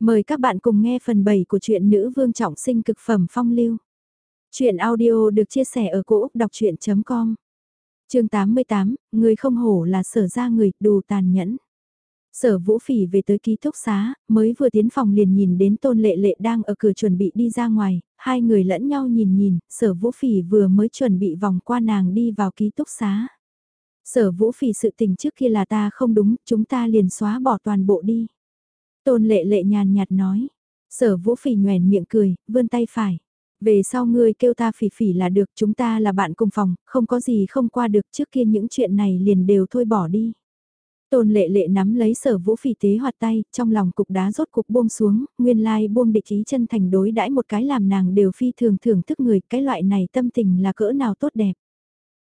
Mời các bạn cùng nghe phần 7 của truyện Nữ Vương Trọng Sinh Cực Phẩm Phong Lưu. Chuyện audio được chia sẻ ở cỗ đọc chuyện.com Trường 88, người không hổ là sở ra người, đù tàn nhẫn. Sở vũ phỉ về tới ký túc xá, mới vừa tiến phòng liền nhìn đến tôn lệ lệ đang ở cửa chuẩn bị đi ra ngoài, hai người lẫn nhau nhìn nhìn, sở vũ phỉ vừa mới chuẩn bị vòng qua nàng đi vào ký túc xá. Sở vũ phỉ sự tình trước kia là ta không đúng, chúng ta liền xóa bỏ toàn bộ đi. Tôn lệ lệ nhàn nhạt nói. Sở vũ phỉ nhoèn miệng cười, vươn tay phải. Về sau ngươi kêu ta phỉ phỉ là được chúng ta là bạn cùng phòng, không có gì không qua được trước kia những chuyện này liền đều thôi bỏ đi. Tôn lệ lệ nắm lấy sở vũ phỉ tế hoạt tay, trong lòng cục đá rốt cục buông xuống, nguyên lai buông địch ý chân thành đối đãi một cái làm nàng đều phi thường thưởng thức người, cái loại này tâm tình là cỡ nào tốt đẹp.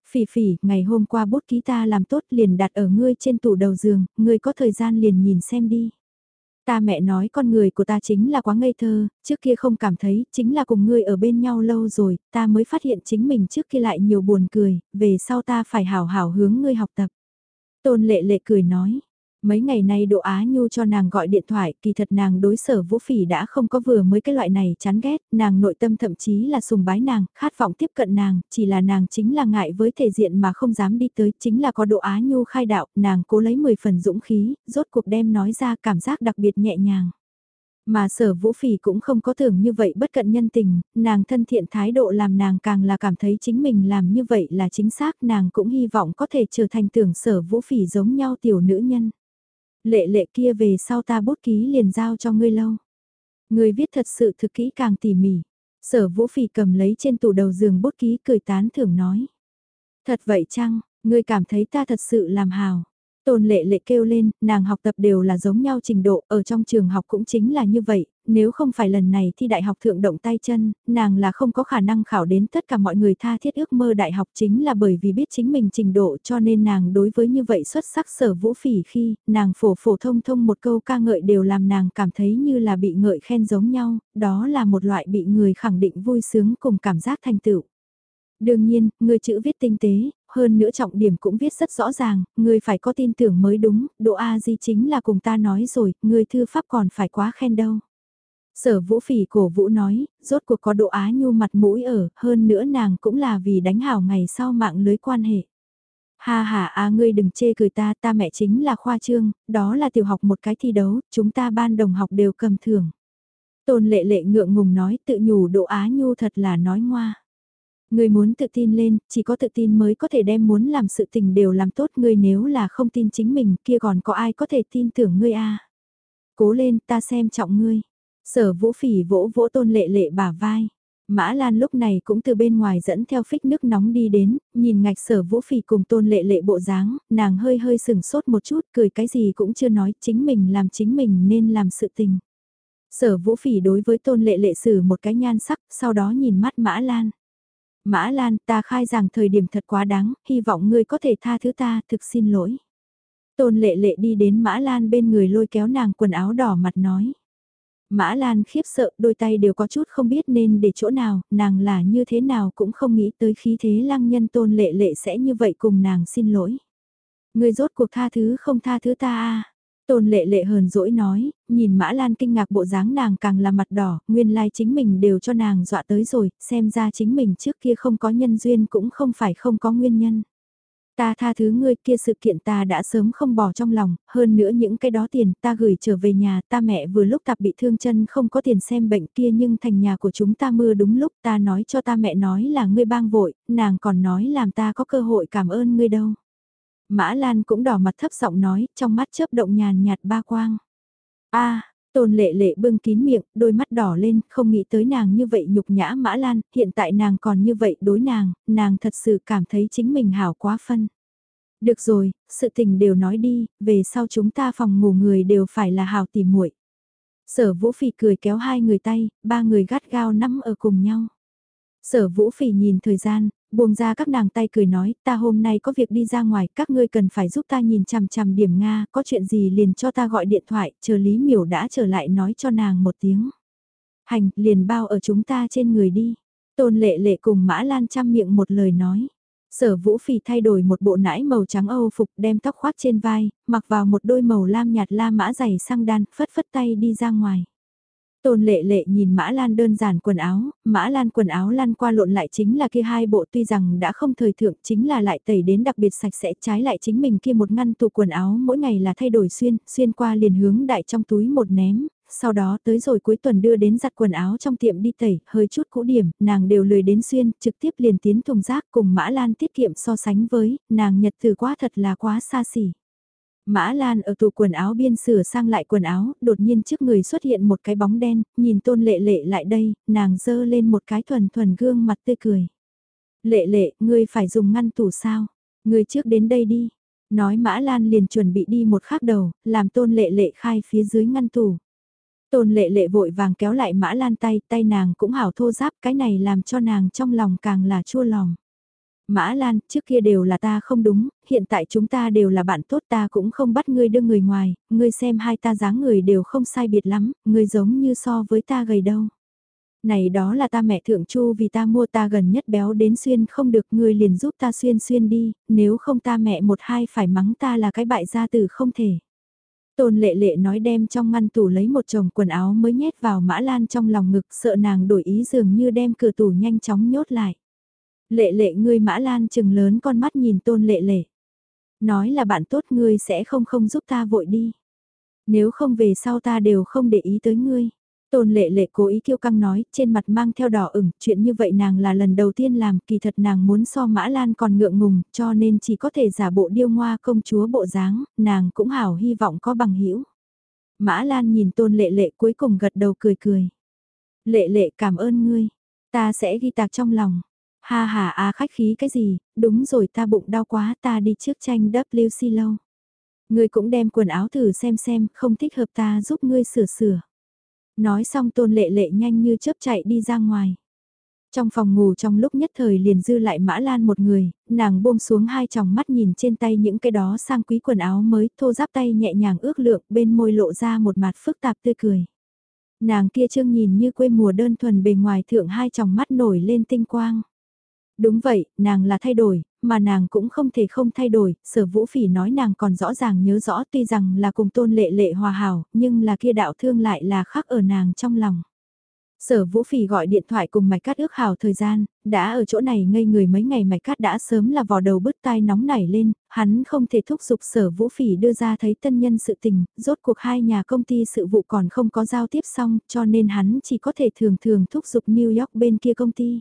Phỉ phỉ, ngày hôm qua bút ký ta làm tốt liền đặt ở ngươi trên tủ đầu giường, ngươi có thời gian liền nhìn xem đi. Ta mẹ nói con người của ta chính là quá ngây thơ, trước kia không cảm thấy, chính là cùng ngươi ở bên nhau lâu rồi, ta mới phát hiện chính mình trước kia lại nhiều buồn cười, về sau ta phải hảo hảo hướng ngươi học tập. Tôn lệ lệ cười nói, Mấy ngày nay Đỗ Á Nhu cho nàng gọi điện thoại, kỳ thật nàng đối sở vũ phỉ đã không có vừa mới cái loại này chán ghét, nàng nội tâm thậm chí là sùng bái nàng, khát vọng tiếp cận nàng, chỉ là nàng chính là ngại với thể diện mà không dám đi tới, chính là có Đỗ Á Nhu khai đạo, nàng cố lấy 10 phần dũng khí, rốt cuộc đem nói ra cảm giác đặc biệt nhẹ nhàng. Mà sở vũ phỉ cũng không có tưởng như vậy bất cận nhân tình, nàng thân thiện thái độ làm nàng càng là cảm thấy chính mình làm như vậy là chính xác nàng cũng hy vọng có thể trở thành tưởng sở vũ phỉ giống nhau tiểu nữ nhân. Lệ lệ kia về sau ta bút ký liền giao cho ngươi lâu. Ngươi viết thật sự thực kỹ càng tỉ mỉ. Sở vũ phỉ cầm lấy trên tủ đầu giường bút ký cười tán thưởng nói. Thật vậy chăng, ngươi cảm thấy ta thật sự làm hào. Tôn lệ lệ kêu lên, nàng học tập đều là giống nhau trình độ, ở trong trường học cũng chính là như vậy, nếu không phải lần này thi đại học thượng động tay chân, nàng là không có khả năng khảo đến tất cả mọi người tha thiết ước mơ đại học chính là bởi vì biết chính mình trình độ cho nên nàng đối với như vậy xuất sắc sở vũ phỉ khi nàng phổ phổ thông thông một câu ca ngợi đều làm nàng cảm thấy như là bị ngợi khen giống nhau, đó là một loại bị người khẳng định vui sướng cùng cảm giác thành tựu. Đương nhiên, người chữ viết tinh tế, hơn nữa trọng điểm cũng viết rất rõ ràng, người phải có tin tưởng mới đúng, độ A di chính là cùng ta nói rồi, người thư pháp còn phải quá khen đâu. Sở vũ phỉ cổ vũ nói, rốt cuộc có độ á nhu mặt mũi ở, hơn nữa nàng cũng là vì đánh hảo ngày sau mạng lưới quan hệ. Ha ha á ngươi đừng chê cười ta, ta mẹ chính là khoa trương, đó là tiểu học một cái thi đấu, chúng ta ban đồng học đều cầm thưởng. Tôn lệ lệ ngượng ngùng nói tự nhủ độ á nhu thật là nói ngoa. Ngươi muốn tự tin lên, chỉ có tự tin mới có thể đem muốn làm sự tình đều làm tốt ngươi nếu là không tin chính mình kia còn có ai có thể tin tưởng ngươi a Cố lên ta xem trọng ngươi. Sở vũ phỉ vỗ vỗ tôn lệ lệ bả vai. Mã Lan lúc này cũng từ bên ngoài dẫn theo phích nước nóng đi đến, nhìn ngạch sở vũ phỉ cùng tôn lệ lệ bộ dáng, nàng hơi hơi sừng sốt một chút, cười cái gì cũng chưa nói, chính mình làm chính mình nên làm sự tình. Sở vũ phỉ đối với tôn lệ lệ xử một cái nhan sắc, sau đó nhìn mắt Mã Lan. Mã Lan ta khai rằng thời điểm thật quá đáng, hy vọng ngươi có thể tha thứ ta, thực xin lỗi. Tôn lệ lệ đi đến Mã Lan bên người lôi kéo nàng quần áo đỏ mặt nói. Mã Lan khiếp sợ, đôi tay đều có chút không biết nên để chỗ nào, nàng là như thế nào cũng không nghĩ tới khí thế lăng nhân tôn lệ lệ sẽ như vậy cùng nàng xin lỗi. Người rốt cuộc tha thứ không tha thứ ta à. Tôn lệ lệ hờn dỗi nói, nhìn Mã Lan kinh ngạc bộ dáng nàng càng là mặt đỏ, nguyên lai chính mình đều cho nàng dọa tới rồi, xem ra chính mình trước kia không có nhân duyên cũng không phải không có nguyên nhân. Ta tha thứ ngươi kia sự kiện ta đã sớm không bỏ trong lòng, hơn nữa những cái đó tiền ta gửi trở về nhà ta mẹ vừa lúc tập bị thương chân không có tiền xem bệnh kia nhưng thành nhà của chúng ta mưa đúng lúc ta nói cho ta mẹ nói là ngươi bang vội, nàng còn nói làm ta có cơ hội cảm ơn ngươi đâu. Mã Lan cũng đỏ mặt thấp giọng nói, trong mắt chớp động nhàn nhạt ba quang. a Tôn lệ lệ bưng kín miệng, đôi mắt đỏ lên, không nghĩ tới nàng như vậy nhục nhã Mã Lan, hiện tại nàng còn như vậy đối nàng, nàng thật sự cảm thấy chính mình hảo quá phân. Được rồi, sự tình đều nói đi, về sau chúng ta phòng ngủ người đều phải là hảo tỉ muội. Sở Vũ Phỉ cười kéo hai người tay, ba người gắt gao nắm ở cùng nhau. Sở Vũ Phỉ nhìn thời gian, buông ra các nàng tay cười nói, ta hôm nay có việc đi ra ngoài, các ngươi cần phải giúp ta nhìn chằm chằm điểm Nga, có chuyện gì liền cho ta gọi điện thoại, chờ Lý Miểu đã trở lại nói cho nàng một tiếng. Hành, liền bao ở chúng ta trên người đi. Tôn lệ lệ cùng Mã Lan chăm miệng một lời nói. Sở Vũ Phỉ thay đổi một bộ nãi màu trắng Âu phục đem tóc khoác trên vai, mặc vào một đôi màu lam nhạt la mã dày sang đan, phất phất tay đi ra ngoài. Tôn lệ lệ nhìn Mã Lan đơn giản quần áo, Mã Lan quần áo lăn qua lộn lại chính là kia hai bộ tuy rằng đã không thời thượng chính là lại tẩy đến đặc biệt sạch sẽ trái lại chính mình kia một ngăn tủ quần áo mỗi ngày là thay đổi xuyên, xuyên qua liền hướng đại trong túi một ném, sau đó tới rồi cuối tuần đưa đến giặt quần áo trong tiệm đi tẩy, hơi chút cũ điểm, nàng đều lười đến xuyên, trực tiếp liền tiến thùng rác cùng Mã Lan tiết kiệm so sánh với, nàng nhật từ quá thật là quá xa xỉ. Mã Lan ở tủ quần áo biên sửa sang lại quần áo, đột nhiên trước người xuất hiện một cái bóng đen, nhìn tôn lệ lệ lại đây, nàng dơ lên một cái thuần thuần gương mặt tươi cười. Lệ lệ, ngươi phải dùng ngăn tủ sao? Ngươi trước đến đây đi. Nói Mã Lan liền chuẩn bị đi một khắc đầu, làm tôn lệ lệ khai phía dưới ngăn tủ. Tôn lệ lệ vội vàng kéo lại Mã Lan tay, tay nàng cũng hảo thô giáp, cái này làm cho nàng trong lòng càng là chua lòng. Mã Lan, trước kia đều là ta không đúng, hiện tại chúng ta đều là bạn tốt ta cũng không bắt ngươi đưa người ngoài, ngươi xem hai ta dáng người đều không sai biệt lắm, ngươi giống như so với ta gầy đâu. Này đó là ta mẹ thượng chu vì ta mua ta gần nhất béo đến xuyên không được ngươi liền giúp ta xuyên xuyên đi, nếu không ta mẹ một hai phải mắng ta là cái bại gia tử không thể. Tôn lệ lệ nói đem trong ngăn tủ lấy một chồng quần áo mới nhét vào mã lan trong lòng ngực sợ nàng đổi ý dường như đem cửa tủ nhanh chóng nhốt lại. Lệ lệ ngươi mã lan chừng lớn con mắt nhìn tôn lệ lệ. Nói là bạn tốt ngươi sẽ không không giúp ta vội đi. Nếu không về sau ta đều không để ý tới ngươi. Tôn lệ lệ cố ý kiêu căng nói, trên mặt mang theo đỏ ửng, chuyện như vậy nàng là lần đầu tiên làm, kỳ thật nàng muốn so Mã Lan còn ngượng ngùng, cho nên chỉ có thể giả bộ điêu ngoa công chúa bộ dáng, nàng cũng hảo hy vọng có bằng hữu Mã Lan nhìn tôn lệ lệ cuối cùng gật đầu cười cười. Lệ lệ cảm ơn ngươi, ta sẽ ghi tạc trong lòng. Ha ha a khách khí cái gì, đúng rồi ta bụng đau quá ta đi trước tranh WC lâu. Ngươi cũng đem quần áo thử xem xem, không thích hợp ta giúp ngươi sửa sửa. Nói xong tôn lệ lệ nhanh như chớp chạy đi ra ngoài. Trong phòng ngủ trong lúc nhất thời liền dư lại mã lan một người, nàng buông xuống hai tròng mắt nhìn trên tay những cái đó sang quý quần áo mới, thô giáp tay nhẹ nhàng ước lượng bên môi lộ ra một mặt phức tạp tươi cười. Nàng kia trương nhìn như quê mùa đơn thuần bề ngoài thượng hai tròng mắt nổi lên tinh quang. Đúng vậy, nàng là thay đổi, mà nàng cũng không thể không thay đổi, sở vũ phỉ nói nàng còn rõ ràng nhớ rõ tuy rằng là cùng tôn lệ lệ hòa hảo, nhưng là kia đạo thương lại là khác ở nàng trong lòng. Sở Vũ Phỉ gọi điện thoại cùng Mạch Cát ước hảo thời gian, đã ở chỗ này ngây người mấy ngày Mạch Cát đã sớm là vò đầu bứt tai nóng nảy lên, hắn không thể thúc giục Sở Vũ Phỉ đưa ra thấy tân nhân sự tình, rốt cuộc hai nhà công ty sự vụ còn không có giao tiếp xong, cho nên hắn chỉ có thể thường thường thúc giục New York bên kia công ty.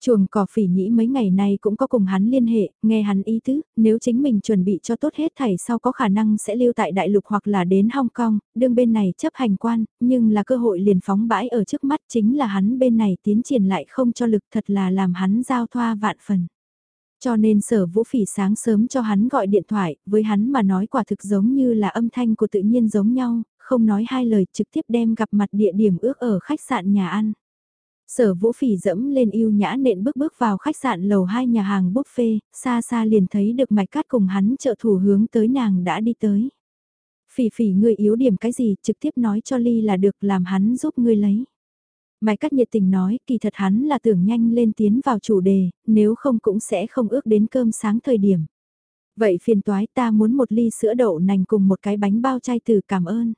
Chuồng cỏ phỉ nhĩ mấy ngày nay cũng có cùng hắn liên hệ, nghe hắn ý tứ, nếu chính mình chuẩn bị cho tốt hết thảy sau có khả năng sẽ lưu tại đại lục hoặc là đến Hong Kong, đương bên này chấp hành quan, nhưng là cơ hội liền phóng bãi ở trước mắt chính là hắn bên này tiến triển lại không cho lực thật là làm hắn giao thoa vạn phần. Cho nên sở vũ phỉ sáng sớm cho hắn gọi điện thoại, với hắn mà nói quả thực giống như là âm thanh của tự nhiên giống nhau, không nói hai lời trực tiếp đem gặp mặt địa điểm ước ở khách sạn nhà ăn. Sở vũ phỉ dẫm lên yêu nhã nện bước bước vào khách sạn lầu hai nhà hàng buffet, xa xa liền thấy được mạch cát cùng hắn trợ thủ hướng tới nàng đã đi tới. Phỉ phỉ ngươi yếu điểm cái gì trực tiếp nói cho Ly là được làm hắn giúp ngươi lấy. Mạch cát nhiệt tình nói kỳ thật hắn là tưởng nhanh lên tiến vào chủ đề, nếu không cũng sẽ không ước đến cơm sáng thời điểm. Vậy phiền toái ta muốn một ly sữa đậu nành cùng một cái bánh bao chai từ cảm ơn.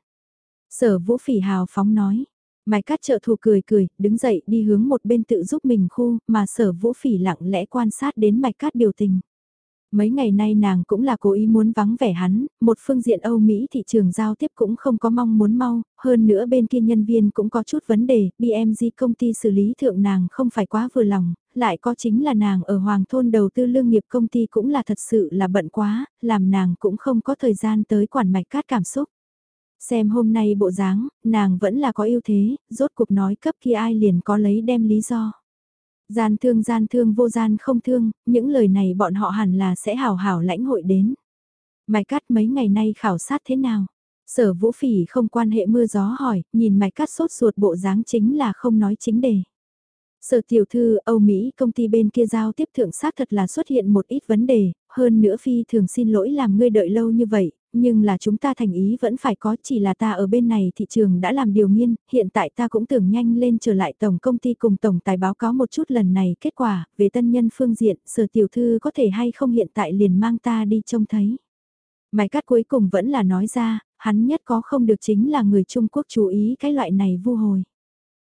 Sở vũ phỉ hào phóng nói, Mai cát trợ thủ cười cười, đứng dậy đi hướng một bên tự giúp mình khu, mà sở vũ phỉ lặng lẽ quan sát đến mạch cát biểu tình. Mấy ngày nay nàng cũng là cố ý muốn vắng vẻ hắn, một phương diện Âu Mỹ thị trường giao tiếp cũng không có mong muốn mau, hơn nữa bên kia nhân viên cũng có chút vấn đề, BMG công ty xử lý thượng nàng không phải quá vừa lòng, lại có chính là nàng ở Hoàng Thôn đầu tư lương nghiệp công ty cũng là thật sự là bận quá, làm nàng cũng không có thời gian tới quản mạch cát cảm xúc. Xem hôm nay bộ dáng, nàng vẫn là có ưu thế, rốt cuộc nói cấp kia ai liền có lấy đem lý do. Gian thương gian thương vô gian không thương, những lời này bọn họ hẳn là sẽ hào hảo lãnh hội đến. Mạch cắt mấy ngày nay khảo sát thế nào? Sở vũ phỉ không quan hệ mưa gió hỏi, nhìn mạch cắt sốt ruột bộ dáng chính là không nói chính đề. Sở tiểu thư Âu Mỹ công ty bên kia giao tiếp thượng sát thật là xuất hiện một ít vấn đề, hơn nữa phi thường xin lỗi làm ngươi đợi lâu như vậy, nhưng là chúng ta thành ý vẫn phải có chỉ là ta ở bên này thị trường đã làm điều nghiên, hiện tại ta cũng tưởng nhanh lên trở lại tổng công ty cùng tổng tài báo cáo một chút lần này kết quả, về tân nhân phương diện, sở tiểu thư có thể hay không hiện tại liền mang ta đi trông thấy. mài cắt cuối cùng vẫn là nói ra, hắn nhất có không được chính là người Trung Quốc chú ý cái loại này vu hồi.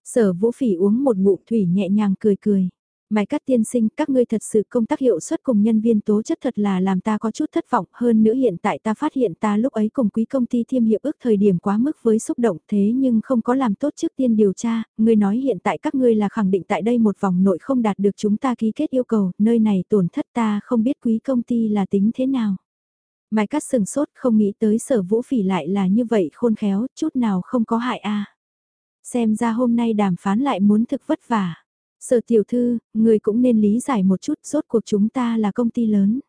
Sở vũ phỉ uống một ngụm thủy nhẹ nhàng cười cười. Mai Cát tiên sinh, các ngươi thật sự công tác hiệu suất cùng nhân viên tố chất thật là làm ta có chút thất vọng hơn nữa hiện tại ta phát hiện ta lúc ấy cùng quý công ty thiêm hiệp ước thời điểm quá mức với xúc động thế nhưng không có làm tốt trước tiên điều tra, ngươi nói hiện tại các ngươi là khẳng định tại đây một vòng nội không đạt được chúng ta ký kết yêu cầu, nơi này tổn thất ta không biết quý công ty là tính thế nào. Mai Cát sừng sốt không nghĩ tới sở vũ phỉ lại là như vậy khôn khéo, chút nào không có hại a Xem ra hôm nay đàm phán lại muốn thực vất vả. Sở tiểu thư, người cũng nên lý giải một chút, rốt cuộc chúng ta là công ty lớn.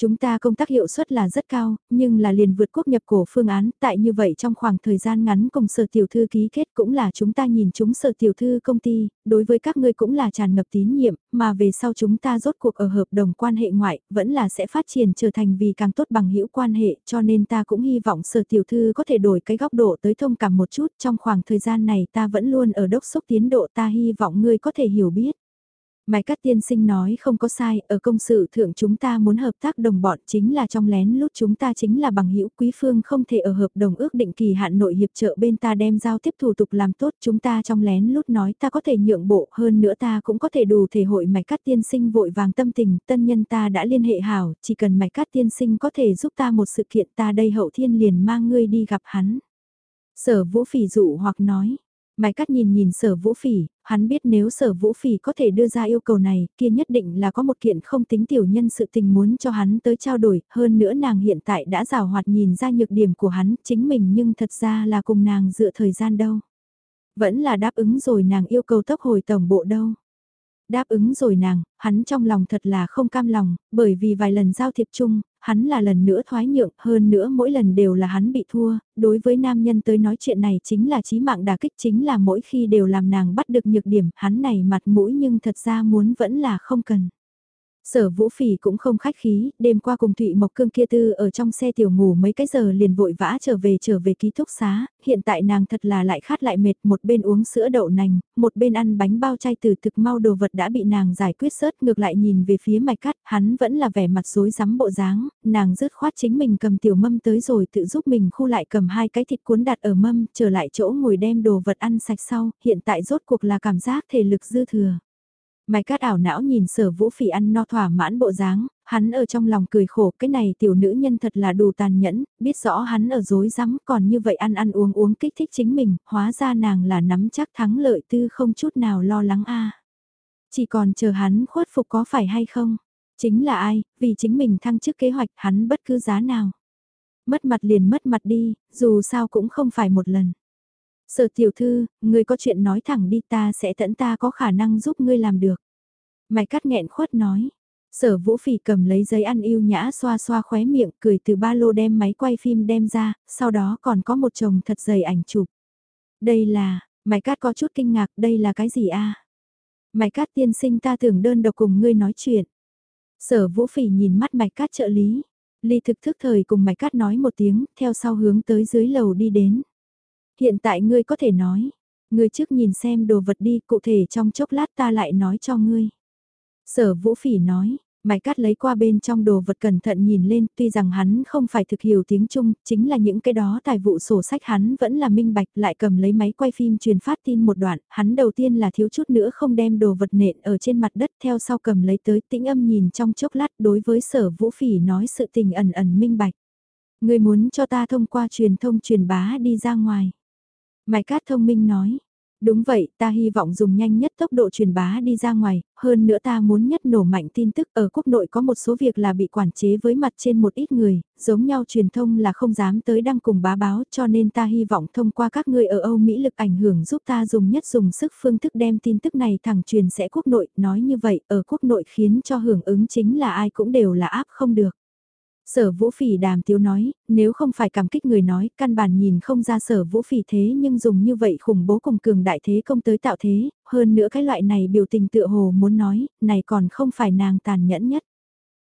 Chúng ta công tác hiệu suất là rất cao, nhưng là liền vượt quốc nhập cổ phương án, tại như vậy trong khoảng thời gian ngắn cùng sở tiểu thư ký kết cũng là chúng ta nhìn chúng sở tiểu thư công ty, đối với các ngươi cũng là tràn ngập tín nhiệm, mà về sau chúng ta rốt cuộc ở hợp đồng quan hệ ngoại, vẫn là sẽ phát triển trở thành vì càng tốt bằng hữu quan hệ, cho nên ta cũng hy vọng sở tiểu thư có thể đổi cái góc độ tới thông cảm một chút, trong khoảng thời gian này ta vẫn luôn ở đốc xúc tiến độ ta hy vọng ngươi có thể hiểu biết. Mai Cát Tiên Sinh nói không có sai, ở công sự thượng chúng ta muốn hợp tác đồng bọn chính là trong lén lút chúng ta chính là bằng hữu quý phương không thể ở hợp đồng ước định kỳ hạn nội hiệp trợ bên ta đem giao tiếp thủ tục làm tốt chúng ta trong lén lút nói ta có thể nhượng bộ hơn nữa ta cũng có thể đủ thể hội Mai Cát Tiên Sinh vội vàng tâm tình tân nhân ta đã liên hệ hảo, chỉ cần Mai Cát Tiên Sinh có thể giúp ta một sự kiện ta đây hậu thiên liền mang ngươi đi gặp hắn. Sở vũ phỉ dụ hoặc nói Mai Cát nhìn nhìn sở vũ phỉ, hắn biết nếu sở vũ phỉ có thể đưa ra yêu cầu này, kia nhất định là có một kiện không tính tiểu nhân sự tình muốn cho hắn tới trao đổi, hơn nữa nàng hiện tại đã rào hoạt nhìn ra nhược điểm của hắn, chính mình nhưng thật ra là cùng nàng dựa thời gian đâu. Vẫn là đáp ứng rồi nàng yêu cầu tốc hồi tổng bộ đâu. Đáp ứng rồi nàng, hắn trong lòng thật là không cam lòng, bởi vì vài lần giao thiệp chung, hắn là lần nữa thoái nhượng, hơn nữa mỗi lần đều là hắn bị thua, đối với nam nhân tới nói chuyện này chính là chí mạng đả kích chính là mỗi khi đều làm nàng bắt được nhược điểm, hắn này mặt mũi nhưng thật ra muốn vẫn là không cần. Sở Vũ Phỉ cũng không khách khí, đêm qua cùng Thụy Mộc Cương kia tư ở trong xe tiểu ngủ mấy cái giờ liền vội vã trở về trở về ký túc xá, hiện tại nàng thật là lại khát lại mệt, một bên uống sữa đậu nành, một bên ăn bánh bao chay từ thực mau đồ vật đã bị nàng giải quyết sớt ngược lại nhìn về phía mạch cắt, hắn vẫn là vẻ mặt rối rắm bộ dáng, nàng rứt khoát chính mình cầm tiểu mâm tới rồi tự giúp mình khu lại cầm hai cái thịt cuốn đặt ở mâm, trở lại chỗ ngồi đem đồ vật ăn sạch sau, hiện tại rốt cuộc là cảm giác thể lực dư thừa. Mai cát ảo não nhìn sở vũ phỉ ăn no thỏa mãn bộ dáng, hắn ở trong lòng cười khổ cái này tiểu nữ nhân thật là đủ tàn nhẫn, biết rõ hắn ở dối rắm còn như vậy ăn ăn uống uống kích thích chính mình, hóa ra nàng là nắm chắc thắng lợi tư không chút nào lo lắng a Chỉ còn chờ hắn khuất phục có phải hay không? Chính là ai, vì chính mình thăng chức kế hoạch hắn bất cứ giá nào. Mất mặt liền mất mặt đi, dù sao cũng không phải một lần. Sở tiểu thư, ngươi có chuyện nói thẳng đi ta sẽ tận ta có khả năng giúp ngươi làm được. Mày cắt nghẹn khuất nói. Sở vũ phỉ cầm lấy giấy ăn yêu nhã xoa xoa khóe miệng cười từ ba lô đem máy quay phim đem ra, sau đó còn có một chồng thật dày ảnh chụp. Đây là, mày cắt có chút kinh ngạc, đây là cái gì a? Mày cắt tiên sinh ta tưởng đơn độc cùng ngươi nói chuyện. Sở vũ phỉ nhìn mắt mày cắt trợ lý. Ly thực thức thời cùng mày cắt nói một tiếng, theo sau hướng tới dưới lầu đi đến. Hiện tại ngươi có thể nói, ngươi trước nhìn xem đồ vật đi, cụ thể trong chốc lát ta lại nói cho ngươi. Sở Vũ Phỉ nói, Mày cắt lấy qua bên trong đồ vật cẩn thận nhìn lên, tuy rằng hắn không phải thực hiểu tiếng Trung, chính là những cái đó tài vụ sổ sách hắn vẫn là minh bạch, lại cầm lấy máy quay phim truyền phát tin một đoạn, hắn đầu tiên là thiếu chút nữa không đem đồ vật nện ở trên mặt đất, theo sau cầm lấy tới tĩnh âm nhìn trong chốc lát đối với sở vũ phỉ nói sự tình ẩn ẩn minh bạch. Người muốn cho ta thông qua truyền thông truyền bá đi ra ngoài. Mai cát thông minh nói. Đúng vậy, ta hy vọng dùng nhanh nhất tốc độ truyền bá đi ra ngoài, hơn nữa ta muốn nhất nổ mạnh tin tức ở quốc nội có một số việc là bị quản chế với mặt trên một ít người, giống nhau truyền thông là không dám tới đăng cùng bá báo cho nên ta hy vọng thông qua các người ở Âu Mỹ lực ảnh hưởng giúp ta dùng nhất dùng sức phương thức đem tin tức này thẳng truyền sẽ quốc nội, nói như vậy ở quốc nội khiến cho hưởng ứng chính là ai cũng đều là áp không được. Sở vũ phỉ đàm tiếu nói, nếu không phải cảm kích người nói, căn bản nhìn không ra sở vũ phỉ thế nhưng dùng như vậy khủng bố cùng cường đại thế công tới tạo thế, hơn nữa cái loại này biểu tình tựa hồ muốn nói, này còn không phải nàng tàn nhẫn nhất.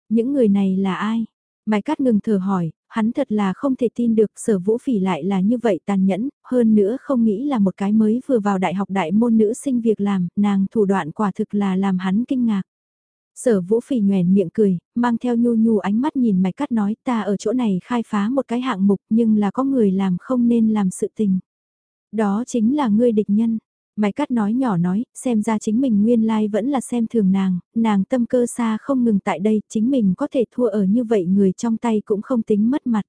Những người này là ai? Mai Cát ngừng thở hỏi, hắn thật là không thể tin được sở vũ phỉ lại là như vậy tàn nhẫn, hơn nữa không nghĩ là một cái mới vừa vào đại học đại môn nữ sinh việc làm, nàng thủ đoạn quả thực là làm hắn kinh ngạc. Sở vũ phỉ nhoèn miệng cười, mang theo nhu nhu ánh mắt nhìn mạch cắt nói ta ở chỗ này khai phá một cái hạng mục nhưng là có người làm không nên làm sự tình. Đó chính là ngươi địch nhân. Mạch cắt nói nhỏ nói, xem ra chính mình nguyên lai vẫn là xem thường nàng, nàng tâm cơ xa không ngừng tại đây, chính mình có thể thua ở như vậy người trong tay cũng không tính mất mặt.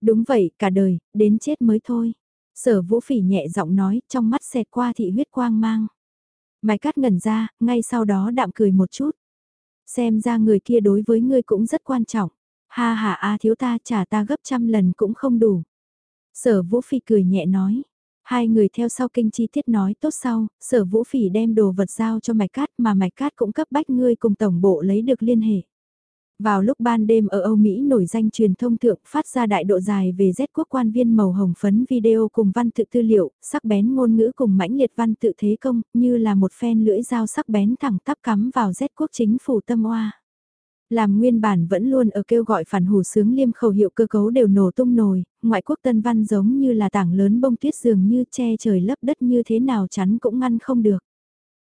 Đúng vậy, cả đời, đến chết mới thôi. Sở vũ phỉ nhẹ giọng nói, trong mắt xẹt qua thị huyết quang mang. Mạch cắt ngẩn ra, ngay sau đó đạm cười một chút. Xem ra người kia đối với ngươi cũng rất quan trọng. Ha ha a thiếu ta trả ta gấp trăm lần cũng không đủ. Sở vũ phi cười nhẹ nói. Hai người theo sau kinh chi tiết nói tốt sau, sở vũ phỉ đem đồ vật giao cho mạch cát mà mạch cát cũng cấp bách ngươi cùng tổng bộ lấy được liên hệ. Vào lúc ban đêm ở Âu Mỹ nổi danh truyền thông thượng phát ra đại độ dài về Z quốc quan viên màu hồng phấn video cùng văn tự tư liệu, sắc bén ngôn ngữ cùng mãnh liệt văn tự thế công, như là một phen lưỡi dao sắc bén thẳng tắp cắm vào Z quốc chính phủ tâm oa. Làm nguyên bản vẫn luôn ở kêu gọi phản hủ sướng liêm khẩu hiệu cơ cấu đều nổ tung nồi, ngoại quốc tân văn giống như là tảng lớn bông tuyết dường như che trời lấp đất như thế nào chắn cũng ngăn không được.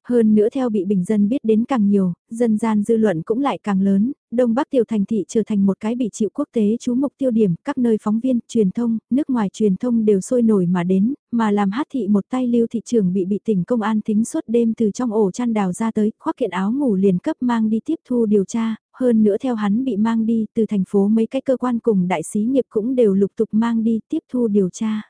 Hơn nữa theo bị bình dân biết đến càng nhiều, dân gian dư luận cũng lại càng lớn, Đông Bắc Tiểu Thành Thị trở thành một cái bị chịu quốc tế chú mục tiêu điểm, các nơi phóng viên, truyền thông, nước ngoài truyền thông đều sôi nổi mà đến, mà làm hát thị một tay lưu thị trường bị bị tỉnh công an thính suốt đêm từ trong ổ chăn đào ra tới, khoác kiện áo ngủ liền cấp mang đi tiếp thu điều tra, hơn nữa theo hắn bị mang đi từ thành phố mấy cái cơ quan cùng đại sĩ nghiệp cũng đều lục tục mang đi tiếp thu điều tra.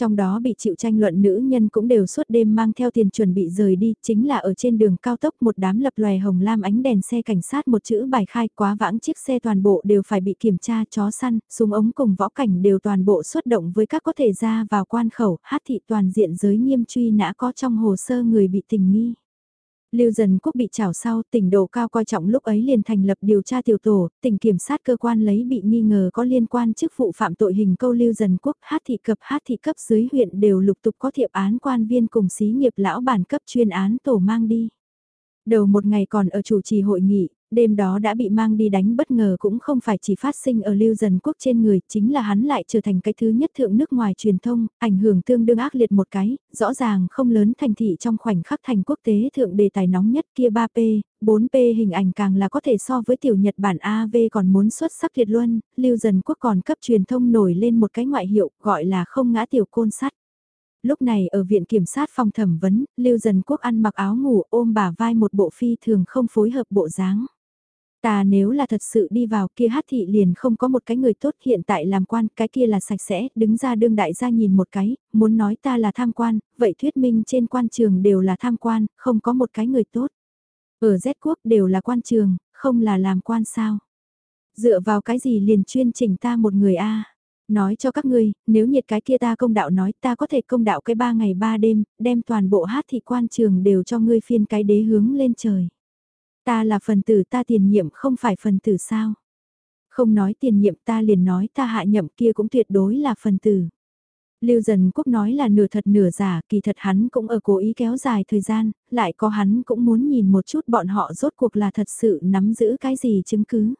Trong đó bị chịu tranh luận nữ nhân cũng đều suốt đêm mang theo tiền chuẩn bị rời đi, chính là ở trên đường cao tốc một đám lập loè hồng lam ánh đèn xe cảnh sát một chữ bài khai quá vãng chiếc xe toàn bộ đều phải bị kiểm tra chó săn, súng ống cùng võ cảnh đều toàn bộ xuất động với các có thể ra vào quan khẩu, hát thị toàn diện giới nghiêm truy nã có trong hồ sơ người bị tình nghi. Lưu Dần Quốc bị trảo sau, tỉnh độ cao coi trọng lúc ấy liền thành lập điều tra tiểu tổ, tỉnh kiểm sát cơ quan lấy bị nghi ngờ có liên quan chức vụ phạm tội hình câu Lưu Dần Quốc, hát thị cập hát thị cấp dưới huyện đều lục tục có thiệp án quan viên cùng xí nghiệp lão bản cấp chuyên án tổ mang đi. Đầu một ngày còn ở chủ trì hội nghị, đêm đó đã bị mang đi đánh bất ngờ cũng không phải chỉ phát sinh ở lưu dần quốc trên người, chính là hắn lại trở thành cái thứ nhất thượng nước ngoài truyền thông, ảnh hưởng tương đương ác liệt một cái, rõ ràng không lớn thành thị trong khoảnh khắc thành quốc tế thượng đề tài nóng nhất kia 3P, 4P hình ảnh càng là có thể so với tiểu Nhật Bản AV còn muốn xuất sắc liệt luôn lưu dần quốc còn cấp truyền thông nổi lên một cái ngoại hiệu gọi là không ngã tiểu côn sắt lúc này ở viện kiểm sát phòng thẩm vấn, Lưu Dần Quốc ăn mặc áo ngủ ôm bà vai một bộ phi thường không phối hợp bộ dáng. Ta nếu là thật sự đi vào kia hát thị liền không có một cái người tốt hiện tại làm quan, cái kia là sạch sẽ, đứng ra đương đại gia nhìn một cái, muốn nói ta là tham quan, vậy thuyết minh trên quan trường đều là tham quan, không có một cái người tốt. Ở Z quốc đều là quan trường, không là làm quan sao. Dựa vào cái gì liền chuyên chỉnh ta một người a Nói cho các ngươi, nếu nhiệt cái kia ta công đạo nói ta có thể công đạo cái ba ngày ba đêm, đem toàn bộ hát thị quan trường đều cho ngươi phiên cái đế hướng lên trời. Ta là phần tử ta tiền nhiệm không phải phần tử sao? Không nói tiền nhiệm ta liền nói ta hạ nhậm kia cũng tuyệt đối là phần tử. Lưu Dần Quốc nói là nửa thật nửa giả, kỳ thật hắn cũng ở cố ý kéo dài thời gian, lại có hắn cũng muốn nhìn một chút bọn họ rốt cuộc là thật sự nắm giữ cái gì chứng cứ.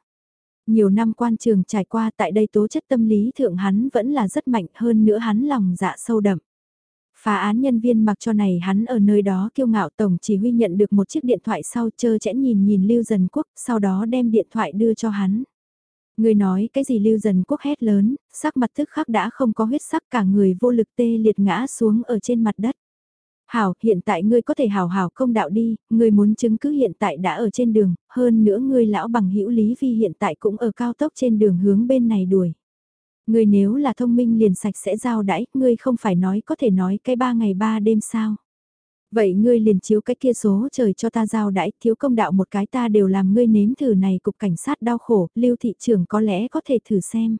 Nhiều năm quan trường trải qua tại đây tố chất tâm lý thượng hắn vẫn là rất mạnh hơn nữa hắn lòng dạ sâu đậm. Phá án nhân viên mặc cho này hắn ở nơi đó kiêu ngạo tổng chỉ huy nhận được một chiếc điện thoại sau chơ chẽn nhìn nhìn Lưu Dần Quốc, sau đó đem điện thoại đưa cho hắn. Người nói cái gì Lưu Dần Quốc hét lớn, sắc mặt thức khắc đã không có huyết sắc cả người vô lực tê liệt ngã xuống ở trên mặt đất. Hảo, hiện tại ngươi có thể hảo hảo công đạo đi, ngươi muốn chứng cứ hiện tại đã ở trên đường, hơn nữa ngươi lão bằng hữu Lý vì hiện tại cũng ở cao tốc trên đường hướng bên này đuổi. Ngươi nếu là thông minh liền sạch sẽ giao đãi, ngươi không phải nói có thể nói cái ba ngày ba đêm sao. Vậy ngươi liền chiếu cái kia số trời cho ta giao đãi, thiếu công đạo một cái ta đều làm ngươi nếm thử này cục cảnh sát đau khổ, lưu thị trưởng có lẽ có thể thử xem.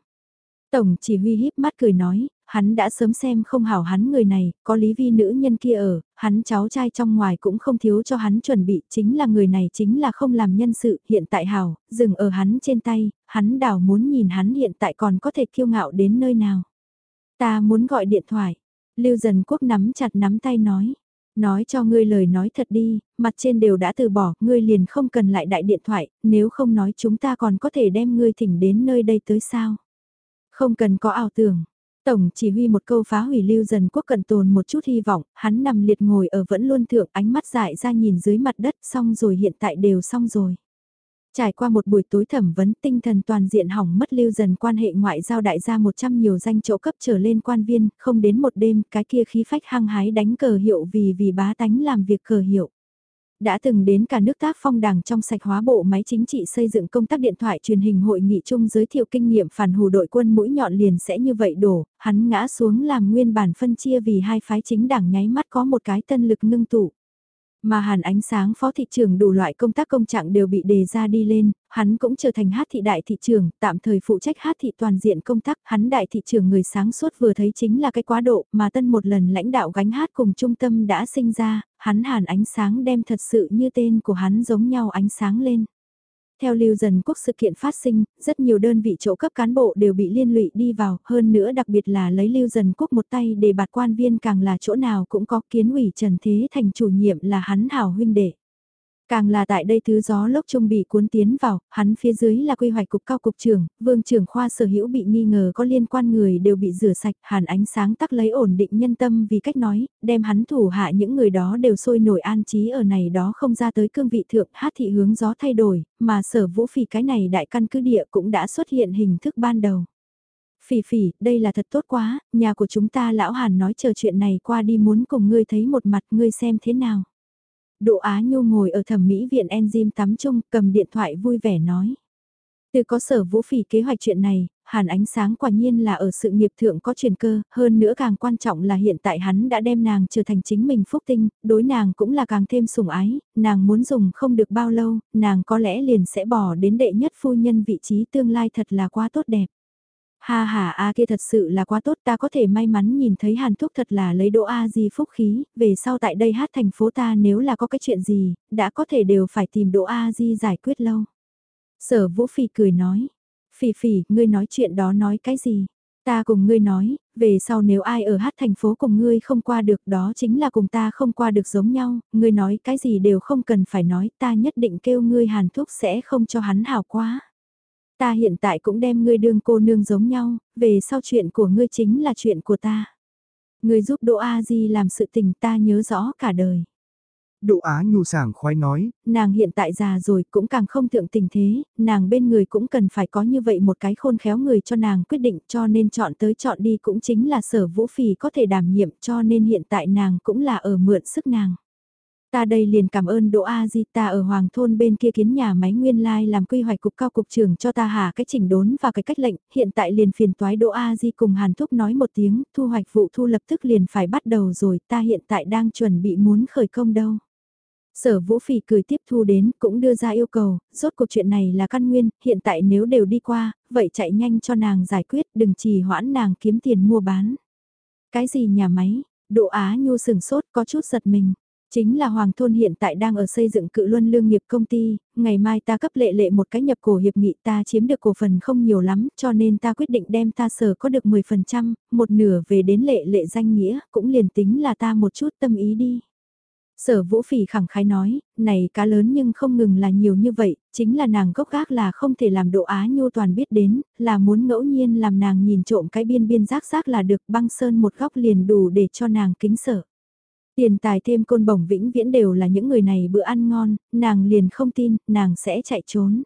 Tổng chỉ huy híp mắt cười nói, hắn đã sớm xem không hảo hắn người này, có lý vi nữ nhân kia ở, hắn cháu trai trong ngoài cũng không thiếu cho hắn chuẩn bị, chính là người này chính là không làm nhân sự, hiện tại hảo, dừng ở hắn trên tay, hắn đảo muốn nhìn hắn hiện tại còn có thể kiêu ngạo đến nơi nào. Ta muốn gọi điện thoại, Lưu Dần Quốc nắm chặt nắm tay nói. Nói cho ngươi lời nói thật đi, mặt trên đều đã từ bỏ, ngươi liền không cần lại đại điện thoại, nếu không nói chúng ta còn có thể đem ngươi thỉnh đến nơi đây tới sao. Không cần có ảo tưởng, Tổng chỉ huy một câu phá hủy lưu dần quốc cận tồn một chút hy vọng, hắn nằm liệt ngồi ở vẫn luôn thượng ánh mắt dại ra nhìn dưới mặt đất xong rồi hiện tại đều xong rồi. Trải qua một buổi tối thẩm vấn tinh thần toàn diện hỏng mất lưu dần quan hệ ngoại giao đại gia 100 nhiều danh chỗ cấp trở lên quan viên, không đến một đêm, cái kia khí phách hăng hái đánh cờ hiệu vì vì bá tánh làm việc cờ hiệu. Đã từng đến cả nước tác phong đảng trong sạch hóa bộ máy chính trị xây dựng công tác điện thoại truyền hình hội nghị chung giới thiệu kinh nghiệm phản hù đội quân mũi nhọn liền sẽ như vậy đổ, hắn ngã xuống làm nguyên bản phân chia vì hai phái chính đảng nháy mắt có một cái tân lực ngưng tụ. Mà hàn ánh sáng phó thị trường đủ loại công tác công trạng đều bị đề ra đi lên, hắn cũng trở thành hát thị đại thị trường, tạm thời phụ trách hát thị toàn diện công tác, hắn đại thị trường người sáng suốt vừa thấy chính là cái quá độ mà tân một lần lãnh đạo gánh hát cùng trung tâm đã sinh ra, hắn hàn ánh sáng đem thật sự như tên của hắn giống nhau ánh sáng lên. Theo lưu dần quốc sự kiện phát sinh, rất nhiều đơn vị chỗ cấp cán bộ đều bị liên lụy đi vào, hơn nữa đặc biệt là lấy lưu dần quốc một tay để bạt quan viên càng là chỗ nào cũng có kiến ủy Trần Thế Thành chủ nhiệm là hắn hảo huynh đệ. Càng là tại đây thứ gió lốc trung bị cuốn tiến vào, hắn phía dưới là quy hoạch cục cao cục trưởng, vương trưởng khoa sở hữu bị nghi ngờ có liên quan người đều bị rửa sạch, hàn ánh sáng tắc lấy ổn định nhân tâm vì cách nói, đem hắn thủ hạ những người đó đều sôi nổi an trí ở này đó không ra tới cương vị thượng hát thị hướng gió thay đổi, mà sở vũ phỉ cái này đại căn cứ địa cũng đã xuất hiện hình thức ban đầu. Phỉ phỉ, đây là thật tốt quá, nhà của chúng ta lão hàn nói chờ chuyện này qua đi muốn cùng ngươi thấy một mặt ngươi xem thế nào. Độ Á Nhu ngồi ở thẩm mỹ viện enzyme tắm chung, cầm điện thoại vui vẻ nói. Từ có sở vũ phỉ kế hoạch chuyện này, hàn ánh sáng quả nhiên là ở sự nghiệp thượng có truyền cơ, hơn nữa càng quan trọng là hiện tại hắn đã đem nàng trở thành chính mình phúc tinh, đối nàng cũng là càng thêm sủng ái, nàng muốn dùng không được bao lâu, nàng có lẽ liền sẽ bỏ đến đệ nhất phu nhân vị trí tương lai thật là quá tốt đẹp. Ha ha a kia thật sự là quá tốt ta có thể may mắn nhìn thấy Hàn Thúc thật là lấy Đỗ A Di phúc khí, về sau tại đây hát thành phố ta nếu là có cái chuyện gì, đã có thể đều phải tìm Đỗ A Di giải quyết lâu. Sở Vũ Phỉ cười nói, Phỉ Phỉ, ngươi nói chuyện đó nói cái gì? Ta cùng ngươi nói, về sau nếu ai ở hát thành phố cùng ngươi không qua được đó chính là cùng ta không qua được giống nhau, ngươi nói cái gì đều không cần phải nói, ta nhất định kêu ngươi Hàn Thúc sẽ không cho hắn hảo quá. Ta hiện tại cũng đem ngươi đương cô nương giống nhau, về sau chuyện của ngươi chính là chuyện của ta. Ngươi giúp Đỗ A Di làm sự tình ta nhớ rõ cả đời. Đỗ Á nhu sảng khoái nói. Nàng hiện tại già rồi cũng càng không thượng tình thế, nàng bên người cũng cần phải có như vậy một cái khôn khéo người cho nàng quyết định cho nên chọn tới chọn đi cũng chính là sở vũ phì có thể đảm nhiệm cho nên hiện tại nàng cũng là ở mượn sức nàng. Ta đây liền cảm ơn Đỗ A Di ta ở Hoàng Thôn bên kia kiến nhà máy nguyên lai làm quy hoạch cục cao cục trưởng cho ta hà cái chỉnh đốn và cái cách lệnh, hiện tại liền phiền toái Đỗ A Di cùng Hàn Thúc nói một tiếng, thu hoạch vụ thu lập tức liền phải bắt đầu rồi, ta hiện tại đang chuẩn bị muốn khởi công đâu. Sở Vũ Phỉ cười tiếp thu đến, cũng đưa ra yêu cầu, rốt cuộc chuyện này là căn nguyên, hiện tại nếu đều đi qua, vậy chạy nhanh cho nàng giải quyết, đừng trì hoãn nàng kiếm tiền mua bán. Cái gì nhà máy? Đỗ Á Nhu sừng sốt có chút giật mình. Chính là Hoàng Thôn hiện tại đang ở xây dựng cự luân lương nghiệp công ty, ngày mai ta cấp lệ lệ một cái nhập cổ hiệp nghị ta chiếm được cổ phần không nhiều lắm cho nên ta quyết định đem ta sở có được 10%, một nửa về đến lệ lệ danh nghĩa, cũng liền tính là ta một chút tâm ý đi. Sở vũ phỉ khẳng khái nói, này cá lớn nhưng không ngừng là nhiều như vậy, chính là nàng gốc gác là không thể làm độ á nhu toàn biết đến, là muốn ngẫu nhiên làm nàng nhìn trộm cái biên biên rác rác là được băng sơn một góc liền đủ để cho nàng kính sợ. Tiền tài thêm côn bổng vĩnh viễn đều là những người này bữa ăn ngon, nàng liền không tin, nàng sẽ chạy trốn.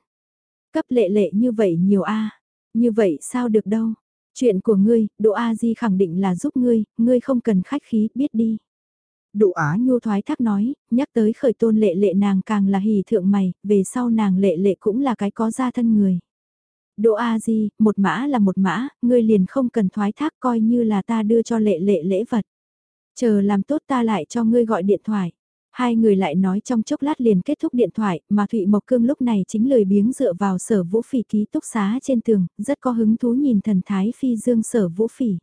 Cấp lệ lệ như vậy nhiều a như vậy sao được đâu. Chuyện của ngươi, Đỗ A Di khẳng định là giúp ngươi, ngươi không cần khách khí, biết đi. Đỗ Á Nhu thoái thác nói, nhắc tới khởi tôn lệ lệ nàng càng là hỉ thượng mày, về sau nàng lệ lệ cũng là cái có gia thân người. Đỗ A Di, một mã là một mã, ngươi liền không cần thoái thác coi như là ta đưa cho lệ lệ lễ vật. Chờ làm tốt ta lại cho ngươi gọi điện thoại. Hai người lại nói trong chốc lát liền kết thúc điện thoại, mà Thụy Mộc Cương lúc này chính lời biếng dựa vào sở vũ phỉ ký túc xá trên tường, rất có hứng thú nhìn thần thái phi dương sở vũ phỉ.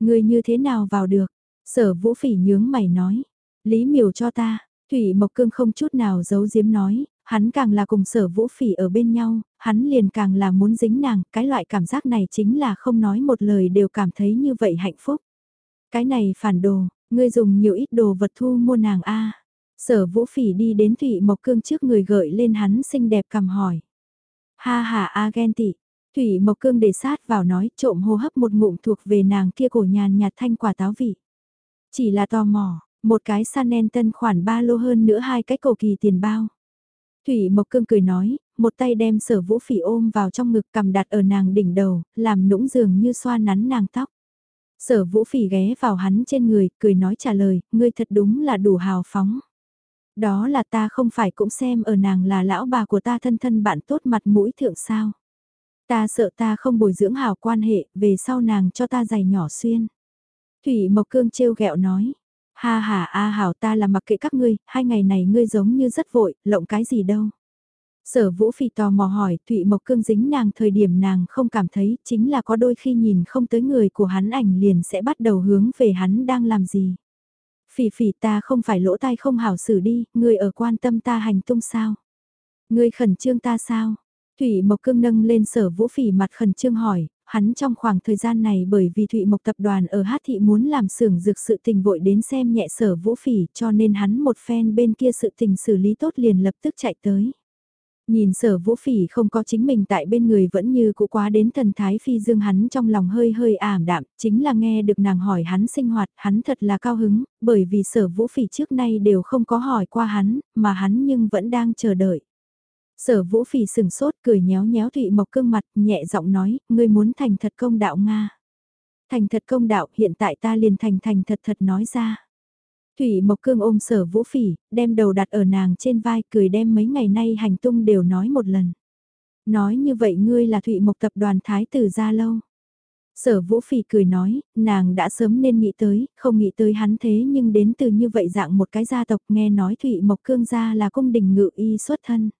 người như thế nào vào được? Sở vũ phỉ nhướng mày nói. Lý miều cho ta, Thủy Mộc Cương không chút nào giấu giếm nói, hắn càng là cùng sở vũ phỉ ở bên nhau, hắn liền càng là muốn dính nàng, cái loại cảm giác này chính là không nói một lời đều cảm thấy như vậy hạnh phúc. Cái này phản đồ, ngươi dùng nhiều ít đồ vật thu mua nàng a Sở vũ phỉ đi đến thụy Mộc Cương trước người gợi lên hắn xinh đẹp cầm hỏi. Ha ha a ghen tị. Thủy Mộc Cương để sát vào nói trộm hô hấp một ngụm thuộc về nàng kia cổ nhàn nhạt thanh quả táo vị. Chỉ là tò mò, một cái sanen tân khoản ba lô hơn nữa hai cái cổ kỳ tiền bao. Thủy Mộc Cương cười nói, một tay đem sở vũ phỉ ôm vào trong ngực cầm đặt ở nàng đỉnh đầu, làm nũng dường như xoa nắn nàng tóc. Sở vũ phỉ ghé vào hắn trên người, cười nói trả lời, ngươi thật đúng là đủ hào phóng. Đó là ta không phải cũng xem ở nàng là lão bà của ta thân thân bạn tốt mặt mũi thượng sao. Ta sợ ta không bồi dưỡng hào quan hệ, về sau nàng cho ta giày nhỏ xuyên. Thủy Mộc Cương trêu ghẹo nói, ha ha a hảo ta là mặc kệ các ngươi, hai ngày này ngươi giống như rất vội, lộng cái gì đâu. Sở Vũ phỉ tò mò hỏi, Thụy Mộc Cương dính nàng thời điểm nàng không cảm thấy, chính là có đôi khi nhìn không tới người của hắn ảnh liền sẽ bắt đầu hướng về hắn đang làm gì. Phỉ phỉ ta không phải lỗ tai không hảo xử đi, người ở quan tâm ta hành tung sao? Người khẩn trương ta sao? Thụy Mộc Cương nâng lên sở vũ phỉ mặt khẩn trương hỏi, hắn trong khoảng thời gian này bởi vì Thụy Mộc tập đoàn ở Hát Thị muốn làm xưởng dược sự tình vội đến xem nhẹ sở vũ phỉ cho nên hắn một phen bên kia sự tình xử lý tốt liền lập tức chạy tới. Nhìn sở vũ phỉ không có chính mình tại bên người vẫn như cũ quá đến thần thái phi dương hắn trong lòng hơi hơi ảm đạm, chính là nghe được nàng hỏi hắn sinh hoạt, hắn thật là cao hứng, bởi vì sở vũ phỉ trước nay đều không có hỏi qua hắn, mà hắn nhưng vẫn đang chờ đợi. Sở vũ phỉ sừng sốt cười nhéo nhéo Thụy Mộc cương mặt nhẹ giọng nói, ngươi muốn thành thật công đạo Nga. Thành thật công đạo hiện tại ta liền thành thành thật thật nói ra. Thủy Mộc Cương ôm sở vũ phỉ, đem đầu đặt ở nàng trên vai cười đem mấy ngày nay hành tung đều nói một lần. Nói như vậy ngươi là Thụy Mộc tập đoàn Thái tử ra Lâu. Sở Vũ Phỉ cười nói, nàng đã sớm nên nghĩ tới, không nghĩ tới hắn thế nhưng đến từ như vậy dạng một cái gia tộc nghe nói Thụy Mộc Cương gia là cung đình ngự y xuất thân.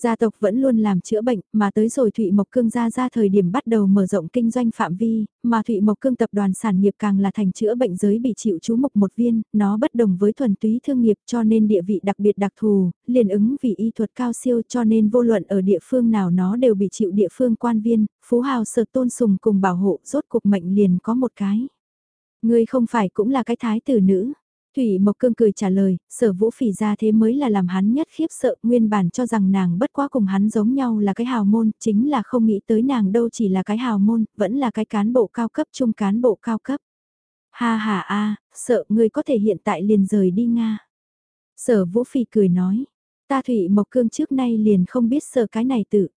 Gia tộc vẫn luôn làm chữa bệnh, mà tới rồi Thụy Mộc Cương gia ra thời điểm bắt đầu mở rộng kinh doanh phạm vi, mà Thụy Mộc Cương tập đoàn sản nghiệp càng là thành chữa bệnh giới bị chịu chú mục một viên, nó bất đồng với thuần túy thương nghiệp cho nên địa vị đặc biệt đặc thù, liền ứng vì y thuật cao siêu cho nên vô luận ở địa phương nào nó đều bị chịu địa phương quan viên, phú hào sợ tôn sùng cùng bảo hộ, rốt cuộc mệnh liền có một cái. Ngươi không phải cũng là cái thái tử nữ, Thủy Mộc Cương cười trả lời, sở vũ phỉ ra thế mới là làm hắn nhất khiếp sợ, nguyên bản cho rằng nàng bất quá cùng hắn giống nhau là cái hào môn, chính là không nghĩ tới nàng đâu chỉ là cái hào môn, vẫn là cái cán bộ cao cấp chung cán bộ cao cấp. Ha ha a, sợ người có thể hiện tại liền rời đi Nga. Sở vũ phỉ cười nói, ta Thủy Mộc Cương trước nay liền không biết sợ cái này tự.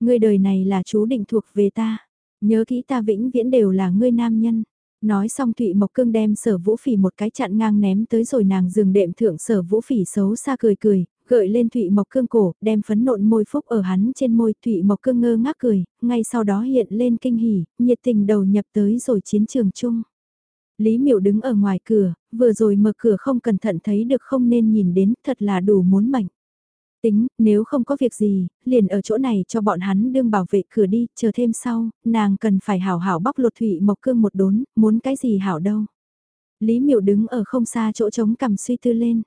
Ngươi đời này là chú định thuộc về ta, nhớ kỹ ta vĩnh viễn đều là ngươi nam nhân. Nói xong Thụy Mộc Cương đem sở vũ phỉ một cái chặn ngang ném tới rồi nàng giường đệm thượng sở vũ phỉ xấu xa cười cười, gợi lên Thụy Mộc Cương cổ, đem phấn nộn môi phúc ở hắn trên môi Thụy Mộc Cương ngơ ngác cười, ngay sau đó hiện lên kinh hỉ, nhiệt tình đầu nhập tới rồi chiến trường chung. Lý Miệu đứng ở ngoài cửa, vừa rồi mở cửa không cẩn thận thấy được không nên nhìn đến, thật là đủ muốn mệnh. Tính, nếu không có việc gì, liền ở chỗ này cho bọn hắn đương bảo vệ cửa đi, chờ thêm sau, nàng cần phải hảo hảo bóc lột thủy mộc cương một đốn, muốn cái gì hảo đâu. Lý miệu đứng ở không xa chỗ trống cầm suy tư lên.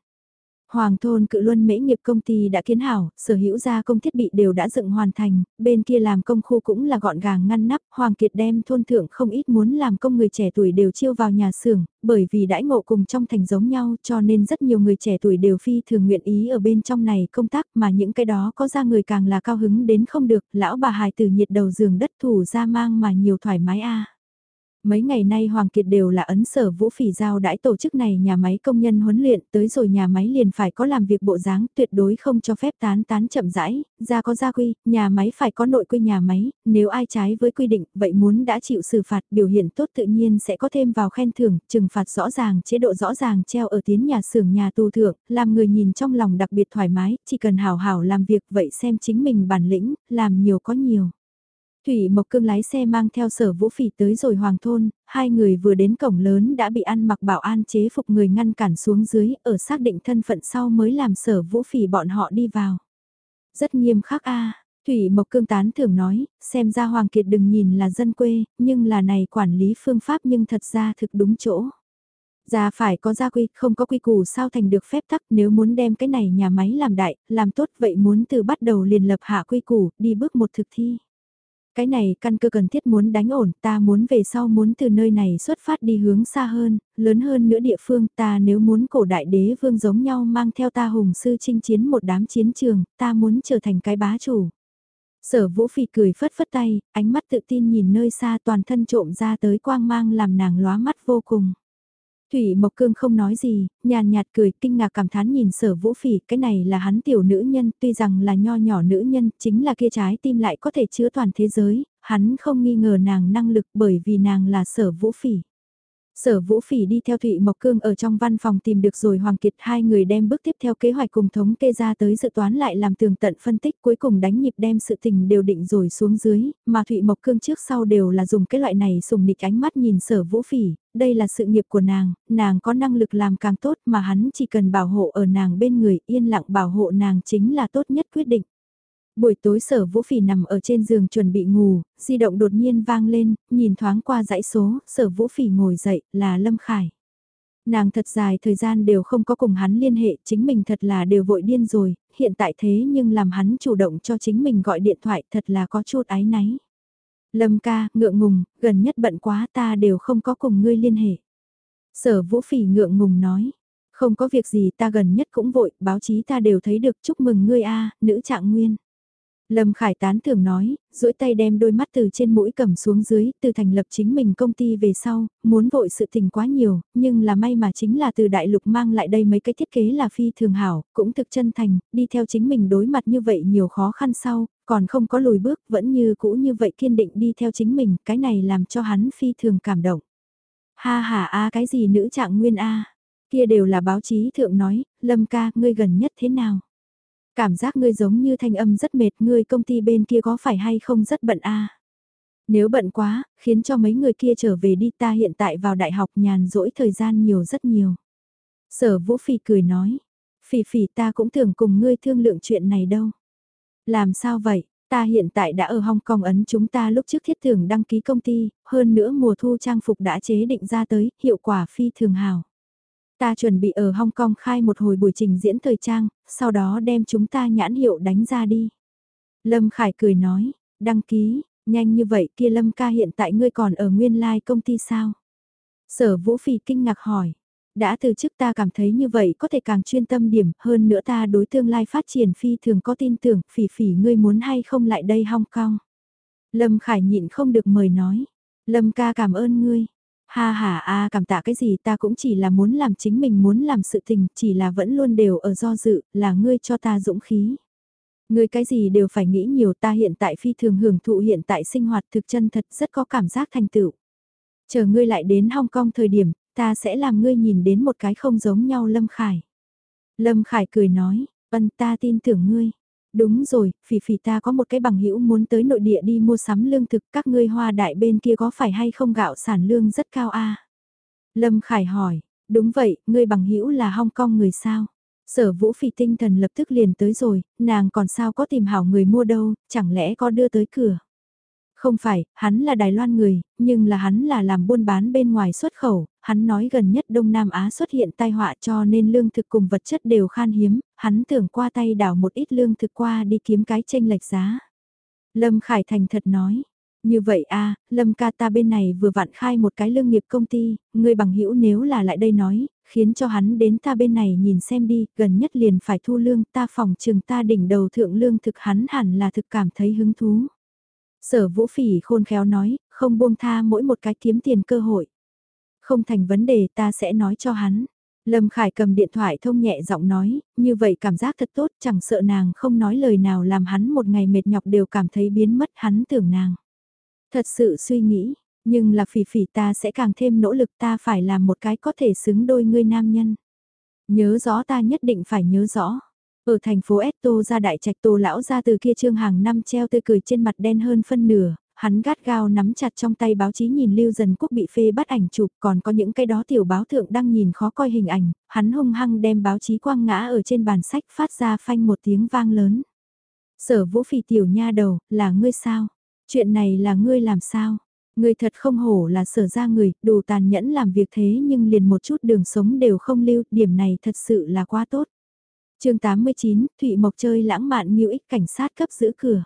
Hoàng thôn cự luân mễ nghiệp công ty đã kiến hảo, sở hữu gia công thiết bị đều đã dựng hoàn thành, bên kia làm công khu cũng là gọn gàng ngăn nắp, Hoàng Kiệt đem thôn thượng không ít muốn làm công người trẻ tuổi đều chiêu vào nhà xưởng, bởi vì đãi ngộ cùng trong thành giống nhau cho nên rất nhiều người trẻ tuổi đều phi thường nguyện ý ở bên trong này công tác mà những cái đó có ra người càng là cao hứng đến không được, lão bà hài từ nhiệt đầu giường đất thủ ra mang mà nhiều thoải mái a. Mấy ngày nay Hoàng Kiệt đều là ấn sở vũ phỉ giao đãi tổ chức này nhà máy công nhân huấn luyện tới rồi nhà máy liền phải có làm việc bộ dáng tuyệt đối không cho phép tán tán chậm rãi, ra có gia quy, nhà máy phải có nội quy nhà máy, nếu ai trái với quy định vậy muốn đã chịu xử phạt biểu hiện tốt tự nhiên sẽ có thêm vào khen thưởng, trừng phạt rõ ràng, chế độ rõ ràng treo ở tiến nhà xưởng nhà tù thượng, làm người nhìn trong lòng đặc biệt thoải mái, chỉ cần hào hào làm việc vậy xem chính mình bản lĩnh, làm nhiều có nhiều. Thủy Mộc Cương lái xe mang theo sở vũ phỉ tới rồi Hoàng Thôn, hai người vừa đến cổng lớn đã bị ăn mặc bảo an chế phục người ngăn cản xuống dưới ở xác định thân phận sau mới làm sở vũ phỉ bọn họ đi vào. Rất nghiêm khắc a Thủy Mộc Cương tán thường nói, xem ra Hoàng Kiệt đừng nhìn là dân quê, nhưng là này quản lý phương pháp nhưng thật ra thực đúng chỗ. Ra phải có gia quy, không có quy củ sao thành được phép tắc nếu muốn đem cái này nhà máy làm đại, làm tốt vậy muốn từ bắt đầu liền lập hạ quy củ, đi bước một thực thi. Cái này căn cơ cần thiết muốn đánh ổn, ta muốn về sau muốn từ nơi này xuất phát đi hướng xa hơn, lớn hơn nữa địa phương ta nếu muốn cổ đại đế vương giống nhau mang theo ta hùng sư chinh chiến một đám chiến trường, ta muốn trở thành cái bá chủ. Sở vũ phì cười phất phất tay, ánh mắt tự tin nhìn nơi xa toàn thân trộm ra tới quang mang làm nàng lóa mắt vô cùng. Thủy Mộc Cương không nói gì, nhàn nhạt cười kinh ngạc cảm thán nhìn sở vũ phỉ, cái này là hắn tiểu nữ nhân, tuy rằng là nho nhỏ nữ nhân, chính là kia trái tim lại có thể chứa toàn thế giới, hắn không nghi ngờ nàng năng lực bởi vì nàng là sở vũ phỉ. Sở Vũ Phỉ đi theo Thụy Mộc Cương ở trong văn phòng tìm được rồi Hoàng Kiệt hai người đem bước tiếp theo kế hoạch cùng thống kê ra tới dự toán lại làm tường tận phân tích cuối cùng đánh nhịp đem sự tình đều định rồi xuống dưới, mà Thụy Mộc Cương trước sau đều là dùng cái loại này sùng nịch ánh mắt nhìn Sở Vũ Phỉ, đây là sự nghiệp của nàng, nàng có năng lực làm càng tốt mà hắn chỉ cần bảo hộ ở nàng bên người yên lặng bảo hộ nàng chính là tốt nhất quyết định. Buổi tối sở vũ phỉ nằm ở trên giường chuẩn bị ngủ, di động đột nhiên vang lên, nhìn thoáng qua dãy số, sở vũ phỉ ngồi dậy, là Lâm Khải. Nàng thật dài thời gian đều không có cùng hắn liên hệ, chính mình thật là đều vội điên rồi, hiện tại thế nhưng làm hắn chủ động cho chính mình gọi điện thoại thật là có chút ái náy. Lâm ca, ngượng ngùng, gần nhất bận quá ta đều không có cùng ngươi liên hệ. Sở vũ phỉ ngượng ngùng nói, không có việc gì ta gần nhất cũng vội, báo chí ta đều thấy được chúc mừng ngươi a nữ trạng nguyên. Lâm Khải tán thưởng nói, duỗi tay đem đôi mắt từ trên mũi cầm xuống dưới, từ thành lập chính mình công ty về sau, muốn vội sự tình quá nhiều, nhưng là may mà chính là từ đại lục mang lại đây mấy cái thiết kế là phi thường hảo, cũng thực chân thành, đi theo chính mình đối mặt như vậy nhiều khó khăn sau, còn không có lùi bước, vẫn như cũ như vậy kiên định đi theo chính mình, cái này làm cho hắn phi thường cảm động. Ha ha a cái gì nữ trạng nguyên a kia đều là báo chí thượng nói, Lâm ca, ngươi gần nhất thế nào? Cảm giác ngươi giống như thanh âm rất mệt, ngươi công ty bên kia có phải hay không rất bận a? Nếu bận quá, khiến cho mấy người kia trở về đi ta hiện tại vào đại học nhàn rỗi thời gian nhiều rất nhiều. Sở Vũ phi cười nói, Phỉ Phỉ ta cũng thường cùng ngươi thương lượng chuyện này đâu. Làm sao vậy, ta hiện tại đã ở Hong Kong ấn chúng ta lúc trước thiết thường đăng ký công ty, hơn nữa mùa thu trang phục đã chế định ra tới, hiệu quả phi thường hào. Ta chuẩn bị ở Hong Kong khai một hồi buổi trình diễn thời trang, sau đó đem chúng ta nhãn hiệu đánh ra đi. Lâm Khải cười nói, đăng ký, nhanh như vậy kia Lâm ca hiện tại ngươi còn ở nguyên lai like công ty sao? Sở Vũ Phi kinh ngạc hỏi, đã từ chức ta cảm thấy như vậy có thể càng chuyên tâm điểm hơn nữa ta đối tương lai phát triển phi thường có tin tưởng phỉ phỉ ngươi muốn hay không lại đây Hong Kong. Lâm Khải nhịn không được mời nói, Lâm ca cảm ơn ngươi, Ha ha a cảm tạ cái gì ta cũng chỉ là muốn làm chính mình muốn làm sự tình, chỉ là vẫn luôn đều ở do dự, là ngươi cho ta dũng khí. Ngươi cái gì đều phải nghĩ nhiều ta hiện tại phi thường hưởng thụ hiện tại sinh hoạt thực chân thật rất có cảm giác thành tựu. Chờ ngươi lại đến Hong Kong thời điểm, ta sẽ làm ngươi nhìn đến một cái không giống nhau Lâm Khải. Lâm Khải cười nói, ân ta tin tưởng ngươi. Đúng rồi, phỉ phỉ ta có một cái bằng hữu muốn tới nội địa đi mua sắm lương thực các ngươi hoa đại bên kia có phải hay không gạo sản lương rất cao a Lâm Khải hỏi, đúng vậy, ngươi bằng hữu là Hong Kong người sao? Sở vũ phỉ tinh thần lập tức liền tới rồi, nàng còn sao có tìm hảo người mua đâu, chẳng lẽ có đưa tới cửa? Không phải, hắn là Đài Loan người, nhưng là hắn là làm buôn bán bên ngoài xuất khẩu, hắn nói gần nhất Đông Nam Á xuất hiện tai họa cho nên lương thực cùng vật chất đều khan hiếm, hắn tưởng qua tay đảo một ít lương thực qua đi kiếm cái tranh lệch giá. Lâm Khải Thành thật nói, như vậy a Lâm ca ta bên này vừa vặn khai một cái lương nghiệp công ty, người bằng hữu nếu là lại đây nói, khiến cho hắn đến ta bên này nhìn xem đi, gần nhất liền phải thu lương ta phòng trường ta đỉnh đầu thượng lương thực hắn hẳn là thực cảm thấy hứng thú. Sở vũ phỉ khôn khéo nói, không buông tha mỗi một cái kiếm tiền cơ hội. Không thành vấn đề ta sẽ nói cho hắn. Lâm Khải cầm điện thoại thông nhẹ giọng nói, như vậy cảm giác thật tốt chẳng sợ nàng không nói lời nào làm hắn một ngày mệt nhọc đều cảm thấy biến mất hắn tưởng nàng. Thật sự suy nghĩ, nhưng là phỉ phỉ ta sẽ càng thêm nỗ lực ta phải làm một cái có thể xứng đôi ngươi nam nhân. Nhớ rõ ta nhất định phải nhớ rõ. Ở thành phố Eto ra đại trạch tô lão ra từ kia trương hàng năm treo tươi cười trên mặt đen hơn phân nửa, hắn gắt gao nắm chặt trong tay báo chí nhìn Lưu Dần Quốc bị phê bắt ảnh chụp còn có những cái đó tiểu báo thượng đang nhìn khó coi hình ảnh, hắn hung hăng đem báo chí quang ngã ở trên bàn sách phát ra phanh một tiếng vang lớn. Sở vũ phỉ tiểu nha đầu, là ngươi sao? Chuyện này là ngươi làm sao? Ngươi thật không hổ là sở ra người, đủ tàn nhẫn làm việc thế nhưng liền một chút đường sống đều không lưu, điểm này thật sự là quá tốt chương 89, Thụy Mộc chơi lãng mạn như ích cảnh sát cấp giữ cửa.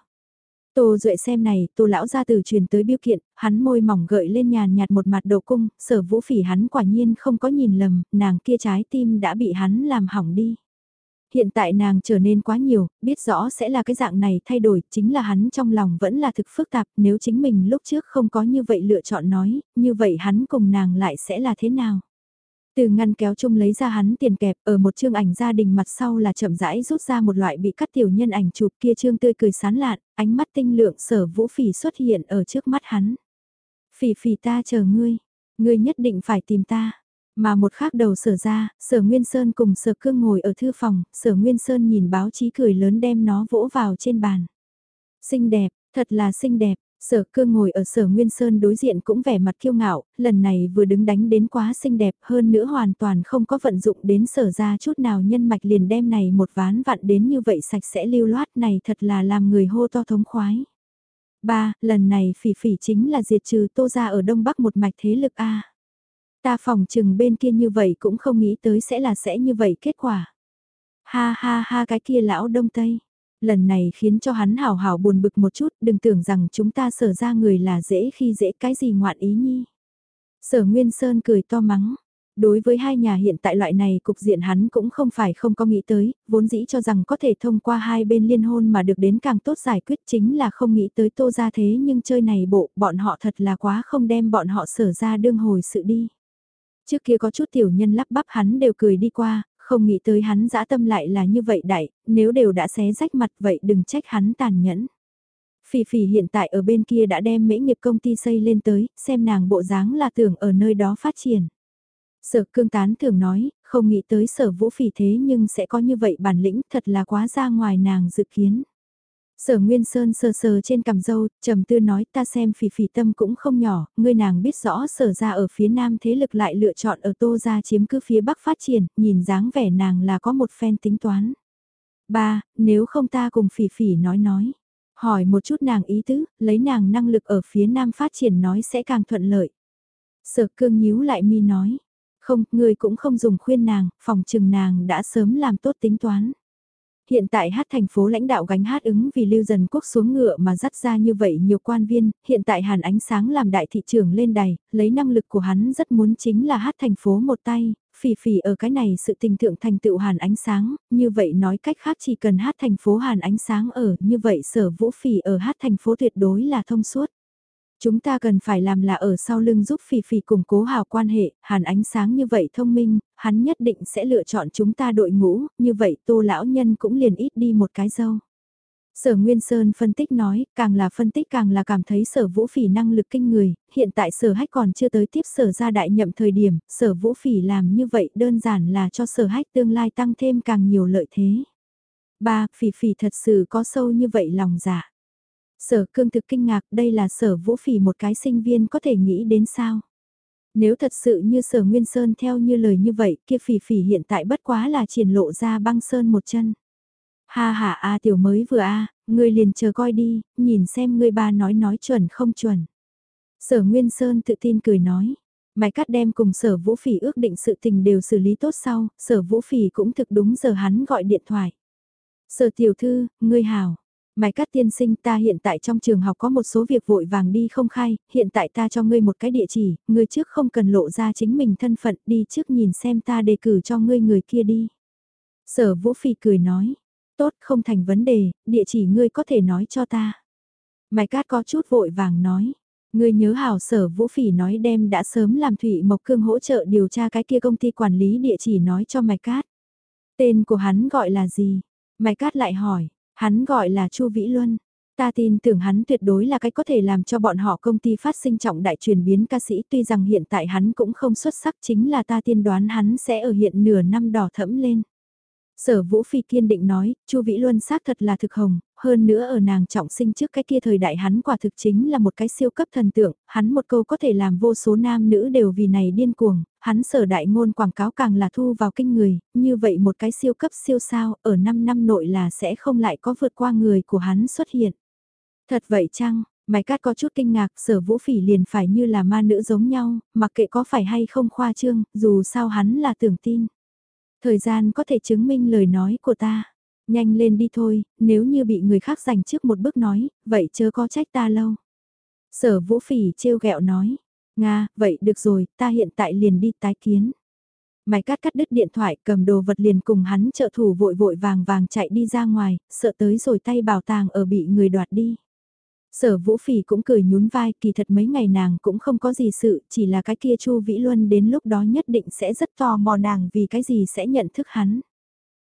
Tô Duệ xem này, Tô lão ra từ truyền tới biêu kiện, hắn môi mỏng gợi lên nhàn nhạt một mặt độ cung, sở vũ phỉ hắn quả nhiên không có nhìn lầm, nàng kia trái tim đã bị hắn làm hỏng đi. Hiện tại nàng trở nên quá nhiều, biết rõ sẽ là cái dạng này thay đổi, chính là hắn trong lòng vẫn là thực phức tạp, nếu chính mình lúc trước không có như vậy lựa chọn nói, như vậy hắn cùng nàng lại sẽ là thế nào? Từ ngăn kéo chung lấy ra hắn tiền kẹp ở một chương ảnh gia đình mặt sau là chậm rãi rút ra một loại bị cắt tiểu nhân ảnh chụp kia trương tươi cười sán lạn, ánh mắt tinh lượng sở vũ phỉ xuất hiện ở trước mắt hắn. Phỉ phỉ ta chờ ngươi, ngươi nhất định phải tìm ta. Mà một khác đầu sở ra, sở Nguyên Sơn cùng sở cương ngồi ở thư phòng, sở Nguyên Sơn nhìn báo chí cười lớn đem nó vỗ vào trên bàn. Xinh đẹp, thật là xinh đẹp, Sở cương ngồi ở sở Nguyên Sơn đối diện cũng vẻ mặt kiêu ngạo, lần này vừa đứng đánh đến quá xinh đẹp hơn nữa hoàn toàn không có vận dụng đến sở ra chút nào nhân mạch liền đem này một ván vặn đến như vậy sạch sẽ lưu loát này thật là làm người hô to thống khoái. ba Lần này phỉ phỉ chính là diệt trừ tô ra ở Đông Bắc một mạch thế lực A. Ta phòng trừng bên kia như vậy cũng không nghĩ tới sẽ là sẽ như vậy kết quả. Ha ha ha cái kia lão Đông Tây lần này khiến cho hắn hào hào buồn bực một chút, đừng tưởng rằng chúng ta sở ra người là dễ khi dễ cái gì ngoạn ý nhi. Sở Nguyên Sơn cười to mắng. Đối với hai nhà hiện tại loại này cục diện hắn cũng không phải không có nghĩ tới, vốn dĩ cho rằng có thể thông qua hai bên liên hôn mà được đến càng tốt giải quyết chính là không nghĩ tới tô ra thế nhưng chơi này bộ, bọn họ thật là quá không đem bọn họ sở ra đương hồi sự đi. Trước kia có chút tiểu nhân lắp bắp hắn đều cười đi qua, không nghĩ tới hắn dã tâm lại là như vậy đại, nếu đều đã xé rách mặt vậy đừng trách hắn tàn nhẫn. Phỉ phỉ hiện tại ở bên kia đã đem mễ nghiệp công ty xây lên tới, xem nàng bộ dáng là tưởng ở nơi đó phát triển. Sở cương tán thường nói, không nghĩ tới sở vũ phỉ thế nhưng sẽ có như vậy bản lĩnh thật là quá ra ngoài nàng dự kiến. Sở Nguyên Sơn sờ sờ trên cằm dâu, trầm tư nói ta xem phỉ phỉ tâm cũng không nhỏ, ngươi nàng biết rõ sở ra ở phía nam thế lực lại lựa chọn ở tô ra chiếm cứ phía bắc phát triển, nhìn dáng vẻ nàng là có một phen tính toán. Ba, nếu không ta cùng phỉ phỉ nói nói. Hỏi một chút nàng ý tứ, lấy nàng năng lực ở phía nam phát triển nói sẽ càng thuận lợi. Sở cương nhíu lại mi nói. Không, ngươi cũng không dùng khuyên nàng, phòng trừng nàng đã sớm làm tốt tính toán. Hiện tại hát thành phố lãnh đạo gánh hát ứng vì lưu dần quốc xuống ngựa mà dắt ra như vậy nhiều quan viên, hiện tại hàn ánh sáng làm đại thị trưởng lên đài, lấy năng lực của hắn rất muốn chính là hát thành phố một tay, phỉ phỉ ở cái này sự tình thượng thành tựu hàn ánh sáng, như vậy nói cách khác chỉ cần hát thành phố hàn ánh sáng ở, như vậy sở vũ phỉ ở hát thành phố tuyệt đối là thông suốt. Chúng ta cần phải làm là ở sau lưng giúp Phỉ Phỉ củng cố hào quan hệ, hàn ánh sáng như vậy thông minh, hắn nhất định sẽ lựa chọn chúng ta đội ngũ, như vậy tô lão nhân cũng liền ít đi một cái dâu. Sở Nguyên Sơn phân tích nói, càng là phân tích càng là cảm thấy sở vũ phỉ năng lực kinh người, hiện tại sở hách còn chưa tới tiếp sở ra đại nhậm thời điểm, sở vũ phỉ làm như vậy đơn giản là cho sở hách tương lai tăng thêm càng nhiều lợi thế. Ba, phỉ phỉ thật sự có sâu như vậy lòng dạ. Sở cương thực kinh ngạc đây là sở vũ phỉ một cái sinh viên có thể nghĩ đến sao. Nếu thật sự như sở Nguyên Sơn theo như lời như vậy kia phỉ phỉ hiện tại bất quá là triển lộ ra băng sơn một chân. Ha ha a tiểu mới vừa a ngươi liền chờ coi đi, nhìn xem ngươi ba nói nói chuẩn không chuẩn. Sở Nguyên Sơn tự tin cười nói. Mày cắt đem cùng sở vũ phỉ ước định sự tình đều xử lý tốt sau, sở vũ phỉ cũng thực đúng giờ hắn gọi điện thoại. Sở tiểu thư, ngươi hào, Mai Cát tiên sinh ta hiện tại trong trường học có một số việc vội vàng đi không khai, hiện tại ta cho ngươi một cái địa chỉ, ngươi trước không cần lộ ra chính mình thân phận đi trước nhìn xem ta đề cử cho ngươi người kia đi. Sở Vũ Phi cười nói, tốt không thành vấn đề, địa chỉ ngươi có thể nói cho ta. Mai cát có chút vội vàng nói, ngươi nhớ hảo sở Vũ Phỉ nói đem đã sớm làm Thủy Mộc Cương hỗ trợ điều tra cái kia công ty quản lý địa chỉ nói cho Mai cát. Tên của hắn gọi là gì? Mai cát lại hỏi, Hắn gọi là Chu Vĩ Luân. Ta tin tưởng hắn tuyệt đối là cái có thể làm cho bọn họ công ty phát sinh trọng đại chuyển biến ca sĩ tuy rằng hiện tại hắn cũng không xuất sắc, chính là ta tiên đoán hắn sẽ ở hiện nửa năm đỏ thẫm lên. Sở Vũ Phi kiên định nói, Chu Vĩ Luân xác thật là thực hồng, hơn nữa ở nàng trọng sinh trước cái kia thời đại hắn quả thực chính là một cái siêu cấp thần tượng, hắn một câu có thể làm vô số nam nữ đều vì này điên cuồng, hắn sở đại ngôn quảng cáo càng là thu vào kinh người, như vậy một cái siêu cấp siêu sao, ở 5 năm nội là sẽ không lại có vượt qua người của hắn xuất hiện. Thật vậy chăng? mai cát có chút kinh ngạc, sở vũ phỉ liền phải như là ma nữ giống nhau, mặc kệ có phải hay không khoa trương, dù sao hắn là tưởng tin. Thời gian có thể chứng minh lời nói của ta. Nhanh lên đi thôi, nếu như bị người khác giành trước một bước nói, vậy chớ có trách ta lâu. Sở vũ phỉ trêu ghẹo nói. Nga, vậy được rồi, ta hiện tại liền đi tái kiến. Mày cắt cắt đứt điện thoại cầm đồ vật liền cùng hắn trợ thủ vội vội vàng vàng chạy đi ra ngoài, sợ tới rồi tay bảo tàng ở bị người đoạt đi. Sở Vũ Phỉ cũng cười nhún vai, kỳ thật mấy ngày nàng cũng không có gì sự, chỉ là cái kia Chu Vĩ Luân đến lúc đó nhất định sẽ rất tò mò nàng vì cái gì sẽ nhận thức hắn.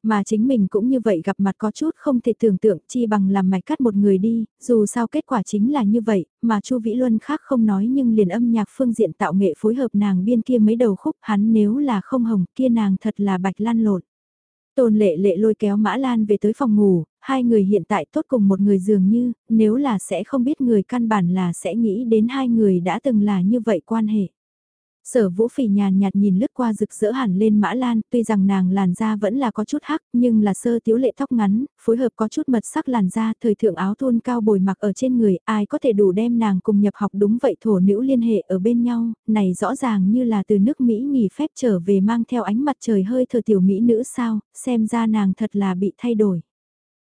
Mà chính mình cũng như vậy gặp mặt có chút không thể tưởng tượng chi bằng làm mạch cắt một người đi, dù sao kết quả chính là như vậy, mà Chu Vĩ Luân khác không nói nhưng liền âm nhạc phương diện tạo nghệ phối hợp nàng biên kia mấy đầu khúc hắn nếu là không hồng kia nàng thật là bạch lan lộn. Tôn lệ lệ lôi kéo Mã Lan về tới phòng ngủ, hai người hiện tại tốt cùng một người dường như, nếu là sẽ không biết người căn bản là sẽ nghĩ đến hai người đã từng là như vậy quan hệ. Sở vũ phỉ nhàn nhạt nhìn lướt qua rực rỡ hẳn lên mã lan, tuy rằng nàng làn da vẫn là có chút hắc, nhưng là sơ tiếu lệ tóc ngắn, phối hợp có chút mật sắc làn da, thời thượng áo thun cao bồi mặc ở trên người, ai có thể đủ đem nàng cùng nhập học đúng vậy thổ nữ liên hệ ở bên nhau, này rõ ràng như là từ nước Mỹ nghỉ phép trở về mang theo ánh mặt trời hơi thờ tiểu Mỹ nữ sao, xem ra nàng thật là bị thay đổi.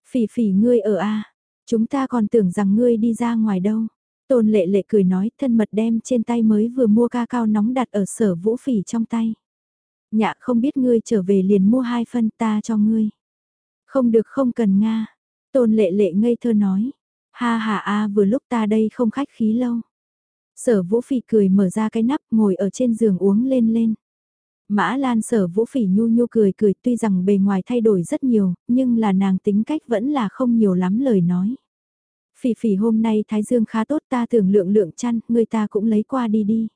Phỉ phỉ ngươi ở A, chúng ta còn tưởng rằng ngươi đi ra ngoài đâu. Tôn lệ lệ cười nói thân mật đem trên tay mới vừa mua ca cao nóng đặt ở sở vũ phỉ trong tay. Nhạ không biết ngươi trở về liền mua hai phân ta cho ngươi. Không được không cần Nga. Tôn lệ lệ ngây thơ nói. Ha ha a vừa lúc ta đây không khách khí lâu. Sở vũ phỉ cười mở ra cái nắp ngồi ở trên giường uống lên lên. Mã Lan sở vũ phỉ nhu nhu cười cười tuy rằng bề ngoài thay đổi rất nhiều, nhưng là nàng tính cách vẫn là không nhiều lắm lời nói. Phỉ phỉ hôm nay Thái Dương khá tốt ta tưởng lượng lượng chăn, người ta cũng lấy qua đi đi.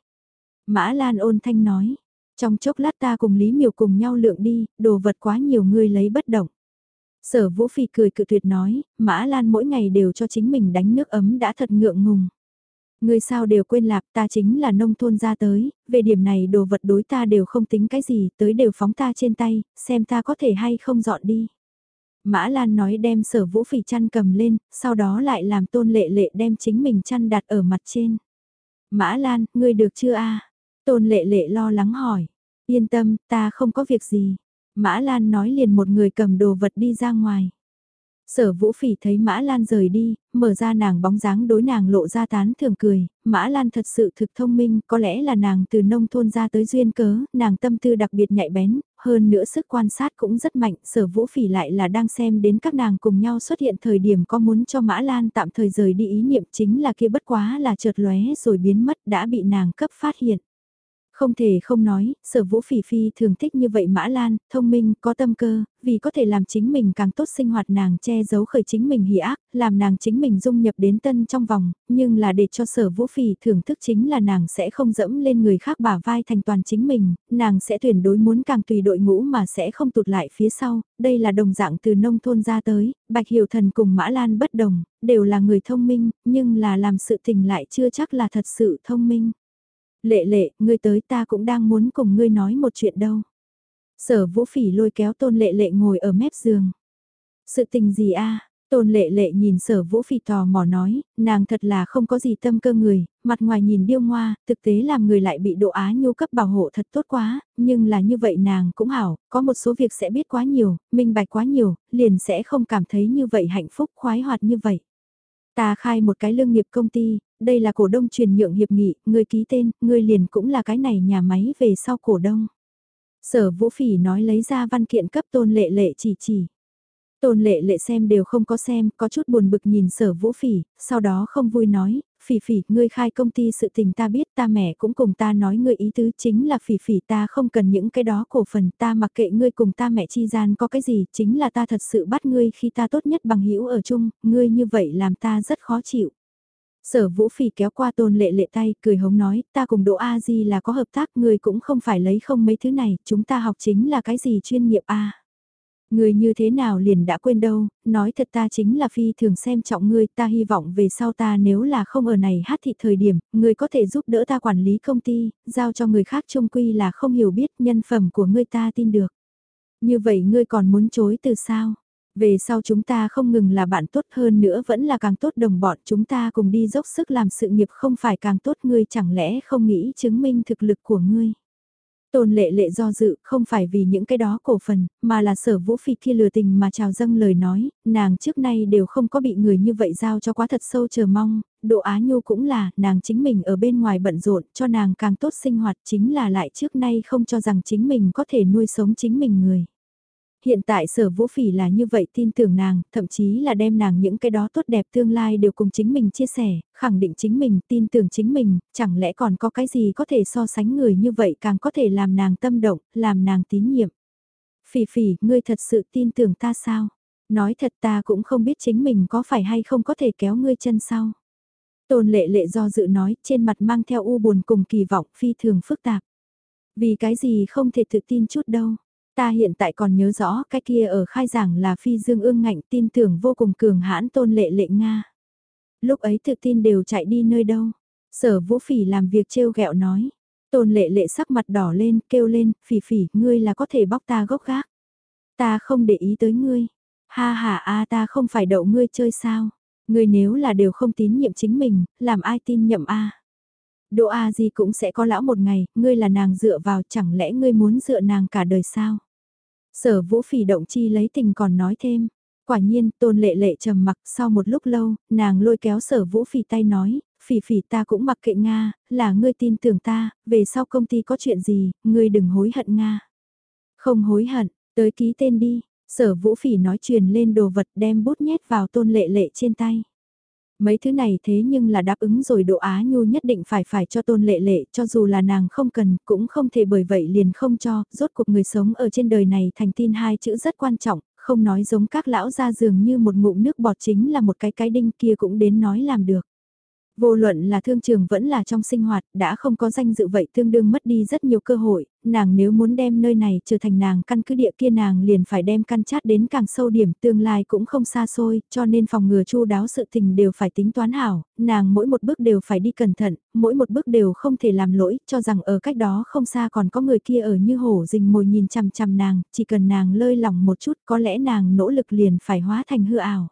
Mã Lan ôn thanh nói, trong chốc lát ta cùng Lý Miều cùng nhau lượng đi, đồ vật quá nhiều người lấy bất động. Sở Vũ Phi cười cự tuyệt nói, Mã Lan mỗi ngày đều cho chính mình đánh nước ấm đã thật ngượng ngùng. Người sao đều quên lạp ta chính là nông thôn ra tới, về điểm này đồ vật đối ta đều không tính cái gì, tới đều phóng ta trên tay, xem ta có thể hay không dọn đi. Mã Lan nói đem sở vũ phỉ chăn cầm lên, sau đó lại làm tôn lệ lệ đem chính mình chăn đặt ở mặt trên. Mã Lan, ngươi được chưa a? Tôn lệ lệ lo lắng hỏi. Yên tâm, ta không có việc gì. Mã Lan nói liền một người cầm đồ vật đi ra ngoài. Sở Vũ Phỉ thấy Mã Lan rời đi, mở ra nàng bóng dáng đối nàng lộ ra tán thường cười, Mã Lan thật sự thực thông minh, có lẽ là nàng từ nông thôn ra tới duyên cớ, nàng tâm tư đặc biệt nhạy bén, hơn nữa sức quan sát cũng rất mạnh, Sở Vũ Phỉ lại là đang xem đến các nàng cùng nhau xuất hiện thời điểm có muốn cho Mã Lan tạm thời rời đi ý niệm chính là kia bất quá là chợt lóe rồi biến mất đã bị nàng cấp phát hiện. Không thể không nói, sở vũ phỉ phi thường thích như vậy Mã Lan, thông minh, có tâm cơ, vì có thể làm chính mình càng tốt sinh hoạt nàng che giấu khởi chính mình hỉ ác, làm nàng chính mình dung nhập đến tân trong vòng, nhưng là để cho sở vũ phỉ thưởng thức chính là nàng sẽ không dẫm lên người khác bả vai thành toàn chính mình, nàng sẽ tuyển đối muốn càng tùy đội ngũ mà sẽ không tụt lại phía sau, đây là đồng dạng từ nông thôn ra tới, Bạch Hiểu Thần cùng Mã Lan bất đồng, đều là người thông minh, nhưng là làm sự tình lại chưa chắc là thật sự thông minh. Lệ lệ, ngươi tới ta cũng đang muốn cùng ngươi nói một chuyện đâu. Sở vũ phỉ lôi kéo tôn lệ lệ ngồi ở mép giường. Sự tình gì a Tôn lệ lệ nhìn sở vũ phỉ tò mò nói, nàng thật là không có gì tâm cơ người, mặt ngoài nhìn điêu ngoa, thực tế làm người lại bị độ á nhu cấp bảo hộ thật tốt quá, nhưng là như vậy nàng cũng hảo, có một số việc sẽ biết quá nhiều, minh bạch quá nhiều, liền sẽ không cảm thấy như vậy hạnh phúc khoái hoạt như vậy. Ta khai một cái lương nghiệp công ty, đây là cổ đông truyền nhượng hiệp nghị, người ký tên, người liền cũng là cái này nhà máy về sau cổ đông. Sở Vũ Phỉ nói lấy ra văn kiện cấp tôn lệ lệ chỉ chỉ. Tôn lệ lệ xem đều không có xem, có chút buồn bực nhìn sở vũ phỉ, sau đó không vui nói, phỉ phỉ, ngươi khai công ty sự tình ta biết ta mẹ cũng cùng ta nói ngươi ý tứ chính là phỉ phỉ ta không cần những cái đó cổ phần ta mặc kệ ngươi cùng ta mẹ chi gian có cái gì, chính là ta thật sự bắt ngươi khi ta tốt nhất bằng hữu ở chung, ngươi như vậy làm ta rất khó chịu. Sở Vũ Phỉ kéo qua tôn lệ lệ tay, cười hống nói, ta cùng Đỗ A Di là có hợp tác, ngươi cũng không phải lấy không mấy thứ này, chúng ta học chính là cái gì chuyên nghiệp A. Người như thế nào liền đã quên đâu, nói thật ta chính là phi thường xem trọng ngươi, ta hy vọng về sau ta nếu là không ở này hát thị thời điểm, ngươi có thể giúp đỡ ta quản lý công ty, giao cho người khác trông quy là không hiểu biết nhân phẩm của ngươi ta tin được. Như vậy ngươi còn muốn chối từ sao? Về sau chúng ta không ngừng là bạn tốt hơn nữa vẫn là càng tốt đồng bọn chúng ta cùng đi dốc sức làm sự nghiệp không phải càng tốt ngươi chẳng lẽ không nghĩ chứng minh thực lực của ngươi. Tôn lệ lệ do dự không phải vì những cái đó cổ phần, mà là sở vũ phi khi lừa tình mà trào dâng lời nói, nàng trước nay đều không có bị người như vậy giao cho quá thật sâu chờ mong, độ á nhu cũng là, nàng chính mình ở bên ngoài bận rộn cho nàng càng tốt sinh hoạt chính là lại trước nay không cho rằng chính mình có thể nuôi sống chính mình người hiện tại sở vũ phỉ là như vậy tin tưởng nàng, thậm chí là đem nàng những cái đó tốt đẹp tương lai đều cùng chính mình chia sẻ, khẳng định chính mình, tin tưởng chính mình, chẳng lẽ còn có cái gì có thể so sánh người như vậy càng có thể làm nàng tâm động, làm nàng tín nhiệm. Phỉ phỉ, ngươi thật sự tin tưởng ta sao? Nói thật ta cũng không biết chính mình có phải hay không có thể kéo ngươi chân sau. Tôn lệ lệ do dự nói, trên mặt mang theo u buồn cùng kỳ vọng phi thường phức tạp. Vì cái gì không thể tự tin chút đâu. Ta hiện tại còn nhớ rõ cái kia ở khai giảng là phi dương ương ngạnh tin tưởng vô cùng cường hãn tôn lệ lệ Nga. Lúc ấy tự tin đều chạy đi nơi đâu. Sở vũ phỉ làm việc trêu ghẹo nói. Tôn lệ lệ sắc mặt đỏ lên, kêu lên, phỉ phỉ, ngươi là có thể bóc ta gốc gác. Ta không để ý tới ngươi. Ha ha a ta không phải đậu ngươi chơi sao. Ngươi nếu là đều không tín nhiệm chính mình, làm ai tin nhậm a Đỗ A Di cũng sẽ có lão một ngày, ngươi là nàng dựa vào chẳng lẽ ngươi muốn dựa nàng cả đời sao? Sở vũ phỉ động chi lấy tình còn nói thêm. Quả nhiên, tôn lệ lệ trầm mặc sau một lúc lâu, nàng lôi kéo sở vũ phỉ tay nói, phỉ phỉ ta cũng mặc kệ Nga, là ngươi tin tưởng ta, về sau công ty có chuyện gì, ngươi đừng hối hận Nga. Không hối hận, tới ký tên đi, sở vũ phỉ nói truyền lên đồ vật đem bút nhét vào tôn lệ lệ trên tay. Mấy thứ này thế nhưng là đáp ứng rồi độ Á Nhu nhất định phải phải cho tôn lệ lệ, cho dù là nàng không cần, cũng không thể bởi vậy liền không cho, rốt cuộc người sống ở trên đời này thành tin hai chữ rất quan trọng, không nói giống các lão ra dường như một ngụm nước bọt chính là một cái cái đinh kia cũng đến nói làm được. Vô luận là thương trường vẫn là trong sinh hoạt, đã không có danh dự vậy tương đương mất đi rất nhiều cơ hội, nàng nếu muốn đem nơi này trở thành nàng căn cứ địa kia nàng liền phải đem căn chát đến càng sâu điểm tương lai cũng không xa xôi, cho nên phòng ngừa chu đáo sự tình đều phải tính toán hảo, nàng mỗi một bước đều phải đi cẩn thận, mỗi một bước đều không thể làm lỗi, cho rằng ở cách đó không xa còn có người kia ở như hổ rình mồi nhìn chằm chằm nàng, chỉ cần nàng lơi lỏng một chút có lẽ nàng nỗ lực liền phải hóa thành hư ảo.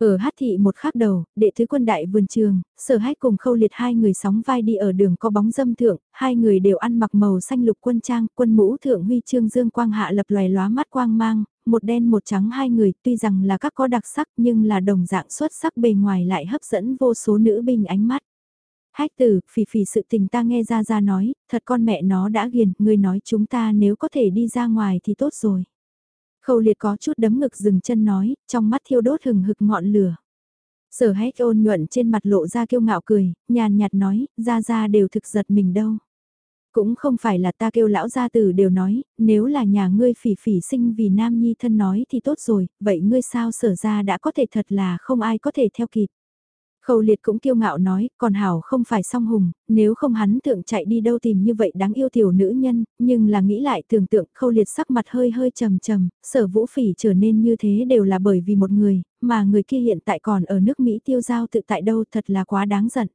Ở hát thị một khắc đầu, đệ thứ quân đại vườn trường, sở hách cùng khâu liệt hai người sóng vai đi ở đường có bóng dâm thượng, hai người đều ăn mặc màu xanh lục quân trang, quân mũ thượng huy chương dương quang hạ lập loài lóa mắt quang mang, một đen một trắng hai người tuy rằng là các có đặc sắc nhưng là đồng dạng xuất sắc bề ngoài lại hấp dẫn vô số nữ binh ánh mắt. Hách tử, phỉ phỉ sự tình ta nghe ra ra nói, thật con mẹ nó đã ghiền, người nói chúng ta nếu có thể đi ra ngoài thì tốt rồi. Khâu liệt có chút đấm ngực dừng chân nói, trong mắt thiêu đốt hừng hực ngọn lửa. Sở hách ôn nhuận trên mặt lộ ra kiêu ngạo cười, nhàn nhạt nói, ra ra đều thực giật mình đâu. Cũng không phải là ta kêu lão gia tử đều nói, nếu là nhà ngươi phỉ phỉ sinh vì nam nhi thân nói thì tốt rồi, vậy ngươi sao sở ra đã có thể thật là không ai có thể theo kịp. Khâu liệt cũng kiêu ngạo nói, còn hảo không phải song hùng, nếu không hắn tưởng chạy đi đâu tìm như vậy đáng yêu tiểu nữ nhân, nhưng là nghĩ lại tưởng tượng khâu liệt sắc mặt hơi hơi trầm trầm, sở vũ phỉ trở nên như thế đều là bởi vì một người, mà người kia hiện tại còn ở nước Mỹ tiêu giao tự tại đâu thật là quá đáng giận.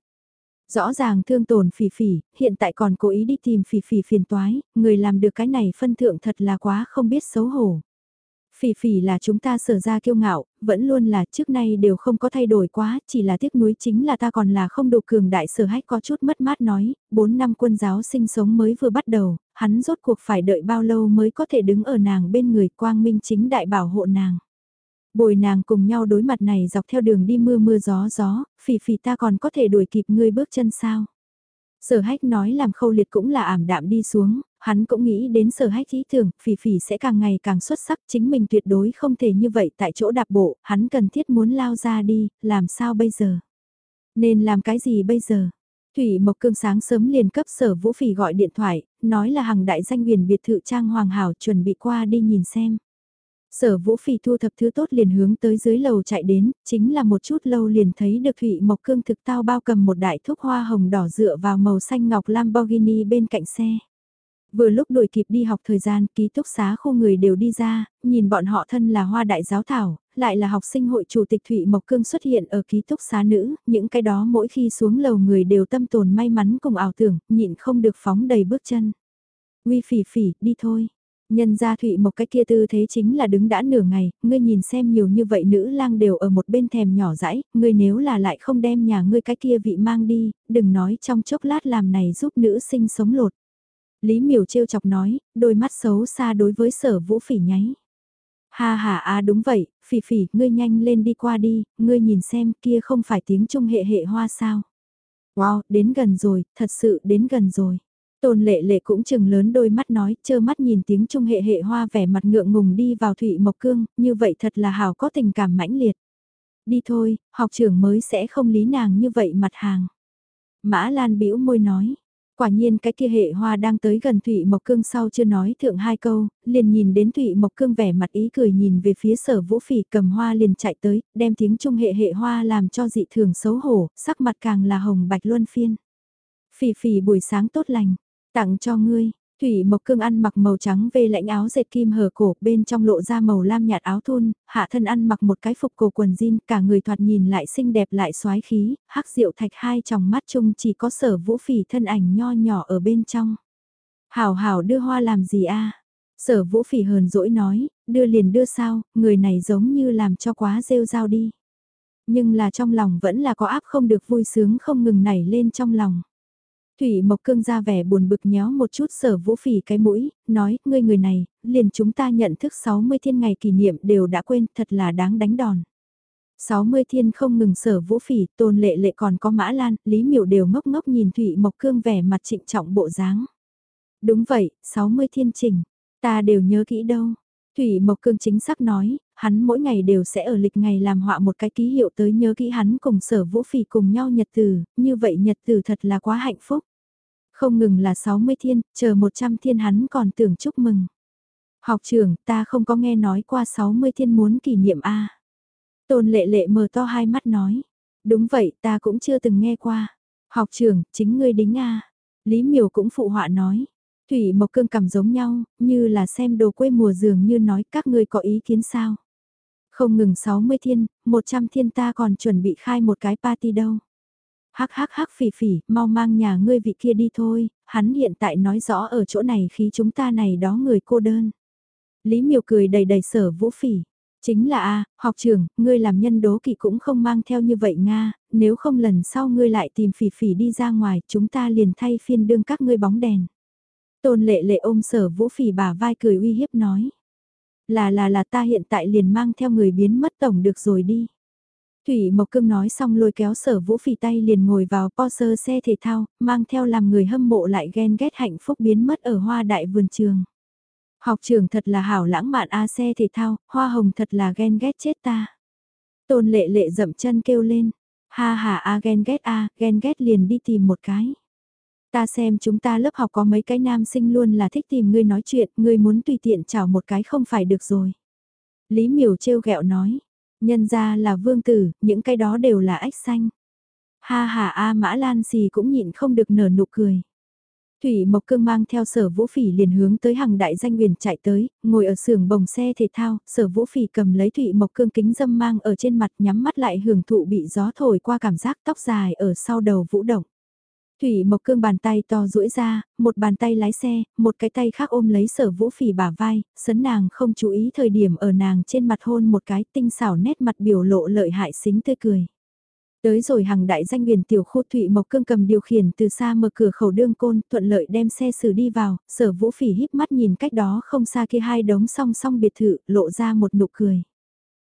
Rõ ràng thương tổn phỉ phỉ, hiện tại còn cố ý đi tìm phỉ phỉ phiền toái, người làm được cái này phân thượng thật là quá không biết xấu hổ. Phỉ phỉ là chúng ta sở ra kiêu ngạo, vẫn luôn là trước nay đều không có thay đổi quá, chỉ là tiếc nuối chính là ta còn là không đủ cường đại sở hách có chút mất mát nói, 4 năm quân giáo sinh sống mới vừa bắt đầu, hắn rốt cuộc phải đợi bao lâu mới có thể đứng ở nàng bên người quang minh chính đại bảo hộ nàng. Bồi nàng cùng nhau đối mặt này dọc theo đường đi mưa mưa gió gió, phỉ phỉ ta còn có thể đuổi kịp ngươi bước chân sao. Sở hách nói làm khâu liệt cũng là ảm đạm đi xuống, hắn cũng nghĩ đến sở hách ý tưởng, phỉ phỉ sẽ càng ngày càng xuất sắc, chính mình tuyệt đối không thể như vậy tại chỗ đạp bộ, hắn cần thiết muốn lao ra đi, làm sao bây giờ? Nên làm cái gì bây giờ? Thủy Mộc Cương sáng sớm liền cấp sở vũ phỉ gọi điện thoại, nói là hàng đại danh huyền biệt thự trang hoàng hảo chuẩn bị qua đi nhìn xem. Sở vũ phỉ thu thập thứ tốt liền hướng tới dưới lầu chạy đến, chính là một chút lâu liền thấy được Thụy Mộc Cương thực tao bao cầm một đại thúc hoa hồng đỏ dựa vào màu xanh ngọc Lamborghini bên cạnh xe. Vừa lúc đuổi kịp đi học thời gian, ký túc xá khu người đều đi ra, nhìn bọn họ thân là hoa đại giáo thảo, lại là học sinh hội chủ tịch Thụy Mộc Cương xuất hiện ở ký túc xá nữ, những cái đó mỗi khi xuống lầu người đều tâm tồn may mắn cùng ảo tưởng, nhịn không được phóng đầy bước chân. Uy phỉ phỉ, đi thôi. Nhân gia Thụy Mộc cái kia tư thế chính là đứng đã nửa ngày, ngươi nhìn xem nhiều như vậy nữ lang đều ở một bên thèm nhỏ dãi, ngươi nếu là lại không đem nhà ngươi cái kia vị mang đi, đừng nói trong chốc lát làm này giúp nữ sinh sống lột. Lý miểu trêu chọc nói, đôi mắt xấu xa đối với sở vũ phỉ nháy. Ha ha à đúng vậy, phỉ phỉ, ngươi nhanh lên đi qua đi, ngươi nhìn xem kia không phải tiếng trung hệ hệ hoa sao. Wow, đến gần rồi, thật sự đến gần rồi. Tôn lệ lệ cũng chừng lớn đôi mắt nói, chơ mắt nhìn tiếng trung hệ hệ hoa vẻ mặt ngượng ngùng đi vào Thụy Mộc Cương, như vậy thật là hào có tình cảm mãnh liệt. Đi thôi, học trưởng mới sẽ không lý nàng như vậy mặt hàng. Mã Lan bĩu môi nói, Quả nhiên cái kia hệ hoa đang tới gần Thụy Mộc Cương sau chưa nói thượng hai câu, liền nhìn đến Thụy Mộc Cương vẻ mặt ý cười nhìn về phía sở vũ phỉ cầm hoa liền chạy tới, đem tiếng trung hệ hệ hoa làm cho dị thường xấu hổ, sắc mặt càng là hồng bạch luân phiên. Phỉ phỉ buổi sáng tốt lành, tặng cho ngươi, Thủy Mộc Cương ăn mặc màu trắng về lãnh áo dệt kim hở cổ, bên trong lộ ra màu lam nhạt áo thun, hạ thân ăn mặc một cái phục cổ quần jean, cả người thoạt nhìn lại xinh đẹp lại xoái khí, hắc diệu thạch hai tròng mắt chung chỉ có sở vũ phỉ thân ảnh nho nhỏ ở bên trong. Hảo hảo đưa hoa làm gì a? Sở vũ phỉ hờn dỗi nói, đưa liền đưa sao, người này giống như làm cho quá rêu rao đi. Nhưng là trong lòng vẫn là có áp không được vui sướng không ngừng nảy lên trong lòng. Thủy Mộc Cương ra vẻ buồn bực nhéo một chút sở vũ phỉ cái mũi, nói, ngươi người này, liền chúng ta nhận thức 60 thiên ngày kỷ niệm đều đã quên, thật là đáng đánh đòn. 60 thiên không ngừng sở vũ phỉ, tôn lệ lệ còn có mã lan, lý miệu đều ngốc ngốc nhìn Thủy Mộc Cương vẻ mặt trịnh trọng bộ dáng. Đúng vậy, 60 thiên trình, ta đều nhớ kỹ đâu. Thủy Mộc Cương chính xác nói, hắn mỗi ngày đều sẽ ở lịch ngày làm họa một cái ký hiệu tới nhớ kỹ hắn cùng sở vũ phỉ cùng nhau nhật từ, như vậy nhật từ thật là quá hạnh phúc. Không ngừng là 60 thiên, chờ 100 thiên hắn còn tưởng chúc mừng. Học trưởng, ta không có nghe nói qua 60 thiên muốn kỷ niệm A. Tôn lệ lệ mở to hai mắt nói. Đúng vậy, ta cũng chưa từng nghe qua. Học trưởng, chính ngươi đính A. Lý miều cũng phụ họa nói. Thủy Mộc Cương cầm giống nhau, như là xem đồ quê mùa dường như nói các ngươi có ý kiến sao. Không ngừng 60 thiên, 100 thiên ta còn chuẩn bị khai một cái party đâu. Hắc hắc hắc phỉ phỉ, mau mang nhà ngươi vị kia đi thôi, hắn hiện tại nói rõ ở chỗ này khi chúng ta này đó người cô đơn. Lý miều cười đầy đầy sở vũ phỉ. Chính là a học trưởng, ngươi làm nhân đố kỵ cũng không mang theo như vậy Nga, nếu không lần sau ngươi lại tìm phỉ phỉ đi ra ngoài, chúng ta liền thay phiên đương các ngươi bóng đèn. Tôn lệ lệ ôm sở vũ phỉ bà vai cười uy hiếp nói. Là là là ta hiện tại liền mang theo người biến mất tổng được rồi đi. Thủy Mộc Cương nói xong lôi kéo sở vũ phỉ tay liền ngồi vào Porsche xe thể thao, mang theo làm người hâm mộ lại ghen ghét hạnh phúc biến mất ở hoa đại vườn trường. Học trường thật là hảo lãng mạn A xe thể thao, hoa hồng thật là ghen ghét chết ta. Tôn lệ lệ dậm chân kêu lên, ha ha A ghen ghét A, ghen ghét liền đi tìm một cái. Ta xem chúng ta lớp học có mấy cái nam sinh luôn là thích tìm ngươi nói chuyện, ngươi muốn tùy tiện chào một cái không phải được rồi. Lý miểu trêu ghẹo nói, Nhân ra là vương tử, những cái đó đều là ếch xanh. Ha ha A Mã Lan gì cũng nhịn không được nở nụ cười. Thủy Mộc Cương mang theo sở vũ phỉ liền hướng tới hàng đại danh huyền chạy tới, ngồi ở xưởng bồng xe thể thao, sở vũ phỉ cầm lấy Thủy Mộc Cương kính dâm mang ở trên mặt nhắm mắt lại hưởng thụ bị gió thổi qua cảm giác tóc dài ở sau đầu vũ động. Thủy Mộc Cương bàn tay to duỗi ra, một bàn tay lái xe, một cái tay khác ôm lấy sở vũ phỉ bả vai, sấn nàng không chú ý thời điểm ở nàng trên mặt hôn một cái tinh xảo nét mặt biểu lộ lợi hại xính tươi cười. Tới rồi hàng đại danh biển tiểu khu Thụy Mộc Cương cầm điều khiển từ xa mở cửa khẩu đương côn thuận lợi đem xe xử đi vào, sở vũ phỉ híp mắt nhìn cách đó không xa kia hai đống song song biệt thự, lộ ra một nụ cười.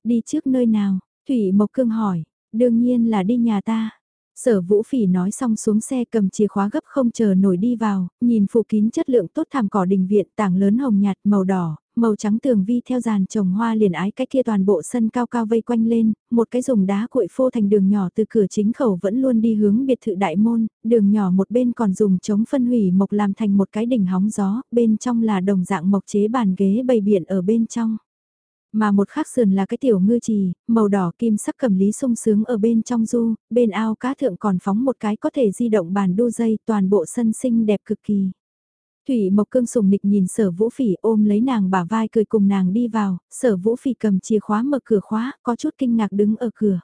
Đi trước nơi nào? Thủy Mộc Cương hỏi, đương nhiên là đi nhà ta. Sở Vũ Phỉ nói xong xuống xe cầm chìa khóa gấp không chờ nổi đi vào, nhìn phủ kín chất lượng tốt thảm cỏ đình viện tảng lớn hồng nhạt màu đỏ, màu trắng tường vi theo dàn trồng hoa liền ái cái kia toàn bộ sân cao cao vây quanh lên, một cái dùng đá cuội phô thành đường nhỏ từ cửa chính khẩu vẫn luôn đi hướng biệt thự đại môn, đường nhỏ một bên còn dùng chống phân hủy mộc làm thành một cái đỉnh hóng gió, bên trong là đồng dạng mộc chế bàn ghế bày biển ở bên trong. Mà một khắc sườn là cái tiểu ngư trì, màu đỏ kim sắc cầm lý sung sướng ở bên trong du, bên ao cá thượng còn phóng một cái có thể di động bàn đu dây toàn bộ sân xinh đẹp cực kỳ. Thủy Mộc Cương sùng nịch nhìn sở vũ phỉ ôm lấy nàng bả vai cười cùng nàng đi vào, sở vũ phỉ cầm chìa khóa mở cửa khóa, có chút kinh ngạc đứng ở cửa.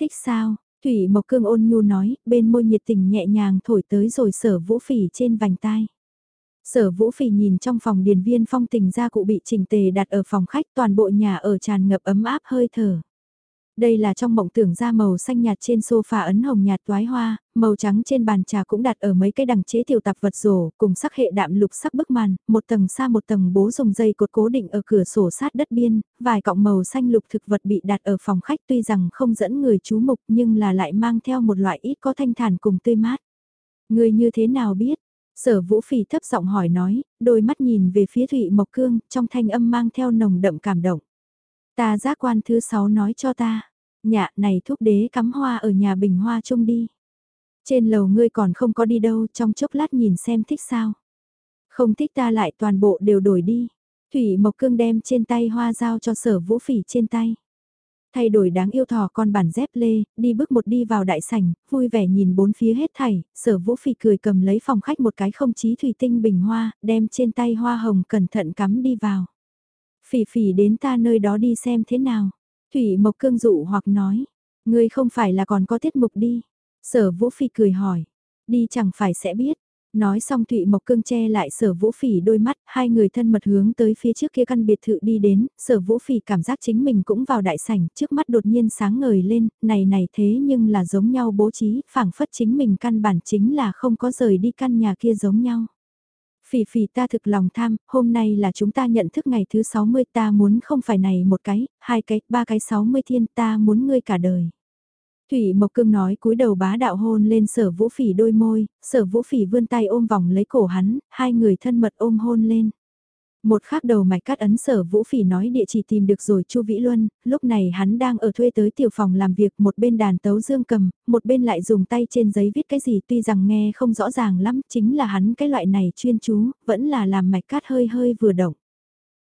Thích sao? Thủy Mộc Cương ôn nhu nói, bên môi nhiệt tình nhẹ nhàng thổi tới rồi sở vũ phỉ trên vành tai. Sở Vũ Phỉ nhìn trong phòng điền viên phong tình gia cụ bị chỉnh tề đặt ở phòng khách toàn bộ nhà ở tràn ngập ấm áp hơi thở. Đây là trong mộng tưởng da màu xanh nhạt trên sofa ấn hồng nhạt toái hoa, màu trắng trên bàn trà cũng đặt ở mấy cái đằng chế tiểu tạp vật rổ, cùng sắc hệ đạm lục sắc bức màn, một tầng xa một tầng bố dùng dây cột cố định ở cửa sổ sát đất biên, vài cọng màu xanh lục thực vật bị đặt ở phòng khách tuy rằng không dẫn người chú mục nhưng là lại mang theo một loại ít có thanh thản cùng tươi mát. Người như thế nào biết, Sở Vũ Phỉ thấp giọng hỏi nói, đôi mắt nhìn về phía Thụy Mộc Cương, trong thanh âm mang theo nồng đậm cảm động. Ta giác quan thứ sáu nói cho ta, nhạ này thúc đế cắm hoa ở nhà bình hoa chung đi. Trên lầu ngươi còn không có đi đâu, trong chốc lát nhìn xem thích sao. Không thích ta lại toàn bộ đều đổi đi. Thủy Mộc Cương đem trên tay hoa giao cho sở vũ phỉ trên tay. Thay đổi đáng yêu thò con bản dép lê, đi bước một đi vào đại sảnh, vui vẻ nhìn bốn phía hết thảy, sở vũ phỉ cười cầm lấy phòng khách một cái không chí thủy tinh bình hoa, đem trên tay hoa hồng cẩn thận cắm đi vào. Phỉ phỉ đến ta nơi đó đi xem thế nào. Thủy Mộc Cương dụ hoặc nói, ngươi không phải là còn có tiết mục đi. Sở Vũ Phỉ cười hỏi, đi chẳng phải sẽ biết. Nói xong Thụy Mộc Cương che lại sở vũ phỉ đôi mắt, hai người thân mật hướng tới phía trước kia căn biệt thự đi đến, sở vũ phỉ cảm giác chính mình cũng vào đại sảnh, trước mắt đột nhiên sáng ngời lên, này này thế nhưng là giống nhau bố trí, phảng phất chính mình căn bản chính là không có rời đi căn nhà kia giống nhau. Phỉ phỉ ta thực lòng tham, hôm nay là chúng ta nhận thức ngày thứ 60 ta muốn không phải này một cái, hai cái, ba cái 60 thiên ta muốn ngươi cả đời. Thủy Mộc Cương nói cúi đầu bá đạo hôn lên sở vũ phỉ đôi môi, sở vũ phỉ vươn tay ôm vòng lấy cổ hắn, hai người thân mật ôm hôn lên. Một khắc đầu mạch cắt ấn sở vũ phỉ nói địa chỉ tìm được rồi Chu Vĩ Luân, lúc này hắn đang ở thuê tới tiểu phòng làm việc một bên đàn tấu dương cầm, một bên lại dùng tay trên giấy viết cái gì tuy rằng nghe không rõ ràng lắm, chính là hắn cái loại này chuyên chú, vẫn là làm mạch cắt hơi hơi vừa động.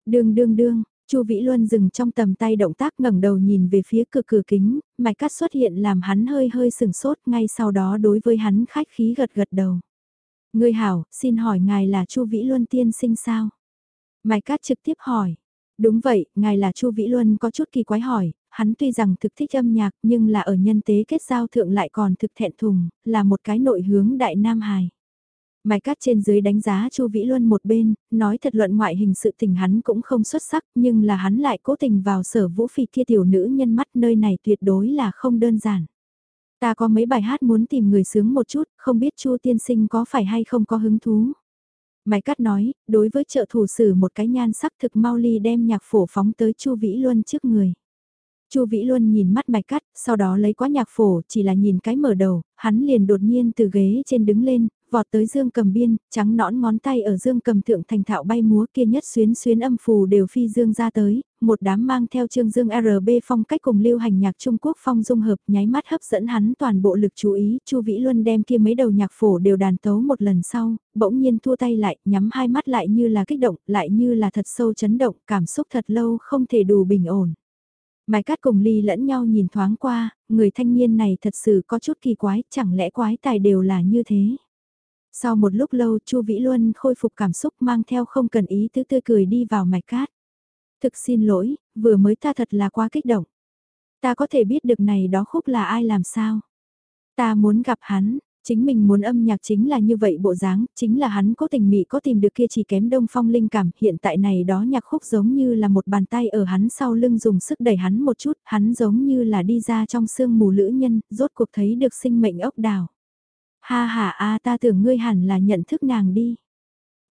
Đương đương đương, Chu Vĩ Luân dừng trong tầm tay động tác ngẩng đầu nhìn về phía cửa cửa kính, mạch cắt xuất hiện làm hắn hơi hơi sừng sốt ngay sau đó đối với hắn khách khí gật gật đầu. Người hảo, xin hỏi ngài là Chu Vĩ Luân tiên sinh sao? Mạch cắt trực tiếp hỏi. Đúng vậy, ngài là Chu Vĩ Luân có chút kỳ quái hỏi, hắn tuy rằng thực thích âm nhạc nhưng là ở nhân tế kết giao thượng lại còn thực thẹn thùng, là một cái nội hướng đại nam hài. Mai cát trên dưới đánh giá Chu Vĩ Luân một bên, nói thật luận ngoại hình sự tình hắn cũng không xuất sắc, nhưng là hắn lại cố tình vào sở vũ phi kia tiểu nữ nhân mắt nơi này tuyệt đối là không đơn giản. Ta có mấy bài hát muốn tìm người sướng một chút, không biết Chu tiên sinh có phải hay không có hứng thú. Mai cát nói, đối với trợ thủ sử một cái nhan sắc thực mau ly đem nhạc phổ phóng tới Chu Vĩ Luân trước người. Chu Vĩ Luân nhìn mắt mạch cát sau đó lấy quá nhạc phổ, chỉ là nhìn cái mở đầu, hắn liền đột nhiên từ ghế trên đứng lên, vọt tới dương cầm biên, trắng nõn ngón tay ở dương cầm thượng thành thạo bay múa kia nhất xuyến xuyến âm phù đều phi dương ra tới, một đám mang theo trương dương RB phong cách cùng lưu hành nhạc Trung Quốc phong dung hợp nháy mắt hấp dẫn hắn toàn bộ lực chú ý, Chu Vĩ Luân đem kia mấy đầu nhạc phổ đều đàn tấu một lần sau, bỗng nhiên thua tay lại, nhắm hai mắt lại như là kích động, lại như là thật sâu chấn động, cảm xúc thật lâu không thể đủ bình ổn. Mai Cát cùng Ly lẫn nhau nhìn thoáng qua, người thanh niên này thật sự có chút kỳ quái, chẳng lẽ quái tài đều là như thế. Sau một lúc lâu Chu Vĩ Luân khôi phục cảm xúc mang theo không cần ý tứ tươi cười đi vào mạch cát. Thực xin lỗi, vừa mới ta thật là quá kích động. Ta có thể biết được này đó khúc là ai làm sao. Ta muốn gặp hắn, chính mình muốn âm nhạc chính là như vậy bộ dáng, chính là hắn có tình mị có tìm được kia chỉ kém đông phong linh cảm, hiện tại này đó nhạc khúc giống như là một bàn tay ở hắn sau lưng dùng sức đẩy hắn một chút, hắn giống như là đi ra trong sương mù lữ nhân, rốt cuộc thấy được sinh mệnh ốc đào. Ha ha a ta tưởng ngươi hẳn là nhận thức nàng đi.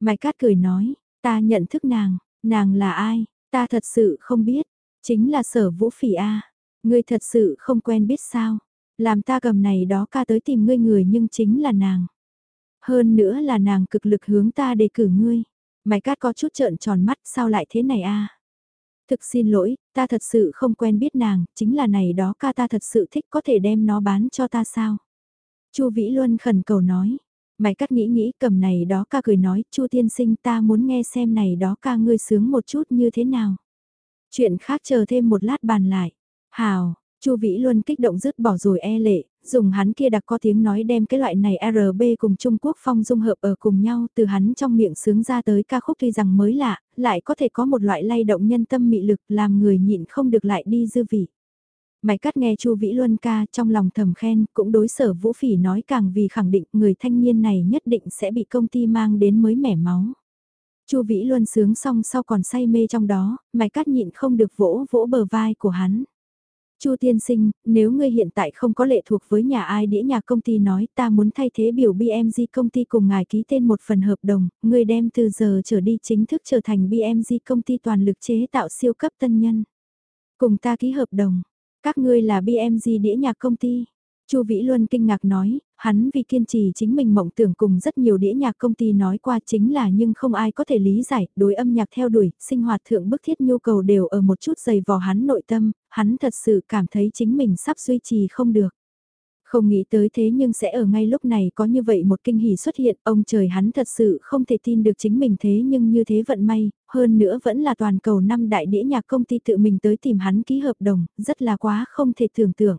Mai Cát cười nói, ta nhận thức nàng, nàng là ai, ta thật sự không biết, chính là sở vũ phỉ a ngươi thật sự không quen biết sao, làm ta cầm này đó ca tới tìm ngươi người nhưng chính là nàng. Hơn nữa là nàng cực lực hướng ta đề cử ngươi. Mai Cát có chút trợn tròn mắt sao lại thế này a Thực xin lỗi, ta thật sự không quen biết nàng, chính là này đó ca ta thật sự thích có thể đem nó bán cho ta sao. Chu Vĩ Luân khẩn cầu nói. Mày cắt nghĩ nghĩ cầm này đó ca cười nói, Chu tiên sinh ta muốn nghe xem này đó ca ngươi sướng một chút như thế nào. Chuyện khác chờ thêm một lát bàn lại. Hào, Chu Vĩ Luân kích động dứt bỏ rồi e lệ, dùng hắn kia đặc có tiếng nói đem cái loại này RB cùng Trung Quốc phong dung hợp ở cùng nhau từ hắn trong miệng sướng ra tới ca khúc tuy rằng mới lạ, lại có thể có một loại lay động nhân tâm mị lực làm người nhịn không được lại đi dư vị. Mạch cắt nghe Chu Vĩ Luân ca trong lòng thầm khen, cũng đối sở Vũ Phỉ nói càng vì khẳng định người thanh niên này nhất định sẽ bị công ty mang đến mới mẻ máu. Chu Vĩ Luân sướng xong sau còn say mê trong đó, Mạch cắt nhịn không được vỗ vỗ bờ vai của hắn. Chu tiên sinh, nếu ngươi hiện tại không có lệ thuộc với nhà ai đĩa nhà công ty nói ta muốn thay thế biểu BMG công ty cùng ngài ký tên một phần hợp đồng, ngươi đem từ giờ trở đi chính thức trở thành BMG công ty toàn lực chế tạo siêu cấp tân nhân. Cùng ta ký hợp đồng, các ngươi là BMG đĩa nhạc công ty. Chu Vĩ Luân kinh ngạc nói, hắn vì kiên trì chính mình mộng tưởng cùng rất nhiều đĩa nhạc công ty nói qua chính là nhưng không ai có thể lý giải, đối âm nhạc theo đuổi, sinh hoạt thượng bức thiết nhu cầu đều ở một chút dày vò hắn nội tâm, hắn thật sự cảm thấy chính mình sắp duy trì không được. Không nghĩ tới thế nhưng sẽ ở ngay lúc này có như vậy một kinh hỉ xuất hiện, ông trời hắn thật sự không thể tin được chính mình thế nhưng như thế vận may, hơn nữa vẫn là toàn cầu năm đại đĩa nhạc công ty tự mình tới tìm hắn ký hợp đồng, rất là quá không thể tưởng tượng.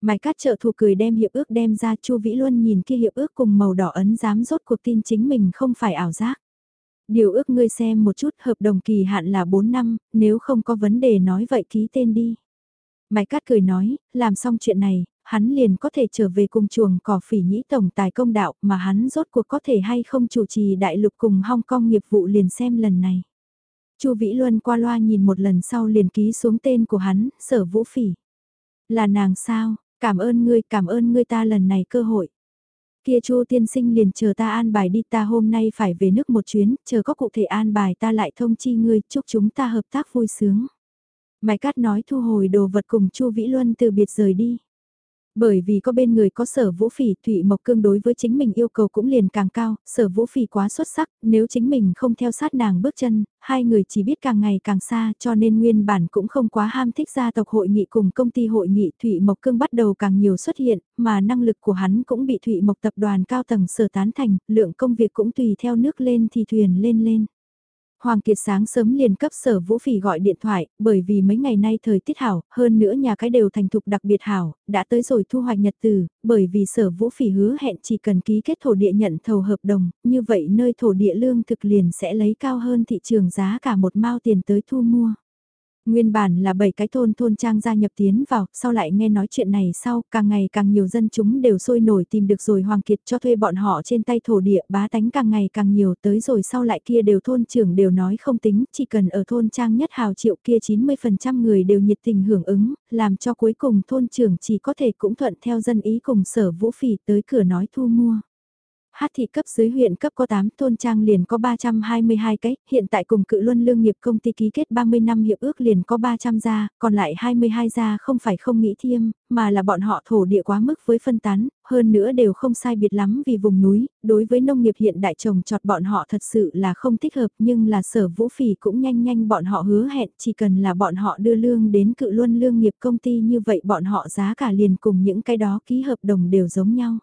Mai cát trợ thủ cười đem hiệp ước đem ra Chu Vĩ Luân nhìn kia hiệp ước cùng màu đỏ ấn dám rốt cuộc tin chính mình không phải ảo giác. Điều ước ngươi xem một chút hợp đồng kỳ hạn là 4 năm, nếu không có vấn đề nói vậy ký tên đi. Mai Cát cười nói, làm xong chuyện này, hắn liền có thể trở về cùng chuồng cỏ phỉ nhĩ tổng tài công đạo mà hắn rốt cuộc có thể hay không chủ trì đại lục cùng Hong Kong nghiệp vụ liền xem lần này. Chu Vĩ Luân qua loa nhìn một lần sau liền ký xuống tên của hắn, sở vũ phỉ. Là nàng sao, Cảm ơn ngươi, cảm ơn ngươi ta lần này cơ hội. Kia Chu tiên sinh liền chờ ta an bài đi ta hôm nay phải về nước một chuyến, chờ có cụ thể an bài ta lại thông chi ngươi, chúc chúng ta hợp tác vui sướng. Mai Cát nói thu hồi đồ vật cùng Chu Vĩ Luân từ biệt rời đi. Bởi vì có bên người có sở vũ phỉ Thụy Mộc Cương đối với chính mình yêu cầu cũng liền càng cao, sở vũ phỉ quá xuất sắc, nếu chính mình không theo sát nàng bước chân, hai người chỉ biết càng ngày càng xa cho nên nguyên bản cũng không quá ham thích gia tộc hội nghị cùng công ty hội nghị Thụy Mộc Cương bắt đầu càng nhiều xuất hiện, mà năng lực của hắn cũng bị Thụy Mộc tập đoàn cao tầng sở tán thành, lượng công việc cũng tùy theo nước lên thì thuyền lên lên. Hoàng Kiệt sáng sớm liền cấp sở Vũ Phỉ gọi điện thoại, bởi vì mấy ngày nay thời tiết hảo, hơn nữa nhà cái đều thành thục đặc biệt hảo, đã tới rồi thu hoạch nhật từ, bởi vì sở Vũ Phỉ hứa hẹn chỉ cần ký kết thổ địa nhận thầu hợp đồng, như vậy nơi thổ địa lương thực liền sẽ lấy cao hơn thị trường giá cả một mao tiền tới thu mua. Nguyên bản là bảy cái thôn thôn trang gia nhập tiến vào, sau lại nghe nói chuyện này sau, càng ngày càng nhiều dân chúng đều sôi nổi tìm được rồi Hoàng Kiệt cho thuê bọn họ trên tay thổ địa bá tánh càng ngày càng nhiều tới rồi sau lại kia đều thôn trưởng đều nói không tính, chỉ cần ở thôn trang nhất hào triệu kia 90% người đều nhiệt tình hưởng ứng, làm cho cuối cùng thôn trưởng chỉ có thể cũng thuận theo dân ý cùng sở vũ phỉ tới cửa nói thu mua. Hát thị cấp dưới huyện cấp có 8 thôn trang liền có 322 cái, hiện tại cùng cự luân lương nghiệp công ty ký kết 30 năm hiệp ước liền có 300 gia, còn lại 22 gia không phải không nghĩ thiêm, mà là bọn họ thổ địa quá mức với phân tán, hơn nữa đều không sai biệt lắm vì vùng núi, đối với nông nghiệp hiện đại trồng trọt bọn họ thật sự là không thích hợp nhưng là sở vũ phỉ cũng nhanh nhanh bọn họ hứa hẹn chỉ cần là bọn họ đưa lương đến cự luân lương nghiệp công ty như vậy bọn họ giá cả liền cùng những cái đó ký hợp đồng đều giống nhau.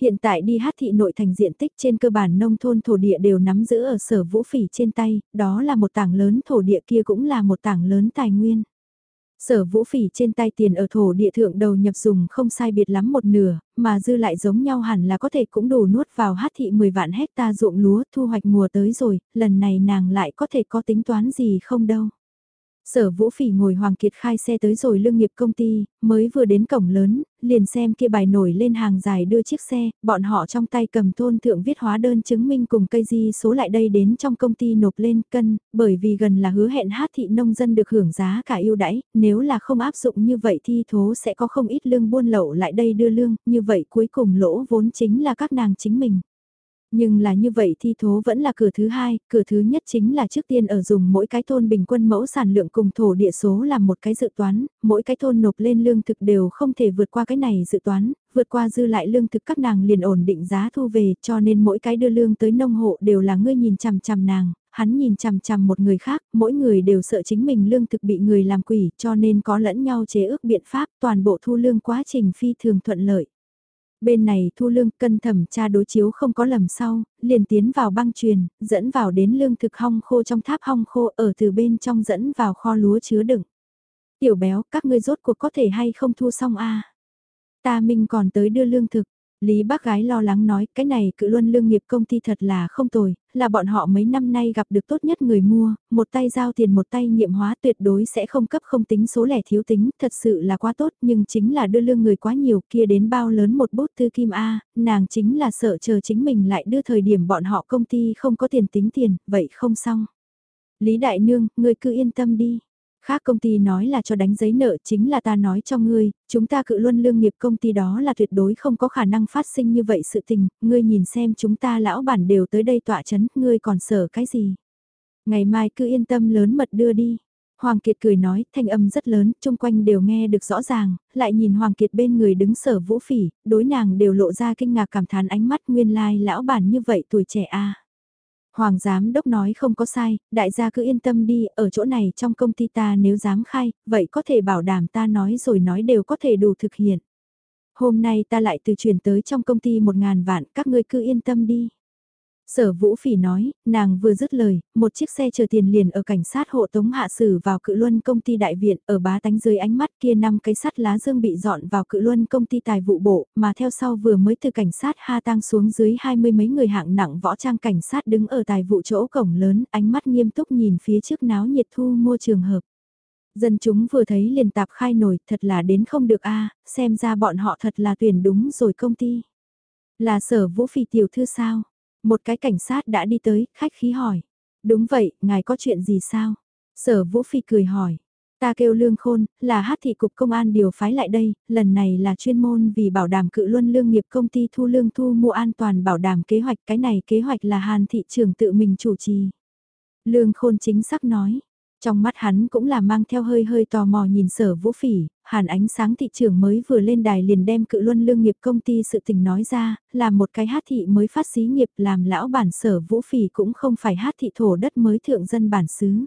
Hiện tại đi hát thị nội thành diện tích trên cơ bản nông thôn thổ địa đều nắm giữ ở sở vũ phỉ trên tay, đó là một tảng lớn thổ địa kia cũng là một tảng lớn tài nguyên. Sở vũ phỉ trên tay tiền ở thổ địa thượng đầu nhập dùng không sai biệt lắm một nửa, mà dư lại giống nhau hẳn là có thể cũng đủ nuốt vào hát thị 10 vạn hecta ruộng lúa thu hoạch mùa tới rồi, lần này nàng lại có thể có tính toán gì không đâu. Sở Vũ Phỉ ngồi Hoàng Kiệt khai xe tới rồi lương nghiệp công ty, mới vừa đến cổng lớn, liền xem kia bài nổi lên hàng dài đưa chiếc xe, bọn họ trong tay cầm thôn thượng viết hóa đơn chứng minh cùng cây di số lại đây đến trong công ty nộp lên cân, bởi vì gần là hứa hẹn hát thị nông dân được hưởng giá cả ưu đãi, nếu là không áp dụng như vậy thì thố sẽ có không ít lương buôn lậu lại đây đưa lương, như vậy cuối cùng lỗ vốn chính là các nàng chính mình. Nhưng là như vậy thi thố vẫn là cửa thứ hai, cửa thứ nhất chính là trước tiên ở dùng mỗi cái thôn bình quân mẫu sản lượng cùng thổ địa số làm một cái dự toán, mỗi cái thôn nộp lên lương thực đều không thể vượt qua cái này dự toán, vượt qua dư lại lương thực các nàng liền ổn định giá thu về cho nên mỗi cái đưa lương tới nông hộ đều là ngươi nhìn chằm chằm nàng, hắn nhìn chằm chằm một người khác, mỗi người đều sợ chính mình lương thực bị người làm quỷ cho nên có lẫn nhau chế ước biện pháp toàn bộ thu lương quá trình phi thường thuận lợi. Bên này thu lương cân thẩm tra đối chiếu không có lầm sau, liền tiến vào băng truyền, dẫn vào đến lương thực hong khô trong tháp hong khô ở từ bên trong dẫn vào kho lúa chứa đựng. Tiểu béo, các ngươi rốt cuộc có thể hay không thu xong a Ta minh còn tới đưa lương thực, Lý bác gái lo lắng nói cái này cự luân lương nghiệp công ty thật là không tồi, là bọn họ mấy năm nay gặp được tốt nhất người mua, một tay giao tiền một tay nghiệm hóa tuyệt đối sẽ không cấp không tính số lẻ thiếu tính, thật sự là quá tốt nhưng chính là đưa lương người quá nhiều kia đến bao lớn một bút thư kim A, nàng chính là sợ chờ chính mình lại đưa thời điểm bọn họ công ty không có tiền tính tiền, vậy không xong. Lý Đại Nương, người cứ yên tâm đi. Khác công ty nói là cho đánh giấy nợ chính là ta nói cho ngươi, chúng ta cự luân lương nghiệp công ty đó là tuyệt đối không có khả năng phát sinh như vậy sự tình, ngươi nhìn xem chúng ta lão bản đều tới đây tọa chấn, ngươi còn sợ cái gì. Ngày mai cứ yên tâm lớn mật đưa đi. Hoàng Kiệt cười nói, thanh âm rất lớn, chung quanh đều nghe được rõ ràng, lại nhìn Hoàng Kiệt bên người đứng sở vũ phỉ, đối nàng đều lộ ra kinh ngạc cảm thán ánh mắt nguyên lai lão bản như vậy tuổi trẻ a Hoàng giám đốc nói không có sai, đại gia cứ yên tâm đi, ở chỗ này trong công ty ta nếu dám khai, vậy có thể bảo đảm ta nói rồi nói đều có thể đủ thực hiện. Hôm nay ta lại từ chuyển tới trong công ty một ngàn vạn, các ngươi cứ yên tâm đi. Sở Vũ Phỉ nói, nàng vừa dứt lời, một chiếc xe chờ tiền liền ở cảnh sát hộ tống hạ sử vào cự luân công ty đại viện ở bá tánh dưới ánh mắt kia năm cái sắt lá dương bị dọn vào cự luân công ty tài vụ bộ, mà theo sau vừa mới từ cảnh sát ha tang xuống dưới hai mươi mấy người hạng nặng võ trang cảnh sát đứng ở tài vụ chỗ cổng lớn, ánh mắt nghiêm túc nhìn phía trước náo nhiệt thu mua trường hợp. Dân chúng vừa thấy liền tạp khai nổi, thật là đến không được a xem ra bọn họ thật là tuyển đúng rồi công ty. Là sở vũ phỉ tiểu thư sao? Một cái cảnh sát đã đi tới, khách khí hỏi. Đúng vậy, ngài có chuyện gì sao? Sở Vũ Phi cười hỏi. Ta kêu Lương Khôn, là hát thị cục công an điều phái lại đây, lần này là chuyên môn vì bảo đảm cự luân lương nghiệp công ty thu lương thu mua an toàn bảo đảm kế hoạch. Cái này kế hoạch là Hàn thị trường tự mình chủ trì. Lương Khôn chính xác nói, trong mắt hắn cũng là mang theo hơi hơi tò mò nhìn sở vũ phỉ, hàn ánh sáng thị trường mới vừa lên đài liền đem cự luân lương nghiệp công ty sự tình nói ra, là một cái hát thị mới phát xí nghiệp làm lão bản sở vũ phỉ cũng không phải hát thị thổ đất mới thượng dân bản xứ.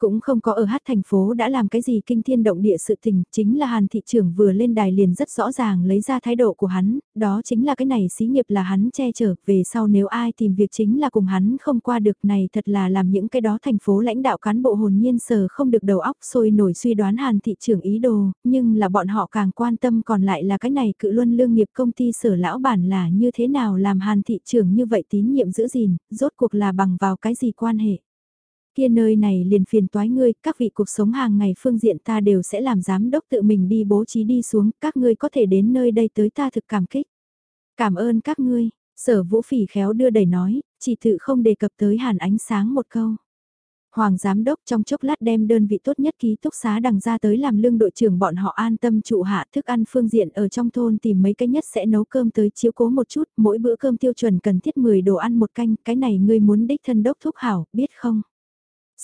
Cũng không có ở hát thành phố đã làm cái gì kinh thiên động địa sự tình, chính là hàn thị trưởng vừa lên đài liền rất rõ ràng lấy ra thái độ của hắn, đó chính là cái này xí nghiệp là hắn che chở, về sau nếu ai tìm việc chính là cùng hắn không qua được này thật là làm những cái đó thành phố lãnh đạo cán bộ hồn nhiên sờ không được đầu óc sôi nổi suy đoán hàn thị trưởng ý đồ, nhưng là bọn họ càng quan tâm còn lại là cái này cự luân lương nghiệp công ty sở lão bản là như thế nào làm hàn thị trưởng như vậy tín nhiệm giữ gìn, rốt cuộc là bằng vào cái gì quan hệ. Kia nơi này liền phiền toái ngươi, các vị cuộc sống hàng ngày phương diện ta đều sẽ làm giám đốc tự mình đi bố trí đi xuống, các ngươi có thể đến nơi đây tới ta thực cảm kích. Cảm ơn các ngươi, sở vũ phỉ khéo đưa đẩy nói, chỉ tự không đề cập tới hàn ánh sáng một câu. Hoàng giám đốc trong chốc lát đem đơn vị tốt nhất ký túc xá đằng ra tới làm lương đội trưởng bọn họ an tâm trụ hạ thức ăn phương diện ở trong thôn tìm mấy cái nhất sẽ nấu cơm tới chiếu cố một chút, mỗi bữa cơm tiêu chuẩn cần thiết 10 đồ ăn một canh, cái này ngươi muốn đích thân đốc thúc hảo, biết không?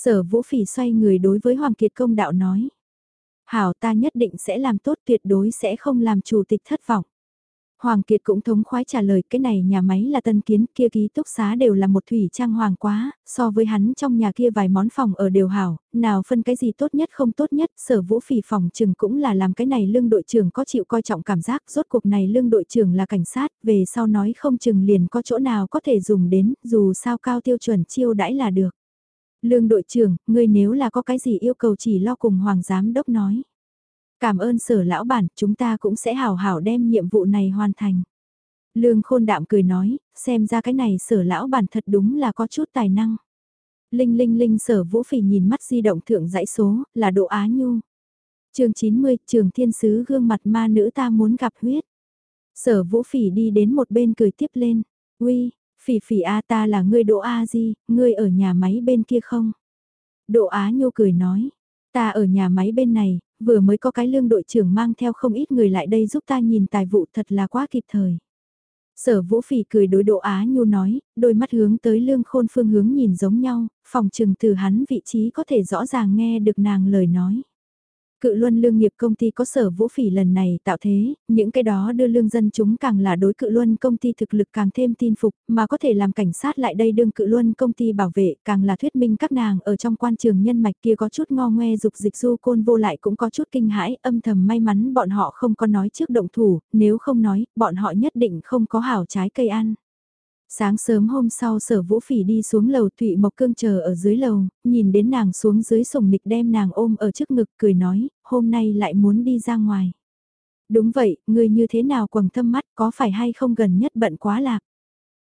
Sở Vũ Phỉ xoay người đối với Hoàng Kiệt công đạo nói. Hảo ta nhất định sẽ làm tốt tuyệt đối sẽ không làm chủ tịch thất vọng. Hoàng Kiệt cũng thống khoái trả lời cái này nhà máy là tân kiến kia ký túc xá đều là một thủy trang hoàng quá, so với hắn trong nhà kia vài món phòng ở đều hảo, nào phân cái gì tốt nhất không tốt nhất, sở vũ phỉ phòng trừng cũng là làm cái này lương đội trưởng có chịu coi trọng cảm giác, rốt cuộc này lương đội trưởng là cảnh sát, về sau nói không chừng liền có chỗ nào có thể dùng đến, dù sao cao tiêu chuẩn chiêu đãi là được. Lương đội trưởng, ngươi nếu là có cái gì yêu cầu chỉ lo cùng Hoàng Giám Đốc nói. Cảm ơn sở lão bản, chúng ta cũng sẽ hào hảo đem nhiệm vụ này hoàn thành. Lương khôn đạm cười nói, xem ra cái này sở lão bản thật đúng là có chút tài năng. Linh linh linh sở vũ phỉ nhìn mắt di động thượng dãy số, là độ Á Nhu. chương 90, trường thiên sứ gương mặt ma nữ ta muốn gặp huyết. Sở vũ phỉ đi đến một bên cười tiếp lên. Uy, Phỉ phỉ A ta là ngươi Đỗ A Di, ngươi ở nhà máy bên kia không? Đỗ Á Nhô cười nói, ta ở nhà máy bên này, vừa mới có cái lương đội trưởng mang theo không ít người lại đây giúp ta nhìn tài vụ thật là quá kịp thời. Sở Vũ Phỉ cười đối Đỗ Á Nhu nói, đôi mắt hướng tới lương khôn phương hướng nhìn giống nhau, phòng trừng từ hắn vị trí có thể rõ ràng nghe được nàng lời nói. Cự luân lương nghiệp công ty có sở vũ phỉ lần này tạo thế, những cái đó đưa lương dân chúng càng là đối cự luân công ty thực lực càng thêm tin phục, mà có thể làm cảnh sát lại đây đương cự luân công ty bảo vệ, càng là thuyết minh các nàng ở trong quan trường nhân mạch kia có chút ngo ngoe dục dịch du côn vô lại cũng có chút kinh hãi, âm thầm may mắn bọn họ không có nói trước động thủ, nếu không nói, bọn họ nhất định không có hảo trái cây ăn. Sáng sớm hôm sau sở vũ phỉ đi xuống lầu Thụy Mộc Cương chờ ở dưới lầu, nhìn đến nàng xuống dưới sùng nịch đem nàng ôm ở trước ngực cười nói, hôm nay lại muốn đi ra ngoài. Đúng vậy, người như thế nào quầng thâm mắt có phải hay không gần nhất bận quá lạc.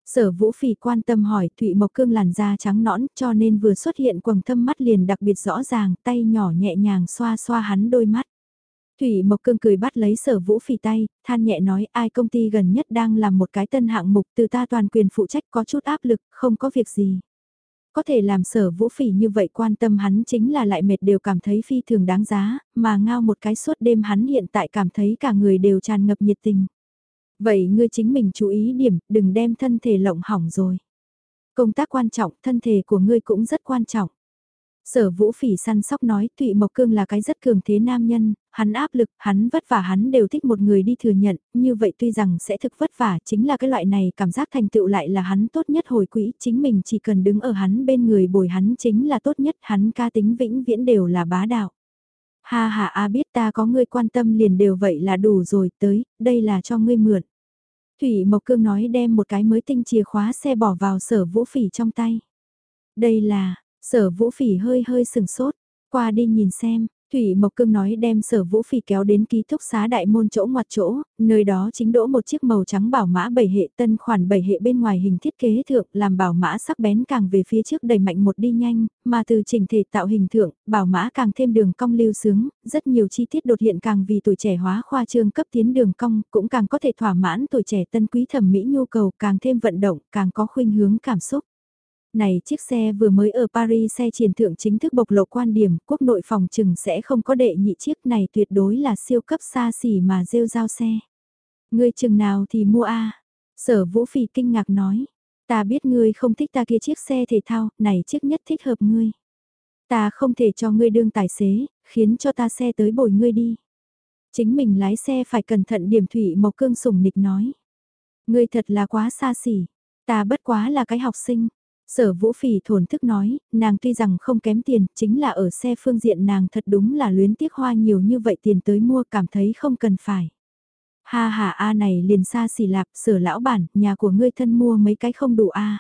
Sở vũ phỉ quan tâm hỏi Thụy Mộc Cương làn da trắng nõn cho nên vừa xuất hiện quầng thâm mắt liền đặc biệt rõ ràng tay nhỏ nhẹ nhàng xoa xoa hắn đôi mắt. Thủy Mộc Cương cười bắt lấy sở vũ phỉ tay, than nhẹ nói ai công ty gần nhất đang làm một cái tân hạng mục từ ta toàn quyền phụ trách có chút áp lực, không có việc gì. Có thể làm sở vũ phỉ như vậy quan tâm hắn chính là lại mệt đều cảm thấy phi thường đáng giá, mà ngao một cái suốt đêm hắn hiện tại cảm thấy cả người đều tràn ngập nhiệt tình. Vậy ngươi chính mình chú ý điểm, đừng đem thân thể lộng hỏng rồi. Công tác quan trọng, thân thể của ngươi cũng rất quan trọng. Sở Vũ Phỉ săn sóc nói Thụy Mộc Cương là cái rất cường thế nam nhân, hắn áp lực, hắn vất vả hắn đều thích một người đi thừa nhận, như vậy tuy rằng sẽ thực vất vả chính là cái loại này cảm giác thành tựu lại là hắn tốt nhất hồi quỹ, chính mình chỉ cần đứng ở hắn bên người bồi hắn chính là tốt nhất, hắn ca tính vĩnh viễn đều là bá đạo. Ha ha a biết ta có ngươi quan tâm liền đều vậy là đủ rồi, tới, đây là cho ngươi mượn. Thủy Mộc Cương nói đem một cái mới tinh chìa khóa xe bỏ vào sở vũ phỉ trong tay. Đây là, sở vũ phỉ hơi hơi sừng sốt, qua đi nhìn xem, Thủy Mộc Cương nói đem sở vũ phỉ kéo đến ký túc xá đại môn chỗ ngoặt chỗ, nơi đó chính đỗ một chiếc màu trắng bảo mã bảy hệ tân khoản bảy hệ bên ngoài hình thiết kế thượng làm bảo mã sắc bén càng về phía trước đẩy mạnh một đi nhanh, mà từ chỉnh thể tạo hình thượng, bảo mã càng thêm đường cong lưu sướng, rất nhiều chi tiết đột hiện càng vì tuổi trẻ hóa khoa trương cấp tiến đường cong, cũng càng có thể thỏa mãn tuổi trẻ tân quý thẩm mỹ nhu cầu càng thêm vận động, càng có khuynh hướng cảm xúc. Này chiếc xe vừa mới ở Paris xe triển thượng chính thức bộc lộ quan điểm quốc nội phòng chừng sẽ không có đệ nhị chiếc này tuyệt đối là siêu cấp xa xỉ mà rêu giao xe. Ngươi chừng nào thì mua a Sở Vũ Phi kinh ngạc nói. Ta biết ngươi không thích ta kia chiếc xe thể thao, này chiếc nhất thích hợp ngươi. Ta không thể cho ngươi đương tài xế, khiến cho ta xe tới bồi ngươi đi. Chính mình lái xe phải cẩn thận điểm thủy mộc cương sủng nịch nói. Ngươi thật là quá xa xỉ, ta bất quá là cái học sinh, Sở vũ phỉ thổn thức nói, nàng tuy rằng không kém tiền, chính là ở xe phương diện nàng thật đúng là luyến tiếc hoa nhiều như vậy tiền tới mua cảm thấy không cần phải. Ha ha a này liền xa xỉ lạp, sở lão bản, nhà của ngươi thân mua mấy cái không đủ a.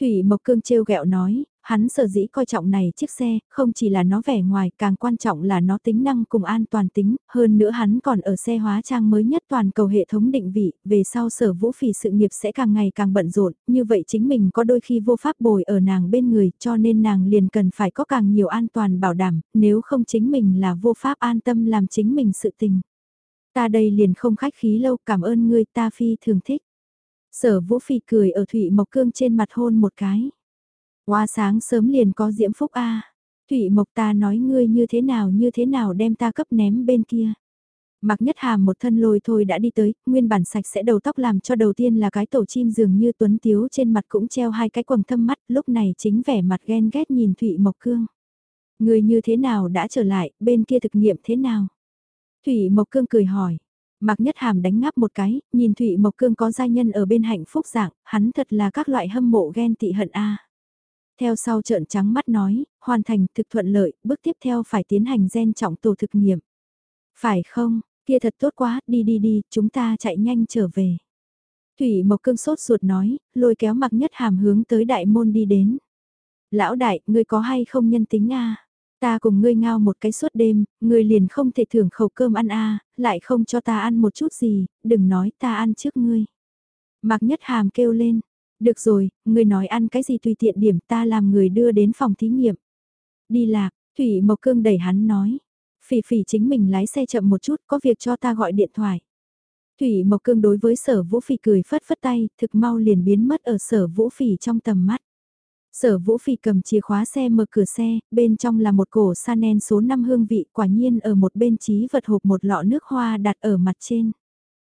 Thủy Mộc Cương trêu ghẹo nói, hắn sở dĩ coi trọng này chiếc xe, không chỉ là nó vẻ ngoài, càng quan trọng là nó tính năng cùng an toàn tính, hơn nữa hắn còn ở xe hóa trang mới nhất toàn cầu hệ thống định vị, về sau sở vũ phỉ sự nghiệp sẽ càng ngày càng bận rộn, như vậy chính mình có đôi khi vô pháp bồi ở nàng bên người, cho nên nàng liền cần phải có càng nhiều an toàn bảo đảm, nếu không chính mình là vô pháp an tâm làm chính mình sự tình. Ta đây liền không khách khí lâu, cảm ơn ngươi ta phi thường thích. Sở vũ phỉ cười ở Thụy Mộc Cương trên mặt hôn một cái. Qua sáng sớm liền có diễm phúc a Thụy Mộc ta nói ngươi như thế nào như thế nào đem ta cấp ném bên kia. Mặc nhất hàm một thân lôi thôi đã đi tới, nguyên bản sạch sẽ đầu tóc làm cho đầu tiên là cái tổ chim dường như tuấn tiếu trên mặt cũng treo hai cái quầng thâm mắt, lúc này chính vẻ mặt ghen ghét nhìn Thụy Mộc Cương. Người như thế nào đã trở lại, bên kia thực nghiệm thế nào? Thụy Mộc Cương cười hỏi. Mạc Nhất Hàm đánh ngáp một cái, nhìn Thụy Mộc Cương có gia nhân ở bên hạnh phúc dạng, hắn thật là các loại hâm mộ ghen tị hận a. Theo sau trợn trắng mắt nói, hoàn thành thực thuận lợi, bước tiếp theo phải tiến hành gen trọng tổ thực nghiệm. Phải không, kia thật tốt quá, đi đi đi, chúng ta chạy nhanh trở về. Thủy Mộc Cương sốt ruột nói, lôi kéo mặc Nhất Hàm hướng tới đại môn đi đến. Lão đại, ngươi có hay không nhân tính a? Ta cùng ngươi ngao một cái suốt đêm, ngươi liền không thể thưởng khẩu cơm ăn a, lại không cho ta ăn một chút gì, đừng nói ta ăn trước ngươi. Mạc Nhất Hàm kêu lên, được rồi, người nói ăn cái gì tùy tiện điểm ta làm người đưa đến phòng thí nghiệm. Đi lạc, Thủy Mộc Cương đẩy hắn nói. Phỉ phỉ chính mình lái xe chậm một chút có việc cho ta gọi điện thoại. Thủy Mộc Cương đối với sở vũ phỉ cười phất phất tay, thực mau liền biến mất ở sở vũ phỉ trong tầm mắt. Sở Vũ phỉ cầm chìa khóa xe mở cửa xe, bên trong là một cổ Sanen số 5 hương vị quả nhiên ở một bên trí vật hộp một lọ nước hoa đặt ở mặt trên.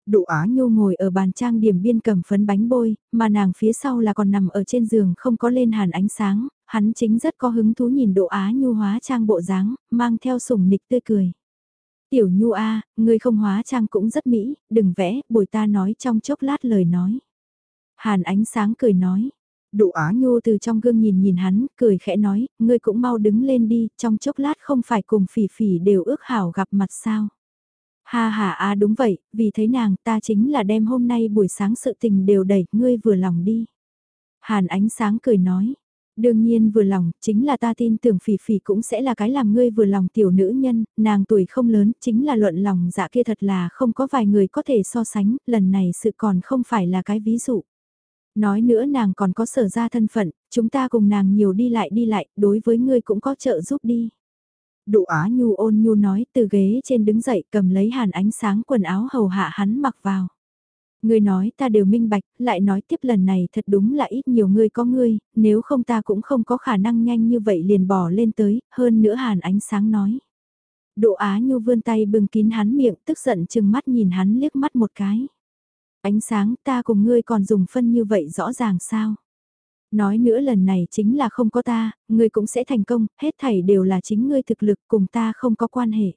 Đỗ Á Nhu ngồi ở bàn trang điểm biên cầm phấn bánh bôi, mà nàng phía sau là còn nằm ở trên giường không có lên hàn ánh sáng, hắn chính rất có hứng thú nhìn Đỗ Á Nhu hóa trang bộ dáng, mang theo sủng nịch tươi cười. Tiểu Nhu A, người không hóa trang cũng rất mỹ, đừng vẽ, bồi ta nói trong chốc lát lời nói. Hàn ánh sáng cười nói, Đỗ Á Nhu từ trong gương nhìn nhìn hắn, cười khẽ nói, ngươi cũng mau đứng lên đi, trong chốc lát không phải cùng phỉ phỉ đều ước hảo gặp mặt sao. Ha ha à đúng vậy, vì thấy nàng ta chính là đem hôm nay buổi sáng sự tình đều đẩy, ngươi vừa lòng đi. Hàn ánh sáng cười nói, đương nhiên vừa lòng, chính là ta tin tưởng phỉ phỉ cũng sẽ là cái làm ngươi vừa lòng tiểu nữ nhân, nàng tuổi không lớn, chính là luận lòng dạ kia thật là không có vài người có thể so sánh, lần này sự còn không phải là cái ví dụ. Nói nữa nàng còn có sở ra thân phận, chúng ta cùng nàng nhiều đi lại đi lại, đối với ngươi cũng có trợ giúp đi. Đỗ Á Nhu ôn nhu nói từ ghế trên đứng dậy cầm lấy hàn ánh sáng quần áo hầu hạ hắn mặc vào. Ngươi nói ta đều minh bạch, lại nói tiếp lần này thật đúng là ít nhiều ngươi có ngươi, nếu không ta cũng không có khả năng nhanh như vậy liền bỏ lên tới, hơn nữa hàn ánh sáng nói. Đỗ Á Nhu vươn tay bưng kín hắn miệng tức giận chừng mắt nhìn hắn liếc mắt một cái. Ánh sáng ta cùng ngươi còn dùng phân như vậy rõ ràng sao? Nói nữa lần này chính là không có ta, ngươi cũng sẽ thành công, hết thảy đều là chính ngươi thực lực cùng ta không có quan hệ.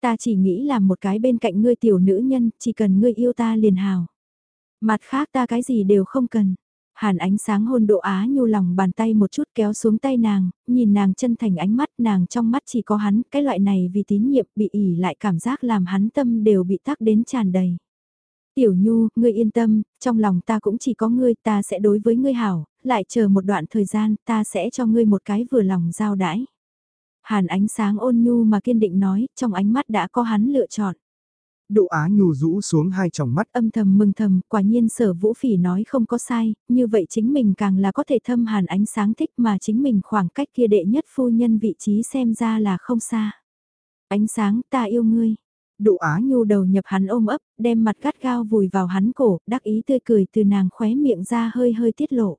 Ta chỉ nghĩ là một cái bên cạnh ngươi tiểu nữ nhân, chỉ cần ngươi yêu ta liền hào. Mặt khác ta cái gì đều không cần. Hàn ánh sáng hôn độ á nhu lòng bàn tay một chút kéo xuống tay nàng, nhìn nàng chân thành ánh mắt nàng trong mắt chỉ có hắn, cái loại này vì tín nhiệm bị ỉ lại cảm giác làm hắn tâm đều bị tắc đến tràn đầy. Tiểu Nhu, ngươi yên tâm, trong lòng ta cũng chỉ có ngươi, ta sẽ đối với ngươi hảo, lại chờ một đoạn thời gian, ta sẽ cho ngươi một cái vừa lòng giao đãi. Hàn ánh sáng ôn nhu mà kiên định nói, trong ánh mắt đã có hắn lựa chọn. Độ Á Nhu rũ xuống hai tròng mắt âm thầm mừng thầm, quả nhiên sở vũ phỉ nói không có sai, như vậy chính mình càng là có thể thâm hàn ánh sáng thích mà chính mình khoảng cách kia đệ nhất phu nhân vị trí xem ra là không xa. Ánh sáng ta yêu ngươi. Độ Á Nhu đầu nhập hắn ôm ấp, đem mặt gắt gao vùi vào hắn cổ, đắc ý tươi cười từ nàng khóe miệng ra hơi hơi tiết lộ.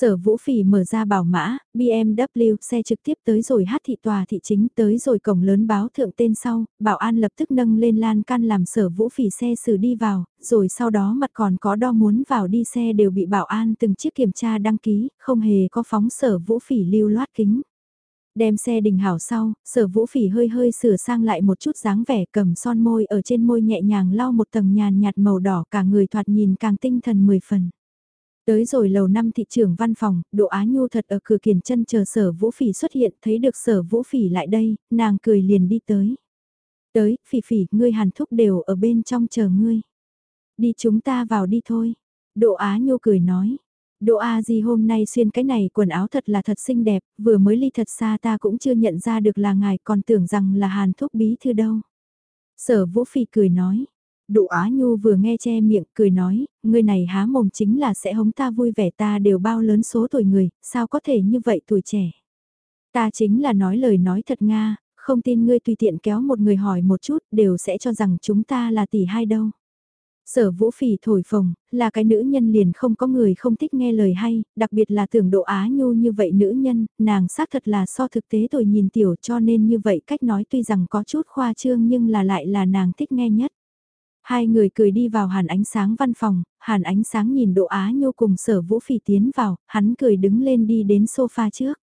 Sở Vũ Phỉ mở ra bảo mã, BMW xe trực tiếp tới rồi hát thị tòa thị chính tới rồi cổng lớn báo thượng tên sau, bảo an lập tức nâng lên lan can làm sở Vũ Phỉ xe xử đi vào, rồi sau đó mặt còn có đo muốn vào đi xe đều bị bảo an từng chiếc kiểm tra đăng ký, không hề có phóng sở Vũ Phỉ lưu loát kính. Đem xe đình hảo sau, sở Vũ Phỉ hơi hơi sửa sang lại một chút dáng vẻ cầm son môi ở trên môi nhẹ nhàng lau một tầng nhàn nhạt màu đỏ cả người thoạt nhìn càng tinh thần mười phần. Tới rồi lầu năm thị trưởng văn phòng, Độ Á Nhu thật ở cửa kiển chân chờ sở Vũ Phỉ xuất hiện, thấy được sở Vũ Phỉ lại đây, nàng cười liền đi tới. Tới, Phỉ Phỉ, ngươi hàn thúc đều ở bên trong chờ ngươi. Đi chúng ta vào đi thôi. Độ Á Nhu cười nói. Độ A Di hôm nay xuyên cái này quần áo thật là thật xinh đẹp, vừa mới ly thật xa ta cũng chưa nhận ra được là ngài còn tưởng rằng là hàn thúc bí thư đâu. Sở Vũ Phỉ cười nói, Đỗ Á Nhu vừa nghe che miệng cười nói, người này há mồm chính là sẽ hống ta vui vẻ ta đều bao lớn số tuổi người, sao có thể như vậy tuổi trẻ. Ta chính là nói lời nói thật Nga, không tin ngươi tùy tiện kéo một người hỏi một chút đều sẽ cho rằng chúng ta là tỷ hai đâu. Sở vũ phỉ thổi phồng, là cái nữ nhân liền không có người không thích nghe lời hay, đặc biệt là tưởng độ á nhu như vậy nữ nhân, nàng xác thật là so thực tế tuổi nhìn tiểu cho nên như vậy cách nói tuy rằng có chút khoa trương nhưng là lại là nàng thích nghe nhất. Hai người cười đi vào hàn ánh sáng văn phòng, hàn ánh sáng nhìn độ á nhô cùng sở vũ phỉ tiến vào, hắn cười đứng lên đi đến sofa trước.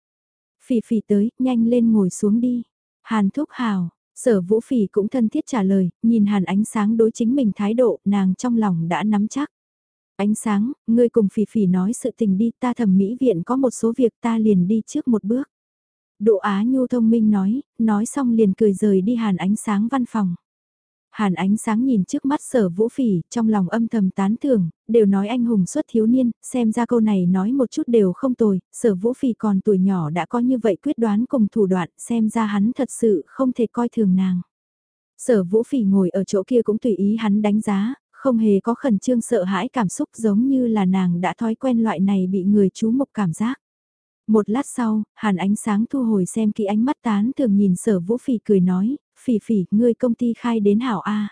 Phỉ phỉ tới, nhanh lên ngồi xuống đi. Hàn thúc hào, sở vũ phỉ cũng thân thiết trả lời, nhìn hàn ánh sáng đối chính mình thái độ, nàng trong lòng đã nắm chắc. Ánh sáng, ngươi cùng phỉ phỉ nói sự tình đi, ta thẩm mỹ viện có một số việc ta liền đi trước một bước. Độ Á Nhu thông minh nói, nói xong liền cười rời đi hàn ánh sáng văn phòng. Hàn ánh sáng nhìn trước mắt sở vũ phỉ, trong lòng âm thầm tán thưởng, đều nói anh hùng xuất thiếu niên, xem ra câu này nói một chút đều không tồi, sở vũ phỉ còn tuổi nhỏ đã có như vậy quyết đoán cùng thủ đoạn, xem ra hắn thật sự không thể coi thường nàng. Sở vũ phỉ ngồi ở chỗ kia cũng tùy ý hắn đánh giá, không hề có khẩn trương sợ hãi cảm xúc giống như là nàng đã thói quen loại này bị người chú mục cảm giác. Một lát sau, hàn ánh sáng thu hồi xem kỹ ánh mắt tán thường nhìn sở vũ phỉ cười nói, phỉ phỉ, ngươi công ty khai đến hảo A.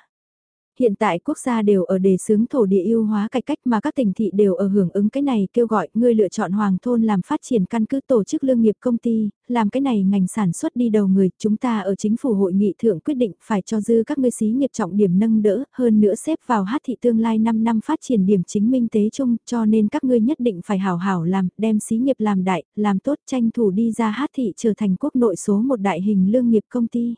Hiện tại quốc gia đều ở đề xướng thổ địa ưu hóa cải cách mà các tỉnh thị đều ở hưởng ứng cái này kêu gọi ngươi lựa chọn hoàng thôn làm phát triển căn cứ tổ chức lương nghiệp công ty, làm cái này ngành sản xuất đi đầu người, chúng ta ở chính phủ hội nghị thượng quyết định phải cho dư các ngươi xí nghiệp trọng điểm nâng đỡ, hơn nữa xếp vào hát thị tương lai 5 năm phát triển điểm chính minh tế chung, cho nên các ngươi nhất định phải hảo hảo làm, đem xí nghiệp làm đại, làm tốt tranh thủ đi ra hát thị trở thành quốc nội số một đại hình lương nghiệp công ty.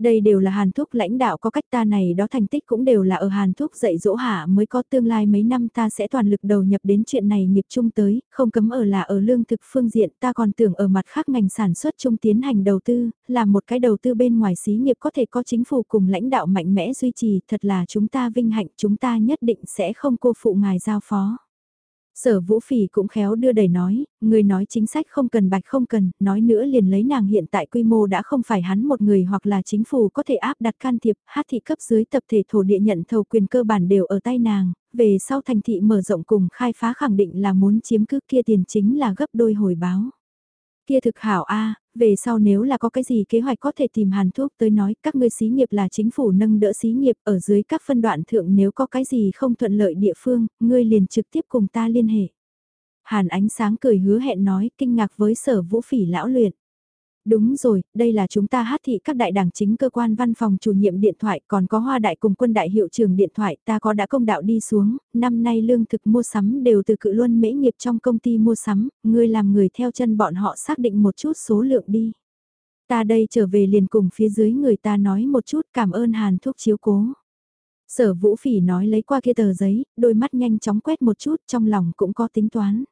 Đây đều là Hàn Thúc lãnh đạo có cách ta này đó thành tích cũng đều là ở Hàn Thúc dạy dỗ hạ mới có tương lai mấy năm ta sẽ toàn lực đầu nhập đến chuyện này nghiệp chung tới, không cấm ở là ở lương thực phương diện ta còn tưởng ở mặt khác ngành sản xuất chung tiến hành đầu tư, là một cái đầu tư bên ngoài xí nghiệp có thể có chính phủ cùng lãnh đạo mạnh mẽ duy trì, thật là chúng ta vinh hạnh chúng ta nhất định sẽ không cô phụ ngài giao phó. Sở Vũ Phỉ cũng khéo đưa đẩy nói, người nói chính sách không cần bạch không cần, nói nữa liền lấy nàng hiện tại quy mô đã không phải hắn một người hoặc là chính phủ có thể áp đặt can thiệp, hát thị cấp dưới tập thể thổ địa nhận thầu quyền cơ bản đều ở tay nàng, về sau thành thị mở rộng cùng khai phá khẳng định là muốn chiếm cứ kia tiền chính là gấp đôi hồi báo. Kia thực hảo a về sau nếu là có cái gì kế hoạch có thể tìm hàn thuốc tới nói các ngươi xí nghiệp là chính phủ nâng đỡ xí nghiệp ở dưới các phân đoạn thượng nếu có cái gì không thuận lợi địa phương, ngươi liền trực tiếp cùng ta liên hệ. Hàn ánh sáng cười hứa hẹn nói kinh ngạc với sở vũ phỉ lão luyện. Đúng rồi, đây là chúng ta hát thị các đại đảng chính cơ quan văn phòng chủ nhiệm điện thoại còn có hoa đại cùng quân đại hiệu trường điện thoại ta có đã công đạo đi xuống, năm nay lương thực mua sắm đều từ cự luân mễ nghiệp trong công ty mua sắm, ngươi làm người theo chân bọn họ xác định một chút số lượng đi. Ta đây trở về liền cùng phía dưới người ta nói một chút cảm ơn hàn thuốc chiếu cố. Sở vũ phỉ nói lấy qua kia tờ giấy, đôi mắt nhanh chóng quét một chút trong lòng cũng có tính toán.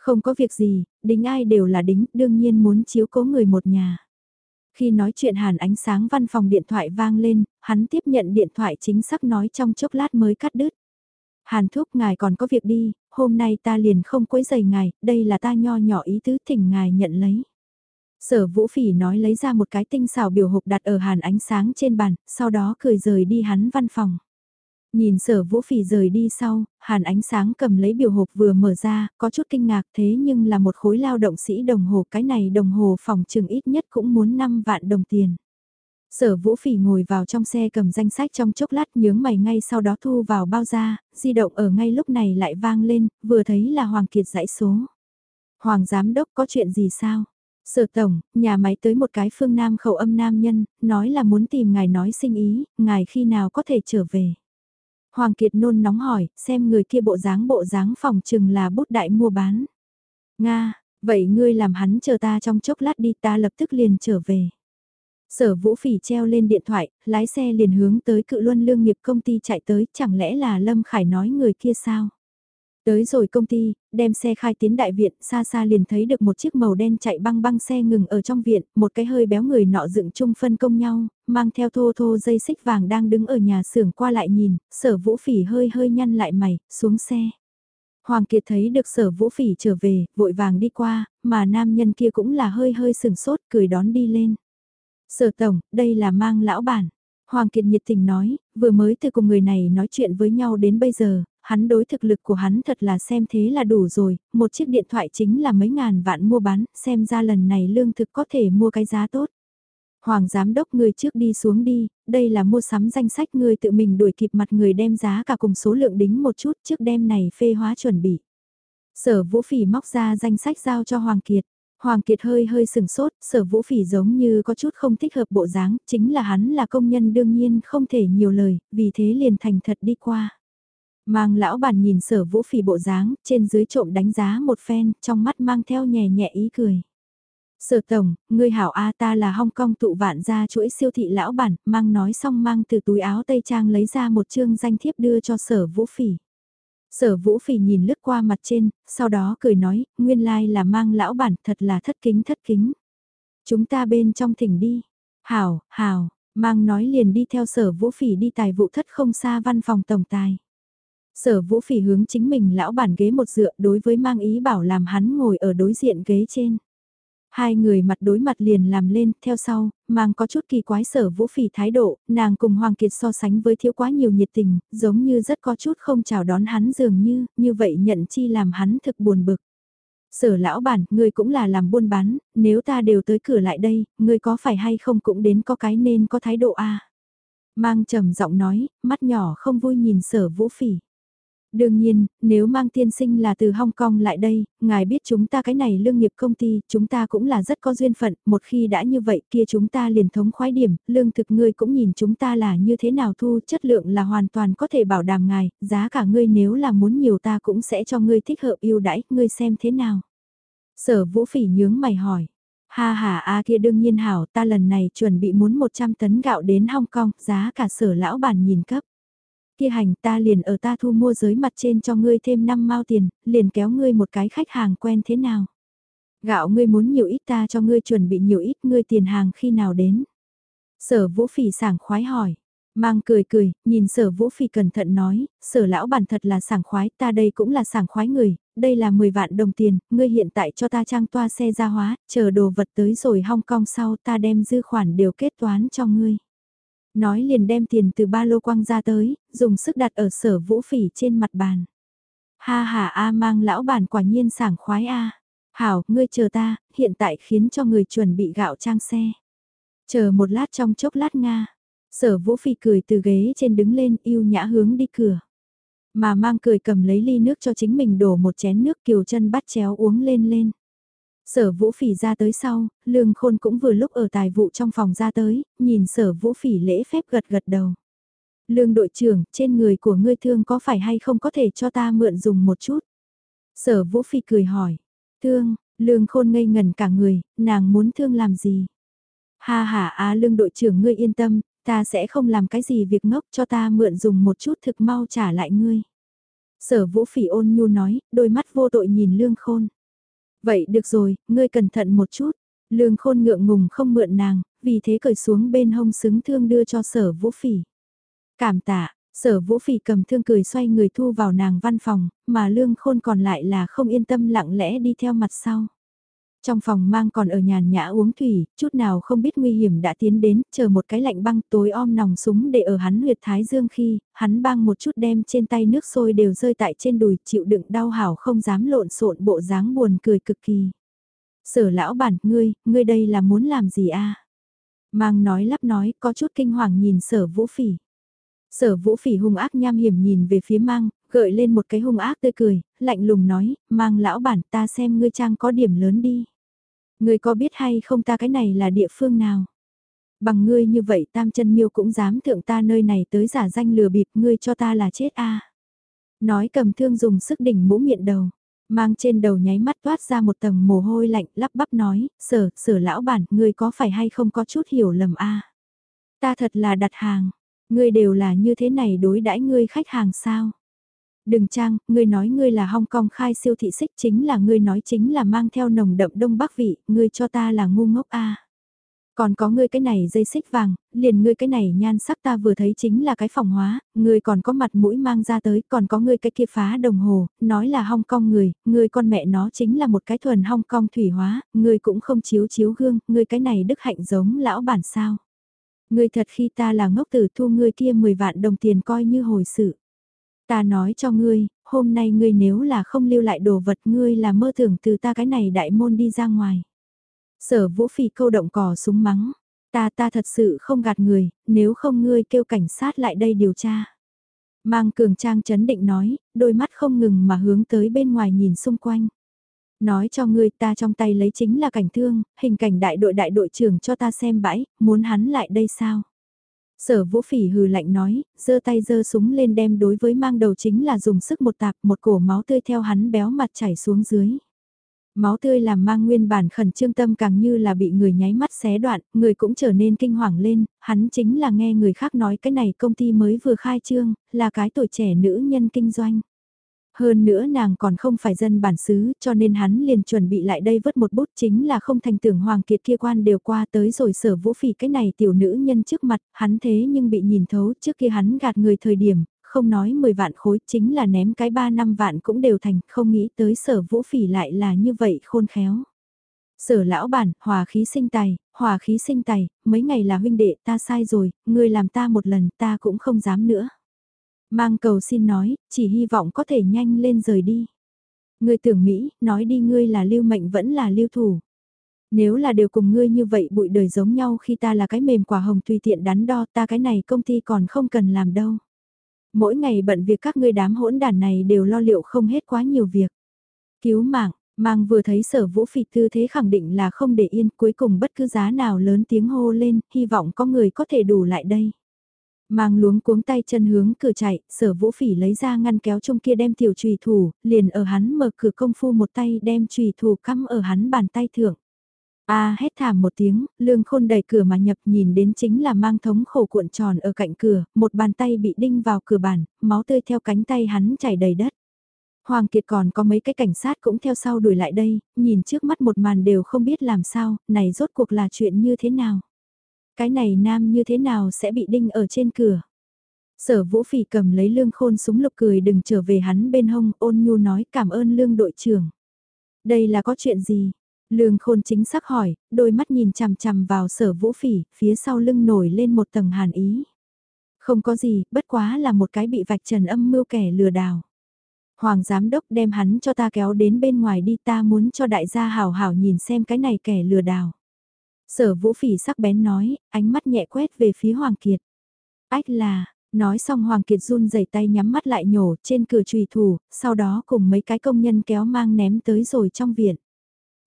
Không có việc gì, đính ai đều là đính, đương nhiên muốn chiếu cố người một nhà. Khi nói chuyện hàn ánh sáng văn phòng điện thoại vang lên, hắn tiếp nhận điện thoại chính xác nói trong chốc lát mới cắt đứt. Hàn thúc ngài còn có việc đi, hôm nay ta liền không quấy giày ngài, đây là ta nho nhỏ ý tứ thỉnh ngài nhận lấy. Sở vũ phỉ nói lấy ra một cái tinh xảo biểu hộp đặt ở hàn ánh sáng trên bàn, sau đó cười rời đi hắn văn phòng. Nhìn sở vũ phỉ rời đi sau, hàn ánh sáng cầm lấy biểu hộp vừa mở ra, có chút kinh ngạc thế nhưng là một khối lao động sĩ đồng hồ cái này đồng hồ phòng trường ít nhất cũng muốn 5 vạn đồng tiền. Sở vũ phỉ ngồi vào trong xe cầm danh sách trong chốc lát nhướng mày ngay sau đó thu vào bao da, di động ở ngay lúc này lại vang lên, vừa thấy là Hoàng Kiệt dãy số. Hoàng Giám Đốc có chuyện gì sao? Sở Tổng, nhà máy tới một cái phương Nam khẩu âm nam nhân, nói là muốn tìm ngài nói sinh ý, ngài khi nào có thể trở về. Hoàng Kiệt nôn nóng hỏi, xem người kia bộ dáng bộ dáng phòng chừng là bút đại mua bán. Nga, vậy ngươi làm hắn chờ ta trong chốc lát đi ta lập tức liền trở về. Sở vũ phỉ treo lên điện thoại, lái xe liền hướng tới cự luân lương nghiệp công ty chạy tới, chẳng lẽ là Lâm Khải nói người kia sao? Tới rồi công ty, đem xe khai tiến đại viện, xa xa liền thấy được một chiếc màu đen chạy băng băng xe ngừng ở trong viện, một cái hơi béo người nọ dựng chung phân công nhau, mang theo thô thô dây xích vàng đang đứng ở nhà xưởng qua lại nhìn, sở vũ phỉ hơi hơi nhăn lại mày, xuống xe. Hoàng Kiệt thấy được sở vũ phỉ trở về, vội vàng đi qua, mà nam nhân kia cũng là hơi hơi sừng sốt, cười đón đi lên. Sở tổng, đây là mang lão bản. Hoàng Kiệt nhiệt tình nói, vừa mới từ cùng người này nói chuyện với nhau đến bây giờ, hắn đối thực lực của hắn thật là xem thế là đủ rồi, một chiếc điện thoại chính là mấy ngàn vạn mua bán, xem ra lần này lương thực có thể mua cái giá tốt. Hoàng giám đốc người trước đi xuống đi, đây là mua sắm danh sách người tự mình đuổi kịp mặt người đem giá cả cùng số lượng đính một chút trước đem này phê hóa chuẩn bị. Sở vũ phỉ móc ra danh sách giao cho Hoàng Kiệt. Hoàng Kiệt hơi hơi sừng sốt, sở vũ phỉ giống như có chút không thích hợp bộ dáng, chính là hắn là công nhân đương nhiên không thể nhiều lời, vì thế liền thành thật đi qua. Mang lão bản nhìn sở vũ phỉ bộ dáng, trên dưới trộm đánh giá một phen, trong mắt mang theo nhẹ nhẹ ý cười. Sở tổng, ngươi hảo A ta là Hong Kong tụ vạn ra chuỗi siêu thị lão bản, mang nói xong mang từ túi áo tây trang lấy ra một chương danh thiếp đưa cho sở vũ phỉ. Sở vũ phỉ nhìn lướt qua mặt trên, sau đó cười nói, nguyên lai like là mang lão bản thật là thất kính thất kính. Chúng ta bên trong thỉnh đi. Hảo, hảo, mang nói liền đi theo sở vũ phỉ đi tài vụ thất không xa văn phòng tổng tài. Sở vũ phỉ hướng chính mình lão bản ghế một dựa đối với mang ý bảo làm hắn ngồi ở đối diện ghế trên. Hai người mặt đối mặt liền làm lên, theo sau, mang có chút kỳ quái sở vũ phỉ thái độ, nàng cùng Hoàng Kiệt so sánh với thiếu quá nhiều nhiệt tình, giống như rất có chút không chào đón hắn dường như, như vậy nhận chi làm hắn thực buồn bực. Sở lão bản, ngươi cũng là làm buôn bán, nếu ta đều tới cửa lại đây, ngươi có phải hay không cũng đến có cái nên có thái độ a Mang trầm giọng nói, mắt nhỏ không vui nhìn sở vũ phỉ. Đương nhiên, nếu mang tiên sinh là từ Hong Kong lại đây, ngài biết chúng ta cái này lương nghiệp công ty, chúng ta cũng là rất có duyên phận, một khi đã như vậy kia chúng ta liền thống khoái điểm, lương thực ngươi cũng nhìn chúng ta là như thế nào thu, chất lượng là hoàn toàn có thể bảo đảm ngài, giá cả ngươi nếu là muốn nhiều ta cũng sẽ cho ngươi thích hợp yêu đãi, ngươi xem thế nào. Sở vũ phỉ nhướng mày hỏi. Ha ha a kia đương nhiên hảo ta lần này chuẩn bị muốn 100 tấn gạo đến Hong Kong, giá cả sở lão bản nhìn cấp kia hành ta liền ở ta thu mua giới mặt trên cho ngươi thêm 5 mao tiền, liền kéo ngươi một cái khách hàng quen thế nào. Gạo ngươi muốn nhiều ít ta cho ngươi chuẩn bị nhiều ít ngươi tiền hàng khi nào đến. Sở vũ phỉ sảng khoái hỏi. Mang cười cười, nhìn sở vũ phỉ cẩn thận nói, sở lão bản thật là sảng khoái, ta đây cũng là sảng khoái người, đây là 10 vạn đồng tiền, ngươi hiện tại cho ta trang toa xe ra hóa, chờ đồ vật tới rồi Hong Kong sau ta đem dư khoản đều kết toán cho ngươi. Nói liền đem tiền từ ba lô quăng ra tới, dùng sức đặt ở sở vũ phỉ trên mặt bàn. Ha ha a mang lão bản quả nhiên sảng khoái a. Hảo, ngươi chờ ta, hiện tại khiến cho người chuẩn bị gạo trang xe. Chờ một lát trong chốc lát Nga. Sở vũ phỉ cười từ ghế trên đứng lên yêu nhã hướng đi cửa. Mà mang cười cầm lấy ly nước cho chính mình đổ một chén nước kiều chân bắt chéo uống lên lên. Sở vũ phỉ ra tới sau, lương khôn cũng vừa lúc ở tài vụ trong phòng ra tới, nhìn sở vũ phỉ lễ phép gật gật đầu. Lương đội trưởng, trên người của ngươi thương có phải hay không có thể cho ta mượn dùng một chút? Sở vũ phỉ cười hỏi. Thương, lương khôn ngây ngần cả người, nàng muốn thương làm gì? Ha ha á lương đội trưởng ngươi yên tâm, ta sẽ không làm cái gì việc ngốc cho ta mượn dùng một chút thực mau trả lại ngươi. Sở vũ phỉ ôn nhu nói, đôi mắt vô tội nhìn lương khôn. Vậy được rồi, ngươi cẩn thận một chút. Lương khôn ngượng ngùng không mượn nàng, vì thế cởi xuống bên hông xứng thương đưa cho sở vũ phỉ. Cảm tạ, sở vũ phỉ cầm thương cười xoay người thu vào nàng văn phòng, mà lương khôn còn lại là không yên tâm lặng lẽ đi theo mặt sau. Trong phòng mang còn ở nhàn nhã uống thủy, chút nào không biết nguy hiểm đã tiến đến, chờ một cái lạnh băng tối om nòng súng để ở hắn huyệt thái dương khi, hắn băng một chút đem trên tay nước sôi đều rơi tại trên đùi, chịu đựng đau hảo không dám lộn xộn bộ dáng buồn cười cực kỳ. Sở lão bản, ngươi, ngươi đây là muốn làm gì a? Mang nói lắp nói, có chút kinh hoàng nhìn sở vũ phỉ. Sở vũ phỉ hung ác nham hiểm nhìn về phía mang, gợi lên một cái hung ác tươi cười, lạnh lùng nói, mang lão bản ta xem ngươi trang có điểm lớn đi. Ngươi có biết hay không ta cái này là địa phương nào? Bằng ngươi như vậy tam chân miêu cũng dám thượng ta nơi này tới giả danh lừa bịp ngươi cho ta là chết a Nói cầm thương dùng sức đỉnh mũ miệng đầu, mang trên đầu nháy mắt toát ra một tầng mồ hôi lạnh lắp bắp nói, sở, sở lão bản, ngươi có phải hay không có chút hiểu lầm a Ta thật là đặt hàng, ngươi đều là như thế này đối đãi ngươi khách hàng sao? Đừng trang, ngươi nói ngươi là Hong Kong khai siêu thị xích chính là ngươi nói chính là mang theo nồng đậm đông bắc vị, ngươi cho ta là ngu ngốc a. Còn có ngươi cái này dây xích vàng, liền ngươi cái này nhan sắc ta vừa thấy chính là cái phòng hóa, ngươi còn có mặt mũi mang ra tới, còn có ngươi cái kia phá đồng hồ, nói là Hong Kong người, ngươi con mẹ nó chính là một cái thuần Hong Kong thủy hóa, ngươi cũng không chiếu chiếu gương, ngươi cái này đức hạnh giống lão bản sao. Ngươi thật khi ta là ngốc tử thu ngươi kia 10 vạn đồng tiền coi như hồi sự. Ta nói cho ngươi, hôm nay ngươi nếu là không lưu lại đồ vật ngươi là mơ tưởng từ ta cái này đại môn đi ra ngoài. Sở vũ phì câu động cò súng mắng. Ta ta thật sự không gạt người, nếu không ngươi kêu cảnh sát lại đây điều tra. Mang cường trang chấn định nói, đôi mắt không ngừng mà hướng tới bên ngoài nhìn xung quanh. Nói cho ngươi ta trong tay lấy chính là cảnh thương, hình cảnh đại đội đại đội trưởng cho ta xem bãi, muốn hắn lại đây sao? Sở vũ phỉ hừ lạnh nói, giơ tay giơ súng lên đem đối với mang đầu chính là dùng sức một tạp một cổ máu tươi theo hắn béo mặt chảy xuống dưới. Máu tươi làm mang nguyên bản khẩn trương tâm càng như là bị người nháy mắt xé đoạn, người cũng trở nên kinh hoàng lên, hắn chính là nghe người khác nói cái này công ty mới vừa khai trương, là cái tuổi trẻ nữ nhân kinh doanh. Hơn nữa nàng còn không phải dân bản xứ, cho nên hắn liền chuẩn bị lại đây vớt một bút chính là không thành tưởng Hoàng Kiệt kia quan đều qua tới rồi sở vũ phỉ cái này tiểu nữ nhân trước mặt, hắn thế nhưng bị nhìn thấu trước kia hắn gạt người thời điểm, không nói 10 vạn khối chính là ném cái 3 năm vạn cũng đều thành, không nghĩ tới sở vũ phỉ lại là như vậy khôn khéo. Sở lão bản, hòa khí sinh tài, hòa khí sinh tài, mấy ngày là huynh đệ ta sai rồi, ngươi làm ta một lần ta cũng không dám nữa. Mang cầu xin nói, chỉ hy vọng có thể nhanh lên rời đi. Ngươi tưởng Mỹ, nói đi ngươi là lưu mệnh vẫn là lưu thủ. Nếu là đều cùng ngươi như vậy bụi đời giống nhau khi ta là cái mềm quả hồng tùy tiện đắn đo ta cái này công ty còn không cần làm đâu. Mỗi ngày bận việc các ngươi đám hỗn đàn này đều lo liệu không hết quá nhiều việc. Cứu mạng, mang vừa thấy sở vũ phỉ tư thế khẳng định là không để yên cuối cùng bất cứ giá nào lớn tiếng hô lên, hy vọng có người có thể đủ lại đây. Mang luống cuống tay chân hướng cửa chạy, sở vũ phỉ lấy ra ngăn kéo trong kia đem tiểu trùy thủ, liền ở hắn mở cửa công phu một tay đem trùy thủ cắm ở hắn bàn tay thượng. A hét thảm một tiếng, lương khôn đẩy cửa mà nhập nhìn đến chính là mang thống khổ cuộn tròn ở cạnh cửa, một bàn tay bị đinh vào cửa bàn, máu tươi theo cánh tay hắn chảy đầy đất. Hoàng Kiệt còn có mấy cái cảnh sát cũng theo sau đuổi lại đây, nhìn trước mắt một màn đều không biết làm sao, này rốt cuộc là chuyện như thế nào. Cái này nam như thế nào sẽ bị đinh ở trên cửa. Sở vũ phỉ cầm lấy lương khôn súng lục cười đừng trở về hắn bên hông ôn nhu nói cảm ơn lương đội trưởng. Đây là có chuyện gì? Lương khôn chính xác hỏi, đôi mắt nhìn chằm chằm vào sở vũ phỉ, phía sau lưng nổi lên một tầng hàn ý. Không có gì, bất quá là một cái bị vạch trần âm mưu kẻ lừa đảo. Hoàng giám đốc đem hắn cho ta kéo đến bên ngoài đi ta muốn cho đại gia hảo hảo nhìn xem cái này kẻ lừa đảo. Sở vũ phỉ sắc bén nói, ánh mắt nhẹ quét về phía Hoàng Kiệt. Ách là, nói xong Hoàng Kiệt run rẩy tay nhắm mắt lại nhổ trên cửa trùy thủ, sau đó cùng mấy cái công nhân kéo mang ném tới rồi trong viện.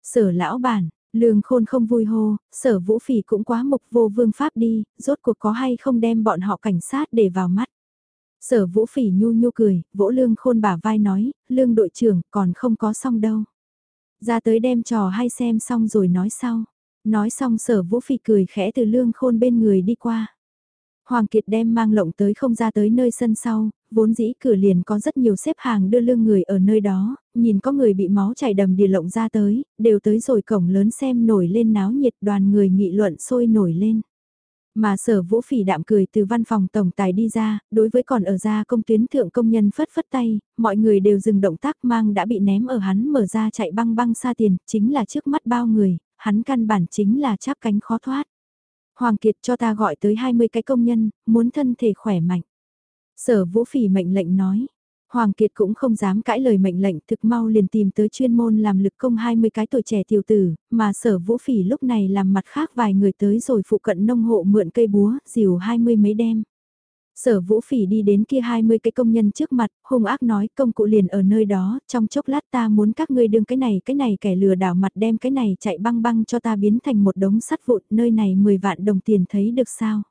Sở lão bản, lương khôn không vui hô, sở vũ phỉ cũng quá mục vô vương pháp đi, rốt cuộc có hay không đem bọn họ cảnh sát để vào mắt. Sở vũ phỉ nhu nhu cười, vỗ lương khôn bả vai nói, lương đội trưởng còn không có xong đâu. Ra tới đem trò hay xem xong rồi nói sau. Nói xong sở vũ phỉ cười khẽ từ lương khôn bên người đi qua. Hoàng Kiệt đem mang lộng tới không ra tới nơi sân sau, vốn dĩ cửa liền có rất nhiều xếp hàng đưa lương người ở nơi đó, nhìn có người bị máu chảy đầm đìa lộng ra tới, đều tới rồi cổng lớn xem nổi lên náo nhiệt đoàn người nghị luận sôi nổi lên. Mà sở vũ phỉ đạm cười từ văn phòng tổng tài đi ra, đối với còn ở ra công tuyến thượng công nhân phất phất tay, mọi người đều dừng động tác mang đã bị ném ở hắn mở ra chạy băng băng xa tiền, chính là trước mắt bao người, hắn căn bản chính là chắp cánh khó thoát. Hoàng Kiệt cho ta gọi tới 20 cái công nhân, muốn thân thể khỏe mạnh. Sở vũ phỉ mệnh lệnh nói. Hoàng Kiệt cũng không dám cãi lời mệnh lệnh thực mau liền tìm tới chuyên môn làm lực công 20 cái tuổi trẻ tiểu tử, mà sở vũ phỉ lúc này làm mặt khác vài người tới rồi phụ cận nông hộ mượn cây búa, dìu 20 mấy đem. Sở vũ phỉ đi đến kia 20 cái công nhân trước mặt, hung ác nói công cụ liền ở nơi đó, trong chốc lát ta muốn các ngươi đương cái này cái này kẻ lừa đảo mặt đem cái này chạy băng băng cho ta biến thành một đống sắt vụn, nơi này 10 vạn đồng tiền thấy được sao.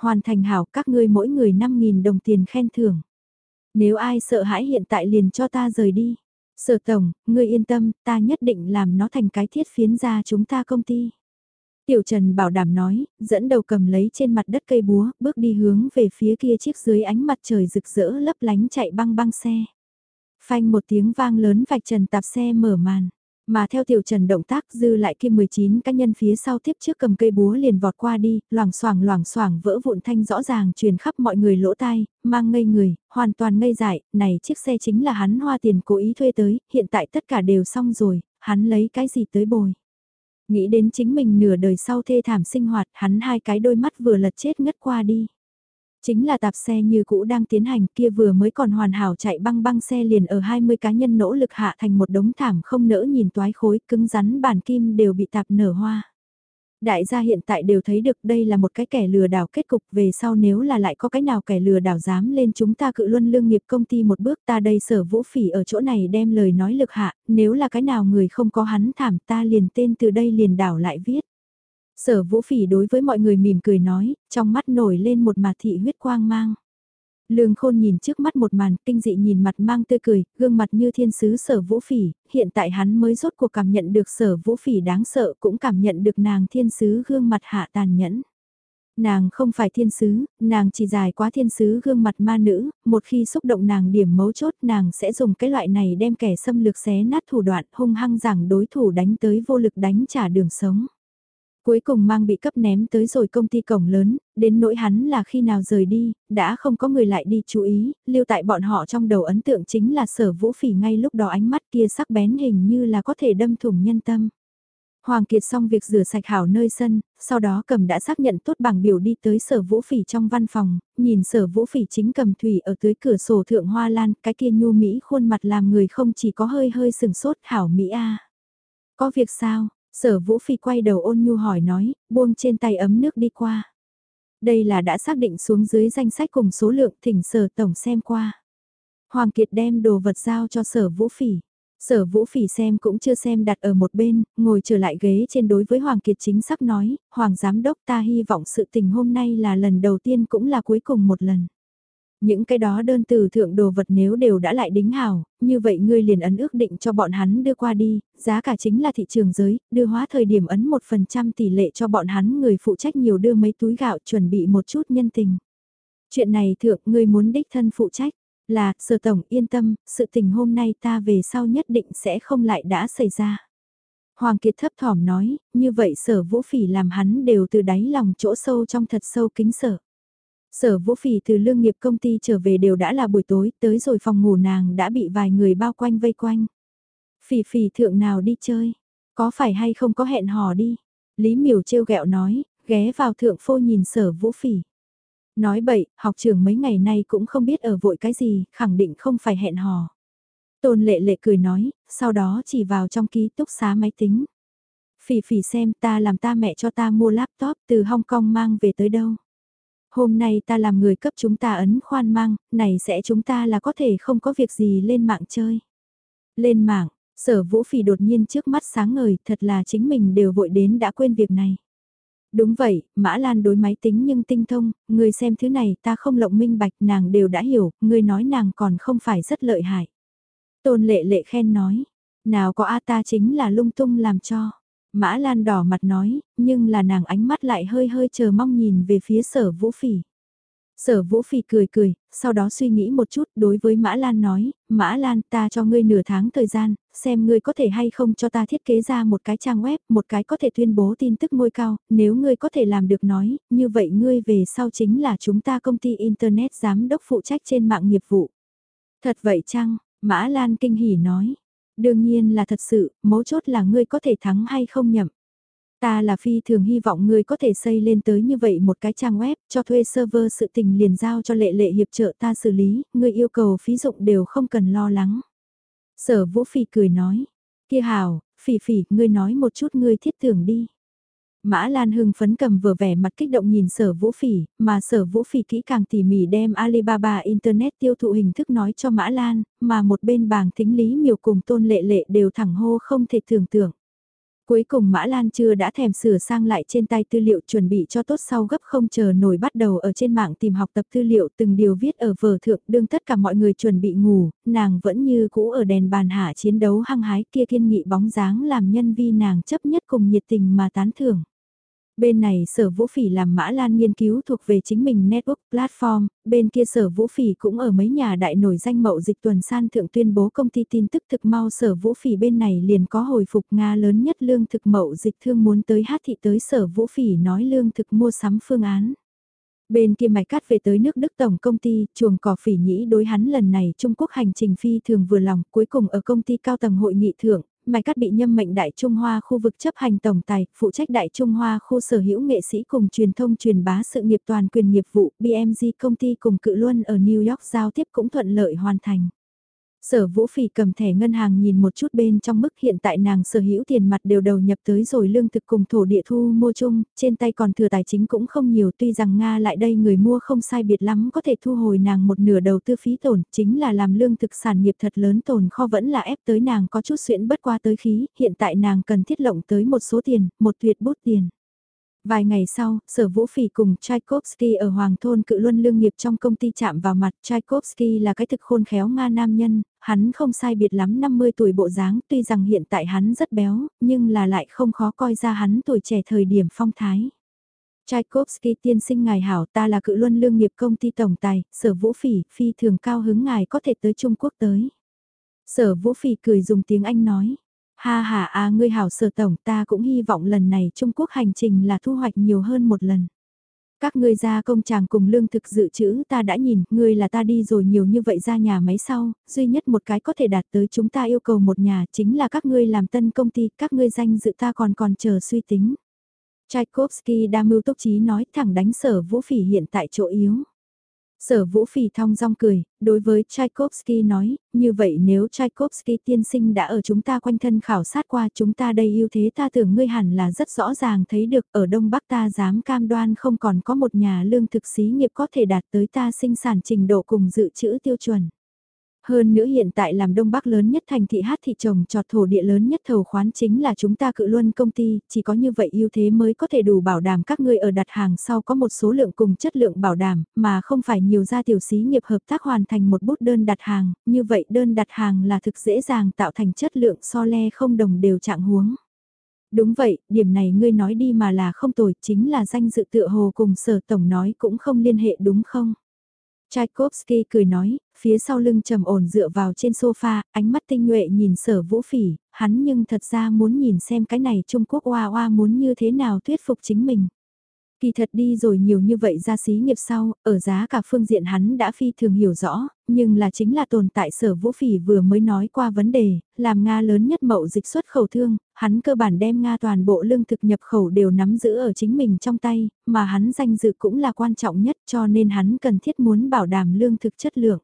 Hoàn thành hảo các ngươi mỗi người 5.000 đồng tiền khen thưởng. Nếu ai sợ hãi hiện tại liền cho ta rời đi. Sở tổng, ngươi yên tâm, ta nhất định làm nó thành cái thiết phiến ra chúng ta công ty. Tiểu Trần bảo đảm nói, dẫn đầu cầm lấy trên mặt đất cây búa, bước đi hướng về phía kia chiếc dưới ánh mặt trời rực rỡ lấp lánh chạy băng băng xe. Phanh một tiếng vang lớn vạch trần tạp xe mở màn. Mà theo tiểu trần động tác dư lại kia 19 cá nhân phía sau tiếp trước cầm cây búa liền vọt qua đi, loảng xoảng loảng xoảng vỡ vụn thanh rõ ràng truyền khắp mọi người lỗ tai, mang ngây người, hoàn toàn ngây dại, này chiếc xe chính là hắn hoa tiền cố ý thuê tới, hiện tại tất cả đều xong rồi, hắn lấy cái gì tới bồi. Nghĩ đến chính mình nửa đời sau thê thảm sinh hoạt, hắn hai cái đôi mắt vừa lật chết ngất qua đi. Chính là tạp xe như cũ đang tiến hành kia vừa mới còn hoàn hảo chạy băng băng xe liền ở 20 cá nhân nỗ lực hạ thành một đống thảm không nỡ nhìn toái khối cứng rắn bản kim đều bị tạp nở hoa. Đại gia hiện tại đều thấy được đây là một cái kẻ lừa đảo kết cục về sau nếu là lại có cái nào kẻ lừa đảo dám lên chúng ta cự luân lương nghiệp công ty một bước ta đây sở vũ phỉ ở chỗ này đem lời nói lực hạ, nếu là cái nào người không có hắn thảm ta liền tên từ đây liền đảo lại viết. Sở vũ phỉ đối với mọi người mỉm cười nói, trong mắt nổi lên một mà thị huyết quang mang. Lương khôn nhìn trước mắt một màn, kinh dị nhìn mặt mang tươi cười, gương mặt như thiên sứ sở vũ phỉ, hiện tại hắn mới rốt cuộc cảm nhận được sở vũ phỉ đáng sợ cũng cảm nhận được nàng thiên sứ gương mặt hạ tàn nhẫn. Nàng không phải thiên sứ, nàng chỉ dài quá thiên sứ gương mặt ma nữ, một khi xúc động nàng điểm mấu chốt nàng sẽ dùng cái loại này đem kẻ xâm lược xé nát thủ đoạn hung hăng rằng đối thủ đánh tới vô lực đánh trả đường sống. Cuối cùng mang bị cấp ném tới rồi công ty cổng lớn, đến nỗi hắn là khi nào rời đi, đã không có người lại đi chú ý, lưu tại bọn họ trong đầu ấn tượng chính là sở vũ phỉ ngay lúc đó ánh mắt kia sắc bén hình như là có thể đâm thủng nhân tâm. Hoàng Kiệt xong việc rửa sạch hảo nơi sân, sau đó cầm đã xác nhận tốt bảng biểu đi tới sở vũ phỉ trong văn phòng, nhìn sở vũ phỉ chính cầm thủy ở tưới cửa sổ thượng hoa lan, cái kia nhu Mỹ khuôn mặt làm người không chỉ có hơi hơi sừng sốt hảo Mỹ A. Có việc sao, Sở Vũ Phi quay đầu ôn nhu hỏi nói, buông trên tay ấm nước đi qua. Đây là đã xác định xuống dưới danh sách cùng số lượng thỉnh sở tổng xem qua. Hoàng Kiệt đem đồ vật giao cho sở Vũ Phỉ. Sở Vũ Phỉ xem cũng chưa xem đặt ở một bên, ngồi trở lại ghế trên đối với Hoàng Kiệt chính xác nói, Hoàng Giám Đốc ta hy vọng sự tình hôm nay là lần đầu tiên cũng là cuối cùng một lần. Những cái đó đơn từ thượng đồ vật nếu đều đã lại đính hào, như vậy ngươi liền ấn ước định cho bọn hắn đưa qua đi, giá cả chính là thị trường giới, đưa hóa thời điểm ấn 1% tỷ lệ cho bọn hắn người phụ trách nhiều đưa mấy túi gạo chuẩn bị một chút nhân tình. Chuyện này thượng ngươi muốn đích thân phụ trách, là, sở tổng yên tâm, sự tình hôm nay ta về sau nhất định sẽ không lại đã xảy ra. Hoàng Kiệt thấp thỏm nói, như vậy sở vũ phỉ làm hắn đều từ đáy lòng chỗ sâu trong thật sâu kính sở. Sở vũ phỉ từ lương nghiệp công ty trở về đều đã là buổi tối, tới rồi phòng ngủ nàng đã bị vài người bao quanh vây quanh. Phỉ phỉ thượng nào đi chơi, có phải hay không có hẹn hò đi. Lý miểu trêu ghẹo nói, ghé vào thượng phô nhìn sở vũ phỉ. Nói bậy, học trường mấy ngày nay cũng không biết ở vội cái gì, khẳng định không phải hẹn hò. Tôn lệ lệ cười nói, sau đó chỉ vào trong ký túc xá máy tính. Phỉ phỉ xem ta làm ta mẹ cho ta mua laptop từ Hong Kong mang về tới đâu. Hôm nay ta làm người cấp chúng ta ấn khoan mang, này sẽ chúng ta là có thể không có việc gì lên mạng chơi. Lên mạng, Sở vũ phỉ đột nhiên trước mắt sáng ngời, thật là chính mình đều vội đến đã quên việc này. Đúng vậy, Mã Lan đối máy tính nhưng tinh thông, người xem thứ này ta không lộng minh bạch nàng đều đã hiểu, người nói nàng còn không phải rất lợi hại. Tôn lệ lệ khen nói, nào có A ta chính là lung tung làm cho. Mã Lan đỏ mặt nói, nhưng là nàng ánh mắt lại hơi hơi chờ mong nhìn về phía sở vũ phỉ. Sở Vũ Phỉ cười cười, sau đó suy nghĩ một chút đối với Mã Lan nói, Mã Lan ta cho ngươi nửa tháng thời gian, xem ngươi có thể hay không cho ta thiết kế ra một cái trang web, một cái có thể tuyên bố tin tức ngôi cao, nếu ngươi có thể làm được nói, như vậy ngươi về sau chính là chúng ta công ty Internet giám đốc phụ trách trên mạng nghiệp vụ. Thật vậy chăng? Mã Lan kinh hỉ nói. Đương nhiên là thật sự, mấu chốt là ngươi có thể thắng hay không nhậm. Ta là phi thường hy vọng ngươi có thể xây lên tới như vậy một cái trang web cho thuê server sự tình liền giao cho lệ lệ hiệp trợ ta xử lý, ngươi yêu cầu phí dụng đều không cần lo lắng. Sở vũ phỉ cười nói, kia hào, phỉ phỉ, ngươi nói một chút ngươi thiết tưởng đi. Mã Lan hưng phấn cầm vừa vẻ mặt kích động nhìn sở vũ phỉ, mà sở vũ phỉ kỹ càng tỉ mỉ đem Alibaba Internet tiêu thụ hình thức nói cho Mã Lan, mà một bên bảng thính lý miều cùng tôn lệ lệ đều thẳng hô không thể tưởng tượng. Cuối cùng Mã Lan chưa đã thèm sửa sang lại trên tay tư liệu chuẩn bị cho tốt sau gấp không chờ nổi bắt đầu ở trên mạng tìm học tập tư liệu từng điều viết ở vở thượng đương tất cả mọi người chuẩn bị ngủ, nàng vẫn như cũ ở đèn bàn hạ chiến đấu hăng hái kia kiên nghị bóng dáng làm nhân vi nàng chấp nhất cùng nhiệt tình mà tán thưởng. Bên này sở vũ phỉ làm Mã Lan nghiên cứu thuộc về chính mình network platform, bên kia sở vũ phỉ cũng ở mấy nhà đại nổi danh mậu dịch tuần san thượng tuyên bố công ty tin tức thực mau sở vũ phỉ bên này liền có hồi phục Nga lớn nhất lương thực mậu dịch thương muốn tới hát thị tới sở vũ phỉ nói lương thực mua sắm phương án. Bên kia mạch cắt về tới nước Đức Tổng công ty, chuồng cỏ phỉ nhĩ đối hắn lần này Trung Quốc hành trình phi thường vừa lòng, cuối cùng ở công ty cao tầng hội nghị thượng, Mai Cát bị nhâm mệnh Đại Trung Hoa khu vực chấp hành tổng tài, phụ trách Đại Trung Hoa khu sở hữu nghệ sĩ cùng truyền thông truyền bá sự nghiệp toàn quyền nghiệp vụ, BMG công ty cùng cự luân ở New York giao tiếp cũng thuận lợi hoàn thành. Sở Vũ Phỉ cầm thẻ ngân hàng nhìn một chút bên trong mức hiện tại nàng sở hữu tiền mặt đều đầu nhập tới rồi lương thực cùng thổ địa thu mua chung, trên tay còn thừa tài chính cũng không nhiều tuy rằng Nga lại đây người mua không sai biệt lắm có thể thu hồi nàng một nửa đầu tư phí tổn, chính là làm lương thực sản nghiệp thật lớn tồn kho vẫn là ép tới nàng có chút xuyễn bất qua tới khí, hiện tại nàng cần thiết lộng tới một số tiền, một tuyệt bút tiền. Vài ngày sau, sở vũ phỉ cùng Tchaikovsky ở Hoàng thôn cự luân lương nghiệp trong công ty chạm vào mặt. Tchaikovsky là cái thực khôn khéo Nga nam nhân, hắn không sai biệt lắm 50 tuổi bộ dáng tuy rằng hiện tại hắn rất béo, nhưng là lại không khó coi ra hắn tuổi trẻ thời điểm phong thái. Tchaikovsky tiên sinh ngài hảo ta là cự luân lương nghiệp công ty tổng tài, sở vũ phỉ, phi thường cao hứng ngài có thể tới Trung Quốc tới. Sở vũ phỉ cười dùng tiếng Anh nói, Ha ha à ngươi hảo sở tổng ta cũng hy vọng lần này Trung Quốc hành trình là thu hoạch nhiều hơn một lần. Các ngươi ra công tràng cùng lương thực dự trữ ta đã nhìn, ngươi là ta đi rồi nhiều như vậy ra nhà máy sau, duy nhất một cái có thể đạt tới chúng ta yêu cầu một nhà chính là các ngươi làm tân công ty, các ngươi danh dự ta còn còn chờ suy tính. Tchaikovsky đa mưu tốc trí nói thẳng đánh sở vũ phỉ hiện tại chỗ yếu. Sở Vũ Phỉ thong dong cười, đối với Tchaikovsky nói, như vậy nếu Tchaikovsky tiên sinh đã ở chúng ta quanh thân khảo sát qua chúng ta đây ưu thế ta tưởng ngươi hẳn là rất rõ ràng thấy được ở Đông Bắc ta dám cam đoan không còn có một nhà lương thực xí nghiệp có thể đạt tới ta sinh sản trình độ cùng dự trữ tiêu chuẩn. Hơn nữa hiện tại làm Đông Bắc lớn nhất thành thị hát thị trồng trọt thổ địa lớn nhất thầu khoán chính là chúng ta cự luân công ty, chỉ có như vậy ưu thế mới có thể đủ bảo đảm các ngươi ở đặt hàng sau có một số lượng cùng chất lượng bảo đảm, mà không phải nhiều gia tiểu xí nghiệp hợp tác hoàn thành một bút đơn đặt hàng, như vậy đơn đặt hàng là thực dễ dàng tạo thành chất lượng so le không đồng đều trạng huống. Đúng vậy, điểm này ngươi nói đi mà là không tồi, chính là danh dự tựa hồ cùng sở tổng nói cũng không liên hệ đúng không? Tchaikovsky cười nói, phía sau lưng trầm ổn dựa vào trên sofa, ánh mắt tinh nhuệ nhìn sở vũ phỉ, hắn nhưng thật ra muốn nhìn xem cái này Trung Quốc oa oa muốn như thế nào thuyết phục chính mình. Kỳ thật đi rồi nhiều như vậy ra xí nghiệp sau, ở giá cả phương diện hắn đã phi thường hiểu rõ, nhưng là chính là tồn tại sở vũ phỉ vừa mới nói qua vấn đề, làm Nga lớn nhất mậu dịch xuất khẩu thương, hắn cơ bản đem Nga toàn bộ lương thực nhập khẩu đều nắm giữ ở chính mình trong tay, mà hắn danh dự cũng là quan trọng nhất cho nên hắn cần thiết muốn bảo đảm lương thực chất lượng.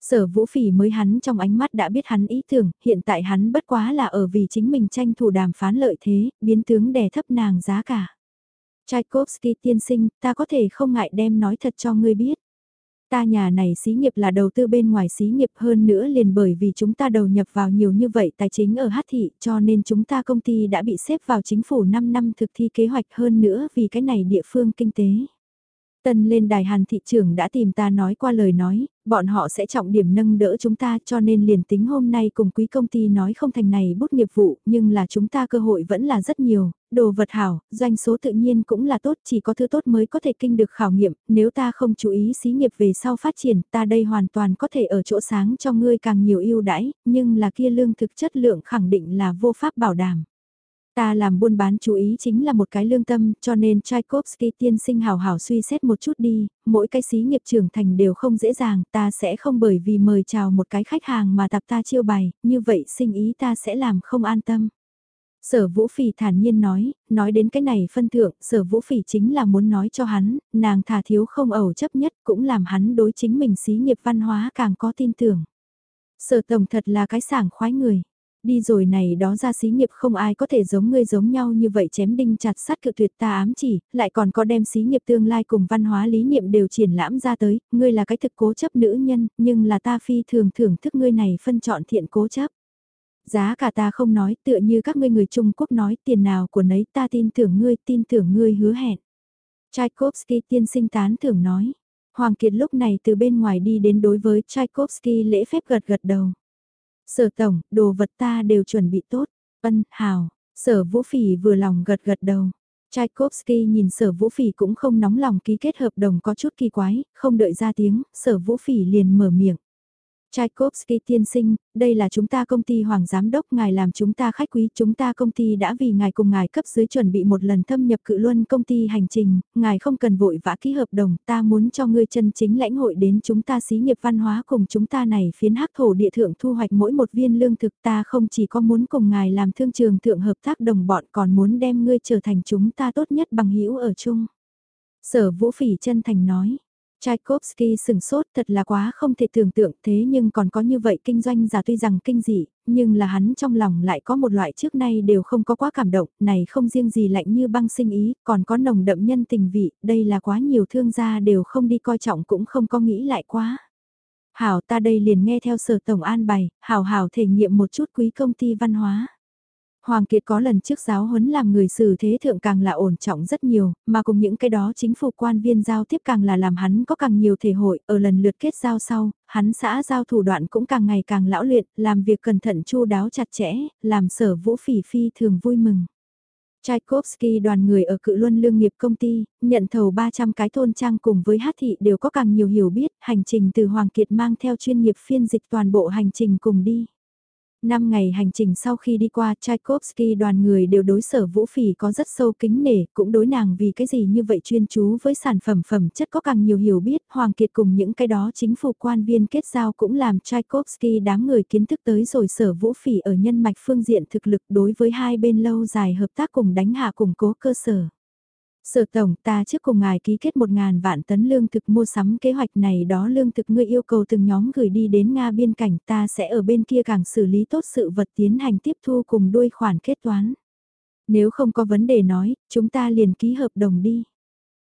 Sở vũ phỉ mới hắn trong ánh mắt đã biết hắn ý tưởng, hiện tại hắn bất quá là ở vì chính mình tranh thủ đàm phán lợi thế, biến tướng đè thấp nàng giá cả. Tchaikovsky tiên sinh, ta có thể không ngại đem nói thật cho ngươi biết. Ta nhà này xí nghiệp là đầu tư bên ngoài xí nghiệp hơn nữa liền bởi vì chúng ta đầu nhập vào nhiều như vậy tài chính ở hát thị cho nên chúng ta công ty đã bị xếp vào chính phủ 5 năm thực thi kế hoạch hơn nữa vì cái này địa phương kinh tế. Tân lên đài hàn thị trưởng đã tìm ta nói qua lời nói, bọn họ sẽ trọng điểm nâng đỡ chúng ta cho nên liền tính hôm nay cùng quý công ty nói không thành này bút nghiệp vụ nhưng là chúng ta cơ hội vẫn là rất nhiều, đồ vật hảo, doanh số tự nhiên cũng là tốt chỉ có thứ tốt mới có thể kinh được khảo nghiệm, nếu ta không chú ý xí nghiệp về sau phát triển ta đây hoàn toàn có thể ở chỗ sáng cho ngươi càng nhiều ưu đãi, nhưng là kia lương thực chất lượng khẳng định là vô pháp bảo đảm. Ta làm buôn bán chú ý chính là một cái lương tâm, cho nên Tchaikovsky tiên sinh hào hảo suy xét một chút đi, mỗi cái xí nghiệp trưởng thành đều không dễ dàng, ta sẽ không bởi vì mời chào một cái khách hàng mà tập ta chiêu bày, như vậy sinh ý ta sẽ làm không an tâm. Sở Vũ Phỉ thản nhiên nói, nói đến cái này phân thượng, Sở Vũ Phỉ chính là muốn nói cho hắn, nàng thà thiếu không ẩu chấp nhất cũng làm hắn đối chính mình xí nghiệp văn hóa càng có tin tưởng. Sở Tổng thật là cái sảng khoái người. Đi rồi này đó ra xí nghiệp không ai có thể giống ngươi giống nhau như vậy chém đinh chặt sắt cự tuyệt ta ám chỉ, lại còn có đem xí nghiệp tương lai cùng văn hóa lý niệm đều triển lãm ra tới, ngươi là cái thực cố chấp nữ nhân, nhưng là ta phi thường thưởng thức ngươi này phân chọn thiện cố chấp. Giá cả ta không nói tựa như các ngươi người Trung Quốc nói tiền nào của nấy ta tin tưởng ngươi, tin tưởng ngươi hứa hẹn. Tchaikovsky tiên sinh tán thưởng nói. Hoàng Kiệt lúc này từ bên ngoài đi đến đối với Tchaikovsky lễ phép gật gật đầu. Sở tổng, đồ vật ta đều chuẩn bị tốt. Ân, hào, sở vũ phỉ vừa lòng gật gật đầu. Tchaikovsky nhìn sở vũ phỉ cũng không nóng lòng ký kết hợp đồng có chút kỳ quái, không đợi ra tiếng, sở vũ phỉ liền mở miệng. Tchaikovsky tiên sinh, đây là chúng ta công ty Hoàng Giám Đốc, ngài làm chúng ta khách quý, chúng ta công ty đã vì ngài cùng ngài cấp dưới chuẩn bị một lần thâm nhập cự luân công ty hành trình, ngài không cần vội vã ký hợp đồng, ta muốn cho ngươi chân chính lãnh hội đến chúng ta xí nghiệp văn hóa cùng chúng ta này phiến hắc thổ địa thượng thu hoạch mỗi một viên lương thực ta không chỉ có muốn cùng ngài làm thương trường thượng hợp tác đồng bọn còn muốn đem ngươi trở thành chúng ta tốt nhất bằng hữu ở chung. Sở Vũ Phỉ chân thành nói. Tchaikovsky sừng sốt thật là quá không thể tưởng tượng thế nhưng còn có như vậy kinh doanh giả tuy rằng kinh dị, nhưng là hắn trong lòng lại có một loại trước nay đều không có quá cảm động, này không riêng gì lạnh như băng sinh ý, còn có nồng đậm nhân tình vị, đây là quá nhiều thương gia đều không đi coi trọng cũng không có nghĩ lại quá. Hảo ta đây liền nghe theo sở tổng an bày, hảo hảo thể nghiệm một chút quý công ty văn hóa. Hoàng Kiệt có lần trước giáo huấn làm người xử thế thượng càng là ổn trọng rất nhiều, mà cùng những cái đó chính phủ quan viên giao tiếp càng là làm hắn có càng nhiều thể hội, ở lần lượt kết giao sau, hắn xã giao thủ đoạn cũng càng ngày càng lão luyện, làm việc cẩn thận chu đáo chặt chẽ, làm sở vũ phỉ phi thường vui mừng. Tchaikovsky đoàn người ở cự luân lương nghiệp công ty, nhận thầu 300 cái thôn trang cùng với hát thị đều có càng nhiều hiểu biết, hành trình từ Hoàng Kiệt mang theo chuyên nghiệp phiên dịch toàn bộ hành trình cùng đi. Năm ngày hành trình sau khi đi qua Tchaikovsky đoàn người đều đối sở vũ phỉ có rất sâu kính nể, cũng đối nàng vì cái gì như vậy chuyên chú với sản phẩm phẩm chất có càng nhiều hiểu biết, Hoàng Kiệt cùng những cái đó chính phủ quan viên kết giao cũng làm Tchaikovsky đám người kiến thức tới rồi sở vũ phỉ ở nhân mạch phương diện thực lực đối với hai bên lâu dài hợp tác cùng đánh hạ củng cố cơ sở. Sở tổng ta trước cùng ngài ký kết một ngàn vạn tấn lương thực mua sắm kế hoạch này đó lương thực ngươi yêu cầu từng nhóm gửi đi đến Nga biên cảnh ta sẽ ở bên kia càng xử lý tốt sự vật tiến hành tiếp thu cùng đuôi khoản kết toán. Nếu không có vấn đề nói, chúng ta liền ký hợp đồng đi.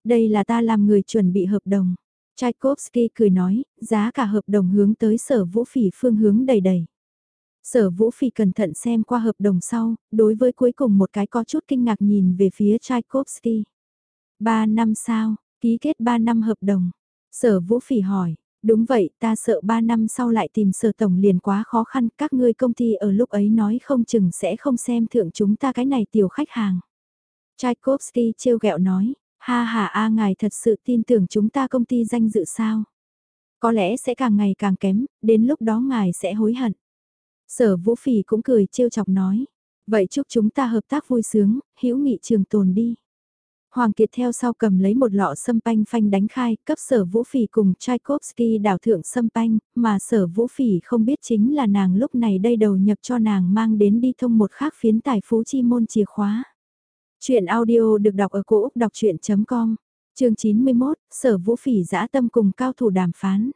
Đây là ta làm người chuẩn bị hợp đồng. Tchaikovsky cười nói, giá cả hợp đồng hướng tới sở vũ phỉ phương hướng đầy đầy. Sở Vũ Phi cẩn thận xem qua hợp đồng sau, đối với cuối cùng một cái có chút kinh ngạc nhìn về phía Tchaikovsky. Ba năm sao, ký kết ba năm hợp đồng. Sở Vũ Phỉ hỏi, đúng vậy ta sợ ba năm sau lại tìm sở tổng liền quá khó khăn, các ngươi công ty ở lúc ấy nói không chừng sẽ không xem thượng chúng ta cái này tiểu khách hàng. Tchaikovsky trêu ghẹo nói, ha ha a ngài thật sự tin tưởng chúng ta công ty danh dự sao? Có lẽ sẽ càng ngày càng kém, đến lúc đó ngài sẽ hối hận. Sở Vũ Phỉ cũng cười trêu chọc nói, vậy chúc chúng ta hợp tác vui sướng, hữu nghị trường tồn đi. Hoàng Kiệt theo sau cầm lấy một lọ sâm panh phanh đánh khai, cấp sở vũ phỉ cùng Tchaikovsky đảo thượng sâm panh, mà sở vũ phỉ không biết chính là nàng lúc này đây đầu nhập cho nàng mang đến đi thông một khác phiến tài phú chi môn chìa khóa. Chuyện audio được đọc ở cổ Úc đọc chuyện.com, trường 91, sở vũ phỉ dã tâm cùng cao thủ đàm phán.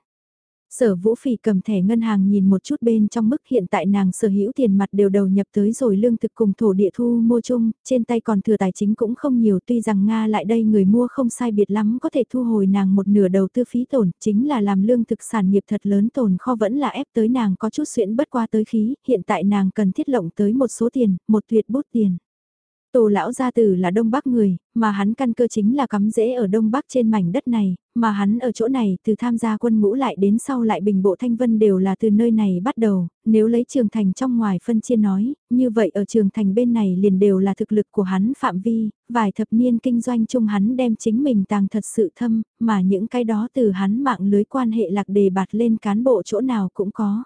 Sở Vũ Phỉ cầm thẻ ngân hàng nhìn một chút bên trong mức hiện tại nàng sở hữu tiền mặt đều đầu nhập tới rồi lương thực cùng thổ địa thu mua chung, trên tay còn thừa tài chính cũng không nhiều tuy rằng Nga lại đây người mua không sai biệt lắm có thể thu hồi nàng một nửa đầu tư phí tổn, chính là làm lương thực sản nghiệp thật lớn tổn kho vẫn là ép tới nàng có chút xuyễn bất qua tới khí, hiện tại nàng cần thiết lộng tới một số tiền, một tuyệt bút tiền. Tô lão gia tử là Đông Bắc người, mà hắn căn cơ chính là cắm rễ ở Đông Bắc trên mảnh đất này, mà hắn ở chỗ này từ tham gia quân ngũ lại đến sau lại bình bộ thanh vân đều là từ nơi này bắt đầu, nếu lấy trường thành trong ngoài phân chia nói, như vậy ở trường thành bên này liền đều là thực lực của hắn phạm vi, vài thập niên kinh doanh chung hắn đem chính mình tàng thật sự thâm, mà những cái đó từ hắn mạng lưới quan hệ lạc đề bạt lên cán bộ chỗ nào cũng có.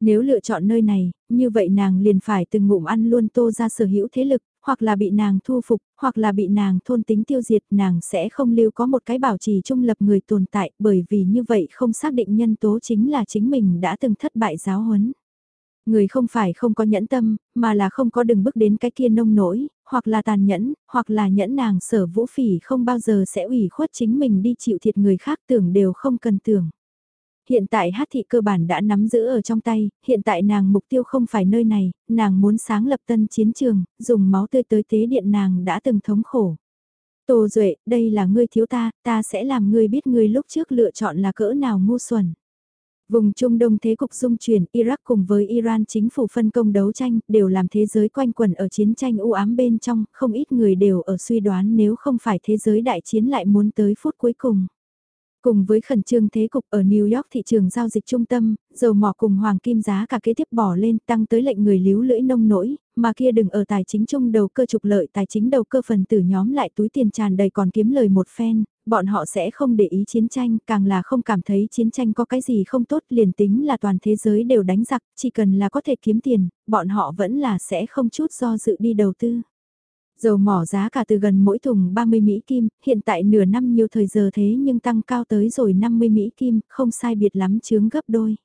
Nếu lựa chọn nơi này, như vậy nàng liền phải từng ngụm ăn luôn tô ra sở hữu thế lực, hoặc là bị nàng thu phục, hoặc là bị nàng thôn tính tiêu diệt, nàng sẽ không lưu có một cái bảo trì trung lập người tồn tại, bởi vì như vậy không xác định nhân tố chính là chính mình đã từng thất bại giáo huấn. Người không phải không có nhẫn tâm, mà là không có đừng bước đến cái kia nông nỗi, hoặc là tàn nhẫn, hoặc là nhẫn nàng sở vũ phỉ không bao giờ sẽ ủy khuất chính mình đi chịu thiệt người khác tưởng đều không cần tưởng hiện tại hát thị cơ bản đã nắm giữ ở trong tay, hiện tại nàng mục tiêu không phải nơi này, nàng muốn sáng lập tân chiến trường, dùng máu tươi tới tế điện nàng đã từng thống khổ. Tô Duệ, đây là ngươi thiếu ta, ta sẽ làm ngươi biết ngươi lúc trước lựa chọn là cỡ nào ngu xuẩn. Vùng Trung Đông thế cục dung chuyển, Iraq cùng với Iran chính phủ phân công đấu tranh, đều làm thế giới quanh quẩn ở chiến tranh u ám bên trong, không ít người đều ở suy đoán nếu không phải thế giới đại chiến lại muốn tới phút cuối cùng. Cùng với khẩn trương thế cục ở New York thị trường giao dịch trung tâm, dầu mỏ cùng hoàng kim giá cả kế tiếp bỏ lên tăng tới lệnh người líu lưỡi nông nỗi, mà kia đừng ở tài chính trung đầu cơ trục lợi tài chính đầu cơ phần tử nhóm lại túi tiền tràn đầy còn kiếm lời một phen, bọn họ sẽ không để ý chiến tranh, càng là không cảm thấy chiến tranh có cái gì không tốt liền tính là toàn thế giới đều đánh giặc, chỉ cần là có thể kiếm tiền, bọn họ vẫn là sẽ không chút do dự đi đầu tư. Dầu mỏ giá cả từ gần mỗi thùng 30 Mỹ Kim, hiện tại nửa năm nhiều thời giờ thế nhưng tăng cao tới rồi 50 Mỹ Kim, không sai biệt lắm chướng gấp đôi.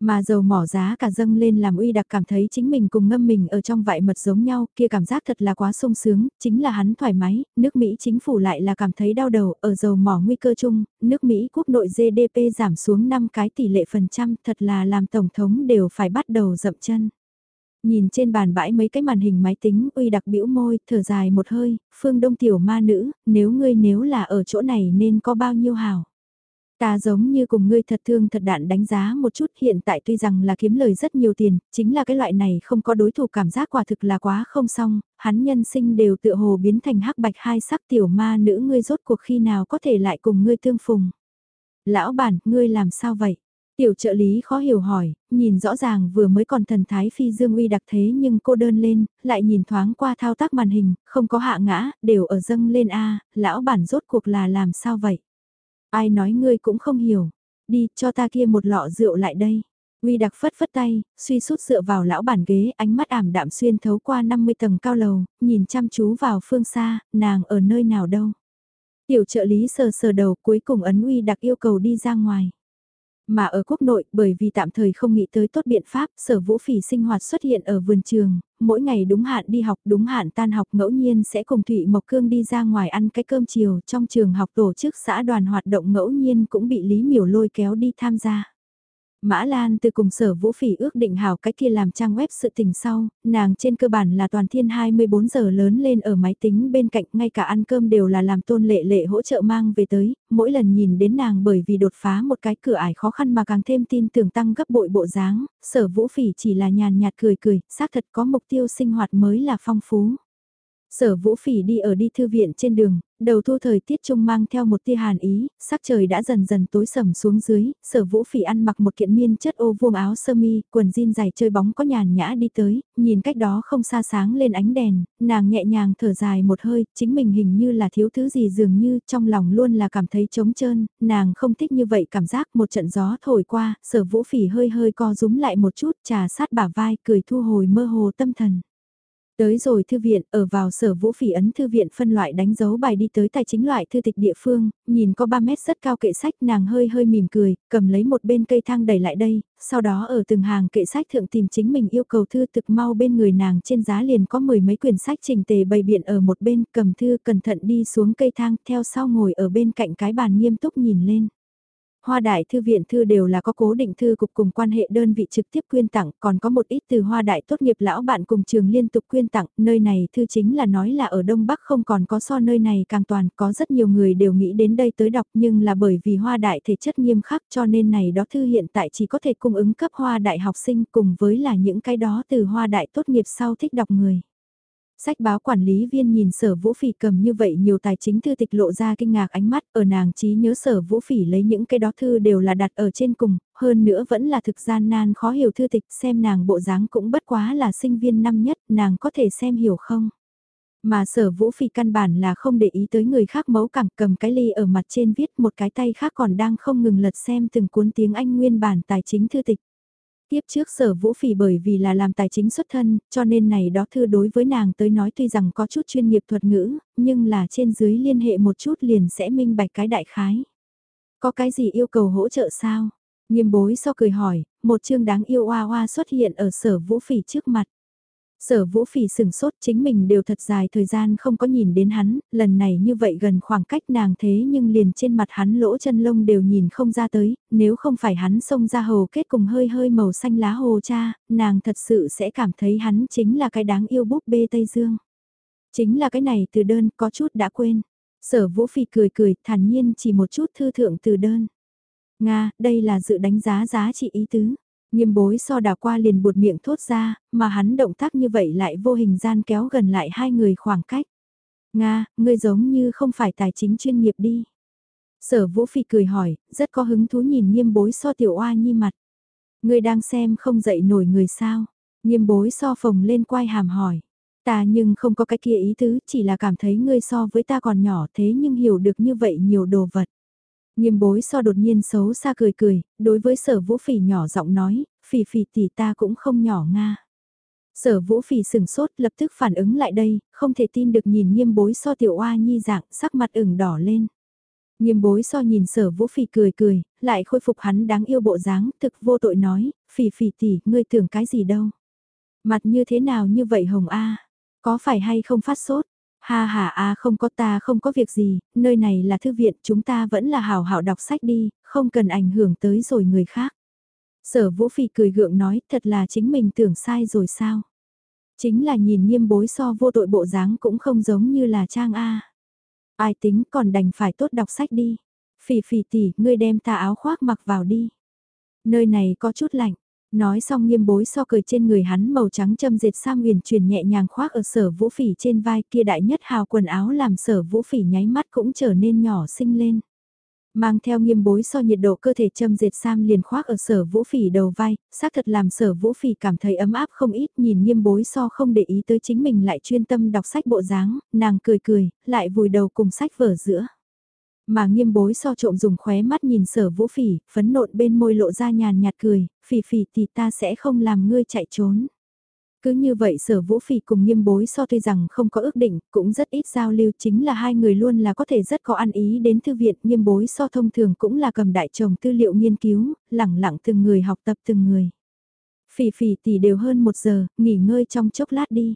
Mà dầu mỏ giá cả dâng lên làm uy đặc cảm thấy chính mình cùng ngâm mình ở trong vại mật giống nhau, kia cảm giác thật là quá sung sướng, chính là hắn thoải mái, nước Mỹ chính phủ lại là cảm thấy đau đầu, ở dầu mỏ nguy cơ chung, nước Mỹ quốc nội GDP giảm xuống 5 cái tỷ lệ phần trăm, thật là làm Tổng thống đều phải bắt đầu dậm chân. Nhìn trên bàn bãi mấy cái màn hình máy tính, uy đặc bĩu môi, thở dài một hơi, phương đông tiểu ma nữ, nếu ngươi nếu là ở chỗ này nên có bao nhiêu hào. Ta giống như cùng ngươi thật thương thật đạn đánh giá một chút hiện tại tuy rằng là kiếm lời rất nhiều tiền, chính là cái loại này không có đối thủ cảm giác quả thực là quá không xong, hắn nhân sinh đều tựa hồ biến thành hắc bạch hai sắc tiểu ma nữ ngươi rốt cuộc khi nào có thể lại cùng ngươi tương phùng. Lão bản, ngươi làm sao vậy? Tiểu trợ lý khó hiểu hỏi, nhìn rõ ràng vừa mới còn thần thái phi dương uy đặc thế nhưng cô đơn lên, lại nhìn thoáng qua thao tác màn hình, không có hạ ngã, đều ở dâng lên A, lão bản rốt cuộc là làm sao vậy? Ai nói ngươi cũng không hiểu, đi cho ta kia một lọ rượu lại đây. Uy đặc phất phất tay, suy sút dựa vào lão bản ghế, ánh mắt ảm đạm xuyên thấu qua 50 tầng cao lầu, nhìn chăm chú vào phương xa, nàng ở nơi nào đâu. Tiểu trợ lý sờ sờ đầu cuối cùng ấn uy đặc yêu cầu đi ra ngoài. Mà ở quốc nội, bởi vì tạm thời không nghĩ tới tốt biện pháp, sở vũ phỉ sinh hoạt xuất hiện ở vườn trường, mỗi ngày đúng hạn đi học, đúng hạn tan học ngẫu nhiên sẽ cùng Thụy Mộc Cương đi ra ngoài ăn cái cơm chiều, trong trường học tổ chức xã đoàn hoạt động ngẫu nhiên cũng bị Lý Miểu lôi kéo đi tham gia. Mã Lan từ cùng sở vũ phỉ ước định hào cách kia làm trang web sự tình sau, nàng trên cơ bản là toàn thiên 24 giờ lớn lên ở máy tính bên cạnh ngay cả ăn cơm đều là làm tôn lệ lệ hỗ trợ mang về tới, mỗi lần nhìn đến nàng bởi vì đột phá một cái cửa ải khó khăn mà càng thêm tin tưởng tăng gấp bội bộ dáng, sở vũ phỉ chỉ là nhàn nhạt cười cười, xác thật có mục tiêu sinh hoạt mới là phong phú. Sở Vũ Phỉ đi ở đi thư viện trên đường, đầu thu thời tiết trung mang theo một tia hàn ý, sắc trời đã dần dần tối sầm xuống dưới, Sở Vũ Phỉ ăn mặc một kiện miên chất ô vuông áo sơ mi, quần jean dài chơi bóng có nhàn nhã đi tới, nhìn cách đó không xa sáng lên ánh đèn, nàng nhẹ nhàng thở dài một hơi, chính mình hình như là thiếu thứ gì dường như trong lòng luôn là cảm thấy trống trơn, nàng không thích như vậy cảm giác một trận gió thổi qua, Sở Vũ Phỉ hơi hơi co rúm lại một chút, trà sát bả vai, cười thu hồi mơ hồ tâm thần. Tới rồi thư viện, ở vào sở vũ phỉ ấn thư viện phân loại đánh dấu bài đi tới tài chính loại thư tịch địa phương, nhìn có 3 mét rất cao kệ sách nàng hơi hơi mỉm cười, cầm lấy một bên cây thang đẩy lại đây, sau đó ở từng hàng kệ sách thượng tìm chính mình yêu cầu thư thực mau bên người nàng trên giá liền có mười mấy quyển sách trình tề bày biện ở một bên cầm thư cẩn thận đi xuống cây thang theo sau ngồi ở bên cạnh cái bàn nghiêm túc nhìn lên. Hoa đại thư viện thư đều là có cố định thư cục cùng quan hệ đơn vị trực tiếp quyên tặng, còn có một ít từ hoa đại tốt nghiệp lão bạn cùng trường liên tục quyên tặng, nơi này thư chính là nói là ở Đông Bắc không còn có so nơi này càng toàn, có rất nhiều người đều nghĩ đến đây tới đọc nhưng là bởi vì hoa đại thể chất nghiêm khắc cho nên này đó thư hiện tại chỉ có thể cung ứng cấp hoa đại học sinh cùng với là những cái đó từ hoa đại tốt nghiệp sau thích đọc người. Sách báo quản lý viên nhìn sở vũ phỉ cầm như vậy nhiều tài chính thư tịch lộ ra kinh ngạc ánh mắt ở nàng trí nhớ sở vũ phỉ lấy những cái đó thư đều là đặt ở trên cùng, hơn nữa vẫn là thực gian nan khó hiểu thư tịch xem nàng bộ dáng cũng bất quá là sinh viên năm nhất nàng có thể xem hiểu không. Mà sở vũ phỉ căn bản là không để ý tới người khác mấu cẳng cầm cái ly ở mặt trên viết một cái tay khác còn đang không ngừng lật xem từng cuốn tiếng Anh nguyên bản tài chính thư tịch. Tiếp trước sở vũ phỉ bởi vì là làm tài chính xuất thân, cho nên này đó thư đối với nàng tới nói tuy rằng có chút chuyên nghiệp thuật ngữ, nhưng là trên dưới liên hệ một chút liền sẽ minh bạch cái đại khái. Có cái gì yêu cầu hỗ trợ sao? Nghiêm bối so cười hỏi, một chương đáng yêu oa oa xuất hiện ở sở vũ phỉ trước mặt. Sở vũ phỉ sừng sốt chính mình đều thật dài thời gian không có nhìn đến hắn, lần này như vậy gần khoảng cách nàng thế nhưng liền trên mặt hắn lỗ chân lông đều nhìn không ra tới, nếu không phải hắn xông ra hầu kết cùng hơi hơi màu xanh lá hồ cha, nàng thật sự sẽ cảm thấy hắn chính là cái đáng yêu búp bê Tây Dương. Chính là cái này từ đơn có chút đã quên. Sở vũ phỉ cười cười thản nhiên chỉ một chút thư thượng từ đơn. Nga, đây là dự đánh giá giá trị ý tứ. Nghiêm bối so đào qua liền buột miệng thốt ra, mà hắn động tác như vậy lại vô hình gian kéo gần lại hai người khoảng cách. Nga, ngươi giống như không phải tài chính chuyên nghiệp đi. Sở vũ phi cười hỏi, rất có hứng thú nhìn nghiêm bối so tiểu oa nhi mặt. Ngươi đang xem không dậy nổi người sao. Nghiêm bối so phồng lên quai hàm hỏi. Ta nhưng không có cái kia ý tứ, chỉ là cảm thấy ngươi so với ta còn nhỏ thế nhưng hiểu được như vậy nhiều đồ vật. Nghiêm bối so đột nhiên xấu xa cười cười, đối với sở vũ phỉ nhỏ giọng nói, phỉ phỉ tỷ ta cũng không nhỏ nga. Sở vũ phỉ sừng sốt lập tức phản ứng lại đây, không thể tin được nhìn nghiêm bối so tiểu oa nhi dạng sắc mặt ửng đỏ lên. Nghiêm bối so nhìn sở vũ phỉ cười cười, lại khôi phục hắn đáng yêu bộ dáng, thực vô tội nói, phỉ phỉ tỷ, ngươi tưởng cái gì đâu. Mặt như thế nào như vậy hồng a có phải hay không phát sốt, Ha ha a không có ta không có việc gì, nơi này là thư viện chúng ta vẫn là hào hảo đọc sách đi, không cần ảnh hưởng tới rồi người khác. Sở vũ phỉ cười gượng nói thật là chính mình tưởng sai rồi sao. Chính là nhìn nghiêm bối so vô tội bộ dáng cũng không giống như là trang A. Ai tính còn đành phải tốt đọc sách đi. Phỉ phỉ tỉ, ngươi đem ta áo khoác mặc vào đi. Nơi này có chút lạnh, Nói xong nghiêm bối so cười trên người hắn màu trắng châm dệt sam huyền truyền nhẹ nhàng khoác ở sở vũ phỉ trên vai kia đại nhất hào quần áo làm sở vũ phỉ nháy mắt cũng trở nên nhỏ xinh lên. Mang theo nghiêm bối so nhiệt độ cơ thể châm dệt sam liền khoác ở sở vũ phỉ đầu vai, xác thật làm sở vũ phỉ cảm thấy ấm áp không ít nhìn nghiêm bối so không để ý tới chính mình lại chuyên tâm đọc sách bộ dáng, nàng cười cười, lại vùi đầu cùng sách vở giữa. Mà nghiêm bối so trộm dùng khóe mắt nhìn sở vũ phỉ, phấn nộn bên môi lộ ra nhàn nhạt cười, phỉ phỉ thì ta sẽ không làm ngươi chạy trốn. Cứ như vậy sở vũ phỉ cùng nghiêm bối so tuy rằng không có ước định, cũng rất ít giao lưu chính là hai người luôn là có thể rất có ăn ý đến thư viện nghiêm bối so thông thường cũng là cầm đại chồng tư liệu nghiên cứu, lẳng lặng từng người học tập từng người. Phỉ phỉ tỷ đều hơn một giờ, nghỉ ngơi trong chốc lát đi.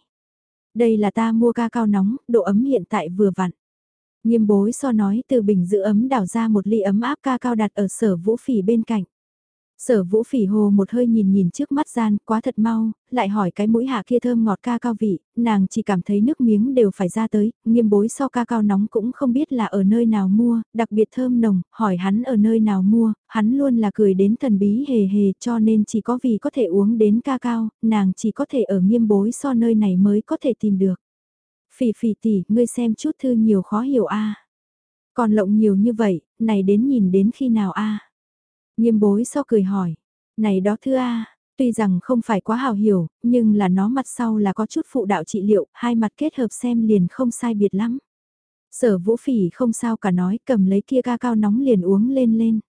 Đây là ta mua ca cao nóng, độ ấm hiện tại vừa vặn. Nghiêm bối so nói từ bình giữ ấm đảo ra một ly ấm áp ca cao đặt ở sở vũ phỉ bên cạnh. Sở vũ phỉ hồ một hơi nhìn nhìn trước mắt gian, quá thật mau, lại hỏi cái mũi hạ kia thơm ngọt ca cao vị, nàng chỉ cảm thấy nước miếng đều phải ra tới, nghiêm bối so ca cao nóng cũng không biết là ở nơi nào mua, đặc biệt thơm nồng, hỏi hắn ở nơi nào mua, hắn luôn là cười đến thần bí hề hề cho nên chỉ có vì có thể uống đến ca cao, nàng chỉ có thể ở nghiêm bối so nơi này mới có thể tìm được. Phỉ phỉ tỷ, ngươi xem chút thư nhiều khó hiểu a. Còn lộng nhiều như vậy, này đến nhìn đến khi nào a? Nghiêm bối so cười hỏi, này đó thư a, tuy rằng không phải quá hào hiểu, nhưng là nó mặt sau là có chút phụ đạo trị liệu, hai mặt kết hợp xem liền không sai biệt lắm. Sở vũ phỉ không sao cả nói cầm lấy kia ca cao nóng liền uống lên lên.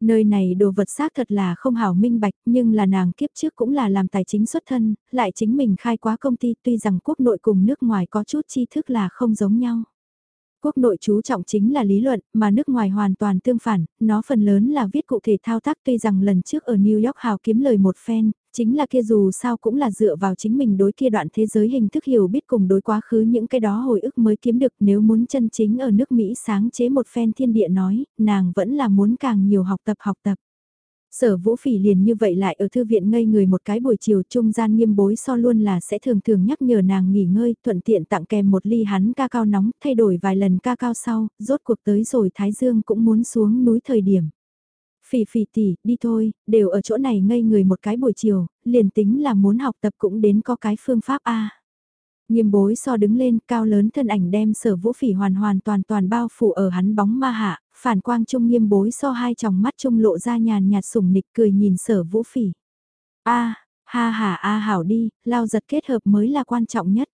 Nơi này đồ vật xác thật là không hảo minh bạch nhưng là nàng kiếp trước cũng là làm tài chính xuất thân, lại chính mình khai quá công ty tuy rằng quốc nội cùng nước ngoài có chút tri thức là không giống nhau. Quốc nội chú trọng chính là lý luận, mà nước ngoài hoàn toàn tương phản, nó phần lớn là viết cụ thể thao tác tuy rằng lần trước ở New York hào kiếm lời một phen, Chính là kia dù sao cũng là dựa vào chính mình đối kia đoạn thế giới hình thức hiểu biết cùng đối quá khứ những cái đó hồi ức mới kiếm được nếu muốn chân chính ở nước Mỹ sáng chế một phen thiên địa nói, nàng vẫn là muốn càng nhiều học tập học tập. Sở vũ phỉ liền như vậy lại ở thư viện ngây người một cái buổi chiều trung gian nghiêm bối so luôn là sẽ thường thường nhắc nhở nàng nghỉ ngơi thuận tiện tặng kèm một ly hắn ca cao nóng thay đổi vài lần ca cao sau, rốt cuộc tới rồi Thái Dương cũng muốn xuống núi thời điểm. Phỉ phỉ tỉ, đi thôi, đều ở chỗ này ngây người một cái buổi chiều, liền tính là muốn học tập cũng đến có cái phương pháp A. Nghiêm bối so đứng lên, cao lớn thân ảnh đem sở vũ phỉ hoàn hoàn toàn toàn bao phủ ở hắn bóng ma hạ, phản quang trung nghiêm bối so hai tròng mắt trung lộ ra nhàn nhạt sủng nịch cười nhìn sở vũ phỉ. A, ha ha a hảo đi, lao giật kết hợp mới là quan trọng nhất.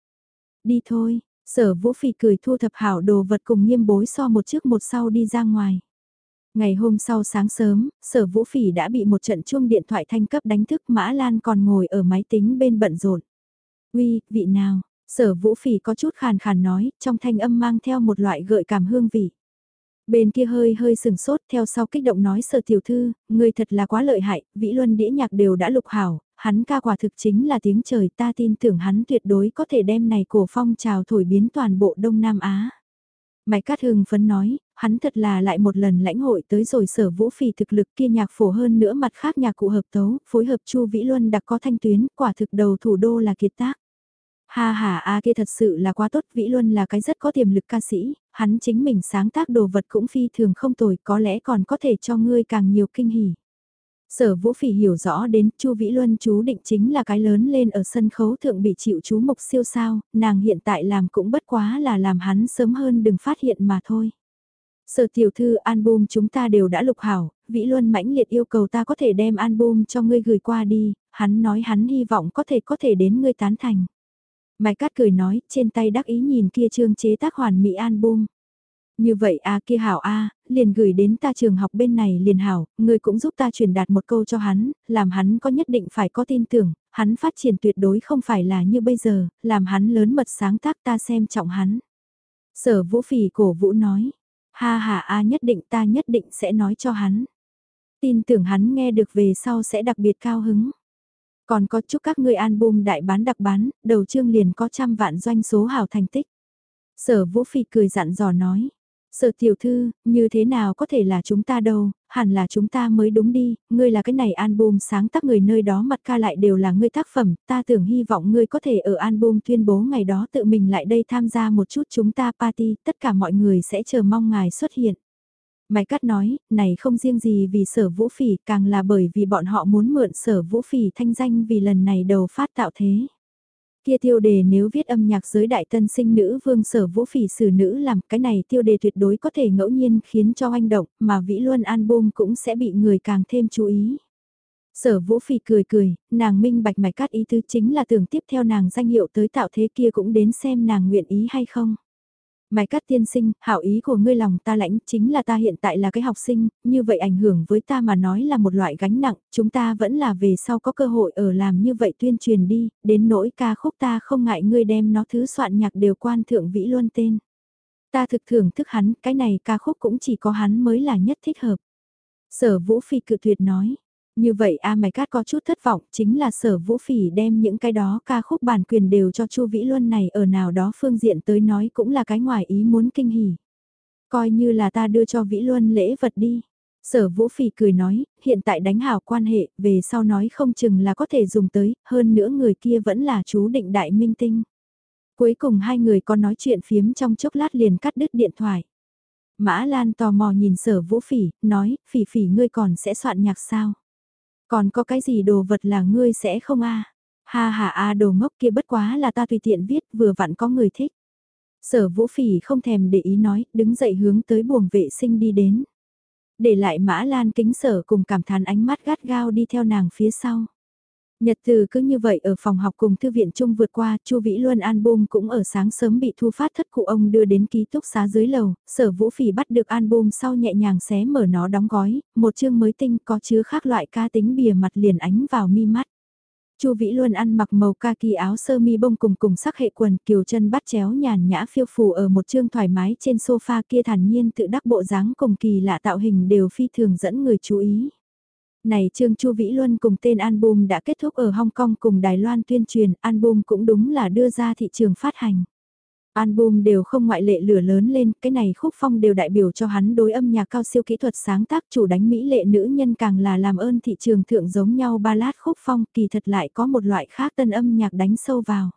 Đi thôi, sở vũ phỉ cười thu thập hảo đồ vật cùng nghiêm bối so một trước một sau đi ra ngoài. Ngày hôm sau sáng sớm, sở vũ phỉ đã bị một trận chuông điện thoại thanh cấp đánh thức Mã Lan còn ngồi ở máy tính bên bận rộn. Uy, vị nào? Sở vũ phỉ có chút khàn khàn nói, trong thanh âm mang theo một loại gợi cảm hương vị. Bên kia hơi hơi sừng sốt theo sau kích động nói sở tiểu thư, người thật là quá lợi hại, vĩ luân đĩa nhạc đều đã lục hảo, hắn ca quả thực chính là tiếng trời ta tin tưởng hắn tuyệt đối có thể đem này cổ phong trào thổi biến toàn bộ Đông Nam Á. Mạch Cát Hưng phấn nói, hắn thật là lại một lần lãnh hội tới rồi sở vũ phỉ thực lực kia nhạc phổ hơn nữa mặt khác nhạc cụ hợp tấu, phối hợp Chu Vĩ Luân đặc có thanh tuyến, quả thực đầu thủ đô là kiệt tác. Ha ha a kia thật sự là quá tốt, Vĩ Luân là cái rất có tiềm lực ca sĩ, hắn chính mình sáng tác đồ vật cũng phi thường không tồi, có lẽ còn có thể cho ngươi càng nhiều kinh hỉ. Sở Vũ Phỉ hiểu rõ đến Chu Vĩ Luân chú định chính là cái lớn lên ở sân khấu thượng bị chịu chú mục siêu sao, nàng hiện tại làm cũng bất quá là làm hắn sớm hơn đừng phát hiện mà thôi. Sở tiểu thư album chúng ta đều đã lục hảo, Vĩ Luân mãnh liệt yêu cầu ta có thể đem album cho ngươi gửi qua đi, hắn nói hắn hy vọng có thể có thể đến ngươi tán thành. Mai Cát cười nói, trên tay đắc ý nhìn kia trương chế tác hoàn mỹ album. Như vậy a kia hảo a, liền gửi đến ta trường học bên này liền hảo, người cũng giúp ta truyền đạt một câu cho hắn, làm hắn có nhất định phải có tin tưởng, hắn phát triển tuyệt đối không phải là như bây giờ, làm hắn lớn mật sáng tác ta xem trọng hắn. Sở vũ phì cổ vũ nói, ha ha a nhất định ta nhất định sẽ nói cho hắn. Tin tưởng hắn nghe được về sau sẽ đặc biệt cao hứng. Còn có chúc các ngươi album đại bán đặc bán, đầu chương liền có trăm vạn doanh số hào thành tích. Sở vũ phì cười dặn dò nói. Sở tiểu thư, như thế nào có thể là chúng ta đâu, hẳn là chúng ta mới đúng đi, ngươi là cái này album sáng tác người nơi đó mặt ca lại đều là ngươi tác phẩm, ta tưởng hy vọng ngươi có thể ở album tuyên bố ngày đó tự mình lại đây tham gia một chút chúng ta party, tất cả mọi người sẽ chờ mong ngài xuất hiện. Mày cắt nói, này không riêng gì vì sở vũ phỉ, càng là bởi vì bọn họ muốn mượn sở vũ phỉ thanh danh vì lần này đầu phát tạo thế. Kia tiêu đề nếu viết âm nhạc giới đại tân sinh nữ vương sở vũ phỉ xử nữ làm cái này tiêu đề tuyệt đối có thể ngẫu nhiên khiến cho anh động mà vĩ luân album cũng sẽ bị người càng thêm chú ý. Sở vũ phỉ cười cười, nàng minh bạch mạch cát ý tứ chính là tưởng tiếp theo nàng danh hiệu tới tạo thế kia cũng đến xem nàng nguyện ý hay không. Mai Cát tiên sinh, hảo ý của ngươi lòng ta lãnh chính là ta hiện tại là cái học sinh, như vậy ảnh hưởng với ta mà nói là một loại gánh nặng, chúng ta vẫn là về sau có cơ hội ở làm như vậy tuyên truyền đi, đến nỗi ca khúc ta không ngại ngươi đem nó thứ soạn nhạc đều quan thượng vĩ luôn tên. Ta thực thưởng thức hắn, cái này ca khúc cũng chỉ có hắn mới là nhất thích hợp. Sở Vũ Phi cự tuyệt nói, như vậy A Mày Cát có chút thất vọng, chính là sở vũ phỉ đem những cái đó ca khúc bản quyền đều cho Chu Vĩ Luân này ở nào đó phương diện tới nói cũng là cái ngoài ý muốn kinh hỉ. Coi như là ta đưa cho Vĩ Luân lễ vật đi. Sở Vũ Phỉ cười nói, hiện tại đánh hảo quan hệ, về sau nói không chừng là có thể dùng tới, hơn nữa người kia vẫn là chú định đại minh tinh. Cuối cùng hai người có nói chuyện phiếm trong chốc lát liền cắt đứt điện thoại. Mã Lan tò mò nhìn sở Vũ Phỉ, nói, Phỉ Phỉ ngươi còn sẽ soạn nhạc sao? Còn có cái gì đồ vật là ngươi sẽ không a Ha ha a đồ ngốc kia bất quá là ta tùy tiện viết vừa vặn có người thích. Sở vũ phỉ không thèm để ý nói, đứng dậy hướng tới buồng vệ sinh đi đến. Để lại mã lan kính sở cùng cảm thán ánh mắt gắt gao đi theo nàng phía sau. Nhật từ cứ như vậy ở phòng học cùng thư viện chung vượt qua, Chu Vĩ Luân album cũng ở sáng sớm bị thu phát thất cụ ông đưa đến ký túc xá dưới lầu, sở vũ phỉ bắt được album sau nhẹ nhàng xé mở nó đóng gói, một chương mới tinh có chứa khác loại ca tính bìa mặt liền ánh vào mi mắt. Chu Vĩ Luân ăn mặc màu kaki áo sơ mi bông cùng cùng sắc hệ quần kiều chân bắt chéo nhàn nhã phiêu phù ở một chương thoải mái trên sofa kia thản nhiên tự đắc bộ dáng cùng kỳ lạ tạo hình đều phi thường dẫn người chú ý. Này Trương Chu Vĩ Luân cùng tên album đã kết thúc ở Hong Kong cùng Đài Loan tuyên truyền, album cũng đúng là đưa ra thị trường phát hành. Album đều không ngoại lệ lửa lớn lên, cái này khúc phong đều đại biểu cho hắn đối âm nhạc cao siêu kỹ thuật sáng tác chủ đánh mỹ lệ nữ nhân càng là làm ơn thị trường thượng giống nhau ballad khúc phong kỳ thật lại có một loại khác tân âm nhạc đánh sâu vào.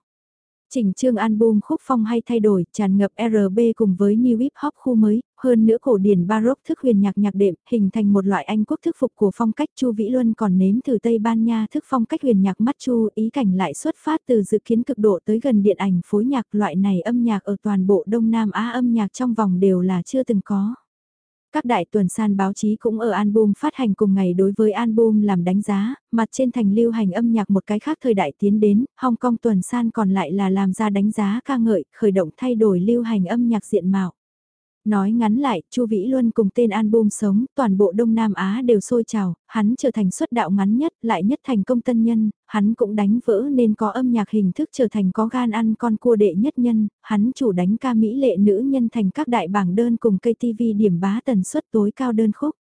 Chỉnh chương album khúc phong hay thay đổi, tràn ngập R&B cùng với New Hip Hop khu mới, hơn nữa cổ điển baroque thức huyền nhạc nhạc đệm, hình thành một loại Anh quốc thức phục của phong cách Chu Vĩ Luân còn nếm từ Tây Ban Nha thức phong cách huyền nhạc mắt Chu, ý cảnh lại xuất phát từ dự kiến cực độ tới gần điện ảnh phối nhạc loại này âm nhạc ở toàn bộ Đông Nam Á âm nhạc trong vòng đều là chưa từng có. Các đại tuần san báo chí cũng ở album phát hành cùng ngày đối với album làm đánh giá, mặt trên thành lưu hành âm nhạc một cái khác thời đại tiến đến, Hong Kong tuần san còn lại là làm ra đánh giá ca ngợi, khởi động thay đổi lưu hành âm nhạc diện mạo. Nói ngắn lại, Chu Vĩ Luân cùng tên album sống, toàn bộ Đông Nam Á đều sôi trào, hắn trở thành xuất đạo ngắn nhất, lại nhất thành công tân nhân, hắn cũng đánh vỡ nên có âm nhạc hình thức trở thành có gan ăn con cua đệ nhất nhân, hắn chủ đánh ca mỹ lệ nữ nhân thành các đại bảng đơn cùng cây TV điểm bá tần suất tối cao đơn khúc.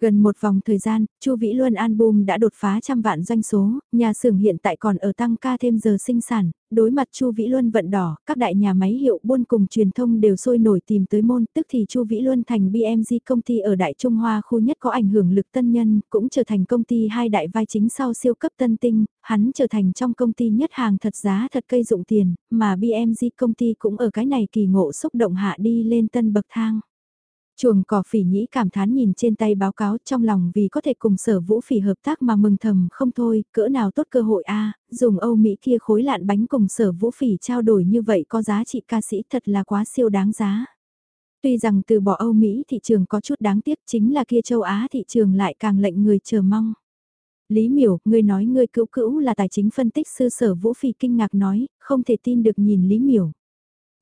Gần một vòng thời gian, Chu Vĩ Luân album đã đột phá trăm vạn doanh số, nhà xưởng hiện tại còn ở tăng ca thêm giờ sinh sản, đối mặt Chu Vĩ Luân vận đỏ, các đại nhà máy hiệu buôn cùng truyền thông đều sôi nổi tìm tới môn, tức thì Chu Vĩ Luân thành BMG công ty ở Đại Trung Hoa khu nhất có ảnh hưởng lực tân nhân, cũng trở thành công ty hai đại vai chính sau siêu cấp tân tinh, hắn trở thành trong công ty nhất hàng thật giá thật cây dụng tiền, mà BMG công ty cũng ở cái này kỳ ngộ xúc động hạ đi lên tân bậc thang. Chuồng cỏ phỉ nhĩ cảm thán nhìn trên tay báo cáo trong lòng vì có thể cùng sở vũ phỉ hợp tác mà mừng thầm không thôi, cỡ nào tốt cơ hội a dùng Âu Mỹ kia khối lạn bánh cùng sở vũ phỉ trao đổi như vậy có giá trị ca sĩ thật là quá siêu đáng giá. Tuy rằng từ bỏ Âu Mỹ thị trường có chút đáng tiếc chính là kia châu Á thị trường lại càng lệnh người chờ mong. Lý miểu, ngươi nói ngươi cữu cữu là tài chính phân tích sư sở vũ phỉ kinh ngạc nói, không thể tin được nhìn Lý miểu.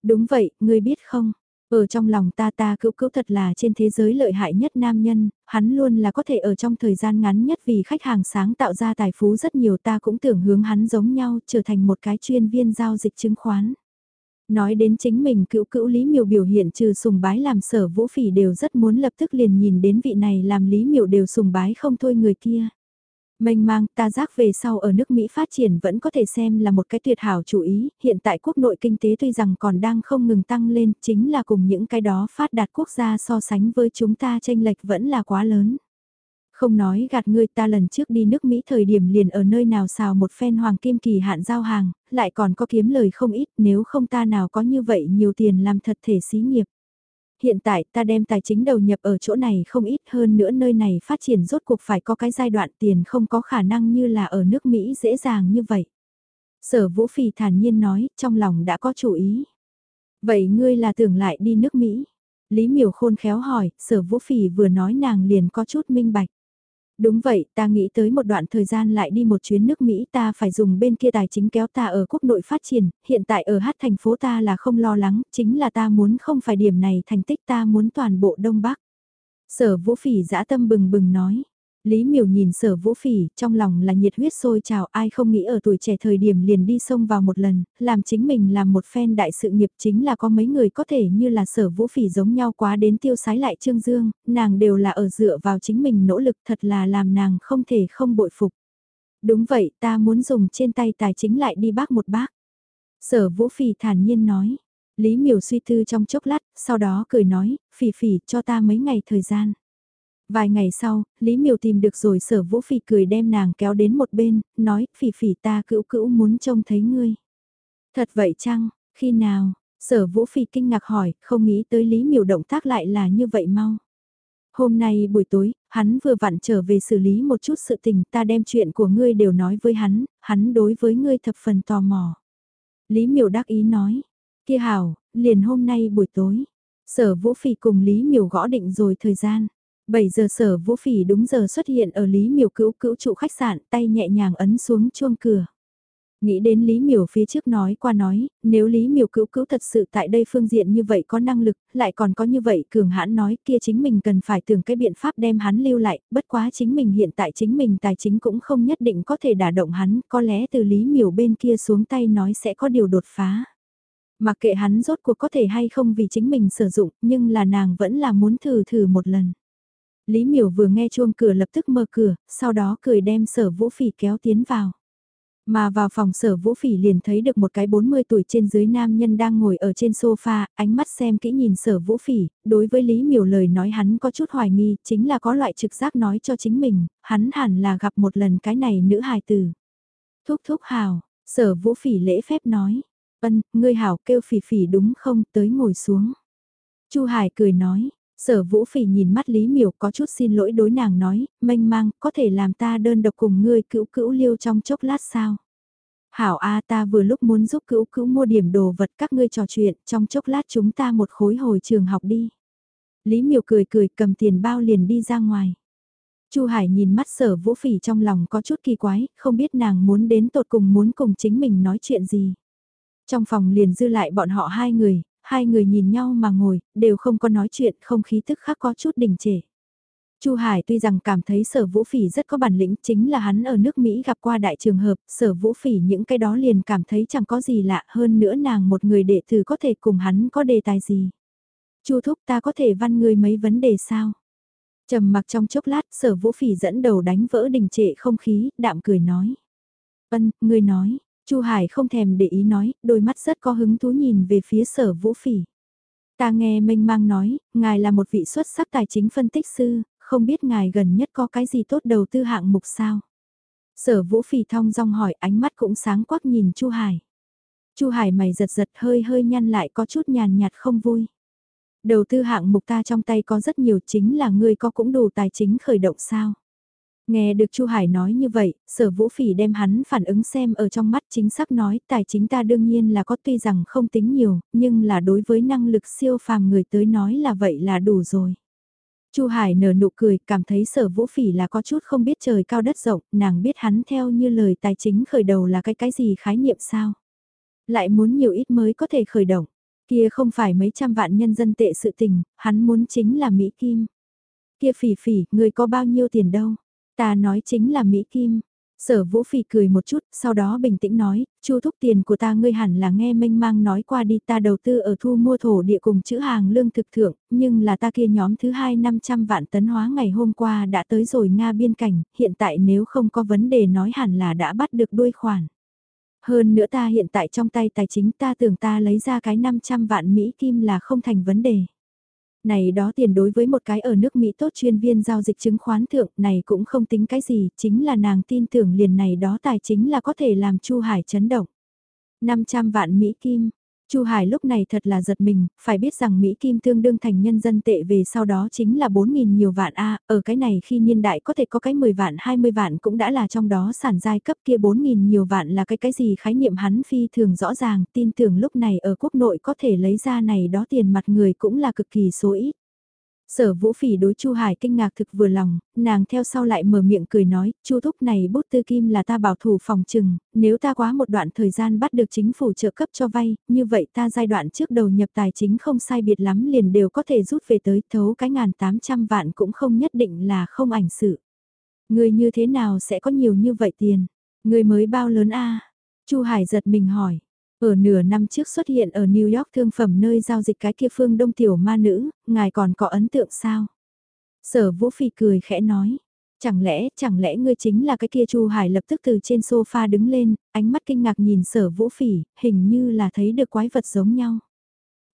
Đúng vậy, ngươi biết không, ở trong lòng ta ta cữu cữu thật là trên thế giới lợi hại nhất nam nhân, hắn luôn là có thể ở trong thời gian ngắn nhất vì khách hàng sáng tạo ra tài phú rất nhiều ta cũng tưởng hướng hắn giống nhau trở thành một cái chuyên viên giao dịch chứng khoán. Nói đến chính mình cữu cữu Lý Miều biểu hiện trừ sùng bái làm sở vũ phỉ đều rất muốn lập tức liền nhìn đến vị này làm Lý Miều đều sùng bái không thôi người kia. Mênh mang, ta giác về sau ở nước Mỹ phát triển vẫn có thể xem là một cái tuyệt hảo chủ ý, hiện tại quốc nội kinh tế tuy rằng còn đang không ngừng tăng lên, chính là cùng những cái đó phát đạt quốc gia so sánh với chúng ta tranh lệch vẫn là quá lớn. Không nói gạt ngươi ta lần trước đi nước Mỹ thời điểm liền ở nơi nào xào một phen hoàng kim kỳ hạn giao hàng, lại còn có kiếm lời không ít nếu không ta nào có như vậy nhiều tiền làm thật thể xí nghiệp hiện tại ta đem tài chính đầu nhập ở chỗ này không ít hơn nữa nơi này phát triển rốt cuộc phải có cái giai đoạn tiền không có khả năng như là ở nước Mỹ dễ dàng như vậy. Sở Vũ Phì thản nhiên nói, trong lòng đã có chủ ý. Vậy ngươi là tưởng lại đi nước Mỹ? Lý Miểu Khôn khéo hỏi, sở Vũ Phì vừa nói nàng liền có chút minh bạch. Đúng vậy, ta nghĩ tới một đoạn thời gian lại đi một chuyến nước Mỹ ta phải dùng bên kia tài chính kéo ta ở quốc nội phát triển, hiện tại ở hát thành phố ta là không lo lắng, chính là ta muốn không phải điểm này thành tích ta muốn toàn bộ Đông Bắc. Sở vũ phỉ dã tâm bừng bừng nói, Lý miểu nhìn sở vũ phỉ, trong lòng là nhiệt huyết sôi trào ai không nghĩ ở tuổi trẻ thời điểm liền đi sông vào một lần, làm chính mình làm một phen đại sự nghiệp chính là có mấy người có thể như là sở vũ phỉ giống nhau quá đến tiêu sái lại Trương Dương, nàng đều là ở dựa vào chính mình nỗ lực thật là làm nàng không thể không bội phục. Đúng vậy, ta muốn dùng trên tay tài chính lại đi bác một bác. Sở vũ phỉ thản nhiên nói. Lý miểu suy tư trong chốc lát, sau đó cười nói, phỉ phỉ cho ta mấy ngày thời gian. Vài ngày sau, Lý Miều tìm được rồi sở vũ phỉ cười đem nàng kéo đến một bên, nói, phỉ phỉ ta cữu cữu muốn trông thấy ngươi. Thật vậy chăng, khi nào, sở vũ phỉ kinh ngạc hỏi, không nghĩ tới Lý Miều động tác lại là như vậy mau. Hôm nay buổi tối, hắn vừa vặn trở về xử lý một chút sự tình ta đem chuyện của ngươi đều nói với hắn, hắn đối với ngươi thập phần tò mò. Lý Miều đắc ý nói, kia hảo, liền hôm nay buổi tối. Sở Vũ Phỉ cùng Lý Miều gõ định rồi thời gian. 7 giờ sở vũ phỉ đúng giờ xuất hiện ở Lý Miểu cứu cữu trụ khách sạn tay nhẹ nhàng ấn xuống chuông cửa. Nghĩ đến Lý Miểu phía trước nói qua nói, nếu Lý Miểu cứu cứu thật sự tại đây phương diện như vậy có năng lực, lại còn có như vậy cường hãn nói kia chính mình cần phải tưởng cái biện pháp đem hắn lưu lại, bất quá chính mình hiện tại chính mình tài chính cũng không nhất định có thể đả động hắn, có lẽ từ Lý Miểu bên kia xuống tay nói sẽ có điều đột phá. mà kệ hắn rốt cuộc có thể hay không vì chính mình sử dụng, nhưng là nàng vẫn là muốn thử thử một lần. Lý Miểu vừa nghe chuông cửa lập tức mở cửa, sau đó cười đem sở vũ phỉ kéo tiến vào. Mà vào phòng sở vũ phỉ liền thấy được một cái 40 tuổi trên dưới nam nhân đang ngồi ở trên sofa, ánh mắt xem kỹ nhìn sở vũ phỉ, đối với Lý Miểu lời nói hắn có chút hoài nghi, chính là có loại trực giác nói cho chính mình, hắn hẳn là gặp một lần cái này nữ hài tử. Thúc thúc hào, sở vũ phỉ lễ phép nói, ân, ngươi hảo kêu phỉ phỉ đúng không, tới ngồi xuống. Chu Hải cười nói, sở vũ phỉ nhìn mắt Lý Miểu có chút xin lỗi đối nàng nói, mênh mang, có thể làm ta đơn độc cùng ngươi cữu cữu liêu trong chốc lát sao? Hảo A ta vừa lúc muốn giúp cữu cữu mua điểm đồ vật các ngươi trò chuyện, trong chốc lát chúng ta một khối hồi trường học đi. Lý Miểu cười cười cầm tiền bao liền đi ra ngoài. Chu Hải nhìn mắt sở vũ phỉ trong lòng có chút kỳ quái, không biết nàng muốn đến tột cùng muốn cùng chính mình nói chuyện gì. Trong phòng liền dư lại bọn họ hai người, hai người nhìn nhau mà ngồi, đều không có nói chuyện, không khí tức khác có chút đình trệ. Chu Hải tuy rằng cảm thấy sở vũ phỉ rất có bản lĩnh chính là hắn ở nước Mỹ gặp qua đại trường hợp, sở vũ phỉ những cái đó liền cảm thấy chẳng có gì lạ hơn nữa nàng một người đệ tử có thể cùng hắn có đề tài gì. Chu thúc ta có thể văn người mấy vấn đề sao? trầm mặc trong chốc lát sở vũ phỉ dẫn đầu đánh vỡ đình trệ không khí, đạm cười nói. Vân ngươi nói, Chu Hải không thèm để ý nói, đôi mắt rất có hứng thú nhìn về phía sở vũ phỉ. Ta nghe mênh mang nói, ngài là một vị xuất sắc tài chính phân tích sư, không biết ngài gần nhất có cái gì tốt đầu tư hạng mục sao? Sở vũ phỉ thong dong hỏi ánh mắt cũng sáng quắc nhìn Chu Hải. Chu Hải mày giật giật hơi hơi nhăn lại có chút nhàn nhạt không vui. Đầu tư hạng mục ta trong tay có rất nhiều chính là ngươi có cũng đủ tài chính khởi động sao? Nghe được Chu Hải nói như vậy, sở vũ phỉ đem hắn phản ứng xem ở trong mắt chính xác nói tài chính ta đương nhiên là có tuy rằng không tính nhiều, nhưng là đối với năng lực siêu phàm người tới nói là vậy là đủ rồi. Chu Hải nở nụ cười, cảm thấy sở vũ phỉ là có chút không biết trời cao đất rộng, nàng biết hắn theo như lời tài chính khởi đầu là cái cái gì khái niệm sao. Lại muốn nhiều ít mới có thể khởi động, kia không phải mấy trăm vạn nhân dân tệ sự tình, hắn muốn chính là Mỹ Kim. Kia phỉ phỉ, người có bao nhiêu tiền đâu? Ta nói chính là Mỹ Kim. Sở Vũ Phỉ cười một chút, sau đó bình tĩnh nói, chu thúc tiền của ta ngươi hẳn là nghe mênh mang nói qua đi ta đầu tư ở thu mua thổ địa cùng chữ hàng lương thực thượng, nhưng là ta kia nhóm thứ hai 500 vạn tấn hóa ngày hôm qua đã tới rồi Nga biên cảnh, hiện tại nếu không có vấn đề nói hẳn là đã bắt được đuôi khoản. Hơn nữa ta hiện tại trong tay tài chính ta tưởng ta lấy ra cái 500 vạn Mỹ Kim là không thành vấn đề này đó tiền đối với một cái ở nước Mỹ tốt chuyên viên giao dịch chứng khoán thượng này cũng không tính cái gì, chính là nàng tin tưởng liền này đó tài chính là có thể làm Chu Hải chấn động. 500 vạn Mỹ Kim, Chu Hải lúc này thật là giật mình, phải biết rằng Mỹ Kim tương đương thành nhân dân tệ về sau đó chính là 4.000 nhiều vạn A, ở cái này khi niên đại có thể có cái 10 vạn 20 vạn cũng đã là trong đó sản giai cấp kia 4.000 nhiều vạn là cái cái gì khái niệm hắn phi thường rõ ràng, tin tưởng lúc này ở quốc nội có thể lấy ra này đó tiền mặt người cũng là cực kỳ số ít. Sở Vũ Phỉ đối Chu Hải kinh ngạc thực vừa lòng, nàng theo sau lại mở miệng cười nói, Chu thúc này bút tư kim là ta bảo thủ phòng trừng, nếu ta quá một đoạn thời gian bắt được chính phủ trợ cấp cho vay, như vậy ta giai đoạn trước đầu nhập tài chính không sai biệt lắm liền đều có thể rút về tới thấu cái ngàn tám trăm vạn cũng không nhất định là không ảnh sự. Người như thế nào sẽ có nhiều như vậy tiền? Người mới bao lớn a? Chu Hải giật mình hỏi. Ở nửa năm trước xuất hiện ở New York thương phẩm nơi giao dịch cái kia phương đông tiểu ma nữ, ngài còn có ấn tượng sao? Sở Vũ Phỉ cười khẽ nói. Chẳng lẽ, chẳng lẽ ngươi chính là cái kia Chu Hải lập tức từ trên sofa đứng lên, ánh mắt kinh ngạc nhìn sở Vũ Phỉ, hình như là thấy được quái vật giống nhau.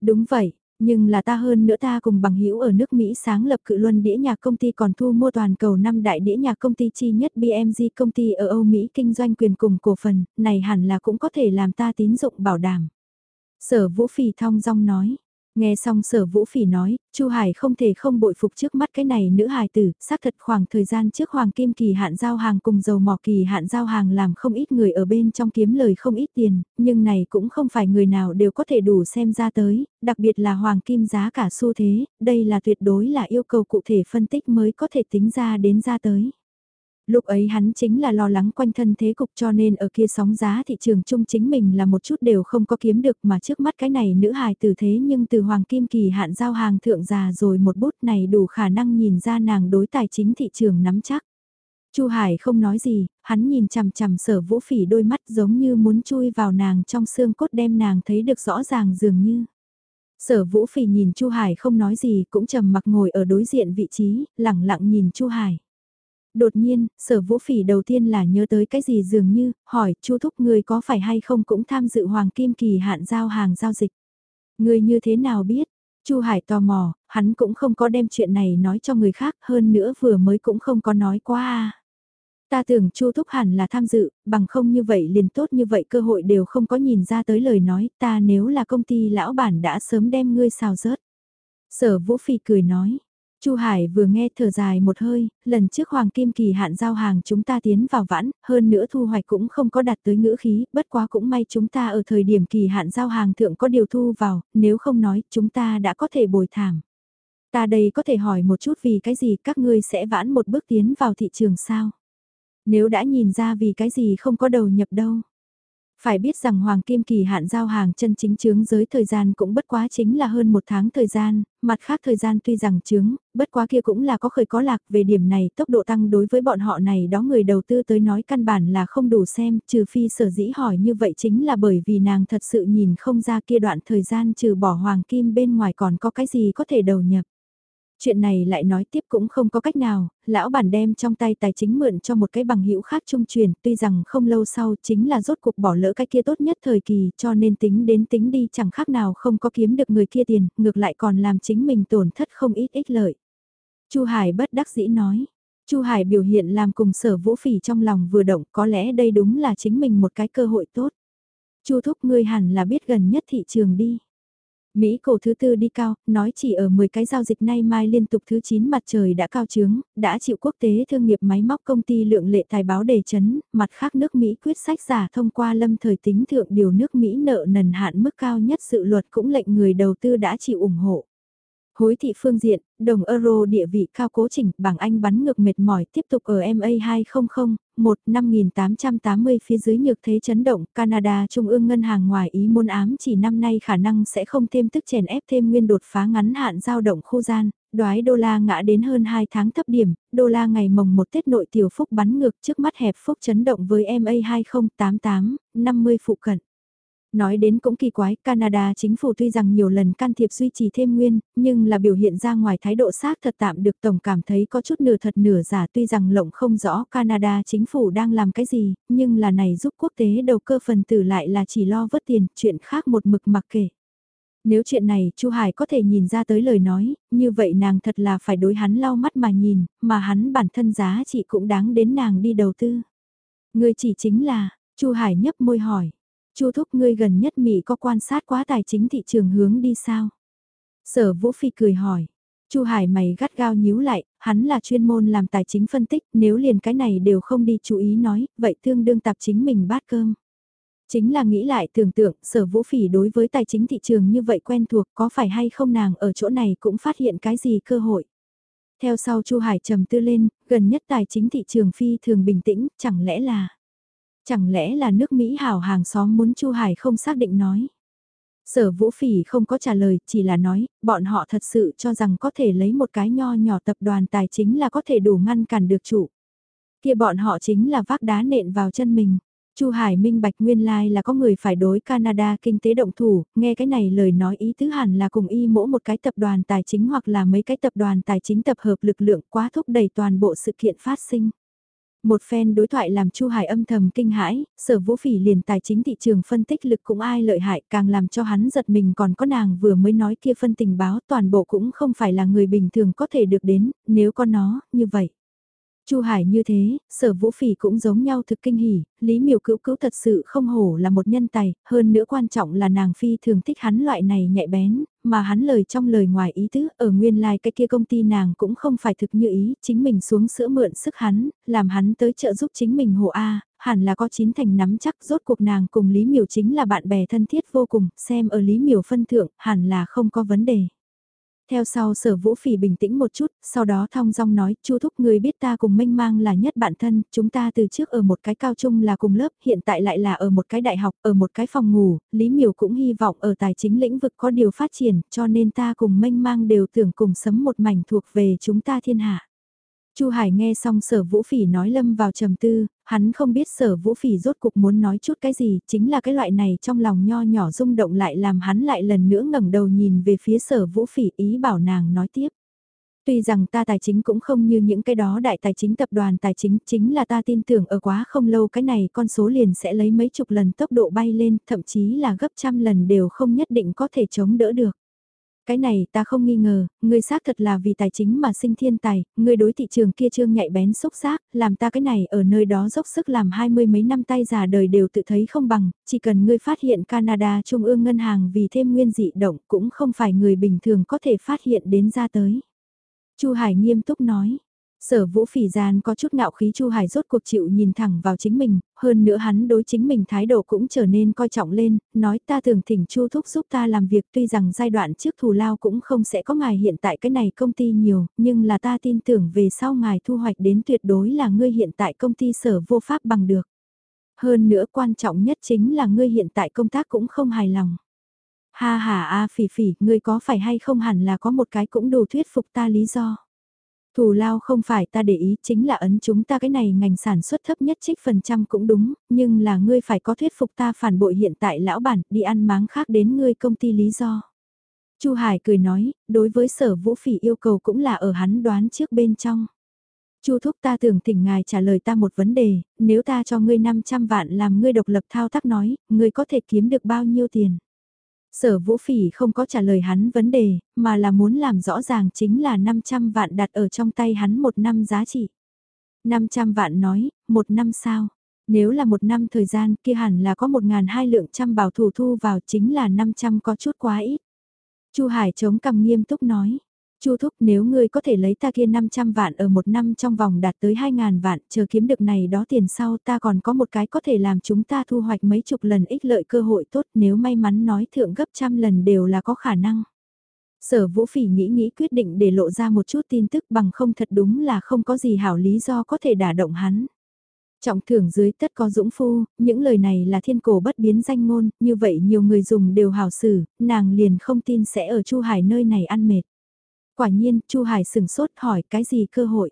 Đúng vậy, nhưng là ta hơn nữa ta cùng bằng hữu ở nước Mỹ sáng lập cự luân đĩa nhạc công ty còn thu mua toàn cầu năm đại đĩa nhạc công ty chi nhất BMG công ty ở Âu Mỹ kinh doanh quyền cùng cổ phần, này hẳn là cũng có thể làm ta tín dụng bảo đảm. Sở Vũ Phì thong dong nói, Nghe xong sở vũ phỉ nói, Chu Hải không thể không bội phục trước mắt cái này nữ hài tử, xác thật khoảng thời gian trước Hoàng Kim kỳ hạn giao hàng cùng dầu mỏ kỳ hạn giao hàng làm không ít người ở bên trong kiếm lời không ít tiền, nhưng này cũng không phải người nào đều có thể đủ xem ra tới, đặc biệt là Hoàng Kim giá cả xu thế, đây là tuyệt đối là yêu cầu cụ thể phân tích mới có thể tính ra đến ra tới. Lúc ấy hắn chính là lo lắng quanh thân thế cục cho nên ở kia sóng giá thị trường chung chính mình là một chút đều không có kiếm được mà trước mắt cái này nữ hài từ thế nhưng từ Hoàng Kim Kỳ hạn giao hàng thượng già rồi một bút này đủ khả năng nhìn ra nàng đối tài chính thị trường nắm chắc. Chu Hải không nói gì, hắn nhìn chằm chằm sở vũ phỉ đôi mắt giống như muốn chui vào nàng trong xương cốt đem nàng thấy được rõ ràng dường như. Sở Vũ Phỉ nhìn Chu Hải không nói gì, cũng trầm mặc ngồi ở đối diện vị trí, lẳng lặng nhìn Chu Hải. Đột nhiên, Sở Vũ Phỉ đầu tiên là nhớ tới cái gì dường như, hỏi, Chu thúc người có phải hay không cũng tham dự Hoàng Kim Kỳ hạn giao hàng giao dịch. Người như thế nào biết? Chu Hải tò mò, hắn cũng không có đem chuyện này nói cho người khác, hơn nữa vừa mới cũng không có nói qua à. Ta tưởng Chu Thúc hẳn là tham dự, bằng không như vậy liền tốt như vậy cơ hội đều không có nhìn ra tới lời nói, ta nếu là công ty lão bản đã sớm đem ngươi xào rớt. Sở Vũ Phi cười nói. Chu Hải vừa nghe thở dài một hơi, lần trước Hoàng Kim kỳ hạn giao hàng chúng ta tiến vào vãn, hơn nữa thu hoạch cũng không có đạt tới ngữ khí, bất quá cũng may chúng ta ở thời điểm kỳ hạn giao hàng thượng có điều thu vào, nếu không nói chúng ta đã có thể bồi thảm. Ta đây có thể hỏi một chút vì cái gì các ngươi sẽ vãn một bước tiến vào thị trường sao? Nếu đã nhìn ra vì cái gì không có đầu nhập đâu. Phải biết rằng Hoàng Kim kỳ hạn giao hàng chân chính chướng giới thời gian cũng bất quá chính là hơn một tháng thời gian, mặt khác thời gian tuy rằng chướng, bất quá kia cũng là có khởi có lạc về điểm này tốc độ tăng đối với bọn họ này đó người đầu tư tới nói căn bản là không đủ xem, trừ phi sở dĩ hỏi như vậy chính là bởi vì nàng thật sự nhìn không ra kia đoạn thời gian trừ bỏ Hoàng Kim bên ngoài còn có cái gì có thể đầu nhập. Chuyện này lại nói tiếp cũng không có cách nào, lão bản đem trong tay tài chính mượn cho một cái bằng hữu khác trung truyền, tuy rằng không lâu sau chính là rốt cuộc bỏ lỡ cái kia tốt nhất thời kỳ cho nên tính đến tính đi chẳng khác nào không có kiếm được người kia tiền, ngược lại còn làm chính mình tổn thất không ít ích lợi. Chu Hải bất đắc dĩ nói. Chu Hải biểu hiện làm cùng sở vũ phỉ trong lòng vừa động có lẽ đây đúng là chính mình một cái cơ hội tốt. Chu thúc ngươi hẳn là biết gần nhất thị trường đi. Mỹ cổ thứ tư đi cao, nói chỉ ở 10 cái giao dịch nay mai liên tục thứ 9 mặt trời đã cao trướng, đã chịu quốc tế thương nghiệp máy móc công ty lượng lệ tài báo đề chấn, mặt khác nước Mỹ quyết sách giả thông qua lâm thời tính thượng điều nước Mỹ nợ nần hạn mức cao nhất dự luật cũng lệnh người đầu tư đã chịu ủng hộ. Hối thị phương diện, đồng euro địa vị cao cố chỉnh, bảng Anh bắn ngược mệt mỏi tiếp tục ở MA 200, 1 5880 phía dưới nhược thế chấn động, Canada Trung ương Ngân hàng ngoài ý môn ám chỉ năm nay khả năng sẽ không thêm tức chèn ép thêm nguyên đột phá ngắn hạn giao động khu gian, đoái đô la ngã đến hơn 2 tháng thấp điểm, đô la ngày mồng một Tết nội tiểu phúc bắn ngược trước mắt hẹp phúc chấn động với MA 2088, 50 phụ cận. Nói đến cũng kỳ quái, Canada chính phủ tuy rằng nhiều lần can thiệp duy trì thêm nguyên, nhưng là biểu hiện ra ngoài thái độ xác thật tạm được tổng cảm thấy có chút nửa thật nửa giả tuy rằng lộng không rõ Canada chính phủ đang làm cái gì, nhưng là này giúp quốc tế đầu cơ phần tử lại là chỉ lo vớt tiền, chuyện khác một mực mặc kể. Nếu chuyện này Chu Hải có thể nhìn ra tới lời nói, như vậy nàng thật là phải đối hắn lau mắt mà nhìn, mà hắn bản thân giá trị cũng đáng đến nàng đi đầu tư. Người chỉ chính là, Chu Hải nhấp môi hỏi. Chu thúc ngươi gần nhất Mỹ có quan sát quá tài chính thị trường hướng đi sao? Sở Vũ Phi cười hỏi. Chu Hải mày gắt gao nhíu lại, hắn là chuyên môn làm tài chính phân tích, nếu liền cái này đều không đi chú ý nói, vậy tương đương tạp chính mình bát cơm. Chính là nghĩ lại tưởng tượng, sở vũ phỉ đối với tài chính thị trường như vậy quen thuộc có phải hay không nàng ở chỗ này cũng phát hiện cái gì cơ hội. Theo sau Chu Hải trầm tư lên, gần nhất tài chính thị trường phi thường bình tĩnh, chẳng lẽ là Chẳng lẽ là nước Mỹ hảo hàng xóm muốn Chu Hải không xác định nói. Sở Vũ Phỉ không có trả lời, chỉ là nói, bọn họ thật sự cho rằng có thể lấy một cái nho nhỏ tập đoàn tài chính là có thể đủ ngăn cản được chủ. Kia bọn họ chính là vác đá nện vào chân mình. Chu Hải minh bạch nguyên lai like là có người phải đối Canada kinh tế động thủ, nghe cái này lời nói ý tứ hẳn là cùng y mỗ một cái tập đoàn tài chính hoặc là mấy cái tập đoàn tài chính tập hợp lực lượng quá thúc đẩy toàn bộ sự kiện phát sinh. Một phen đối thoại làm Chu Hải âm thầm kinh hãi, sở vũ phỉ liền tài chính thị trường phân tích lực cũng ai lợi hại càng làm cho hắn giật mình còn có nàng vừa mới nói kia phân tình báo toàn bộ cũng không phải là người bình thường có thể được đến, nếu có nó, như vậy. Chu Hải như thế, sở vũ phỉ cũng giống nhau thực kinh hỉ, Lý Miểu Cữu Cữu thật sự không hổ là một nhân tài, hơn nữa quan trọng là nàng phi thường thích hắn loại này nhạy bén, mà hắn lời trong lời ngoài ý tứ, ở nguyên lai like cái kia công ty nàng cũng không phải thực như ý, chính mình xuống sữa mượn sức hắn, làm hắn tới trợ giúp chính mình hộ A, hẳn là có chín thành nắm chắc rốt cuộc nàng cùng Lý Miểu chính là bạn bè thân thiết vô cùng, xem ở Lý Miểu phân thượng, hẳn là không có vấn đề. Theo sau sở vũ phỉ bình tĩnh một chút, sau đó thong dong nói, chu thúc người biết ta cùng mênh mang là nhất bạn thân, chúng ta từ trước ở một cái cao trung là cùng lớp, hiện tại lại là ở một cái đại học, ở một cái phòng ngủ, Lý Miều cũng hy vọng ở tài chính lĩnh vực có điều phát triển, cho nên ta cùng mênh mang đều tưởng cùng sấm một mảnh thuộc về chúng ta thiên hạ. Chu Hải nghe xong sở vũ phỉ nói lâm vào trầm tư, hắn không biết sở vũ phỉ rốt cục muốn nói chút cái gì, chính là cái loại này trong lòng nho nhỏ rung động lại làm hắn lại lần nữa ngẩng đầu nhìn về phía sở vũ phỉ ý bảo nàng nói tiếp. Tuy rằng ta tài chính cũng không như những cái đó đại tài chính tập đoàn tài chính chính là ta tin tưởng ở quá không lâu cái này con số liền sẽ lấy mấy chục lần tốc độ bay lên thậm chí là gấp trăm lần đều không nhất định có thể chống đỡ được. Cái này ta không nghi ngờ, ngươi xác thật là vì tài chính mà sinh thiên tài, ngươi đối thị trường kia trương nhạy bén xúc giác, làm ta cái này ở nơi đó dốc sức làm hai mươi mấy năm tay già đời đều tự thấy không bằng, chỉ cần ngươi phát hiện Canada Trung ương Ngân hàng vì thêm nguyên dị động cũng không phải người bình thường có thể phát hiện đến ra tới. Chu Hải nghiêm túc nói. Sở vũ phỉ gian có chút ngạo khí Chu Hải rốt cuộc chịu nhìn thẳng vào chính mình, hơn nữa hắn đối chính mình thái độ cũng trở nên coi trọng lên, nói ta thường thỉnh Chu thúc giúp ta làm việc tuy rằng giai đoạn trước thù lao cũng không sẽ có ngài hiện tại cái này công ty nhiều, nhưng là ta tin tưởng về sau ngài thu hoạch đến tuyệt đối là ngươi hiện tại công ty sở vô pháp bằng được. Hơn nữa quan trọng nhất chính là ngươi hiện tại công tác cũng không hài lòng. Ha ha a phỉ phỉ, ngươi có phải hay không hẳn là có một cái cũng đủ thuyết phục ta lý do. Thù lao không phải ta để ý chính là ấn chúng ta cái này ngành sản xuất thấp nhất trích phần trăm cũng đúng, nhưng là ngươi phải có thuyết phục ta phản bội hiện tại lão bản đi ăn máng khác đến ngươi công ty lý do. Chu Hải cười nói, đối với sở vũ phỉ yêu cầu cũng là ở hắn đoán trước bên trong. Chu thúc ta tưởng thỉnh ngài trả lời ta một vấn đề, nếu ta cho ngươi 500 vạn làm ngươi độc lập thao tác nói, ngươi có thể kiếm được bao nhiêu tiền? Sở vũ phỉ không có trả lời hắn vấn đề, mà là muốn làm rõ ràng chính là 500 vạn đặt ở trong tay hắn một năm giá trị. 500 vạn nói, một năm sao? Nếu là một năm thời gian kia hẳn là có 1.200 lượng trăm bảo thủ thu vào chính là 500 có chút quá ít. Chu Hải chống cầm nghiêm túc nói. Chu thúc nếu ngươi có thể lấy ta kia 500 vạn ở một năm trong vòng đạt tới 2.000 vạn, chờ kiếm được này đó tiền sau ta còn có một cái có thể làm chúng ta thu hoạch mấy chục lần ích lợi cơ hội tốt nếu may mắn nói thượng gấp trăm lần đều là có khả năng. Sở vũ phỉ nghĩ nghĩ quyết định để lộ ra một chút tin tức bằng không thật đúng là không có gì hảo lý do có thể đả động hắn. Trọng thưởng dưới tất có dũng phu, những lời này là thiên cổ bất biến danh ngôn, như vậy nhiều người dùng đều hảo xử, nàng liền không tin sẽ ở Chu Hải nơi này ăn mệt. Quả nhiên, Chu Hải sừng sốt hỏi cái gì cơ hội.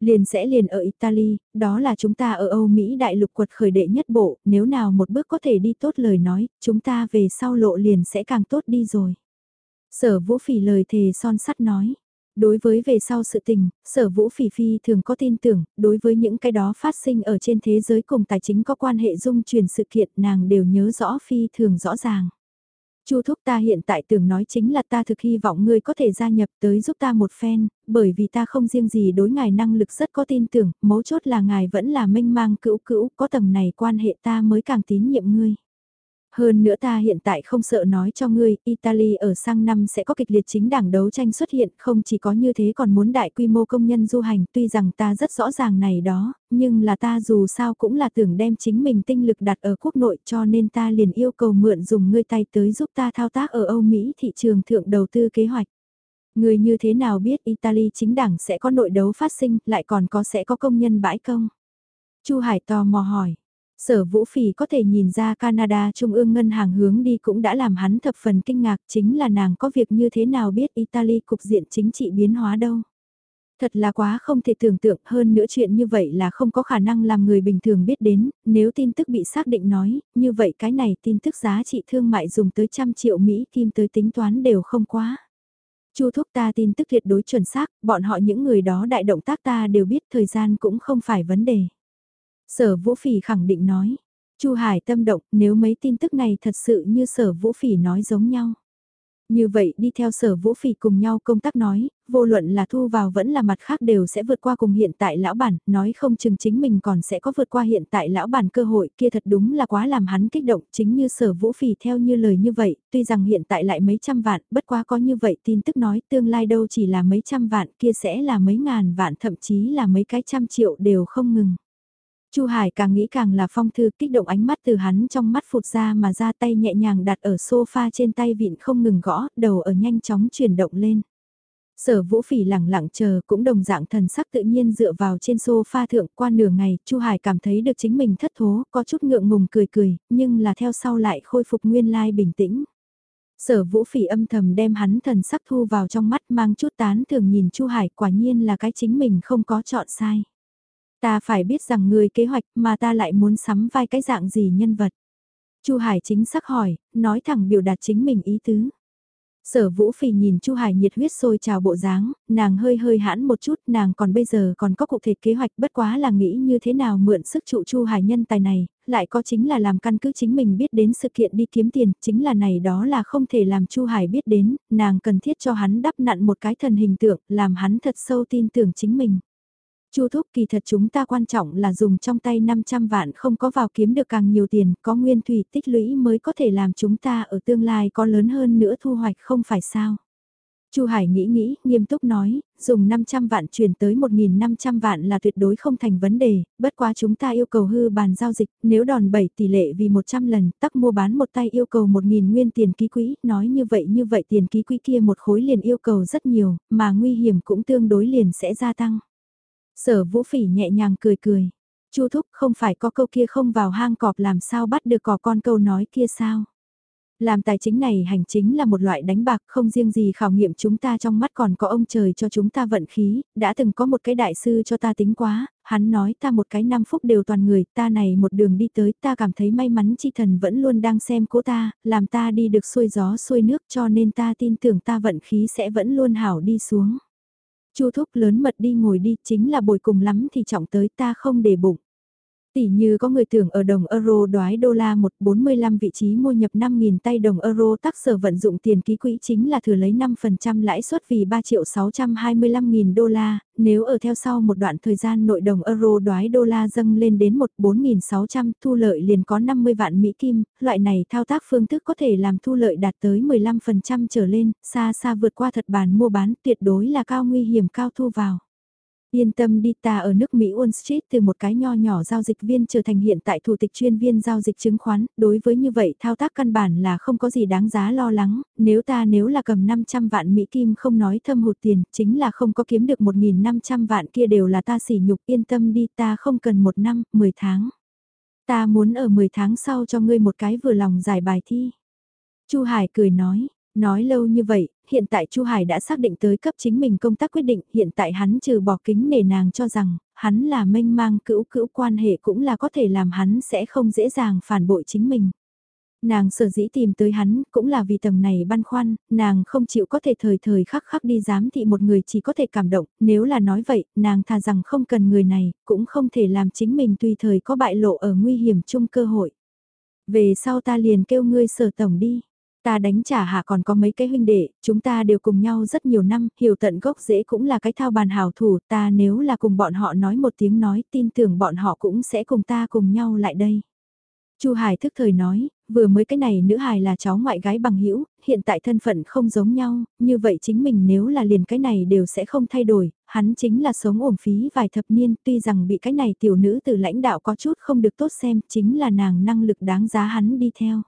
Liền sẽ liền ở Italy, đó là chúng ta ở Âu Mỹ đại lục quật khởi đệ nhất bộ, nếu nào một bước có thể đi tốt lời nói, chúng ta về sau lộ liền sẽ càng tốt đi rồi. Sở vũ phỉ lời thề son sắt nói. Đối với về sau sự tình, sở vũ phỉ phi thường có tin tưởng, đối với những cái đó phát sinh ở trên thế giới cùng tài chính có quan hệ dung truyền sự kiện nàng đều nhớ rõ phi thường rõ ràng. Chu thúc ta hiện tại tưởng nói chính là ta thực hy vọng ngươi có thể gia nhập tới giúp ta một phen, bởi vì ta không riêng gì đối ngài năng lực rất có tin tưởng, mấu chốt là ngài vẫn là minh mang cữu cữu, có tầng này quan hệ ta mới càng tín nhiệm ngươi. Hơn nữa ta hiện tại không sợ nói cho ngươi, Italy ở sang năm sẽ có kịch liệt chính đảng đấu tranh xuất hiện, không chỉ có như thế còn muốn đại quy mô công nhân du hành, tuy rằng ta rất rõ ràng này đó, nhưng là ta dù sao cũng là tưởng đem chính mình tinh lực đặt ở quốc nội cho nên ta liền yêu cầu mượn dùng ngươi tay tới giúp ta thao tác ở Âu Mỹ thị trường thượng đầu tư kế hoạch. Người như thế nào biết Italy chính đảng sẽ có nội đấu phát sinh, lại còn có sẽ có công nhân bãi công? Chu Hải tò mò hỏi. Sở Vũ Phỉ có thể nhìn ra Canada Trung ương ngân hàng hướng đi cũng đã làm hắn thập phần kinh ngạc chính là nàng có việc như thế nào biết Italy cục diện chính trị biến hóa đâu. Thật là quá không thể tưởng tượng hơn nữa chuyện như vậy là không có khả năng làm người bình thường biết đến, nếu tin tức bị xác định nói, như vậy cái này tin tức giá trị thương mại dùng tới trăm triệu Mỹ kim tới tính toán đều không quá. Chu thúc ta tin tức tuyệt đối chuẩn xác, bọn họ những người đó đại động tác ta đều biết thời gian cũng không phải vấn đề. Sở Vũ Phỉ khẳng định nói. Chu Hải tâm động nếu mấy tin tức này thật sự như sở Vũ Phỉ nói giống nhau. Như vậy đi theo sở vũ phỉ cùng nhau công tác nói, vô luận là thu vào vẫn là mặt khác đều sẽ vượt qua cùng hiện tại lão bản, nói không chừng chính mình còn sẽ có vượt qua hiện tại lão bản cơ hội kia thật đúng là quá làm hắn kích động chính như sở vũ phỉ theo như lời như vậy, tuy rằng hiện tại lại mấy trăm vạn, bất quá có như vậy tin tức nói tương lai đâu chỉ là mấy trăm vạn kia sẽ là mấy ngàn vạn thậm chí là mấy cái trăm triệu đều không ngừng. Chu Hải càng nghĩ càng là phong thư kích động ánh mắt từ hắn trong mắt phụt ra mà ra tay nhẹ nhàng đặt ở sofa trên tay vịn không ngừng gõ, đầu ở nhanh chóng chuyển động lên. Sở vũ phỉ lẳng lặng chờ cũng đồng dạng thần sắc tự nhiên dựa vào trên sofa thượng qua nửa ngày, Chu Hải cảm thấy được chính mình thất thố, có chút ngượng ngùng cười cười, nhưng là theo sau lại khôi phục nguyên lai bình tĩnh. Sở vũ phỉ âm thầm đem hắn thần sắc thu vào trong mắt mang chút tán thường nhìn Chu Hải quả nhiên là cái chính mình không có chọn sai. Ta phải biết rằng người kế hoạch mà ta lại muốn sắm vai cái dạng gì nhân vật. Chu Hải chính xác hỏi, nói thẳng biểu đạt chính mình ý tứ. Sở Vũ Phỉ nhìn Chu Hải nhiệt huyết sôi trào bộ dáng, nàng hơi hơi hãn một chút, nàng còn bây giờ còn có cụ thể kế hoạch bất quá là nghĩ như thế nào mượn sức trụ Chu Hải nhân tài này, lại có chính là làm căn cứ chính mình biết đến sự kiện đi kiếm tiền, chính là này đó là không thể làm Chu Hải biết đến, nàng cần thiết cho hắn đắp nặn một cái thần hình tượng, làm hắn thật sâu tin tưởng chính mình. Chu thúc kỳ thật chúng ta quan trọng là dùng trong tay 500 vạn không có vào kiếm được càng nhiều tiền, có nguyên thủy tích lũy mới có thể làm chúng ta ở tương lai có lớn hơn nữa thu hoạch không phải sao. Chu Hải nghĩ nghĩ, nghiêm túc nói, dùng 500 vạn chuyển tới 1.500 vạn là tuyệt đối không thành vấn đề, bất quá chúng ta yêu cầu hư bàn giao dịch, nếu đòn 7 tỷ lệ vì 100 lần, tắc mua bán một tay yêu cầu 1.000 nguyên tiền ký quỹ, nói như vậy như vậy tiền ký quỹ kia một khối liền yêu cầu rất nhiều, mà nguy hiểm cũng tương đối liền sẽ gia tăng. Sở vũ phỉ nhẹ nhàng cười cười. Chu thúc không phải có câu kia không vào hang cọp làm sao bắt được cỏ con câu nói kia sao. Làm tài chính này hành chính là một loại đánh bạc không riêng gì khảo nghiệm chúng ta trong mắt còn có ông trời cho chúng ta vận khí, đã từng có một cái đại sư cho ta tính quá, hắn nói ta một cái năm phút đều toàn người, ta này một đường đi tới ta cảm thấy may mắn chi thần vẫn luôn đang xem cố ta, làm ta đi được xuôi gió xuôi nước cho nên ta tin tưởng ta vận khí sẽ vẫn luôn hảo đi xuống. Chu thúc lớn mật đi ngồi đi, chính là bồi cùng lắm thì trọng tới ta không để bụng. Tỷ như có người tưởng ở đồng euro đoái đô la 145 vị trí mua nhập 5.000 tay đồng euro tác sở vận dụng tiền ký quỹ chính là thừa lấy 5% lãi suất vì 3 triệu 625.000 đô la, nếu ở theo sau một đoạn thời gian nội đồng euro đoái đô la dâng lên đến 14.600 thu lợi liền có 50 vạn Mỹ Kim, loại này thao tác phương thức có thể làm thu lợi đạt tới 15% trở lên, xa xa vượt qua thật bàn mua bán tuyệt đối là cao nguy hiểm cao thu vào. Yên tâm đi ta ở nước Mỹ Wall Street từ một cái nho nhỏ giao dịch viên trở thành hiện tại thủ tịch chuyên viên giao dịch chứng khoán, đối với như vậy thao tác căn bản là không có gì đáng giá lo lắng, nếu ta nếu là cầm 500 vạn Mỹ Kim không nói thâm hụt tiền, chính là không có kiếm được 1.500 vạn kia đều là ta sỉ nhục yên tâm đi ta không cần một năm, 10 tháng. Ta muốn ở 10 tháng sau cho ngươi một cái vừa lòng giải bài thi. Chu Hải cười nói, Nói lâu như vậy, hiện tại Chu Hải đã xác định tới cấp chính mình công tác quyết định, hiện tại hắn trừ bỏ kính nể nàng cho rằng, hắn là mênh mang cữu cữu quan hệ cũng là có thể làm hắn sẽ không dễ dàng phản bội chính mình. Nàng sở dĩ tìm tới hắn cũng là vì tầng này băn khoăn, nàng không chịu có thể thời thời khắc khắc đi giám thị một người chỉ có thể cảm động, nếu là nói vậy, nàng thà rằng không cần người này, cũng không thể làm chính mình tùy thời có bại lộ ở nguy hiểm chung cơ hội. Về sau ta liền kêu ngươi sở tổng đi. Ta đánh trả hạ còn có mấy cái huynh đệ, chúng ta đều cùng nhau rất nhiều năm, hiểu tận gốc dễ cũng là cái thao bàn hảo thủ, ta nếu là cùng bọn họ nói một tiếng nói, tin tưởng bọn họ cũng sẽ cùng ta cùng nhau lại đây. Chu Hải thức thời nói, vừa mới cái này nữ hài là cháu ngoại gái bằng hữu hiện tại thân phận không giống nhau, như vậy chính mình nếu là liền cái này đều sẽ không thay đổi, hắn chính là sống uổng phí vài thập niên, tuy rằng bị cái này tiểu nữ từ lãnh đạo có chút không được tốt xem, chính là nàng năng lực đáng giá hắn đi theo.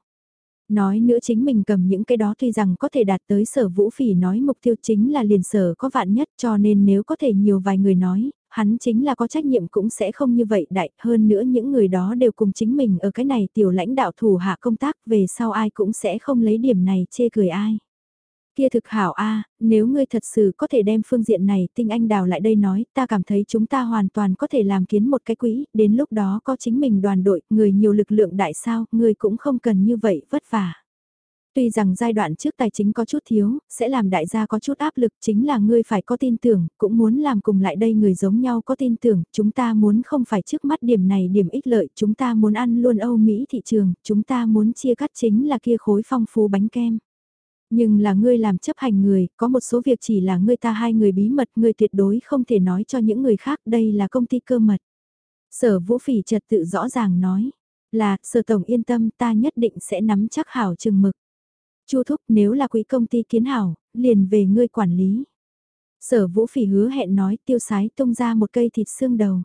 Nói nữa chính mình cầm những cái đó tuy rằng có thể đạt tới sở vũ phỉ nói mục tiêu chính là liền sở có vạn nhất cho nên nếu có thể nhiều vài người nói, hắn chính là có trách nhiệm cũng sẽ không như vậy đại hơn nữa những người đó đều cùng chính mình ở cái này tiểu lãnh đạo thủ hạ công tác về sau ai cũng sẽ không lấy điểm này chê cười ai. Kia thực hảo a nếu ngươi thật sự có thể đem phương diện này tinh anh đào lại đây nói, ta cảm thấy chúng ta hoàn toàn có thể làm kiến một cái quỹ, đến lúc đó có chính mình đoàn đội, người nhiều lực lượng đại sao, ngươi cũng không cần như vậy vất vả. Tuy rằng giai đoạn trước tài chính có chút thiếu, sẽ làm đại gia có chút áp lực chính là ngươi phải có tin tưởng, cũng muốn làm cùng lại đây người giống nhau có tin tưởng, chúng ta muốn không phải trước mắt điểm này điểm ích lợi, chúng ta muốn ăn luôn Âu Mỹ thị trường, chúng ta muốn chia cắt chính là kia khối phong phú bánh kem. Nhưng là ngươi làm chấp hành người, có một số việc chỉ là ngươi ta hai người bí mật, ngươi tuyệt đối không thể nói cho những người khác, đây là công ty cơ mật. Sở vũ phỉ trật tự rõ ràng nói, là, sở tổng yên tâm ta nhất định sẽ nắm chắc hảo chừng mực. Chu thúc nếu là quỹ công ty kiến hảo, liền về ngươi quản lý. Sở vũ phỉ hứa hẹn nói tiêu sái tung ra một cây thịt xương đầu.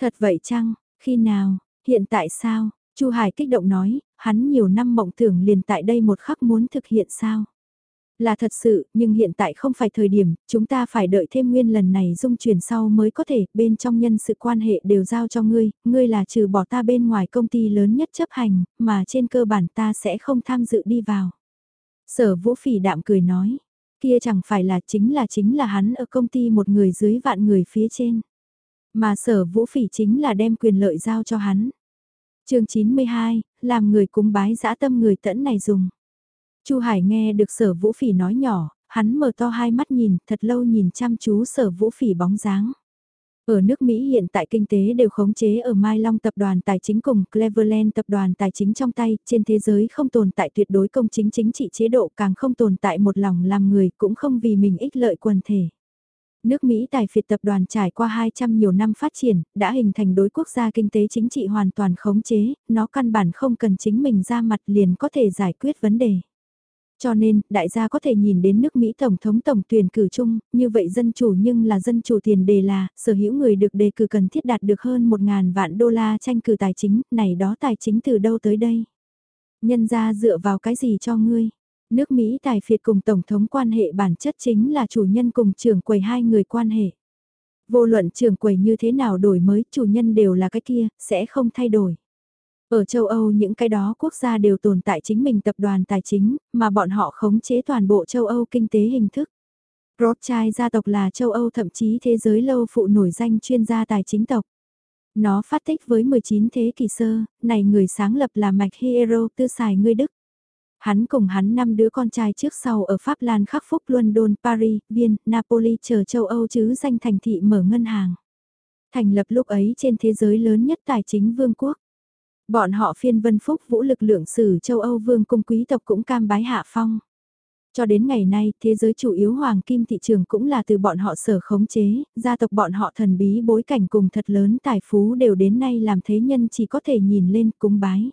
Thật vậy chăng, khi nào, hiện tại sao, Chu Hải kích động nói, hắn nhiều năm mộng tưởng liền tại đây một khắc muốn thực hiện sao. Là thật sự, nhưng hiện tại không phải thời điểm, chúng ta phải đợi thêm nguyên lần này dung chuyển sau mới có thể, bên trong nhân sự quan hệ đều giao cho ngươi, ngươi là trừ bỏ ta bên ngoài công ty lớn nhất chấp hành, mà trên cơ bản ta sẽ không tham dự đi vào. Sở vũ phỉ đạm cười nói, kia chẳng phải là chính là chính là hắn ở công ty một người dưới vạn người phía trên. Mà sở vũ phỉ chính là đem quyền lợi giao cho hắn chương 92, làm người cúng bái dã tâm người tẫn này dùng. Chu Hải nghe được sở vũ phỉ nói nhỏ, hắn mở to hai mắt nhìn, thật lâu nhìn chăm chú sở vũ phỉ bóng dáng. Ở nước Mỹ hiện tại kinh tế đều khống chế ở Mai Long tập đoàn tài chính cùng Cleveland tập đoàn tài chính trong tay, trên thế giới không tồn tại tuyệt đối công chính chính trị chế độ càng không tồn tại một lòng làm người cũng không vì mình ích lợi quần thể. Nước Mỹ tài phiệt tập đoàn trải qua 200 nhiều năm phát triển, đã hình thành đối quốc gia kinh tế chính trị hoàn toàn khống chế, nó căn bản không cần chính mình ra mặt liền có thể giải quyết vấn đề. Cho nên, đại gia có thể nhìn đến nước Mỹ Tổng thống tổng tuyển cử chung, như vậy dân chủ nhưng là dân chủ tiền đề là, sở hữu người được đề cử cần thiết đạt được hơn 1.000 vạn đô la tranh cử tài chính, này đó tài chính từ đâu tới đây? Nhân ra dựa vào cái gì cho ngươi? Nước Mỹ tài phiệt cùng Tổng thống quan hệ bản chất chính là chủ nhân cùng trưởng quầy hai người quan hệ. Vô luận trưởng quầy như thế nào đổi mới, chủ nhân đều là cái kia, sẽ không thay đổi. Ở châu Âu những cái đó quốc gia đều tồn tại chính mình tập đoàn tài chính, mà bọn họ khống chế toàn bộ châu Âu kinh tế hình thức. Rothschild gia tộc là châu Âu thậm chí thế giới lâu phụ nổi danh chuyên gia tài chính tộc. Nó phát tích với 19 thế kỷ sơ, này người sáng lập là Mạch Hero tư xài người Đức. Hắn cùng hắn năm đứa con trai trước sau ở Pháp Lan khắc phúc London, Paris, Viên, Napoli chờ châu Âu chứ danh thành thị mở ngân hàng. Thành lập lúc ấy trên thế giới lớn nhất tài chính vương quốc. Bọn họ phiên vân phúc vũ lực lượng sử châu Âu vương cung quý tộc cũng cam bái hạ phong. Cho đến ngày nay, thế giới chủ yếu hoàng kim thị trường cũng là từ bọn họ sở khống chế, gia tộc bọn họ thần bí bối cảnh cùng thật lớn tài phú đều đến nay làm thế nhân chỉ có thể nhìn lên cung bái.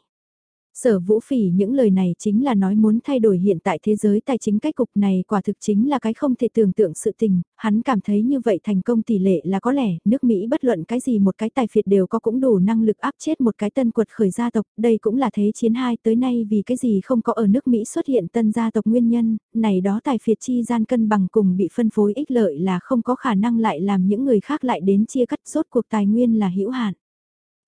Sở vũ phỉ những lời này chính là nói muốn thay đổi hiện tại thế giới tài chính cách cục này quả thực chính là cái không thể tưởng tượng sự tình, hắn cảm thấy như vậy thành công tỷ lệ là có lẽ nước Mỹ bất luận cái gì một cái tài phiệt đều có cũng đủ năng lực áp chết một cái tân quật khởi gia tộc, đây cũng là thế chiến hai tới nay vì cái gì không có ở nước Mỹ xuất hiện tân gia tộc nguyên nhân, này đó tài phiệt chi gian cân bằng cùng bị phân phối ích lợi là không có khả năng lại làm những người khác lại đến chia cắt rốt cuộc tài nguyên là hữu hạn.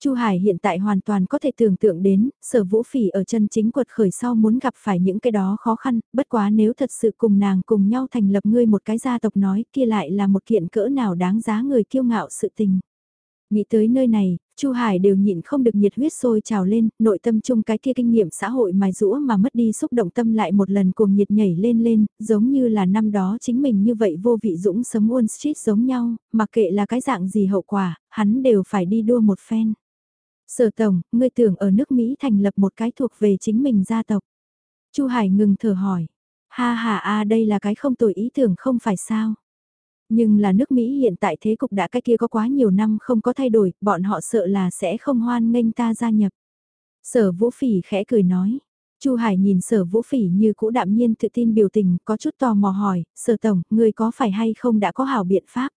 Chu Hải hiện tại hoàn toàn có thể tưởng tượng đến, sở vũ phỉ ở chân chính quật khởi sau muốn gặp phải những cái đó khó khăn, bất quá nếu thật sự cùng nàng cùng nhau thành lập ngươi một cái gia tộc nói kia lại là một kiện cỡ nào đáng giá người kiêu ngạo sự tình. Nghĩ tới nơi này, Chu Hải đều nhịn không được nhiệt huyết sôi trào lên, nội tâm chung cái kia kinh nghiệm xã hội mài rũa mà mất đi xúc động tâm lại một lần cuồng nhiệt nhảy lên lên, giống như là năm đó chính mình như vậy vô vị dũng sấm Wall Street giống nhau, mặc kệ là cái dạng gì hậu quả, hắn đều phải đi đua một phen. Sở Tổng, ngươi tưởng ở nước Mỹ thành lập một cái thuộc về chính mình gia tộc. Chu Hải ngừng thở hỏi. Ha ha a đây là cái không tồi ý tưởng không phải sao. Nhưng là nước Mỹ hiện tại thế cục đã cái kia có quá nhiều năm không có thay đổi, bọn họ sợ là sẽ không hoan nghênh ta gia nhập. Sở Vũ Phỉ khẽ cười nói. Chu Hải nhìn Sở Vũ Phỉ như cũ đạm nhiên tự tin biểu tình, có chút tò mò hỏi, Sở Tổng, ngươi có phải hay không đã có hảo biện pháp?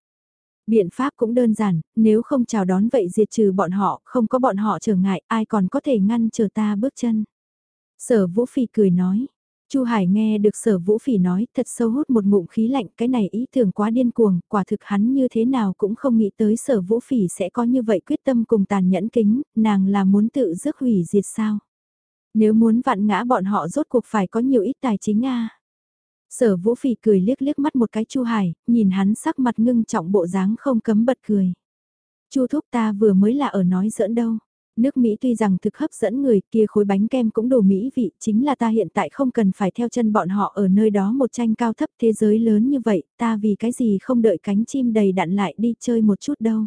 Biện pháp cũng đơn giản, nếu không chào đón vậy diệt trừ bọn họ, không có bọn họ trở ngại, ai còn có thể ngăn chờ ta bước chân. Sở Vũ Phỉ cười nói. Chu Hải nghe được Sở Vũ Phỉ nói, thật sâu hút một ngụm khí lạnh, cái này ý tưởng quá điên cuồng, quả thực hắn như thế nào cũng không nghĩ tới Sở Vũ Phỉ sẽ có như vậy quyết tâm cùng tàn nhẫn kính, nàng là muốn tự dứt hủy diệt sao? Nếu muốn vạn ngã bọn họ rốt cuộc phải có nhiều ít tài chính a. Sở Vũ Phỉ cười liếc liếc mắt một cái Chu Hải, nhìn hắn sắc mặt ngưng trọng bộ dáng không cấm bật cười. Chu thúc ta vừa mới là ở nói giỡn đâu. Nước Mỹ tuy rằng thực hấp dẫn người kia khối bánh kem cũng đồ mỹ vị, chính là ta hiện tại không cần phải theo chân bọn họ ở nơi đó một tranh cao thấp thế giới lớn như vậy, ta vì cái gì không đợi cánh chim đầy đặn lại đi chơi một chút đâu.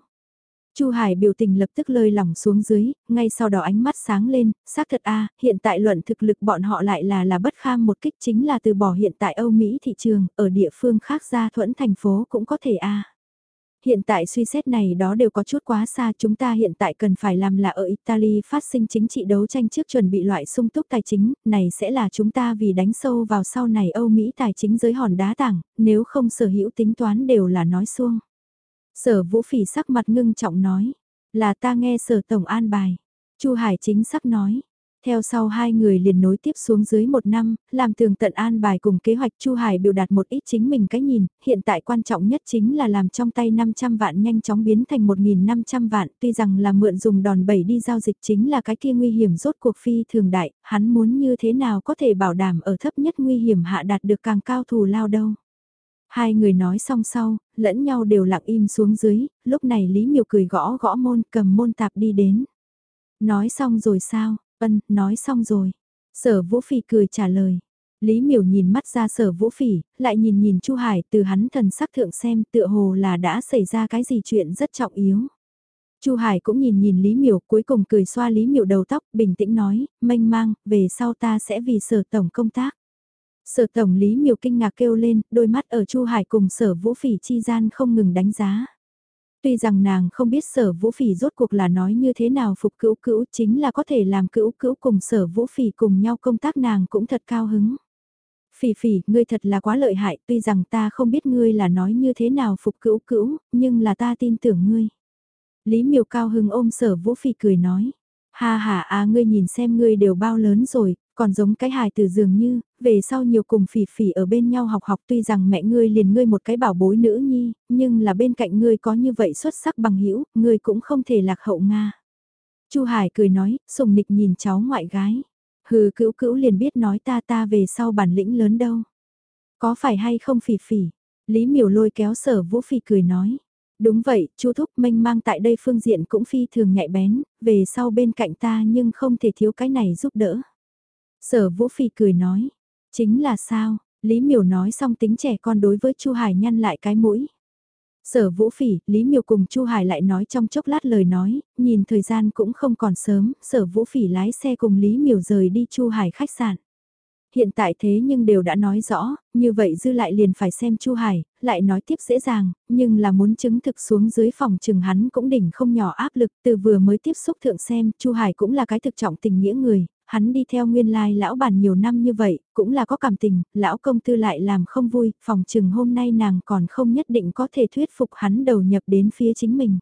Chu Hải biểu tình lập tức lơi lỏng xuống dưới, ngay sau đó ánh mắt sáng lên, xác thật a, hiện tại luận thực lực bọn họ lại là là bất kham một kích chính là từ bỏ hiện tại Âu Mỹ thị trường, ở địa phương khác ra thuẫn thành phố cũng có thể a. Hiện tại suy xét này đó đều có chút quá xa, chúng ta hiện tại cần phải làm là ở Italy phát sinh chính trị đấu tranh trước chuẩn bị loại sung túc tài chính, này sẽ là chúng ta vì đánh sâu vào sau này Âu Mỹ tài chính giới hòn đá tảng, nếu không sở hữu tính toán đều là nói xuông. Sở vũ phỉ sắc mặt ngưng trọng nói, là ta nghe sở tổng an bài. Chu Hải chính sắc nói, theo sau hai người liền nối tiếp xuống dưới một năm, làm tường tận an bài cùng kế hoạch Chu Hải biểu đạt một ít chính mình cái nhìn, hiện tại quan trọng nhất chính là làm trong tay 500 vạn nhanh chóng biến thành 1.500 vạn, tuy rằng là mượn dùng đòn bẩy đi giao dịch chính là cái kia nguy hiểm rốt cuộc phi thường đại, hắn muốn như thế nào có thể bảo đảm ở thấp nhất nguy hiểm hạ đạt được càng cao thù lao đâu. Hai người nói xong sau, lẫn nhau đều lặng im xuống dưới, lúc này Lý Miều cười gõ gõ môn cầm môn tạp đi đến. Nói xong rồi sao? Ân, nói xong rồi. Sở Vũ Phỉ cười trả lời. Lý Miểu nhìn mắt ra sở vũ phỉ, lại nhìn nhìn Chu Hải từ hắn thần sắc thượng xem tựa hồ là đã xảy ra cái gì chuyện rất trọng yếu. Chu Hải cũng nhìn nhìn Lý Miểu cuối cùng cười xoa Lý Miểu đầu tóc bình tĩnh nói, mênh mang, về sau ta sẽ vì sở tổng công tác. Sở tổng Lý Miều kinh ngạc kêu lên, đôi mắt ở Chu Hải cùng sở vũ phỉ chi gian không ngừng đánh giá. Tuy rằng nàng không biết sở vũ phỉ rốt cuộc là nói như thế nào phục cữu cữu chính là có thể làm cữu cữu cùng sở vũ phỉ cùng nhau công tác nàng cũng thật cao hứng. Phỉ phỉ, ngươi thật là quá lợi hại, tuy rằng ta không biết ngươi là nói như thế nào phục cữu cữu, nhưng là ta tin tưởng ngươi. Lý miều cao hưng ôm sở vũ phỉ cười nói. Ha ha à ngươi nhìn xem ngươi đều bao lớn rồi, còn giống cái hài từ dường như, về sau nhiều cùng phỉ phỉ ở bên nhau học học tuy rằng mẹ ngươi liền ngươi một cái bảo bối nữ nhi, nhưng là bên cạnh ngươi có như vậy xuất sắc bằng hữu ngươi cũng không thể lạc hậu Nga. Chu Hải cười nói, sùng nịch nhìn cháu ngoại gái. Hừ cữu cữu liền biết nói ta ta về sau bản lĩnh lớn đâu. Có phải hay không phỉ phỉ? Lý miểu lôi kéo sở vũ phỉ cười nói. Đúng vậy, chu thúc minh mang tại đây phương diện cũng phi thường nhạy bén, về sau bên cạnh ta nhưng không thể thiếu cái này giúp đỡ. Sở vũ phỉ cười nói. Chính là sao? Lý miểu nói xong tính trẻ con đối với chu Hải nhăn lại cái mũi. Sở Vũ Phỉ, Lý miều cùng Chu Hải lại nói trong chốc lát lời nói, nhìn thời gian cũng không còn sớm, Sở Vũ Phỉ lái xe cùng Lý miều rời đi Chu Hải khách sạn. Hiện tại thế nhưng đều đã nói rõ, như vậy dư lại liền phải xem Chu Hải, lại nói tiếp dễ dàng, nhưng là muốn chứng thực xuống dưới phòng trừng hắn cũng đỉnh không nhỏ áp lực, từ vừa mới tiếp xúc thượng xem, Chu Hải cũng là cái thực trọng tình nghĩa người, hắn đi theo nguyên lai lão bản nhiều năm như vậy, cũng là có cảm tình, lão công tư lại làm không vui, phòng chừng hôm nay nàng còn không nhất định có thể thuyết phục hắn đầu nhập đến phía chính mình.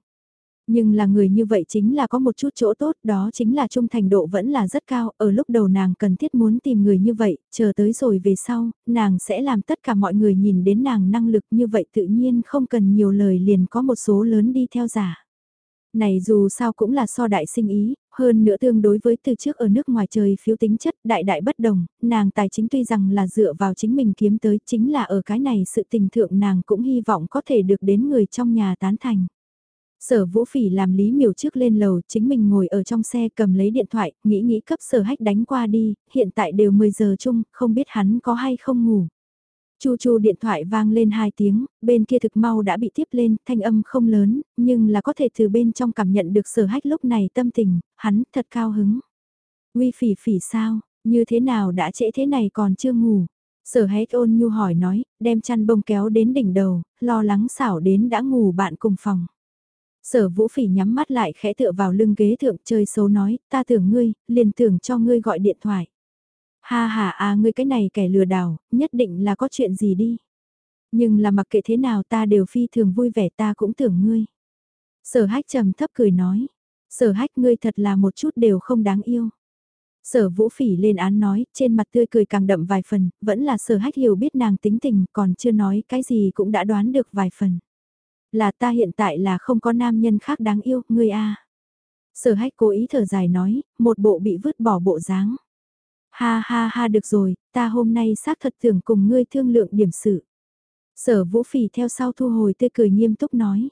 Nhưng là người như vậy chính là có một chút chỗ tốt đó chính là trung thành độ vẫn là rất cao, ở lúc đầu nàng cần thiết muốn tìm người như vậy, chờ tới rồi về sau, nàng sẽ làm tất cả mọi người nhìn đến nàng năng lực như vậy tự nhiên không cần nhiều lời liền có một số lớn đi theo giả này dù sao cũng là so đại sinh ý, hơn nữa tương đối với từ trước ở nước ngoài trời phiếu tính chất đại đại bất đồng, nàng tài chính tuy rằng là dựa vào chính mình kiếm tới chính là ở cái này sự tình thượng nàng cũng hy vọng có thể được đến người trong nhà tán thành. Sở vũ phỉ làm lý Miểu trước lên lầu, chính mình ngồi ở trong xe cầm lấy điện thoại, nghĩ nghĩ cấp sở hách đánh qua đi, hiện tại đều 10 giờ chung, không biết hắn có hay không ngủ. Chu chu điện thoại vang lên hai tiếng, bên kia thực mau đã bị tiếp lên, thanh âm không lớn, nhưng là có thể từ bên trong cảm nhận được sở hách lúc này tâm tình, hắn thật cao hứng. Uy phỉ phỉ sao, như thế nào đã trễ thế này còn chưa ngủ. Sở hét ôn nhu hỏi nói, đem chăn bông kéo đến đỉnh đầu, lo lắng xảo đến đã ngủ bạn cùng phòng. Sở vũ phỉ nhắm mắt lại khẽ tựa vào lưng ghế thượng chơi xấu nói, ta tưởng ngươi, liền tưởng cho ngươi gọi điện thoại. Ha ha à ngươi cái này kẻ lừa đảo, nhất định là có chuyện gì đi. Nhưng là mặc kệ thế nào ta đều phi thường vui vẻ ta cũng tưởng ngươi. Sở hách trầm thấp cười nói. Sở hách ngươi thật là một chút đều không đáng yêu. Sở vũ phỉ lên án nói, trên mặt tươi cười càng đậm vài phần, vẫn là sở hách hiểu biết nàng tính tình, còn chưa nói cái gì cũng đã đoán được vài phần. Là ta hiện tại là không có nam nhân khác đáng yêu, ngươi a. Sở hách cố ý thở dài nói, một bộ bị vứt bỏ bộ dáng. Ha ha ha được rồi, ta hôm nay xác thật tưởng cùng ngươi thương lượng điểm sự. Sở vũ phỉ theo sau thu hồi tươi cười nghiêm túc nói.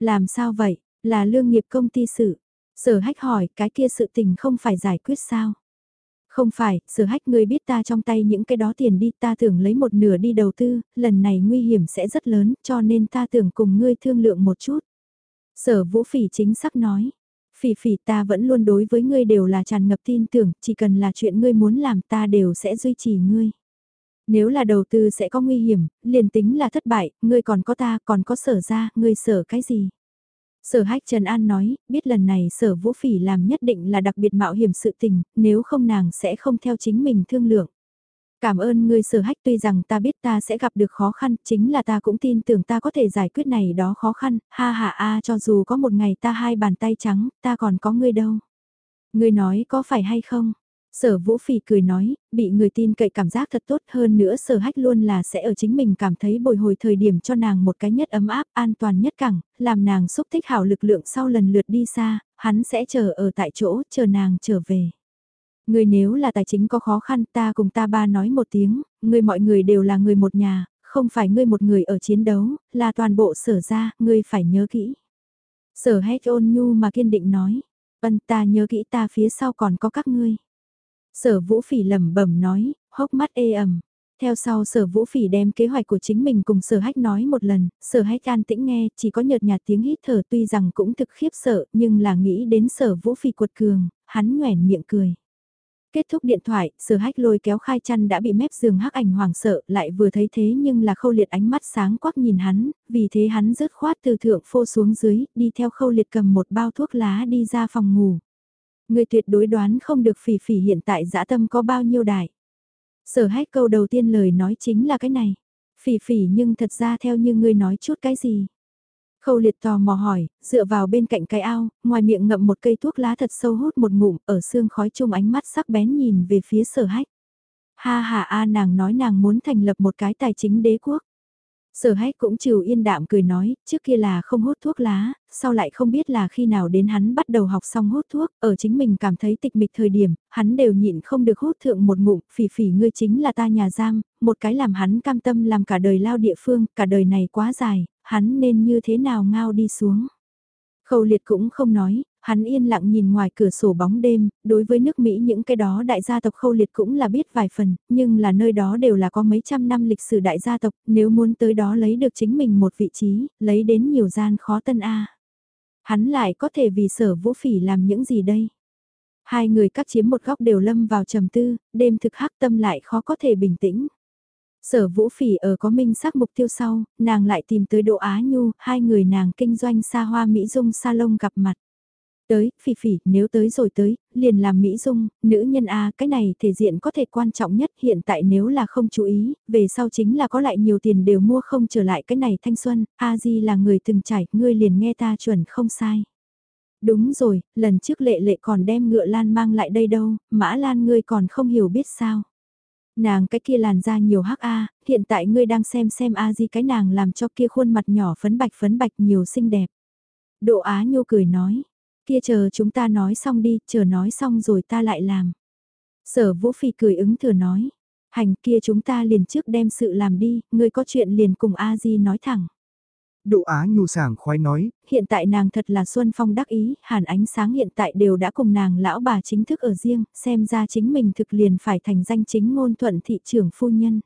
Làm sao vậy, là lương nghiệp công ty sự. Sở hách hỏi cái kia sự tình không phải giải quyết sao. Không phải, sở hách ngươi biết ta trong tay những cái đó tiền đi ta tưởng lấy một nửa đi đầu tư, lần này nguy hiểm sẽ rất lớn cho nên ta tưởng cùng ngươi thương lượng một chút. Sở vũ phỉ chính xác nói, phỉ phỉ ta vẫn luôn đối với ngươi đều là tràn ngập tin tưởng, chỉ cần là chuyện ngươi muốn làm ta đều sẽ duy trì ngươi. Nếu là đầu tư sẽ có nguy hiểm, liền tính là thất bại, ngươi còn có ta, còn có sở ra, ngươi sở cái gì? Sở hách Trần An nói, biết lần này sở vũ phỉ làm nhất định là đặc biệt mạo hiểm sự tình, nếu không nàng sẽ không theo chính mình thương lượng. Cảm ơn ngươi sở hách tuy rằng ta biết ta sẽ gặp được khó khăn, chính là ta cũng tin tưởng ta có thể giải quyết này đó khó khăn, ha ha a cho dù có một ngày ta hai bàn tay trắng, ta còn có ngươi đâu. Ngươi nói có phải hay không? Sở Vũ Phỉ cười nói, bị người tin cậy cảm giác thật tốt hơn nữa sở hách luôn là sẽ ở chính mình cảm thấy bồi hồi thời điểm cho nàng một cái nhất ấm áp, an toàn nhất cẳng, làm nàng xúc thích hảo lực lượng sau lần lượt đi xa, hắn sẽ chờ ở tại chỗ, chờ nàng trở về. Người nếu là tài chính có khó khăn ta cùng ta ba nói một tiếng, người mọi người đều là người một nhà, không phải ngươi một người ở chiến đấu, là toàn bộ sở ra, ngươi phải nhớ kỹ. Sở hét ôn nhu mà kiên định nói, ân ta nhớ kỹ ta phía sau còn có các ngươi. Sở vũ phỉ lẩm bẩm nói, hốc mắt ê ẩm. Theo sau sở vũ phỉ đem kế hoạch của chính mình cùng sở hách nói một lần, sở hách an tĩnh nghe, chỉ có nhợt nhạt tiếng hít thở tuy rằng cũng thực khiếp sợ, nhưng là nghĩ đến sở vũ phỉ cuột cường, hắn nhoẻn miệng cười. Kết thúc điện thoại, sở hách lôi kéo khai chăn đã bị mép giường hắc ảnh hoàng sợ, lại vừa thấy thế nhưng là khâu liệt ánh mắt sáng quắc nhìn hắn, vì thế hắn rớt khoát từ thượng phô xuống dưới, đi theo khâu liệt cầm một bao thuốc lá đi ra phòng ngủ. Người tuyệt đối đoán không được phỉ phỉ hiện tại dã tâm có bao nhiêu đại. Sở hách câu đầu tiên lời nói chính là cái này. Phỉ phỉ nhưng thật ra theo như ngươi nói chút cái gì. Khâu liệt tò mò hỏi, dựa vào bên cạnh cái ao, ngoài miệng ngậm một cây thuốc lá thật sâu hút một ngụm, ở xương khói chung ánh mắt sắc bén nhìn về phía sở hách. Ha ha a nàng nói nàng muốn thành lập một cái tài chính đế quốc. Sở hách cũng chịu yên đạm cười nói, trước kia là không hút thuốc lá, sau lại không biết là khi nào đến hắn bắt đầu học xong hút thuốc, ở chính mình cảm thấy tịch mịch thời điểm, hắn đều nhịn không được hút thượng một ngụm, phỉ phỉ ngươi chính là ta nhà giam, một cái làm hắn cam tâm làm cả đời lao địa phương, cả đời này quá dài, hắn nên như thế nào ngao đi xuống. Khâu liệt cũng không nói, hắn yên lặng nhìn ngoài cửa sổ bóng đêm, đối với nước Mỹ những cái đó đại gia tộc khâu liệt cũng là biết vài phần, nhưng là nơi đó đều là có mấy trăm năm lịch sử đại gia tộc, nếu muốn tới đó lấy được chính mình một vị trí, lấy đến nhiều gian khó tân A. Hắn lại có thể vì sở vũ phỉ làm những gì đây? Hai người các chiếm một góc đều lâm vào trầm tư, đêm thực hắc tâm lại khó có thể bình tĩnh. Sở Vũ Phỉ ở có minh xác mục tiêu sau, nàng lại tìm tới Đỗ Á Nhu, hai người nàng kinh doanh xa hoa Mỹ Dung salon gặp mặt. Tới, Phỉ Phỉ, nếu tới rồi tới, liền làm Mỹ Dung, nữ nhân A, cái này thể diện có thể quan trọng nhất hiện tại nếu là không chú ý, về sau chính là có lại nhiều tiền đều mua không trở lại cái này thanh xuân, A Di là người từng trải, ngươi liền nghe ta chuẩn không sai. Đúng rồi, lần trước lệ lệ còn đem ngựa lan mang lại đây đâu, mã lan ngươi còn không hiểu biết sao. Nàng cái kia làn da nhiều hắc a, hiện tại ngươi đang xem xem a di cái nàng làm cho kia khuôn mặt nhỏ phấn bạch phấn bạch nhiều xinh đẹp. Độ Á Nhô cười nói, kia chờ chúng ta nói xong đi, chờ nói xong rồi ta lại làm. Sở Vũ Phi cười ứng thừa nói, hành kia chúng ta liền trước đem sự làm đi, ngươi có chuyện liền cùng A Di nói thẳng. Đỗ Á Nhu sảng khoái nói. Hiện tại nàng thật là Xuân Phong đắc ý, hàn ánh sáng hiện tại đều đã cùng nàng lão bà chính thức ở riêng, xem ra chính mình thực liền phải thành danh chính ngôn thuận thị trưởng phu nhân.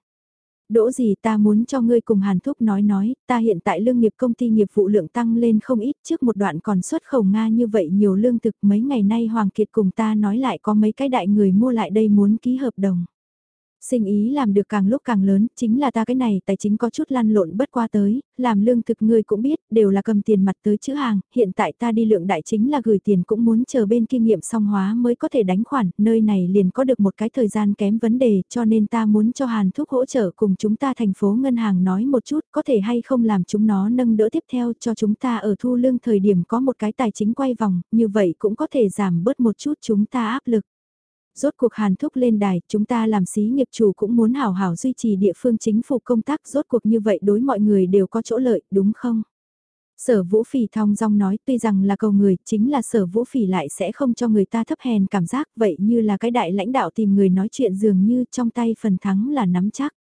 Đỗ gì ta muốn cho ngươi cùng Hàn Thúc nói nói, ta hiện tại lương nghiệp công ty nghiệp vụ lượng tăng lên không ít trước một đoạn còn xuất khẩu Nga như vậy nhiều lương thực mấy ngày nay Hoàng Kiệt cùng ta nói lại có mấy cái đại người mua lại đây muốn ký hợp đồng. Sinh ý làm được càng lúc càng lớn, chính là ta cái này tài chính có chút lăn lộn bất qua tới, làm lương thực ngươi cũng biết, đều là cầm tiền mặt tới chữ hàng, hiện tại ta đi lượng đại chính là gửi tiền cũng muốn chờ bên kinh nghiệm song hóa mới có thể đánh khoản, nơi này liền có được một cái thời gian kém vấn đề cho nên ta muốn cho Hàn Thúc hỗ trợ cùng chúng ta thành phố ngân hàng nói một chút có thể hay không làm chúng nó nâng đỡ tiếp theo cho chúng ta ở thu lương thời điểm có một cái tài chính quay vòng, như vậy cũng có thể giảm bớt một chút chúng ta áp lực. Rốt cuộc hàn thúc lên đài, chúng ta làm xí nghiệp chủ cũng muốn hảo hảo duy trì địa phương chính phủ công tác rốt cuộc như vậy đối mọi người đều có chỗ lợi, đúng không? Sở vũ phỉ thong dong nói tuy rằng là cầu người, chính là sở vũ phỉ lại sẽ không cho người ta thấp hèn cảm giác vậy như là cái đại lãnh đạo tìm người nói chuyện dường như trong tay phần thắng là nắm chắc.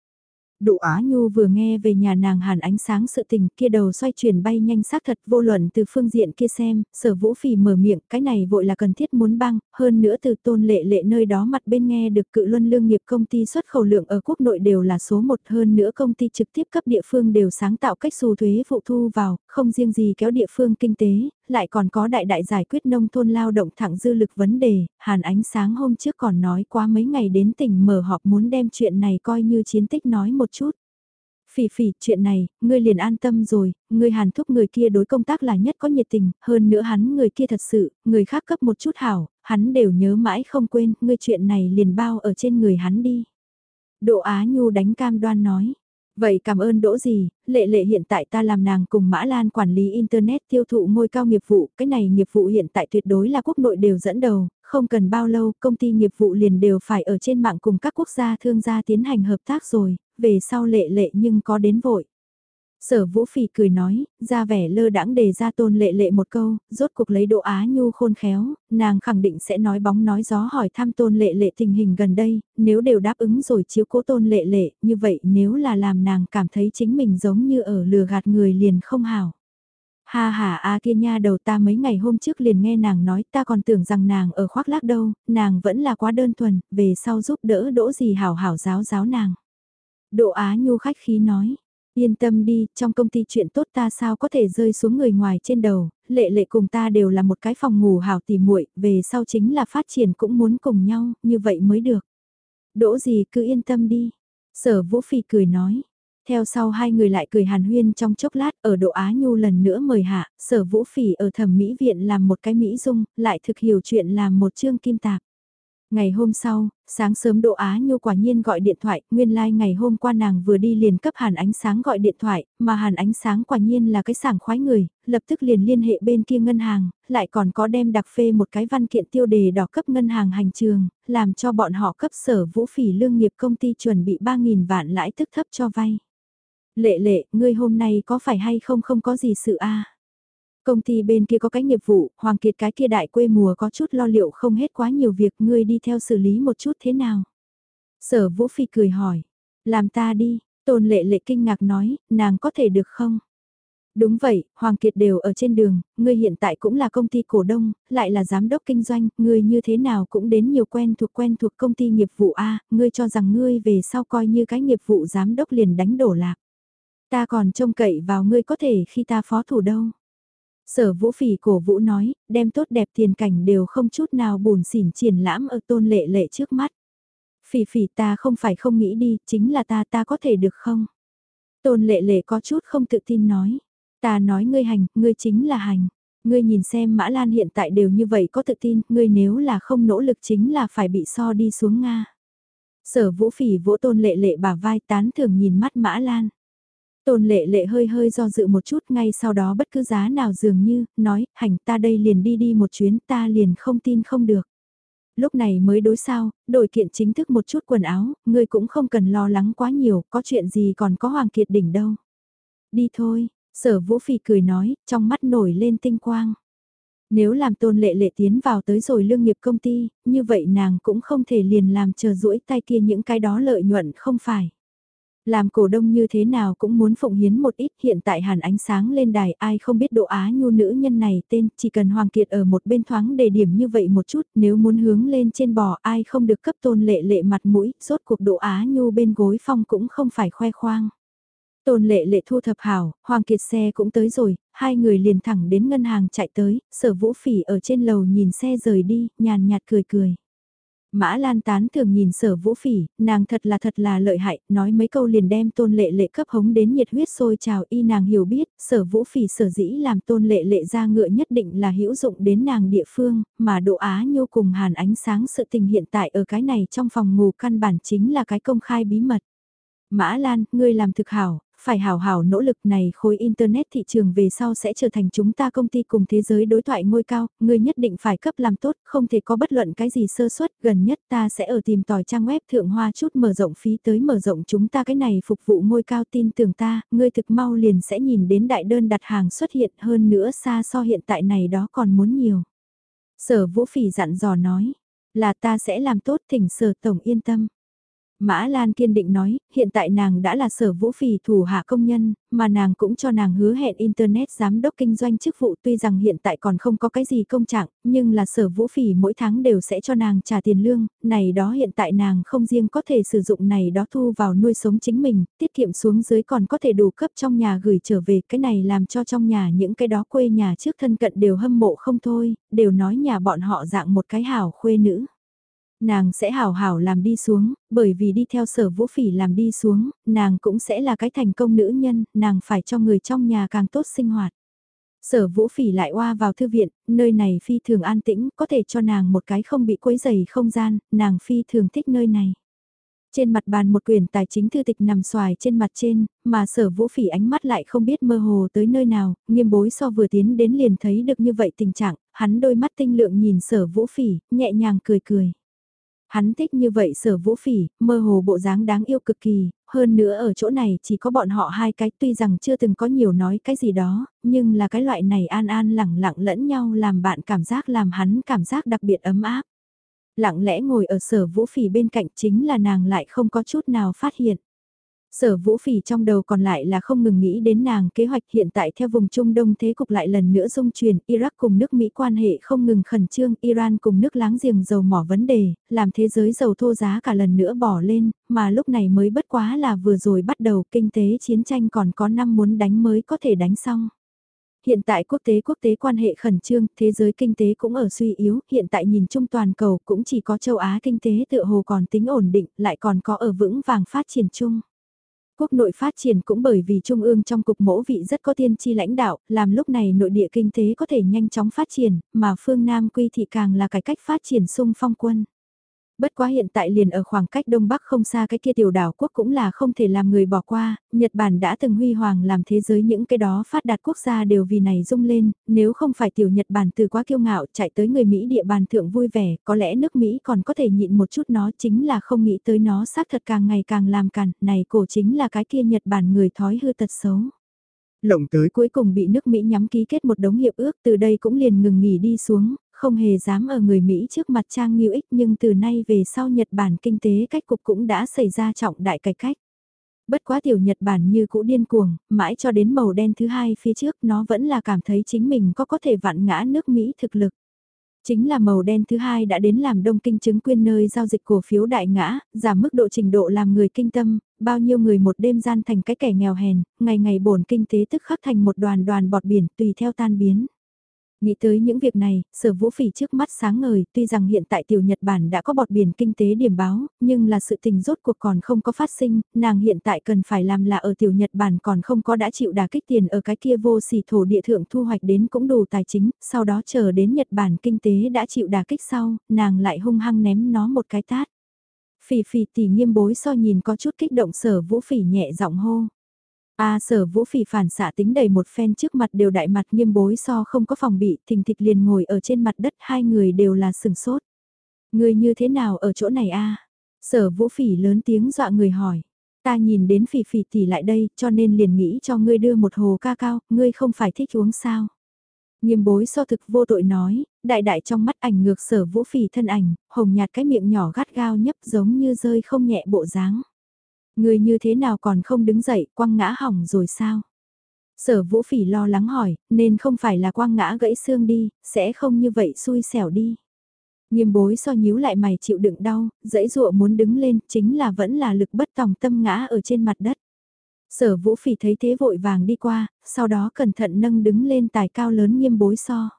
Đỗ Á Nhu vừa nghe về nhà nàng hàn ánh sáng sự tình kia đầu xoay chuyển bay nhanh xác thật vô luận từ phương diện kia xem, sở vũ phì mở miệng cái này vội là cần thiết muốn băng, hơn nữa từ tôn lệ lệ nơi đó mặt bên nghe được cự luân lương nghiệp công ty xuất khẩu lượng ở quốc nội đều là số một hơn nữa công ty trực tiếp cấp địa phương đều sáng tạo cách xù thuế phụ thu vào, không riêng gì kéo địa phương kinh tế, lại còn có đại đại giải quyết nông thôn lao động thẳng dư lực vấn đề, hàn ánh sáng hôm trước còn nói quá mấy ngày đến tỉnh mở họp muốn đem chuyện này coi như chiến tích nói một chút. Phỉ phỉ, chuyện này, ngươi liền an tâm rồi, ngươi hàn thúc người kia đối công tác là nhất có nhiệt tình, hơn nữa hắn người kia thật sự, người khác cấp một chút hảo, hắn đều nhớ mãi không quên, ngươi chuyện này liền bao ở trên người hắn đi. Đỗ Á Nhu đánh cam đoan nói, Vậy cảm ơn đỗ gì, lệ lệ hiện tại ta làm nàng cùng Mã Lan quản lý Internet tiêu thụ ngôi cao nghiệp vụ, cái này nghiệp vụ hiện tại tuyệt đối là quốc nội đều dẫn đầu, không cần bao lâu công ty nghiệp vụ liền đều phải ở trên mạng cùng các quốc gia thương gia tiến hành hợp tác rồi, về sau lệ lệ nhưng có đến vội. Sở Vũ Phỉ cười nói, ra vẻ lơ đãng đề ra tôn lệ lệ một câu, rốt cuộc lấy độ á nhu khôn khéo, nàng khẳng định sẽ nói bóng nói gió hỏi thăm tôn lệ lệ tình hình gần đây, nếu đều đáp ứng rồi chiếu cố tôn lệ lệ, như vậy nếu là làm nàng cảm thấy chính mình giống như ở lừa gạt người liền không hảo. Ha ha a kia nha đầu ta mấy ngày hôm trước liền nghe nàng nói ta còn tưởng rằng nàng ở khoác lác đâu, nàng vẫn là quá đơn thuần, về sau giúp đỡ đỗ gì hảo hảo giáo giáo nàng. Độ Á Nhu khách khí nói, yên tâm đi, trong công ty chuyện tốt ta sao có thể rơi xuống người ngoài trên đầu, lệ lệ cùng ta đều là một cái phòng ngủ hảo tỉ muội về sau chính là phát triển cũng muốn cùng nhau, như vậy mới được. Đỗ gì cứ yên tâm đi. Sở Vũ Phi cười nói, theo sau hai người lại cười hàn huyên trong chốc lát ở độ Á Nhu lần nữa mời hạ, sở vũ phỉ ở thẩm mỹ viện làm một cái mỹ dung, lại thực hiểu chuyện làm một chương kim tạp. Ngày hôm sau, sáng sớm Đỗ Á Nhu quả nhiên gọi điện thoại, nguyên lai like ngày hôm qua nàng vừa đi liền cấp Hàn Ánh Sáng gọi điện thoại, mà Hàn Ánh Sáng quả nhiên là cái sảng khoái người, lập tức liền liên hệ bên kia ngân hàng, lại còn có đem đặc phê một cái văn kiện tiêu đề đỏ cấp ngân hàng hành trường, làm cho bọn họ cấp sở vũ phỉ lương nghiệp công ty chuẩn bị 3.000 vạn lãi tức thấp cho vay. Lệ lệ, ngươi hôm nay có phải hay không không có gì sự a Công ty bên kia có cái nghiệp vụ, Hoàng Kiệt cái kia đại quê mùa có chút lo liệu không hết quá nhiều việc, ngươi đi theo xử lý một chút thế nào? Sở Vũ Phi cười hỏi, làm ta đi, Tôn Lệ Lệ kinh ngạc nói, nàng có thể được không? Đúng vậy, Hoàng Kiệt đều ở trên đường, ngươi hiện tại cũng là công ty cổ đông, lại là giám đốc kinh doanh, ngươi như thế nào cũng đến nhiều quen thuộc quen thuộc công ty nghiệp vụ A, ngươi cho rằng ngươi về sau coi như cái nghiệp vụ giám đốc liền đánh đổ lạc. Ta còn trông cậy vào ngươi có thể khi ta phó thủ đâu. Sở vũ phỉ cổ vũ nói, đem tốt đẹp tiền cảnh đều không chút nào buồn xỉn triển lãm ở tôn lệ lệ trước mắt. Phỉ phỉ ta không phải không nghĩ đi, chính là ta ta có thể được không? Tôn lệ lệ có chút không tự tin nói. Ta nói ngươi hành, ngươi chính là hành. Ngươi nhìn xem Mã Lan hiện tại đều như vậy có tự tin, ngươi nếu là không nỗ lực chính là phải bị so đi xuống Nga. Sở vũ phỉ vỗ tôn lệ lệ bà vai tán thường nhìn mắt Mã Lan. Tôn lệ lệ hơi hơi do dự một chút ngay sau đó bất cứ giá nào dường như, nói, hành ta đây liền đi đi một chuyến ta liền không tin không được. Lúc này mới đối sao, đổi kiện chính thức một chút quần áo, ngươi cũng không cần lo lắng quá nhiều, có chuyện gì còn có Hoàng Kiệt đỉnh đâu. Đi thôi, sở vũ phì cười nói, trong mắt nổi lên tinh quang. Nếu làm tôn lệ lệ tiến vào tới rồi lương nghiệp công ty, như vậy nàng cũng không thể liền làm chờ rũi tay kia những cái đó lợi nhuận không phải. Làm cổ đông như thế nào cũng muốn phụng hiến một ít hiện tại hàn ánh sáng lên đài ai không biết độ á nhu nữ nhân này tên chỉ cần Hoàng Kiệt ở một bên thoáng đề điểm như vậy một chút nếu muốn hướng lên trên bò ai không được cấp tôn lệ lệ mặt mũi rốt cuộc độ á nhu bên gối phong cũng không phải khoe khoang. Tôn lệ lệ thu thập hảo, Hoàng Kiệt xe cũng tới rồi, hai người liền thẳng đến ngân hàng chạy tới, sở vũ phỉ ở trên lầu nhìn xe rời đi, nhàn nhạt cười cười. Mã Lan tán thường nhìn sở vũ phỉ, nàng thật là thật là lợi hại, nói mấy câu liền đem tôn lệ lệ cấp hống đến nhiệt huyết sôi trào y nàng hiểu biết, sở vũ phỉ sở dĩ làm tôn lệ lệ ra ngựa nhất định là hữu dụng đến nàng địa phương, mà độ á nhô cùng hàn ánh sáng sự tình hiện tại ở cái này trong phòng ngủ căn bản chính là cái công khai bí mật. Mã Lan, ngươi làm thực hảo, phải hào hào nỗ lực này khối Internet thị trường về sau sẽ trở thành chúng ta công ty cùng thế giới đối thoại ngôi cao, người nhất định phải cấp làm tốt, không thể có bất luận cái gì sơ suất, gần nhất ta sẽ ở tìm tòi trang web thượng hoa chút mở rộng phí tới mở rộng chúng ta cái này phục vụ ngôi cao tin tưởng ta, ngươi thực mau liền sẽ nhìn đến đại đơn đặt hàng xuất hiện hơn nữa xa so hiện tại này đó còn muốn nhiều. Sở Vũ Phỉ dặn dò nói, là ta sẽ làm tốt thỉnh sở tổng yên tâm. Mã Lan kiên định nói, hiện tại nàng đã là sở vũ phỉ thủ hạ công nhân, mà nàng cũng cho nàng hứa hẹn Internet giám đốc kinh doanh chức vụ. Tuy rằng hiện tại còn không có cái gì công trạng, nhưng là sở vũ phỉ mỗi tháng đều sẽ cho nàng trả tiền lương, này đó hiện tại nàng không riêng có thể sử dụng này đó thu vào nuôi sống chính mình, tiết kiệm xuống dưới còn có thể đủ cấp trong nhà gửi trở về, cái này làm cho trong nhà những cái đó quê nhà trước thân cận đều hâm mộ không thôi, đều nói nhà bọn họ dạng một cái hảo khuê nữ nàng sẽ hảo hảo làm đi xuống, bởi vì đi theo sở vũ phỉ làm đi xuống, nàng cũng sẽ là cái thành công nữ nhân, nàng phải cho người trong nhà càng tốt sinh hoạt. Sở vũ phỉ lại oa vào thư viện, nơi này phi thường an tĩnh, có thể cho nàng một cái không bị quấy dày không gian, nàng phi thường thích nơi này. Trên mặt bàn một quyển tài chính thư tịch nằm xoài trên mặt trên, mà sở vũ phỉ ánh mắt lại không biết mơ hồ tới nơi nào, nghiêm bối so vừa tiến đến liền thấy được như vậy tình trạng, hắn đôi mắt tinh lượng nhìn sở vũ phỉ, nhẹ nhàng cười cười. Hắn thích như vậy sở vũ phỉ, mơ hồ bộ dáng đáng yêu cực kỳ, hơn nữa ở chỗ này chỉ có bọn họ hai cái tuy rằng chưa từng có nhiều nói cái gì đó, nhưng là cái loại này an an lẳng lặng lẫn nhau làm bạn cảm giác làm hắn cảm giác đặc biệt ấm áp. Lặng lẽ ngồi ở sở vũ phỉ bên cạnh chính là nàng lại không có chút nào phát hiện. Sở vũ phỉ trong đầu còn lại là không ngừng nghĩ đến nàng kế hoạch hiện tại theo vùng Trung Đông thế cục lại lần nữa dung truyền, Iraq cùng nước Mỹ quan hệ không ngừng khẩn trương, Iran cùng nước láng giềng dầu mỏ vấn đề, làm thế giới dầu thô giá cả lần nữa bỏ lên, mà lúc này mới bất quá là vừa rồi bắt đầu kinh tế chiến tranh còn có năm muốn đánh mới có thể đánh xong. Hiện tại quốc tế quốc tế quan hệ khẩn trương, thế giới kinh tế cũng ở suy yếu, hiện tại nhìn chung toàn cầu cũng chỉ có châu Á kinh tế tựa hồ còn tính ổn định, lại còn có ở vững vàng phát triển chung quốc nội phát triển cũng bởi vì Trung ương trong cục mẫu vị rất có tiên tri lãnh đạo, làm lúc này nội địa kinh tế có thể nhanh chóng phát triển, mà phương Nam quy thị càng là cải cách phát triển sung phong quân. Bất quá hiện tại liền ở khoảng cách Đông Bắc không xa cái kia tiểu đảo quốc cũng là không thể làm người bỏ qua, Nhật Bản đã từng huy hoàng làm thế giới những cái đó phát đạt quốc gia đều vì này rung lên, nếu không phải tiểu Nhật Bản từ quá kiêu ngạo chạy tới người Mỹ địa bàn thượng vui vẻ, có lẽ nước Mỹ còn có thể nhịn một chút nó chính là không nghĩ tới nó xác thật càng ngày càng làm càn, này cổ chính là cái kia Nhật Bản người thói hư tật xấu. Lộng tới cuối cùng bị nước Mỹ nhắm ký kết một đống hiệp ước từ đây cũng liền ngừng nghỉ đi xuống, không hề dám ở người Mỹ trước mặt trang nghiêu ích nhưng từ nay về sau Nhật Bản kinh tế cách cục cũng đã xảy ra trọng đại cải cách. Bất quá tiểu Nhật Bản như cũ điên cuồng, mãi cho đến màu đen thứ hai phía trước nó vẫn là cảm thấy chính mình có có thể vặn ngã nước Mỹ thực lực. Chính là màu đen thứ hai đã đến làm đông kinh chứng quyên nơi giao dịch cổ phiếu đại ngã, giảm mức độ trình độ làm người kinh tâm, bao nhiêu người một đêm gian thành cái kẻ nghèo hèn, ngày ngày bổn kinh tế tức khắc thành một đoàn đoàn bọt biển tùy theo tan biến. Nghĩ tới những việc này, sở vũ phỉ trước mắt sáng ngời, tuy rằng hiện tại tiểu Nhật Bản đã có bọt biển kinh tế điểm báo, nhưng là sự tình rốt cuộc còn không có phát sinh, nàng hiện tại cần phải làm là ở tiểu Nhật Bản còn không có đã chịu đà kích tiền ở cái kia vô sỉ thổ địa thượng thu hoạch đến cũng đủ tài chính, sau đó chờ đến Nhật Bản kinh tế đã chịu đà kích sau, nàng lại hung hăng ném nó một cái tát. Phỉ phỉ tỷ nghiêm bối so nhìn có chút kích động sở vũ phỉ nhẹ giọng hô. A sở vũ phỉ phản xạ tính đầy một phen trước mặt đều đại mặt nghiêm bối so không có phòng bị thình thịch liền ngồi ở trên mặt đất hai người đều là sừng sốt. Người như thế nào ở chỗ này a Sở vũ phỉ lớn tiếng dọa người hỏi. Ta nhìn đến phỉ phỉ tỷ lại đây cho nên liền nghĩ cho ngươi đưa một hồ ca cao, ngươi không phải thích uống sao. Nghiêm bối so thực vô tội nói, đại đại trong mắt ảnh ngược sở vũ phỉ thân ảnh, hồng nhạt cái miệng nhỏ gắt gao nhấp giống như rơi không nhẹ bộ dáng. Người như thế nào còn không đứng dậy, quăng ngã hỏng rồi sao? Sở vũ phỉ lo lắng hỏi, nên không phải là quăng ngã gãy xương đi, sẽ không như vậy xui xẻo đi. Nghiêm bối so nhíu lại mày chịu đựng đau, dãy dụa muốn đứng lên, chính là vẫn là lực bất tòng tâm ngã ở trên mặt đất. Sở vũ phỉ thấy thế vội vàng đi qua, sau đó cẩn thận nâng đứng lên tài cao lớn nghiêm bối so.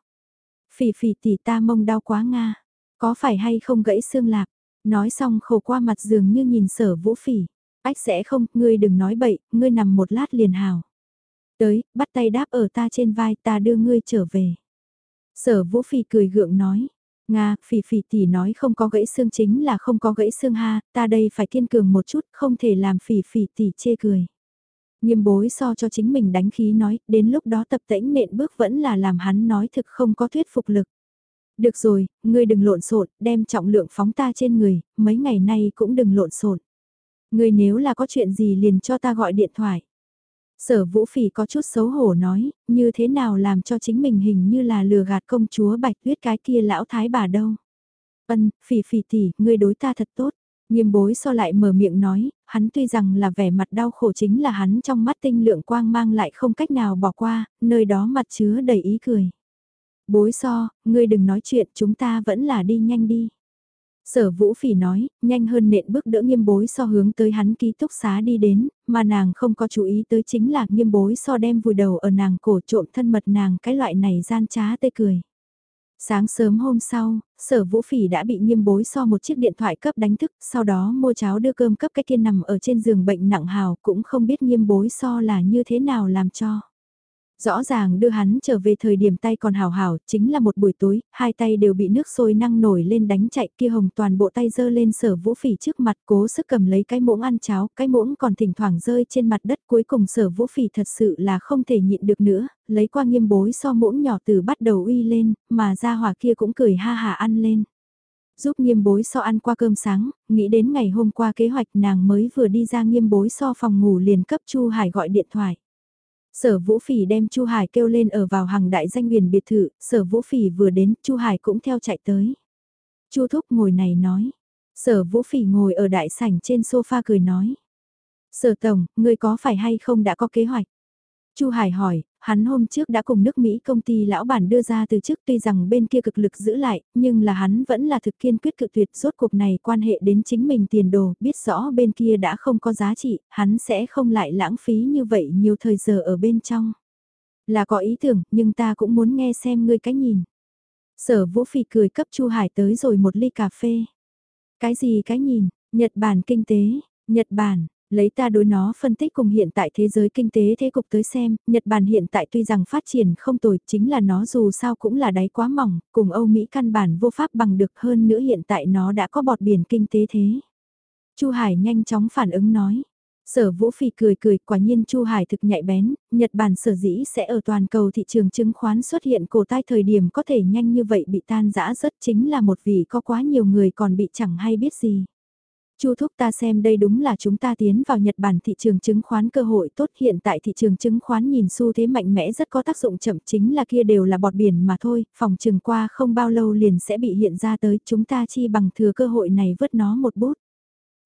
Phỉ phỉ tỷ ta mông đau quá Nga, có phải hay không gãy xương lạc, nói xong khổ qua mặt giường như nhìn sở vũ phỉ. Ách sẽ không, ngươi đừng nói bậy, ngươi nằm một lát liền hào. Tới, bắt tay đáp ở ta trên vai ta đưa ngươi trở về. Sở vũ phì cười gượng nói. Nga, phỉ phỉ tỷ nói không có gãy xương chính là không có gãy xương ha, ta đây phải kiên cường một chút, không thể làm phỉ phỉ tỷ chê cười. Nghiêm bối so cho chính mình đánh khí nói, đến lúc đó tập tễnh nện bước vẫn là làm hắn nói thực không có thuyết phục lực. Được rồi, ngươi đừng lộn xộn, đem trọng lượng phóng ta trên người, mấy ngày nay cũng đừng lộn xộn. Người nếu là có chuyện gì liền cho ta gọi điện thoại. Sở vũ phỉ có chút xấu hổ nói, như thế nào làm cho chính mình hình như là lừa gạt công chúa bạch tuyết cái kia lão thái bà đâu. Ân, phỉ phỉ tỷ, ngươi đối ta thật tốt. Nghiêm bối so lại mở miệng nói, hắn tuy rằng là vẻ mặt đau khổ chính là hắn trong mắt tinh lượng quang mang lại không cách nào bỏ qua, nơi đó mặt chứa đầy ý cười. Bối so, ngươi đừng nói chuyện chúng ta vẫn là đi nhanh đi. Sở vũ phỉ nói, nhanh hơn nện bước đỡ nghiêm bối so hướng tới hắn ký túc xá đi đến, mà nàng không có chú ý tới chính là nghiêm bối so đem vùi đầu ở nàng cổ trộm thân mật nàng cái loại này gian trá tê cười. Sáng sớm hôm sau, sở vũ phỉ đã bị nghiêm bối so một chiếc điện thoại cấp đánh thức, sau đó mua cháo đưa cơm cấp cái kia nằm ở trên giường bệnh nặng hào cũng không biết nghiêm bối so là như thế nào làm cho. Rõ ràng đưa hắn trở về thời điểm tay còn hào hào, chính là một buổi tối, hai tay đều bị nước sôi năng nổi lên đánh chạy kia hồng toàn bộ tay dơ lên sở vũ phỉ trước mặt cố sức cầm lấy cái muỗng ăn cháo, cái muỗng còn thỉnh thoảng rơi trên mặt đất cuối cùng sở vũ phỉ thật sự là không thể nhịn được nữa, lấy qua nghiêm bối so muỗng nhỏ từ bắt đầu uy lên, mà ra hỏa kia cũng cười ha hà ăn lên. giúp nghiêm bối so ăn qua cơm sáng, nghĩ đến ngày hôm qua kế hoạch nàng mới vừa đi ra nghiêm bối so phòng ngủ liền cấp Chu Hải gọi điện thoại. Sở Vũ Phỉ đem Chu Hải kêu lên ở vào hàng đại danh huyền biệt thự, Sở Vũ Phỉ vừa đến, Chu Hải cũng theo chạy tới. Chu Thúc ngồi này nói. Sở Vũ Phỉ ngồi ở đại sảnh trên sofa cười nói. Sở Tổng, ngươi có phải hay không đã có kế hoạch? Chu Hải hỏi, hắn hôm trước đã cùng nước Mỹ công ty lão bản đưa ra từ chức tuy rằng bên kia cực lực giữ lại, nhưng là hắn vẫn là thực kiên quyết cự tuyệt rốt cuộc này quan hệ đến chính mình tiền đồ, biết rõ bên kia đã không có giá trị, hắn sẽ không lại lãng phí như vậy nhiều thời giờ ở bên trong. Là có ý tưởng, nhưng ta cũng muốn nghe xem ngươi cách nhìn. Sở Vũ Phỉ cười cấp Chu Hải tới rồi một ly cà phê. Cái gì cái nhìn, Nhật Bản kinh tế, Nhật Bản, Lấy ta đối nó phân tích cùng hiện tại thế giới kinh tế thế cục tới xem, Nhật Bản hiện tại tuy rằng phát triển không tồi, chính là nó dù sao cũng là đáy quá mỏng, cùng Âu Mỹ căn bản vô pháp bằng được hơn nữa hiện tại nó đã có bọt biển kinh tế thế. Chu Hải nhanh chóng phản ứng nói. Sở Vũ Phi cười cười, quả nhiên Chu Hải thực nhạy bén, Nhật Bản sở dĩ sẽ ở toàn cầu thị trường chứng khoán xuất hiện cổ tai thời điểm có thể nhanh như vậy bị tan rã rất chính là một vì có quá nhiều người còn bị chẳng hay biết gì. Chu thúc ta xem đây đúng là chúng ta tiến vào Nhật Bản thị trường chứng khoán cơ hội tốt hiện tại thị trường chứng khoán nhìn xu thế mạnh mẽ rất có tác dụng chậm chính là kia đều là bọt biển mà thôi, phòng trừng qua không bao lâu liền sẽ bị hiện ra tới chúng ta chi bằng thừa cơ hội này vứt nó một bút.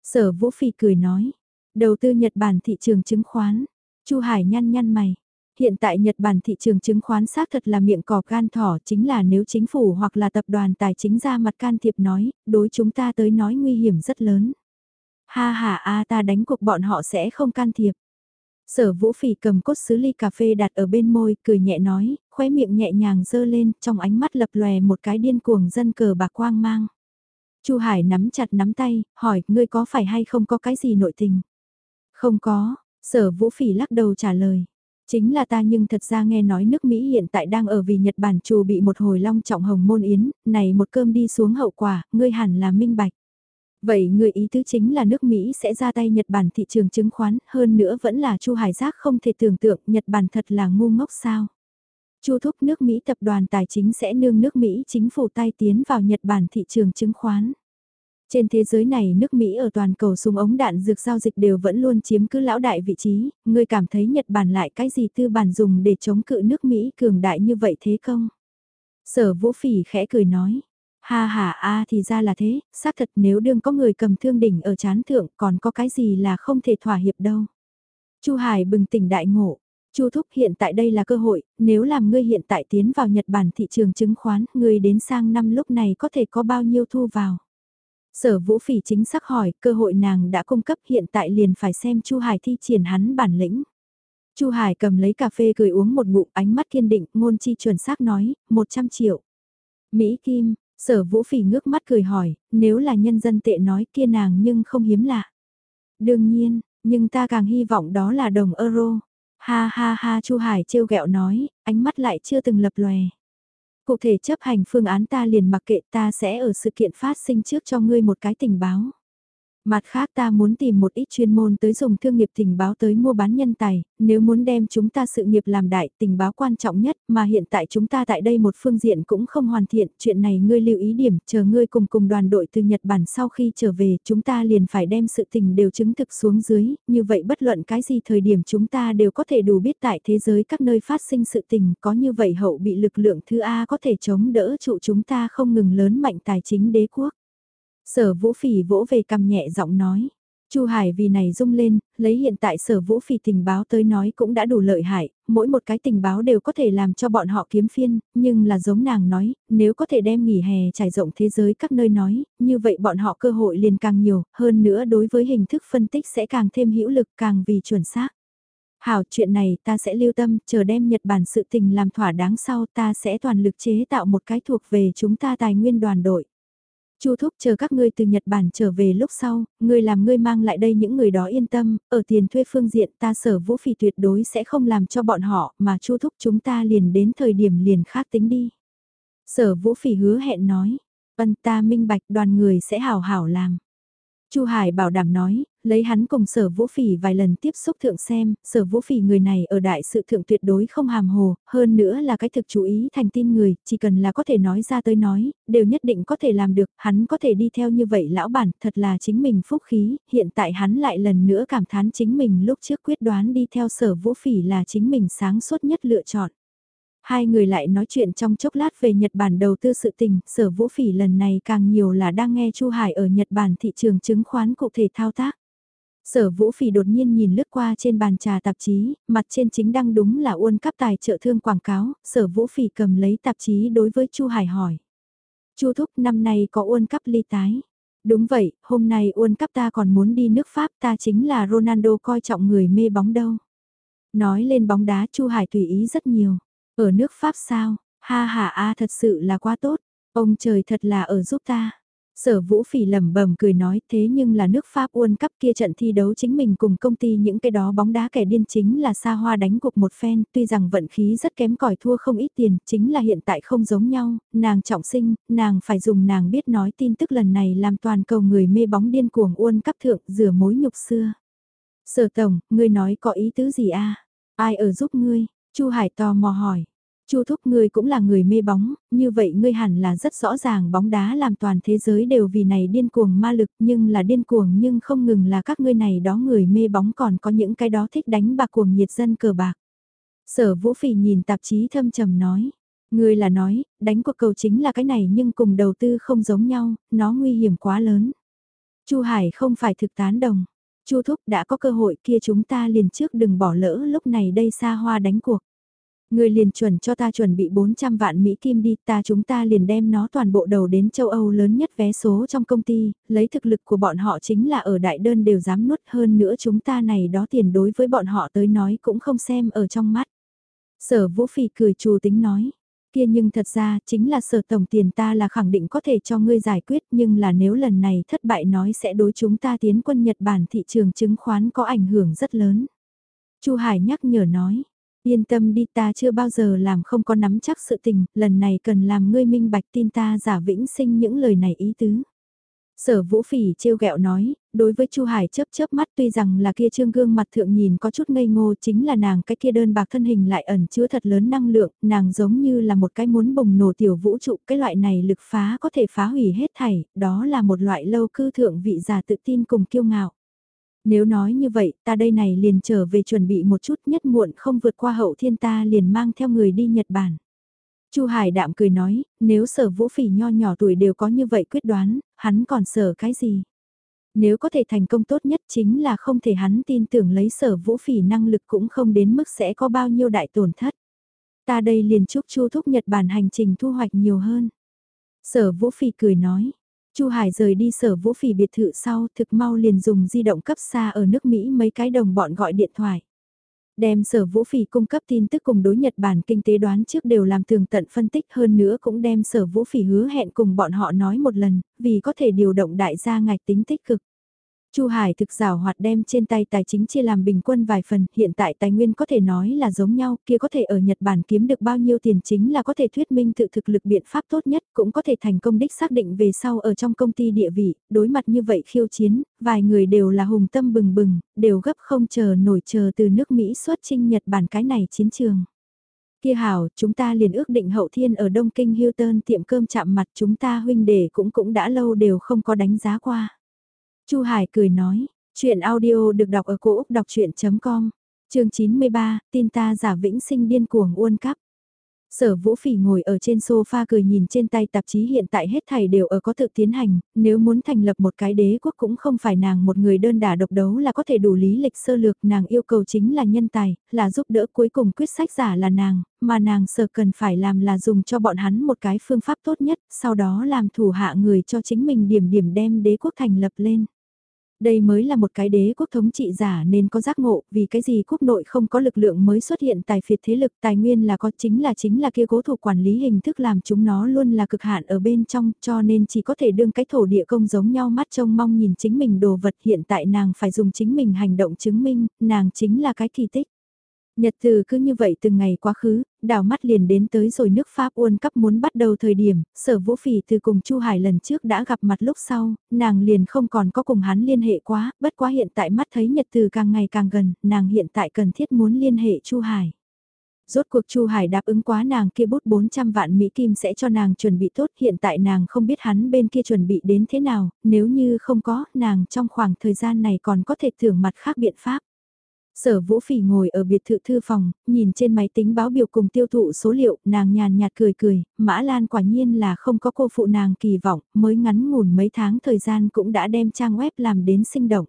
Sở Vũ Phi cười nói, đầu tư Nhật Bản thị trường chứng khoán, Chu Hải nhăn nhăn mày. Hiện tại Nhật Bản thị trường chứng khoán xác thật là miệng cọp gan thỏ chính là nếu chính phủ hoặc là tập đoàn tài chính ra mặt can thiệp nói, đối chúng ta tới nói nguy hiểm rất lớn. Ha ha a ta đánh cuộc bọn họ sẽ không can thiệp. Sở vũ phỉ cầm cốt sứ ly cà phê đặt ở bên môi, cười nhẹ nói, khóe miệng nhẹ nhàng dơ lên, trong ánh mắt lập lòe một cái điên cuồng dân cờ bạc quang mang. Chu Hải nắm chặt nắm tay, hỏi, ngươi có phải hay không có cái gì nội tình? Không có, sở vũ phỉ lắc đầu trả lời. Chính là ta nhưng thật ra nghe nói nước Mỹ hiện tại đang ở vì Nhật Bản trù bị một hồi long trọng hồng môn yến, này một cơm đi xuống hậu quả, ngươi hẳn là minh bạch. Vậy người ý tứ chính là nước Mỹ sẽ ra tay Nhật Bản thị trường chứng khoán, hơn nữa vẫn là Chu Hải Giác không thể tưởng tượng Nhật Bản thật là ngu ngốc sao. Chu thúc nước Mỹ tập đoàn tài chính sẽ nương nước Mỹ chính phủ tay tiến vào Nhật Bản thị trường chứng khoán. Trên thế giới này nước Mỹ ở toàn cầu súng ống đạn dược giao dịch đều vẫn luôn chiếm cứ lão đại vị trí, người cảm thấy Nhật Bản lại cái gì tư bản dùng để chống cự nước Mỹ cường đại như vậy thế không? Sở vũ phỉ khẽ cười nói, Ha ha a thì ra là thế, xác thật nếu đương có người cầm thương đỉnh ở chán thượng còn có cái gì là không thể thỏa hiệp đâu. Chu Hải bừng tỉnh đại ngộ, Chu Thúc hiện tại đây là cơ hội, nếu làm ngươi hiện tại tiến vào Nhật Bản thị trường chứng khoán, ngươi đến sang năm lúc này có thể có bao nhiêu thu vào. Sở Vũ Phỉ chính xác hỏi, cơ hội nàng đã cung cấp hiện tại liền phải xem Chu Hải thi triển hắn bản lĩnh. Chu Hải cầm lấy cà phê cười uống một ngụm, ánh mắt kiên định, ngôn chi chuẩn xác nói, 100 triệu. Mỹ Kim, Sở Vũ Phỉ ngước mắt cười hỏi, nếu là nhân dân tệ nói kia nàng nhưng không hiếm lạ. Đương nhiên, nhưng ta càng hy vọng đó là đồng euro. Ha ha ha Chu Hải trêu ghẹo nói, ánh mắt lại chưa từng lập lòe. Cụ thể chấp hành phương án ta liền mặc kệ ta sẽ ở sự kiện phát sinh trước cho ngươi một cái tình báo. Mặt khác ta muốn tìm một ít chuyên môn tới dùng thương nghiệp tình báo tới mua bán nhân tài, nếu muốn đem chúng ta sự nghiệp làm đại tình báo quan trọng nhất mà hiện tại chúng ta tại đây một phương diện cũng không hoàn thiện, chuyện này ngươi lưu ý điểm, chờ ngươi cùng cùng đoàn đội từ Nhật Bản sau khi trở về chúng ta liền phải đem sự tình đều chứng thực xuống dưới, như vậy bất luận cái gì thời điểm chúng ta đều có thể đủ biết tại thế giới các nơi phát sinh sự tình, có như vậy hậu bị lực lượng thứ A có thể chống đỡ trụ chúng ta không ngừng lớn mạnh tài chính đế quốc. Sở vũ phỉ vỗ về cầm nhẹ giọng nói. Chu Hải vì này rung lên, lấy hiện tại sở vũ phỉ tình báo tới nói cũng đã đủ lợi hại, mỗi một cái tình báo đều có thể làm cho bọn họ kiếm phiên, nhưng là giống nàng nói, nếu có thể đem nghỉ hè trải rộng thế giới các nơi nói, như vậy bọn họ cơ hội liền càng nhiều, hơn nữa đối với hình thức phân tích sẽ càng thêm hữu lực càng vì chuẩn xác. Hảo chuyện này ta sẽ lưu tâm, chờ đem Nhật Bản sự tình làm thỏa đáng sau ta sẽ toàn lực chế tạo một cái thuộc về chúng ta tài nguyên đoàn đội. Chu thúc chờ các ngươi từ Nhật Bản trở về lúc sau, ngươi làm ngươi mang lại đây những người đó yên tâm, ở tiền thuê phương diện ta sở vũ phỉ tuyệt đối sẽ không làm cho bọn họ, mà chu thúc chúng ta liền đến thời điểm liền khác tính đi. Sở vũ phỉ hứa hẹn nói, ân ta minh bạch đoàn người sẽ hảo hảo làm. Chu Hải bảo đảm nói, lấy hắn cùng sở vũ phỉ vài lần tiếp xúc thượng xem, sở vũ phỉ người này ở đại sự thượng tuyệt đối không hàm hồ, hơn nữa là cái thực chú ý thành tin người, chỉ cần là có thể nói ra tới nói, đều nhất định có thể làm được, hắn có thể đi theo như vậy lão bản, thật là chính mình phúc khí, hiện tại hắn lại lần nữa cảm thán chính mình lúc trước quyết đoán đi theo sở vũ phỉ là chính mình sáng suốt nhất lựa chọn. Hai người lại nói chuyện trong chốc lát về Nhật Bản đầu tư sự tình, sở vũ phỉ lần này càng nhiều là đang nghe Chu Hải ở Nhật Bản thị trường chứng khoán cụ thể thao tác. Sở Vũ Phỉ đột nhiên nhìn lướt qua trên bàn trà tạp chí, mặt trên chính đăng đúng là uôn cấp tài trợ thương quảng cáo, Sở Vũ Phỉ cầm lấy tạp chí đối với Chu Hải hỏi. Chu Thúc năm nay có uôn cấp ly tái. Đúng vậy, hôm nay uôn cấp ta còn muốn đi nước Pháp ta chính là Ronaldo coi trọng người mê bóng đâu. Nói lên bóng đá Chu Hải tùy ý rất nhiều. Ở nước Pháp sao? Ha ha a thật sự là quá tốt. Ông trời thật là ở giúp ta. Sở Vũ Phỉ lẩm bẩm cười nói thế nhưng là nước Pháp World Cup kia trận thi đấu chính mình cùng công ty những cái đó bóng đá kẻ điên chính là xa hoa đánh cuộc một phen, tuy rằng vận khí rất kém cỏi thua không ít tiền, chính là hiện tại không giống nhau, nàng trọng sinh, nàng phải dùng nàng biết nói tin tức lần này làm toàn cầu người mê bóng điên cuồng World Cup thượng rửa mối nhục xưa. Sở Tổng, ngươi nói có ý tứ gì a? Ai ở giúp ngươi? Chu Hải tò mò hỏi. Chu thúc ngươi cũng là người mê bóng, như vậy ngươi hẳn là rất rõ ràng bóng đá làm toàn thế giới đều vì này điên cuồng ma lực nhưng là điên cuồng nhưng không ngừng là các ngươi này đó người mê bóng còn có những cái đó thích đánh bạc cuồng nhiệt dân cờ bạc. Sở Vũ Phỉ nhìn tạp chí thâm trầm nói, ngươi là nói, đánh cuộc cầu chính là cái này nhưng cùng đầu tư không giống nhau, nó nguy hiểm quá lớn. Chu Hải không phải thực tán đồng. Chu Thúc đã có cơ hội kia chúng ta liền trước đừng bỏ lỡ lúc này đây xa hoa đánh cuộc. Người liền chuẩn cho ta chuẩn bị 400 vạn Mỹ Kim đi, ta chúng ta liền đem nó toàn bộ đầu đến châu Âu lớn nhất vé số trong công ty, lấy thực lực của bọn họ chính là ở đại đơn đều dám nuốt hơn nữa chúng ta này đó tiền đối với bọn họ tới nói cũng không xem ở trong mắt. Sở Vũ Phỉ cười chù tính nói, kia nhưng thật ra chính là sở tổng tiền ta là khẳng định có thể cho ngươi giải quyết nhưng là nếu lần này thất bại nói sẽ đối chúng ta tiến quân Nhật Bản thị trường chứng khoán có ảnh hưởng rất lớn. Chu Hải nhắc nhở nói, Yên tâm đi ta chưa bao giờ làm không có nắm chắc sự tình, lần này cần làm ngươi minh bạch tin ta giả vĩnh sinh những lời này ý tứ. Sở Vũ Phỉ trêu ghẹo nói, đối với Chu Hải chớp chớp mắt tuy rằng là kia trương gương mặt thượng nhìn có chút ngây ngô chính là nàng cái kia đơn bạc thân hình lại ẩn chứa thật lớn năng lượng, nàng giống như là một cái muốn bùng nổ tiểu vũ trụ, cái loại này lực phá có thể phá hủy hết thảy, đó là một loại lâu cư thượng vị giả tự tin cùng kiêu ngạo. Nếu nói như vậy, ta đây này liền trở về chuẩn bị một chút nhất muộn không vượt qua hậu thiên ta liền mang theo người đi Nhật Bản. Chu Hải đạm cười nói, nếu sở vũ phỉ nho nhỏ tuổi đều có như vậy quyết đoán, hắn còn sở cái gì? Nếu có thể thành công tốt nhất chính là không thể hắn tin tưởng lấy sở vũ phỉ năng lực cũng không đến mức sẽ có bao nhiêu đại tổn thất. Ta đây liền chúc Chu thúc Nhật Bản hành trình thu hoạch nhiều hơn. Sở vũ phỉ cười nói, Chu Hải rời đi sở vũ phỉ biệt thự sau thực mau liền dùng di động cấp xa ở nước Mỹ mấy cái đồng bọn gọi điện thoại. Đem sở vũ phỉ cung cấp tin tức cùng đối Nhật Bản kinh tế đoán trước đều làm tường tận phân tích hơn nữa cũng đem sở vũ phỉ hứa hẹn cùng bọn họ nói một lần, vì có thể điều động đại gia ngạch tính tích cực. Chu Hải thực rào hoạt đem trên tay tài chính chia làm bình quân vài phần, hiện tại tài nguyên có thể nói là giống nhau, kia có thể ở Nhật Bản kiếm được bao nhiêu tiền chính là có thể thuyết minh tự thực lực biện pháp tốt nhất, cũng có thể thành công đích xác định về sau ở trong công ty địa vị, đối mặt như vậy khiêu chiến, vài người đều là hùng tâm bừng bừng, đều gấp không chờ nổi chờ từ nước Mỹ xuất chinh Nhật Bản cái này chiến trường. Kia hảo, chúng ta liền ước định hậu thiên ở Đông Kinh Hilton tiệm cơm chạm mặt chúng ta huynh đệ cũng cũng đã lâu đều không có đánh giá qua. Chu Hải cười nói, chuyện audio được đọc ở cổ Úc đọc chuyện.com, chương 93, tin ta giả vĩnh sinh điên cuồng uôn cắp. Sở Vũ Phỉ ngồi ở trên sofa cười nhìn trên tay tạp chí hiện tại hết thảy đều ở có tự tiến hành, nếu muốn thành lập một cái đế quốc cũng không phải nàng một người đơn đả độc đấu là có thể đủ lý lịch sơ lược, nàng yêu cầu chính là nhân tài, là giúp đỡ cuối cùng quyết sách giả là nàng, mà nàng sở cần phải làm là dùng cho bọn hắn một cái phương pháp tốt nhất, sau đó làm thủ hạ người cho chính mình điểm điểm đem đế quốc thành lập lên. Đây mới là một cái đế quốc thống trị giả nên có giác ngộ, vì cái gì quốc nội không có lực lượng mới xuất hiện tài phiệt thế lực tài nguyên là có chính là chính là kia cố thủ quản lý hình thức làm chúng nó luôn là cực hạn ở bên trong cho nên chỉ có thể đương cái thổ địa công giống nhau mắt trông mong nhìn chính mình đồ vật hiện tại nàng phải dùng chính mình hành động chứng minh, nàng chính là cái kỳ tích. Nhật từ cứ như vậy từng ngày quá khứ, đảo mắt liền đến tới rồi nước Pháp World Cup muốn bắt đầu thời điểm, sở vũ phỉ từ cùng Chu Hải lần trước đã gặp mặt lúc sau, nàng liền không còn có cùng hắn liên hệ quá, bất quá hiện tại mắt thấy Nhật từ càng ngày càng gần, nàng hiện tại cần thiết muốn liên hệ Chu Hải. Rốt cuộc Chu Hải đáp ứng quá nàng kia bút 400 vạn Mỹ Kim sẽ cho nàng chuẩn bị tốt hiện tại nàng không biết hắn bên kia chuẩn bị đến thế nào, nếu như không có, nàng trong khoảng thời gian này còn có thể thưởng mặt khác biện pháp. Sở Vũ Phỉ ngồi ở biệt thự thư phòng, nhìn trên máy tính báo biểu cùng tiêu thụ số liệu, nàng nhàn nhạt cười cười, Mã Lan quả nhiên là không có cô phụ nàng kỳ vọng, mới ngắn ngủn mấy tháng thời gian cũng đã đem trang web làm đến sinh động.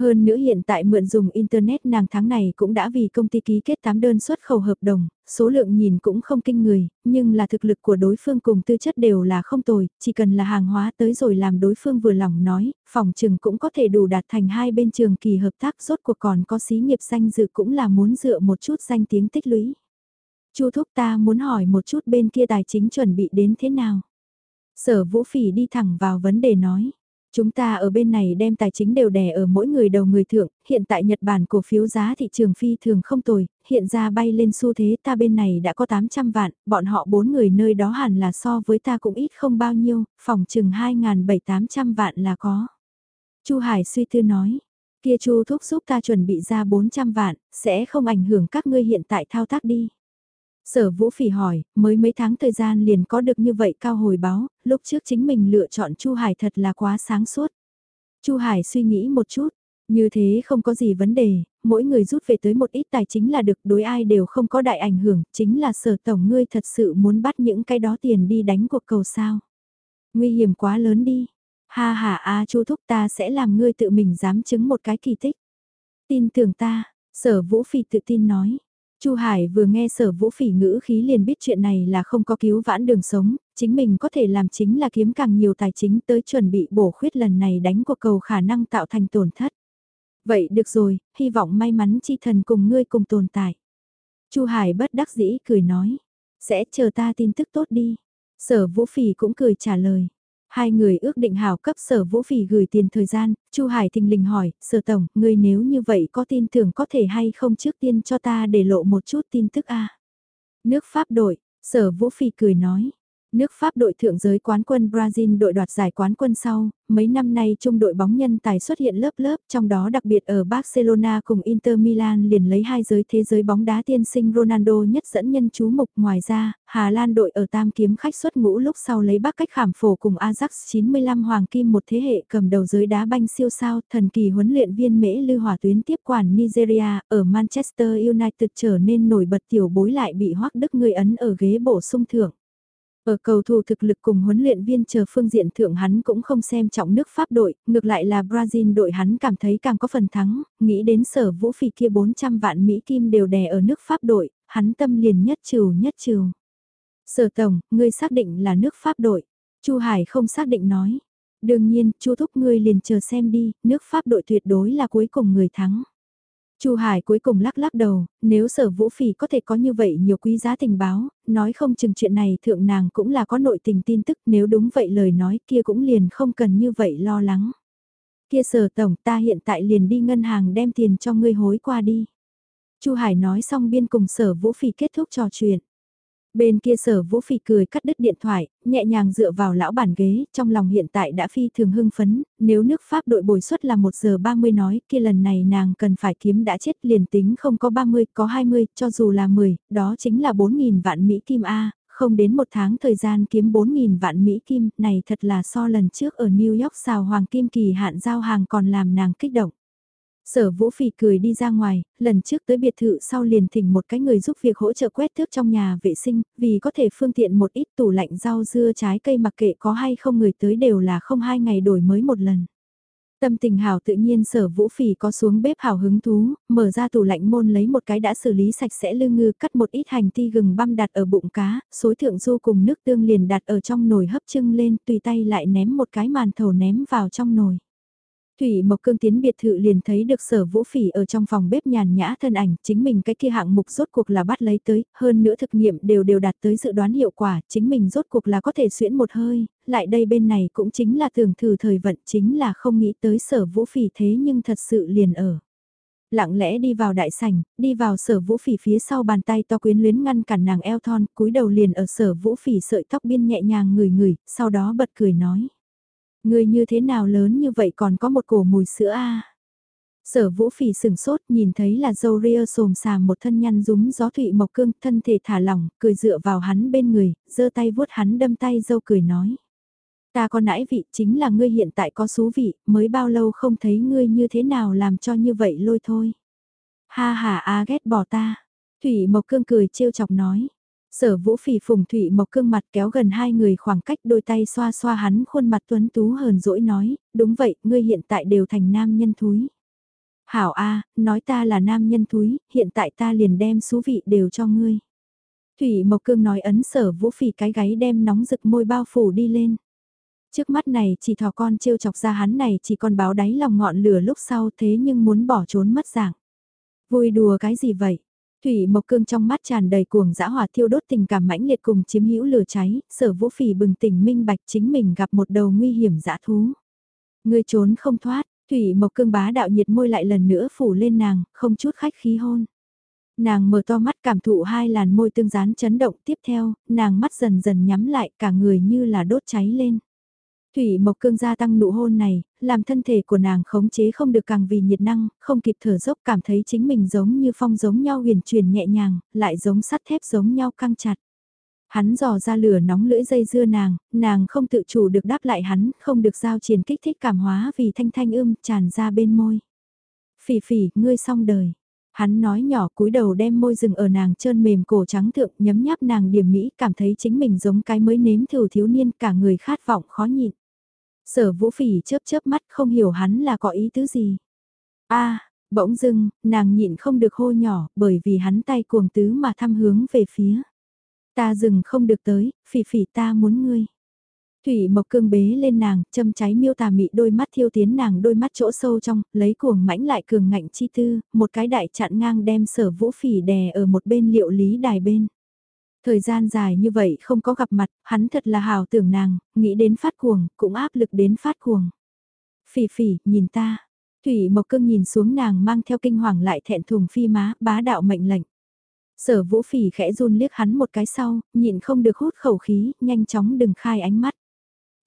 Hơn nữa hiện tại mượn dùng Internet nàng tháng này cũng đã vì công ty ký kết 8 đơn xuất khẩu hợp đồng, số lượng nhìn cũng không kinh người, nhưng là thực lực của đối phương cùng tư chất đều là không tồi, chỉ cần là hàng hóa tới rồi làm đối phương vừa lòng nói, phòng trừng cũng có thể đủ đạt thành hai bên trường kỳ hợp tác rốt cuộc còn có xí nghiệp danh dự cũng là muốn dựa một chút danh tiếng tích lũy. Chu thúc ta muốn hỏi một chút bên kia tài chính chuẩn bị đến thế nào? Sở vũ phỉ đi thẳng vào vấn đề nói. Chúng ta ở bên này đem tài chính đều đè ở mỗi người đầu người thượng, hiện tại Nhật Bản cổ phiếu giá thị trường phi thường không tồi, hiện ra bay lên xu thế ta bên này đã có 800 vạn, bọn họ bốn người nơi đó hẳn là so với ta cũng ít không bao nhiêu, phòng chừng 2.700 vạn là có. Chu Hải suy tư nói, kia Chu thúc giúp ta chuẩn bị ra 400 vạn, sẽ không ảnh hưởng các ngươi hiện tại thao tác đi. Sở Vũ Phỉ hỏi, mới mấy tháng thời gian liền có được như vậy cao hồi báo, lúc trước chính mình lựa chọn Chu Hải thật là quá sáng suốt. Chu Hải suy nghĩ một chút, như thế không có gì vấn đề, mỗi người rút về tới một ít tài chính là được đối ai đều không có đại ảnh hưởng, chính là sở tổng ngươi thật sự muốn bắt những cái đó tiền đi đánh cuộc cầu sao. Nguy hiểm quá lớn đi, ha ha a chu thúc ta sẽ làm ngươi tự mình dám chứng một cái kỳ tích. Tin tưởng ta, sở vũ phi tự tin nói. Chu Hải vừa nghe sở vũ phỉ ngữ khí liền biết chuyện này là không có cứu vãn đường sống, chính mình có thể làm chính là kiếm càng nhiều tài chính tới chuẩn bị bổ khuyết lần này đánh cuộc cầu khả năng tạo thành tổn thất. Vậy được rồi, hy vọng may mắn chi thần cùng ngươi cùng tồn tại. Chu Hải bất đắc dĩ cười nói, sẽ chờ ta tin tức tốt đi. Sở vũ phỉ cũng cười trả lời. Hai người ước định hảo cấp sở vũ phỉ gửi tiền thời gian, Chu Hải thình lình hỏi, sở tổng, ngươi nếu như vậy có tin tưởng có thể hay không trước tiên cho ta để lộ một chút tin tức a? Nước Pháp đội, sở vũ phỉ cười nói, Nước Pháp đội thượng giới quán quân Brazil đội đoạt giải quán quân sau, mấy năm nay trung đội bóng nhân tài xuất hiện lớp lớp, trong đó đặc biệt ở Barcelona cùng Inter Milan liền lấy hai giới thế giới bóng đá tiên sinh Ronaldo nhất dẫn nhân chú mục. Ngoài ra, Hà Lan đội ở tam kiếm khách xuất ngũ lúc sau lấy bắc cách khảm phổ cùng Ajax 95 hoàng kim một thế hệ cầm đầu giới đá banh siêu sao, thần kỳ huấn luyện viên mễ lưu hỏa tuyến tiếp quản Nigeria, ở Manchester United trở nên nổi bật tiểu bối lại bị hoắc đức người ấn ở ghế bổ sung thưởng. Ở cầu thủ thực lực cùng huấn luyện viên chờ phương diện thượng hắn cũng không xem trọng nước Pháp đội, ngược lại là Brazil đội hắn cảm thấy càng có phần thắng, nghĩ đến sở vũ phỉ kia 400 vạn Mỹ Kim đều đè ở nước Pháp đội, hắn tâm liền nhất trừ nhất trừ. Sở tổng, ngươi xác định là nước Pháp đội. Chu Hải không xác định nói. Đương nhiên, Chu thúc ngươi liền chờ xem đi, nước Pháp đội tuyệt đối là cuối cùng người thắng. Chu Hải cuối cùng lắc lắc đầu, nếu sở vũ phỉ có thể có như vậy nhiều quý giá tình báo, nói không chừng chuyện này thượng nàng cũng là có nội tình tin tức nếu đúng vậy lời nói kia cũng liền không cần như vậy lo lắng. Kia sở tổng ta hiện tại liền đi ngân hàng đem tiền cho ngươi hối qua đi. Chu Hải nói xong biên cùng sở vũ phỉ kết thúc trò chuyện. Bên kia sở vũ phỉ cười cắt đứt điện thoại, nhẹ nhàng dựa vào lão bản ghế, trong lòng hiện tại đã phi thường hưng phấn, nếu nước Pháp đội bồi suất là 1 giờ 30 nói, kia lần này nàng cần phải kiếm đã chết liền tính không có 30, có 20, cho dù là 10, đó chính là 4.000 vạn Mỹ Kim A, không đến một tháng thời gian kiếm 4.000 vạn Mỹ Kim, này thật là so lần trước ở New York xào Hoàng Kim kỳ hạn giao hàng còn làm nàng kích động. Sở Vũ Phỉ cười đi ra ngoài, lần trước tới biệt thự sau liền thỉnh một cái người giúp việc hỗ trợ quét thước trong nhà vệ sinh, vì có thể phương tiện một ít tủ lạnh rau dưa trái cây mặc kệ có hay không người tới đều là không hai ngày đổi mới một lần. Tâm tình hào tự nhiên sở vũ phỉ có xuống bếp hào hứng thú, mở ra tủ lạnh môn lấy một cái đã xử lý sạch sẽ lương ngư cắt một ít hành ti gừng băm đặt ở bụng cá, xối thượng du cùng nước tương liền đặt ở trong nồi hấp trưng lên tùy tay lại ném một cái màn thầu ném vào trong nồi. Thủy Mộc Cương tiến biệt thự liền thấy được sở vũ phỉ ở trong phòng bếp nhàn nhã thân ảnh, chính mình cái kia hạng mục rốt cuộc là bắt lấy tới, hơn nữa thực nghiệm đều đều đạt tới dự đoán hiệu quả, chính mình rốt cuộc là có thể xuyễn một hơi, lại đây bên này cũng chính là tưởng thử thời vận chính là không nghĩ tới sở vũ phỉ thế nhưng thật sự liền ở. Lặng lẽ đi vào đại sảnh, đi vào sở vũ phỉ phía sau bàn tay to quyến luyến ngăn cản nàng eo thon, cúi đầu liền ở sở vũ phỉ sợi tóc biên nhẹ nhàng ngửi ngửi, sau đó bật cười nói. Người như thế nào lớn như vậy còn có một cổ mùi sữa a Sở vũ phỉ sừng sốt nhìn thấy là dâu ria sồm xà một thân nhăn rúng gió thụy mộc cương thân thể thả lỏng, cười dựa vào hắn bên người, giơ tay vuốt hắn đâm tay dâu cười nói. Ta có nãi vị chính là ngươi hiện tại có số vị, mới bao lâu không thấy ngươi như thế nào làm cho như vậy lôi thôi. Ha ha a ghét bỏ ta. Thủy Mộc Cương cười trêu chọc nói. Sở vũ phỉ phùng Thủy Mộc Cương mặt kéo gần hai người khoảng cách đôi tay xoa xoa hắn khuôn mặt tuấn tú hờn dỗi nói, đúng vậy, ngươi hiện tại đều thành nam nhân thúi. Hảo A, nói ta là nam nhân thúi, hiện tại ta liền đem số vị đều cho ngươi. Thủy Mộc Cương nói ấn sở vũ phỉ cái gáy đem nóng rực môi bao phủ đi lên. Trước mắt này chỉ thò con trêu chọc ra hắn này chỉ còn báo đáy lòng ngọn lửa lúc sau thế nhưng muốn bỏ trốn mất dạng. Vui đùa cái gì vậy? Thủy Mộc Cương trong mắt tràn đầy cuồng dã hỏa thiêu đốt tình cảm mãnh liệt cùng chiếm hữu lửa cháy, sở vũ phỉ bừng tỉnh minh bạch chính mình gặp một đầu nguy hiểm dã thú. Người trốn không thoát, Thủy Mộc Cương bá đạo nhiệt môi lại lần nữa phủ lên nàng, không chút khách khí hôn. Nàng mở to mắt cảm thụ hai làn môi tương dán chấn động tiếp theo, nàng mắt dần dần nhắm lại cả người như là đốt cháy lên. Thủy Mộc Cương gia tăng nụ hôn này, làm thân thể của nàng khống chế không được càng vì nhiệt năng, không kịp thở dốc cảm thấy chính mình giống như phong giống nhau huyền truyền nhẹ nhàng, lại giống sắt thép giống nhau căng chặt. Hắn dò ra lửa nóng lưỡi dây dưa nàng, nàng không tự chủ được đáp lại hắn, không được giao triển kích thích cảm hóa vì thanh thanh ưm tràn ra bên môi. Phỉ phỉ, ngươi xong đời. Hắn nói nhỏ cúi đầu đem môi rừng ở nàng trơn mềm cổ trắng thượng nhấm nháp nàng điểm mỹ cảm thấy chính mình giống cái mới nếm thử thiếu niên cả người khát vọng khó nhịn. Sở vũ phỉ chớp chớp mắt không hiểu hắn là có ý tứ gì. a bỗng dưng, nàng nhịn không được hô nhỏ bởi vì hắn tay cuồng tứ mà thăm hướng về phía. Ta dừng không được tới, phỉ phỉ ta muốn ngươi. Thủy Mộc Cương bế lên nàng, châm cháy miêu tà mị đôi mắt thiêu tiến nàng đôi mắt chỗ sâu trong, lấy cuồng mãnh lại cường ngạnh chi tư, một cái đại chặn ngang đem sở vũ phỉ đè ở một bên liệu lý đài bên. Thời gian dài như vậy không có gặp mặt, hắn thật là hào tưởng nàng, nghĩ đến phát cuồng, cũng áp lực đến phát cuồng. Phỉ phỉ, nhìn ta. Thủy Mộc Cương nhìn xuống nàng mang theo kinh hoàng lại thẹn thùng phi má, bá đạo mệnh lệnh. Sở vũ phỉ khẽ run liếc hắn một cái sau, nhịn không được hút khẩu khí, nhanh chóng đừng khai ánh mắt.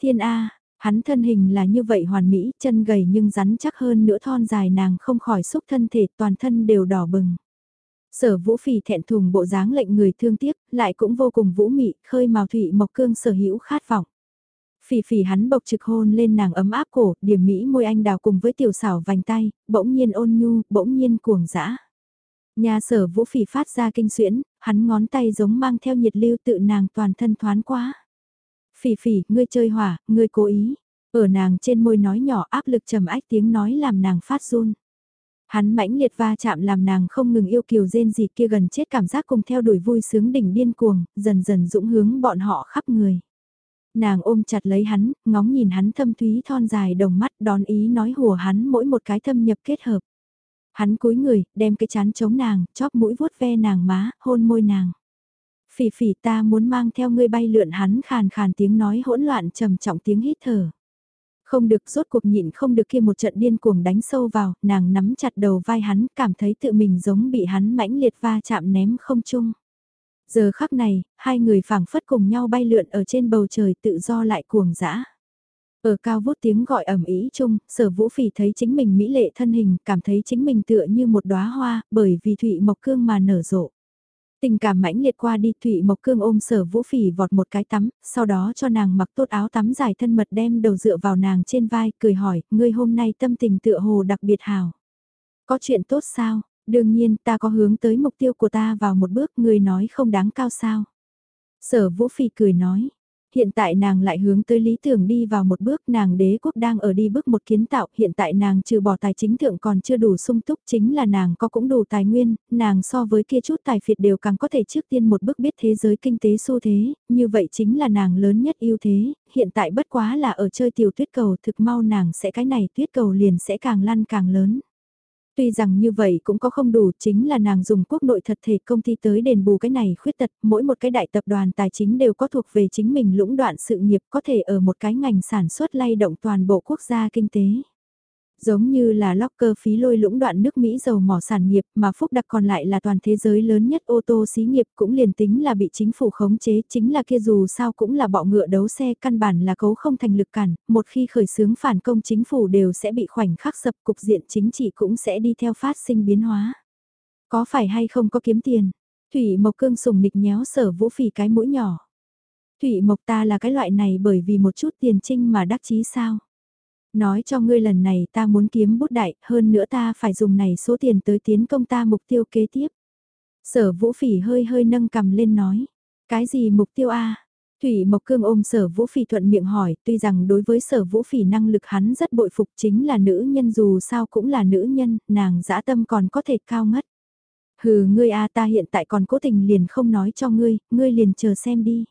Thiên A, hắn thân hình là như vậy hoàn mỹ, chân gầy nhưng rắn chắc hơn nữa thon dài nàng không khỏi xúc thân thể toàn thân đều đỏ bừng. Sở vũ phì thẹn thùng bộ dáng lệnh người thương tiếc, lại cũng vô cùng vũ mị, khơi màu thủy mộc cương sở hữu khát vọng. Phỉ phỉ hắn bộc trực hôn lên nàng ấm áp cổ, điểm mỹ môi anh đào cùng với tiểu xảo vành tay, bỗng nhiên ôn nhu, bỗng nhiên cuồng dã. Nhà sở vũ phỉ phát ra kinh xuyễn, hắn ngón tay giống mang theo nhiệt lưu tự nàng toàn thân thoán quá. Phỉ phỉ, ngươi chơi hỏa, ngươi cố ý. Ở nàng trên môi nói nhỏ áp lực trầm ách tiếng nói làm nàng phát run. Hắn mãnh liệt va chạm làm nàng không ngừng yêu kiều rên gì kia gần chết cảm giác cùng theo đuổi vui sướng đỉnh điên cuồng, dần dần dũng hướng bọn họ khắp người. Nàng ôm chặt lấy hắn, ngóng nhìn hắn thâm thúy thon dài đồng mắt đón ý nói hùa hắn mỗi một cái thâm nhập kết hợp. Hắn cúi người, đem cái chán chống nàng, chóp mũi vuốt ve nàng má, hôn môi nàng. Phỉ phỉ ta muốn mang theo ngươi bay lượn hắn khàn khàn tiếng nói hỗn loạn trầm trọng tiếng hít thở. Không được rốt cuộc nhịn không được kia một trận điên cuồng đánh sâu vào, nàng nắm chặt đầu vai hắn, cảm thấy tự mình giống bị hắn mãnh liệt va chạm ném không chung. Giờ khắc này, hai người phảng phất cùng nhau bay lượn ở trên bầu trời tự do lại cuồng dã. Ở cao vút tiếng gọi ẩm ý chung, sở vũ phỉ thấy chính mình mỹ lệ thân hình, cảm thấy chính mình tựa như một đóa hoa, bởi vì Thụy Mộc Cương mà nở rộ. Tình cảm mãnh liệt qua đi Thụy Mộc Cương ôm sở vũ phỉ vọt một cái tắm, sau đó cho nàng mặc tốt áo tắm dài thân mật đem đầu dựa vào nàng trên vai, cười hỏi, ngươi hôm nay tâm tình tựa hồ đặc biệt hào. Có chuyện tốt sao? Đương nhiên ta có hướng tới mục tiêu của ta vào một bước, ngươi nói không đáng cao sao. Sở vũ phỉ cười nói, hiện tại nàng lại hướng tới lý tưởng đi vào một bước nàng đế quốc đang ở đi bước một kiến tạo, hiện tại nàng trừ bỏ tài chính thượng còn chưa đủ sung túc chính là nàng có cũng đủ tài nguyên, nàng so với kia chút tài phiệt đều càng có thể trước tiên một bước biết thế giới kinh tế xu thế, như vậy chính là nàng lớn nhất ưu thế, hiện tại bất quá là ở chơi tiểu tuyết cầu thực mau nàng sẽ cái này tuyết cầu liền sẽ càng lăn càng lớn. Tuy rằng như vậy cũng có không đủ chính là nàng dùng quốc nội thật thể công ty tới đền bù cái này khuyết tật, mỗi một cái đại tập đoàn tài chính đều có thuộc về chính mình lũng đoạn sự nghiệp có thể ở một cái ngành sản xuất lay động toàn bộ quốc gia kinh tế. Giống như là locker phí lôi lũng đoạn nước Mỹ dầu mỏ sản nghiệp mà Phúc Đặc còn lại là toàn thế giới lớn nhất ô tô xí nghiệp cũng liền tính là bị chính phủ khống chế chính là kia dù sao cũng là bọ ngựa đấu xe căn bản là cấu không thành lực cản, một khi khởi xướng phản công chính phủ đều sẽ bị khoảnh khắc sập cục diện chính trị cũng sẽ đi theo phát sinh biến hóa. Có phải hay không có kiếm tiền? Thủy Mộc Cương sùng nịch nhéo sở vũ phỉ cái mũi nhỏ. Thủy Mộc ta là cái loại này bởi vì một chút tiền trinh mà đắc chí sao? Nói cho ngươi lần này ta muốn kiếm bút đại, hơn nữa ta phải dùng này số tiền tới tiến công ta mục tiêu kế tiếp. Sở vũ phỉ hơi hơi nâng cầm lên nói. Cái gì mục tiêu A? Thủy Mộc Cương ôm sở vũ phỉ thuận miệng hỏi, tuy rằng đối với sở vũ phỉ năng lực hắn rất bội phục chính là nữ nhân dù sao cũng là nữ nhân, nàng dã tâm còn có thể cao ngất. Hừ ngươi A ta hiện tại còn cố tình liền không nói cho ngươi, ngươi liền chờ xem đi.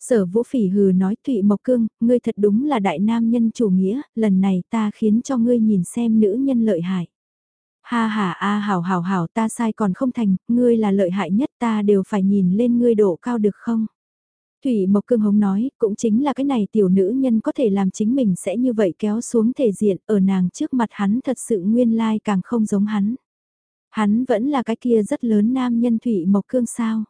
Sở vũ phỉ hừ nói Thụy Mộc Cương, ngươi thật đúng là đại nam nhân chủ nghĩa, lần này ta khiến cho ngươi nhìn xem nữ nhân lợi hại. Ha ha a hảo hảo hảo ta sai còn không thành, ngươi là lợi hại nhất ta đều phải nhìn lên ngươi độ cao được không? Thủy Mộc Cương Hống nói, cũng chính là cái này tiểu nữ nhân có thể làm chính mình sẽ như vậy kéo xuống thể diện, ở nàng trước mặt hắn thật sự nguyên lai càng không giống hắn. Hắn vẫn là cái kia rất lớn nam nhân Thủy Mộc Cương sao?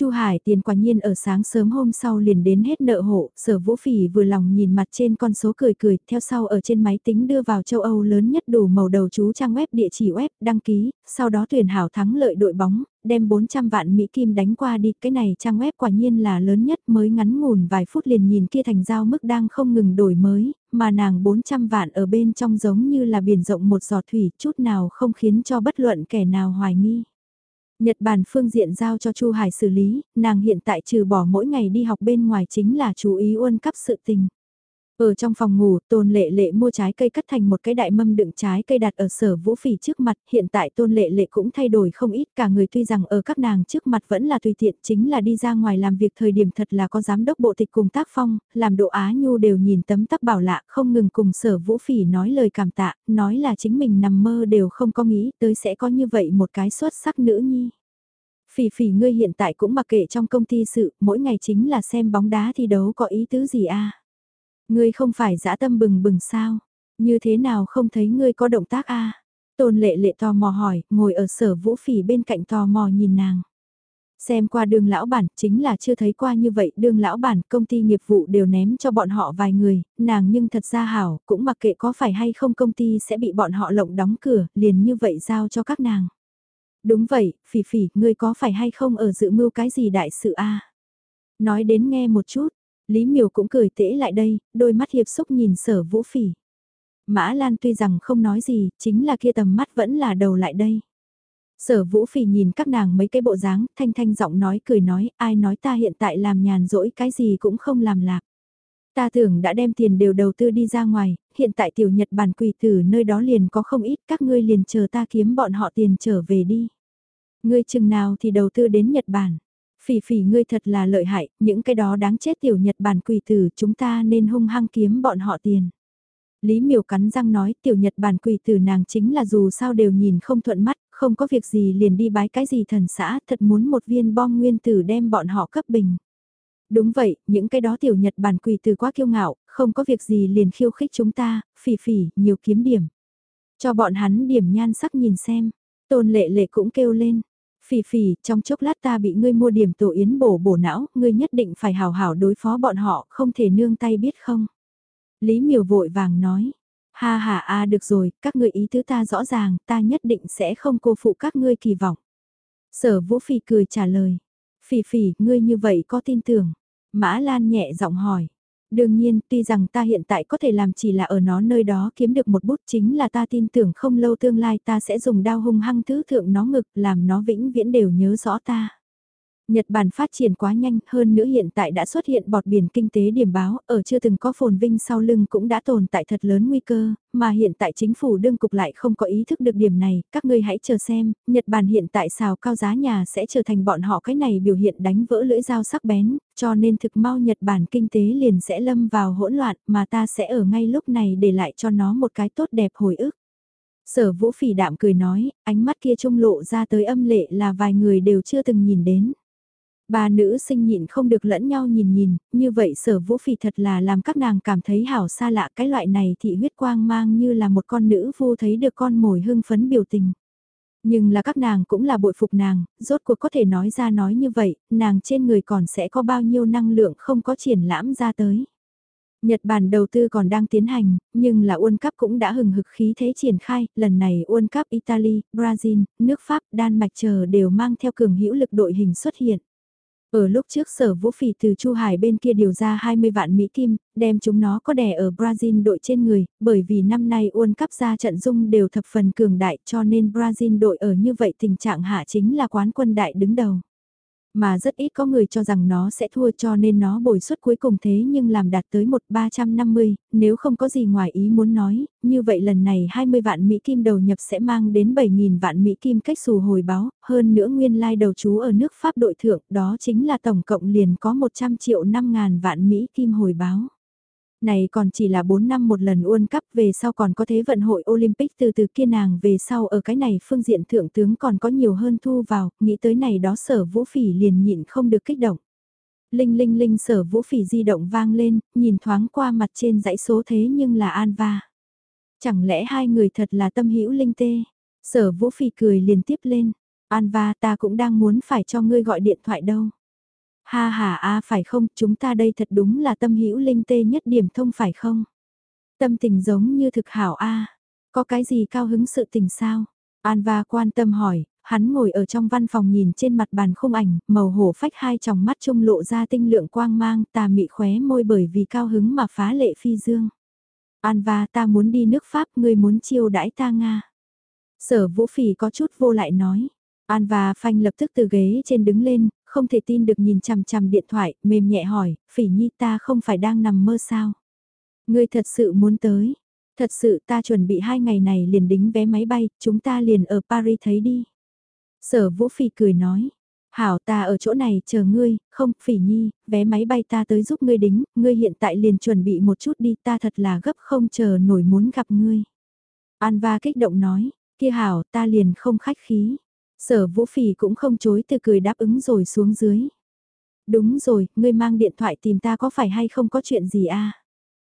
Chu Hải tiền quả nhiên ở sáng sớm hôm sau liền đến hết nợ hộ, sở vũ phỉ vừa lòng nhìn mặt trên con số cười cười, theo sau ở trên máy tính đưa vào châu Âu lớn nhất đủ màu đầu chú trang web địa chỉ web, đăng ký, sau đó tuyển hảo thắng lợi đội bóng, đem 400 vạn Mỹ Kim đánh qua đi, cái này trang web quả nhiên là lớn nhất mới ngắn ngủn vài phút liền nhìn kia thành giao mức đang không ngừng đổi mới, mà nàng 400 vạn ở bên trong giống như là biển rộng một giọt thủy, chút nào không khiến cho bất luận kẻ nào hoài nghi. Nhật Bản phương diện giao cho Chu Hải xử lý, nàng hiện tại trừ bỏ mỗi ngày đi học bên ngoài chính là chú ý uôn cấp sự tình. Ở trong phòng ngủ, Tôn Lệ Lệ mua trái cây cắt thành một cái đại mâm đựng trái cây đặt ở sở vũ phỉ trước mặt, hiện tại Tôn Lệ Lệ cũng thay đổi không ít, cả người tuy rằng ở các nàng trước mặt vẫn là tùy tiện, chính là đi ra ngoài làm việc thời điểm thật là có giám đốc bộ tịch cùng tác phong, làm độ Á Nhu đều nhìn tấm tắc bảo lạ, không ngừng cùng sở vũ phỉ nói lời cảm tạ, nói là chính mình nằm mơ đều không có nghĩ tới sẽ có như vậy một cái xuất sắc nữ nhi. Phỉ phỉ ngươi hiện tại cũng mặc kệ trong công ty sự, mỗi ngày chính là xem bóng đá thi đấu có ý tứ gì a Ngươi không phải dã tâm bừng bừng sao? Như thế nào không thấy ngươi có động tác a? Tôn lệ lệ tò mò hỏi, ngồi ở sở vũ phỉ bên cạnh tò mò nhìn nàng. Xem qua đường lão bản, chính là chưa thấy qua như vậy, đường lão bản, công ty nghiệp vụ đều ném cho bọn họ vài người, nàng nhưng thật ra hảo, cũng mặc kệ có phải hay không công ty sẽ bị bọn họ lộng đóng cửa, liền như vậy giao cho các nàng. Đúng vậy, phỉ phỉ, ngươi có phải hay không ở dự mưu cái gì đại sự a? Nói đến nghe một chút, Lý Miều cũng cười tễ lại đây, đôi mắt hiệp xúc nhìn sở vũ phỉ. Mã Lan tuy rằng không nói gì, chính là kia tầm mắt vẫn là đầu lại đây. Sở vũ phỉ nhìn các nàng mấy cái bộ dáng, thanh thanh giọng nói cười nói, ai nói ta hiện tại làm nhàn rỗi cái gì cũng không làm lạc. Ta tưởng đã đem tiền đều đầu tư đi ra ngoài, hiện tại tiểu Nhật Bản quỳ tử nơi đó liền có không ít, các ngươi liền chờ ta kiếm bọn họ tiền trở về đi. Ngươi chừng nào thì đầu tư đến Nhật Bản. Phỉ phỉ ngươi thật là lợi hại, những cái đó đáng chết tiểu Nhật Bản quỷ tử chúng ta nên hung hăng kiếm bọn họ tiền. Lý miều cắn răng nói tiểu Nhật Bản quỷ tử nàng chính là dù sao đều nhìn không thuận mắt, không có việc gì liền đi bái cái gì thần xã thật muốn một viên bom nguyên tử đem bọn họ cấp bình. Đúng vậy, những cái đó tiểu Nhật Bản quỷ tử quá kiêu ngạo, không có việc gì liền khiêu khích chúng ta, phỉ phỉ, nhiều kiếm điểm. Cho bọn hắn điểm nhan sắc nhìn xem, tôn lệ lệ cũng kêu lên, Phỉ phỉ, trong chốc lát ta bị ngươi mua điểm tổ yến bổ bổ não, ngươi nhất định phải hào hảo đối phó bọn họ, không thể nương tay biết không? Lý miều vội vàng nói, ha ha a được rồi, các ngươi ý tứ ta rõ ràng, ta nhất định sẽ không cô phụ các ngươi kỳ vọng. Sở vũ phỉ cười trả lời, phỉ phỉ, ngươi như vậy có tin tưởng? Mã Lan nhẹ giọng hỏi, Đương nhiên, tuy rằng ta hiện tại có thể làm chỉ là ở nó nơi đó kiếm được một bút chính là ta tin tưởng không lâu tương lai ta sẽ dùng đao hung hăng thứ thượng nó ngực làm nó vĩnh viễn đều nhớ rõ ta. Nhật Bản phát triển quá nhanh hơn nữa hiện tại đã xuất hiện bọt biển kinh tế điểm báo, ở chưa từng có phồn vinh sau lưng cũng đã tồn tại thật lớn nguy cơ, mà hiện tại chính phủ đương cục lại không có ý thức được điểm này, các ngươi hãy chờ xem, Nhật Bản hiện tại xào cao giá nhà sẽ trở thành bọn họ cái này biểu hiện đánh vỡ lưỡi dao sắc bén, cho nên thực mau Nhật Bản kinh tế liền sẽ lâm vào hỗn loạn mà ta sẽ ở ngay lúc này để lại cho nó một cái tốt đẹp hồi ức. Sở vũ phỉ đạm cười nói, ánh mắt kia trung lộ ra tới âm lệ là vài người đều chưa từng nhìn đến. Ba nữ sinh nhịn không được lẫn nhau nhìn nhìn, như vậy sở vũ phỉ thật là làm các nàng cảm thấy hảo xa lạ cái loại này thị huyết quang mang như là một con nữ vu thấy được con mồi hưng phấn biểu tình. Nhưng là các nàng cũng là bội phục nàng, rốt cuộc có thể nói ra nói như vậy, nàng trên người còn sẽ có bao nhiêu năng lượng không có triển lãm ra tới. Nhật Bản đầu tư còn đang tiến hành, nhưng là World Cup cũng đã hừng hực khí thế triển khai, lần này World Cup Italy, Brazil, nước Pháp, Đan Mạch chờ đều mang theo cường hữu lực đội hình xuất hiện. Ở lúc trước sở vũ phỉ từ Chu Hải bên kia điều ra 20 vạn Mỹ Kim, đem chúng nó có đè ở Brazil đội trên người, bởi vì năm nay World Cup ra trận dung đều thập phần cường đại cho nên Brazil đội ở như vậy tình trạng hạ chính là quán quân đại đứng đầu mà rất ít có người cho rằng nó sẽ thua cho nên nó bồi suất cuối cùng thế nhưng làm đạt tới một 350, nếu không có gì ngoài ý muốn nói, như vậy lần này 20 vạn Mỹ Kim đầu nhập sẽ mang đến 7.000 vạn Mỹ Kim cách xù hồi báo, hơn nữa nguyên lai like đầu chú ở nước Pháp đội thượng, đó chính là tổng cộng liền có 100 triệu 5.000 vạn Mỹ Kim hồi báo. Này còn chỉ là 4 năm một lần World Cup về sau còn có thế vận hội Olympic từ từ kia nàng về sau ở cái này phương diện thượng tướng còn có nhiều hơn thu vào, nghĩ tới này đó sở vũ phỉ liền nhịn không được kích động. Linh linh linh sở vũ phỉ di động vang lên, nhìn thoáng qua mặt trên dãy số thế nhưng là An Va. Chẳng lẽ hai người thật là tâm hữu linh tê? Sở vũ phỉ cười liền tiếp lên. An Va ta cũng đang muốn phải cho ngươi gọi điện thoại đâu. Ha ha a phải không, chúng ta đây thật đúng là tâm hữu linh tê nhất điểm thông phải không? Tâm tình giống như thực hảo a có cái gì cao hứng sự tình sao? Anva quan tâm hỏi, hắn ngồi ở trong văn phòng nhìn trên mặt bàn khung ảnh, màu hổ phách hai tròng mắt trung lộ ra tinh lượng quang mang tà mị khóe môi bởi vì cao hứng mà phá lệ phi dương. Anva ta muốn đi nước Pháp, ngươi muốn chiêu đãi ta Nga. Sở vũ phỉ có chút vô lại nói. An và Phanh lập tức từ ghế trên đứng lên, không thể tin được nhìn chằm chằm điện thoại, mềm nhẹ hỏi, phỉ nhi ta không phải đang nằm mơ sao? Ngươi thật sự muốn tới. Thật sự ta chuẩn bị hai ngày này liền đính vé máy bay, chúng ta liền ở Paris thấy đi. Sở vũ phỉ cười nói, hảo ta ở chỗ này chờ ngươi, không, phỉ nhi, vé máy bay ta tới giúp ngươi đính, ngươi hiện tại liền chuẩn bị một chút đi ta thật là gấp không chờ nổi muốn gặp ngươi. An va kích động nói, kia hảo ta liền không khách khí. Sở vũ phỉ cũng không chối từ cười đáp ứng rồi xuống dưới. Đúng rồi, ngươi mang điện thoại tìm ta có phải hay không có chuyện gì à?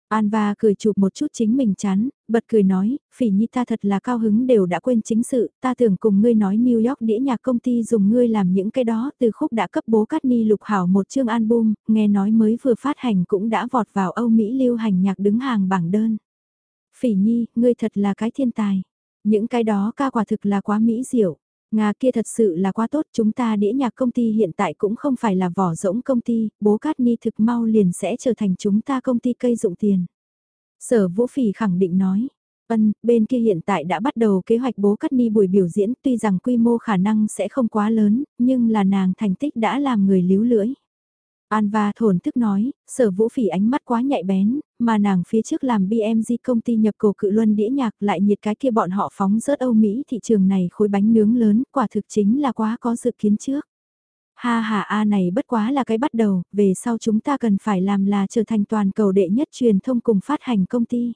Anva cười chụp một chút chính mình chán, bật cười nói, phỉ nhi ta thật là cao hứng đều đã quên chính sự, ta tưởng cùng ngươi nói New York đĩa nhạc công ty dùng ngươi làm những cái đó từ khúc đã cấp bố cắt ni lục hảo một chương album, nghe nói mới vừa phát hành cũng đã vọt vào Âu Mỹ lưu hành nhạc đứng hàng bảng đơn. Phỉ nhi, ngươi thật là cái thiên tài. Những cái đó ca quả thực là quá mỹ diệu. Nga kia thật sự là quá tốt, chúng ta đĩa nhạc công ty hiện tại cũng không phải là vỏ rỗng công ty, bố Cát Ni thực mau liền sẽ trở thành chúng ta công ty cây dụng tiền. Sở Vũ Phỉ khẳng định nói, Ân, bên kia hiện tại đã bắt đầu kế hoạch bố Cát Ni buổi biểu diễn tuy rằng quy mô khả năng sẽ không quá lớn, nhưng là nàng thành tích đã làm người líu lưỡi. Anva thổn thức nói, sở vũ phỉ ánh mắt quá nhạy bén, mà nàng phía trước làm BMG công ty nhập cổ cự luân đĩa nhạc lại nhiệt cái kia bọn họ phóng rớt Âu Mỹ thị trường này khối bánh nướng lớn, quả thực chính là quá có dự kiến trước. Ha ha a này bất quá là cái bắt đầu, về sau chúng ta cần phải làm là trở thành toàn cầu đệ nhất truyền thông cùng phát hành công ty.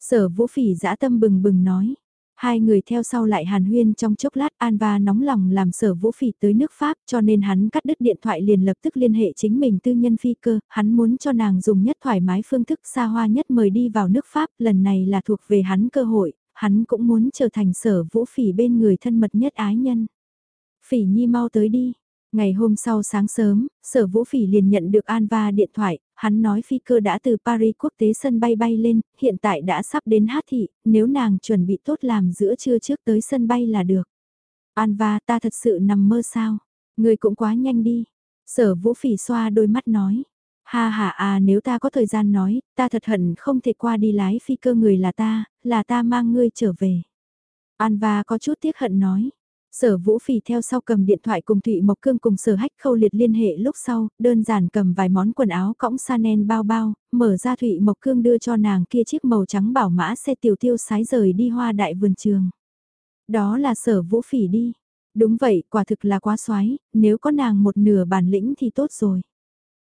Sở vũ phỉ dã tâm bừng bừng nói. Hai người theo sau lại hàn huyên trong chốc lát Anva nóng lòng làm sở vũ phỉ tới nước Pháp cho nên hắn cắt đứt điện thoại liền lập tức liên hệ chính mình tư nhân phi cơ, hắn muốn cho nàng dùng nhất thoải mái phương thức xa hoa nhất mời đi vào nước Pháp, lần này là thuộc về hắn cơ hội, hắn cũng muốn trở thành sở vũ phỉ bên người thân mật nhất ái nhân. Phỉ nhi mau tới đi, Ngày hôm sau sáng sớm, sở vũ phỉ liền nhận được Anva điện thoại, hắn nói phi cơ đã từ Paris quốc tế sân bay bay lên, hiện tại đã sắp đến hát thị, nếu nàng chuẩn bị tốt làm giữa trưa trước tới sân bay là được. Anva ta thật sự nằm mơ sao, người cũng quá nhanh đi. Sở vũ phỉ xoa đôi mắt nói. Ha ha à nếu ta có thời gian nói, ta thật hận không thể qua đi lái phi cơ người là ta, là ta mang ngươi trở về. Anva có chút tiếc hận nói. Sở Vũ Phỉ theo sau cầm điện thoại cùng Thụy Mộc Cương cùng Sở Hách Khâu liệt liên hệ lúc sau, đơn giản cầm vài món quần áo cõng sanen bao bao, mở ra Thụy Mộc Cương đưa cho nàng kia chiếc màu trắng bảo mã xe tiểu tiêu sái rời đi hoa đại vườn trường. Đó là Sở Vũ Phỉ đi. Đúng vậy, quả thực là quá xoái, nếu có nàng một nửa bản lĩnh thì tốt rồi.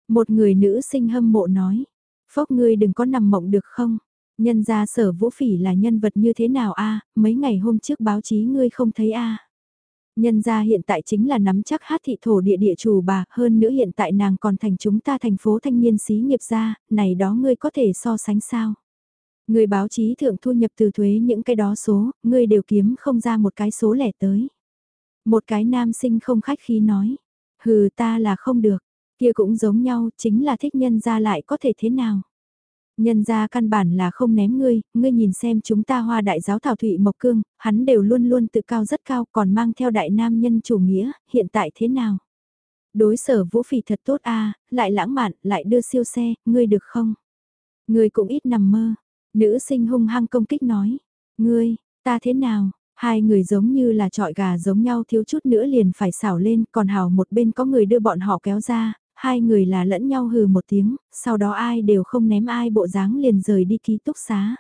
Một người nữ sinh hâm mộ nói, phốc ngươi đừng có nằm mộng được không? Nhân ra sở vũ phỉ là nhân vật như thế nào a mấy ngày hôm trước báo chí ngươi không thấy a Nhân gia hiện tại chính là nắm chắc hát thị thổ địa địa chủ bà, hơn nữa hiện tại nàng còn thành chúng ta thành phố thanh niên xí nghiệp gia, này đó ngươi có thể so sánh sao? Người báo chí thượng thu nhập từ thuế những cái đó số, ngươi đều kiếm không ra một cái số lẻ tới. Một cái nam sinh không khách khí nói, hừ ta là không được, kia cũng giống nhau, chính là thích nhân gia lại có thể thế nào. Nhân gia căn bản là không ném ngươi, ngươi nhìn xem chúng ta hoa đại giáo thảo thụy mộc cương, hắn đều luôn luôn tự cao rất cao còn mang theo đại nam nhân chủ nghĩa, hiện tại thế nào? Đối sở vũ phỉ thật tốt a lại lãng mạn, lại đưa siêu xe, ngươi được không? Ngươi cũng ít nằm mơ. Nữ sinh hung hăng công kích nói. Ngươi, ta thế nào? Hai người giống như là trọi gà giống nhau thiếu chút nữa liền phải xảo lên, còn hào một bên có người đưa bọn họ kéo ra, hai người là lẫn nhau hừ một tiếng, sau đó ai đều không ném ai bộ dáng liền rời đi ký túc xá.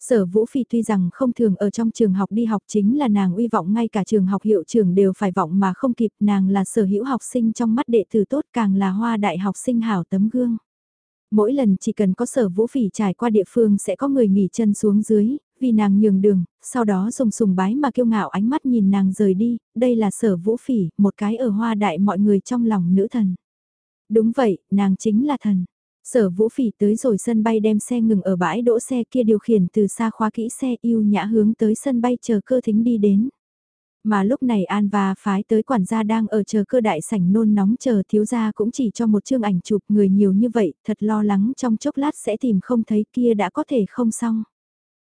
Sở Vũ Phi tuy rằng không thường ở trong trường học đi học chính là nàng uy vọng ngay cả trường học hiệu trưởng đều phải vọng mà không kịp nàng là sở hữu học sinh trong mắt đệ tử tốt càng là hoa đại học sinh hảo tấm gương. Mỗi lần chỉ cần có sở Vũ Phỉ trải qua địa phương sẽ có người nghỉ chân xuống dưới, vì nàng nhường đường, sau đó dùng sùng bái mà kiêu ngạo ánh mắt nhìn nàng rời đi, đây là sở Vũ Phỉ, một cái ở hoa đại mọi người trong lòng nữ thần. Đúng vậy, nàng chính là thần. Sở vũ phỉ tới rồi sân bay đem xe ngừng ở bãi đỗ xe kia điều khiển từ xa khóa kỹ xe yêu nhã hướng tới sân bay chờ cơ thính đi đến. Mà lúc này An và phái tới quản gia đang ở chờ cơ đại sảnh nôn nóng chờ thiếu gia cũng chỉ cho một chương ảnh chụp người nhiều như vậy, thật lo lắng trong chốc lát sẽ tìm không thấy kia đã có thể không xong.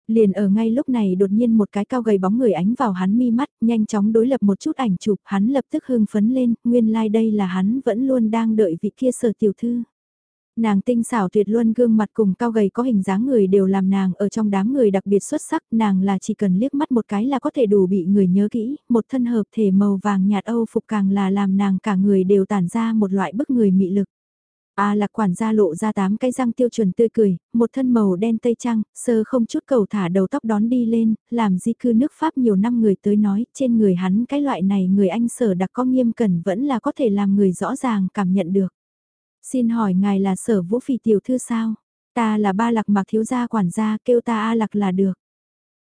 Liền ở ngay lúc này đột nhiên một cái cao gầy bóng người ánh vào hắn mi mắt, nhanh chóng đối lập một chút ảnh chụp, hắn lập tức hưng phấn lên, nguyên lai like đây là hắn vẫn luôn đang đợi vị kia sở tiểu thư. Nàng tinh xảo tuyệt luân gương mặt cùng cao gầy có hình dáng người đều làm nàng ở trong đám người đặc biệt xuất sắc, nàng là chỉ cần liếc mắt một cái là có thể đủ bị người nhớ kỹ, một thân hợp thể màu vàng nhạt Âu phục càng là làm nàng cả người đều tản ra một loại bức người mị lực. À, A lạc quản gia lộ ra tám cái răng tiêu chuẩn tươi cười, một thân màu đen tây trang, sơ không chút cầu thả đầu tóc đón đi lên, làm di cư nước Pháp nhiều năm người tới nói, trên người hắn cái loại này người Anh sở đặc có nghiêm cẩn vẫn là có thể làm người rõ ràng cảm nhận được. Xin hỏi ngài là sở vũ phỉ tiểu thư sao? Ta là ba lạc mặc thiếu gia quản gia kêu ta A lạc là được.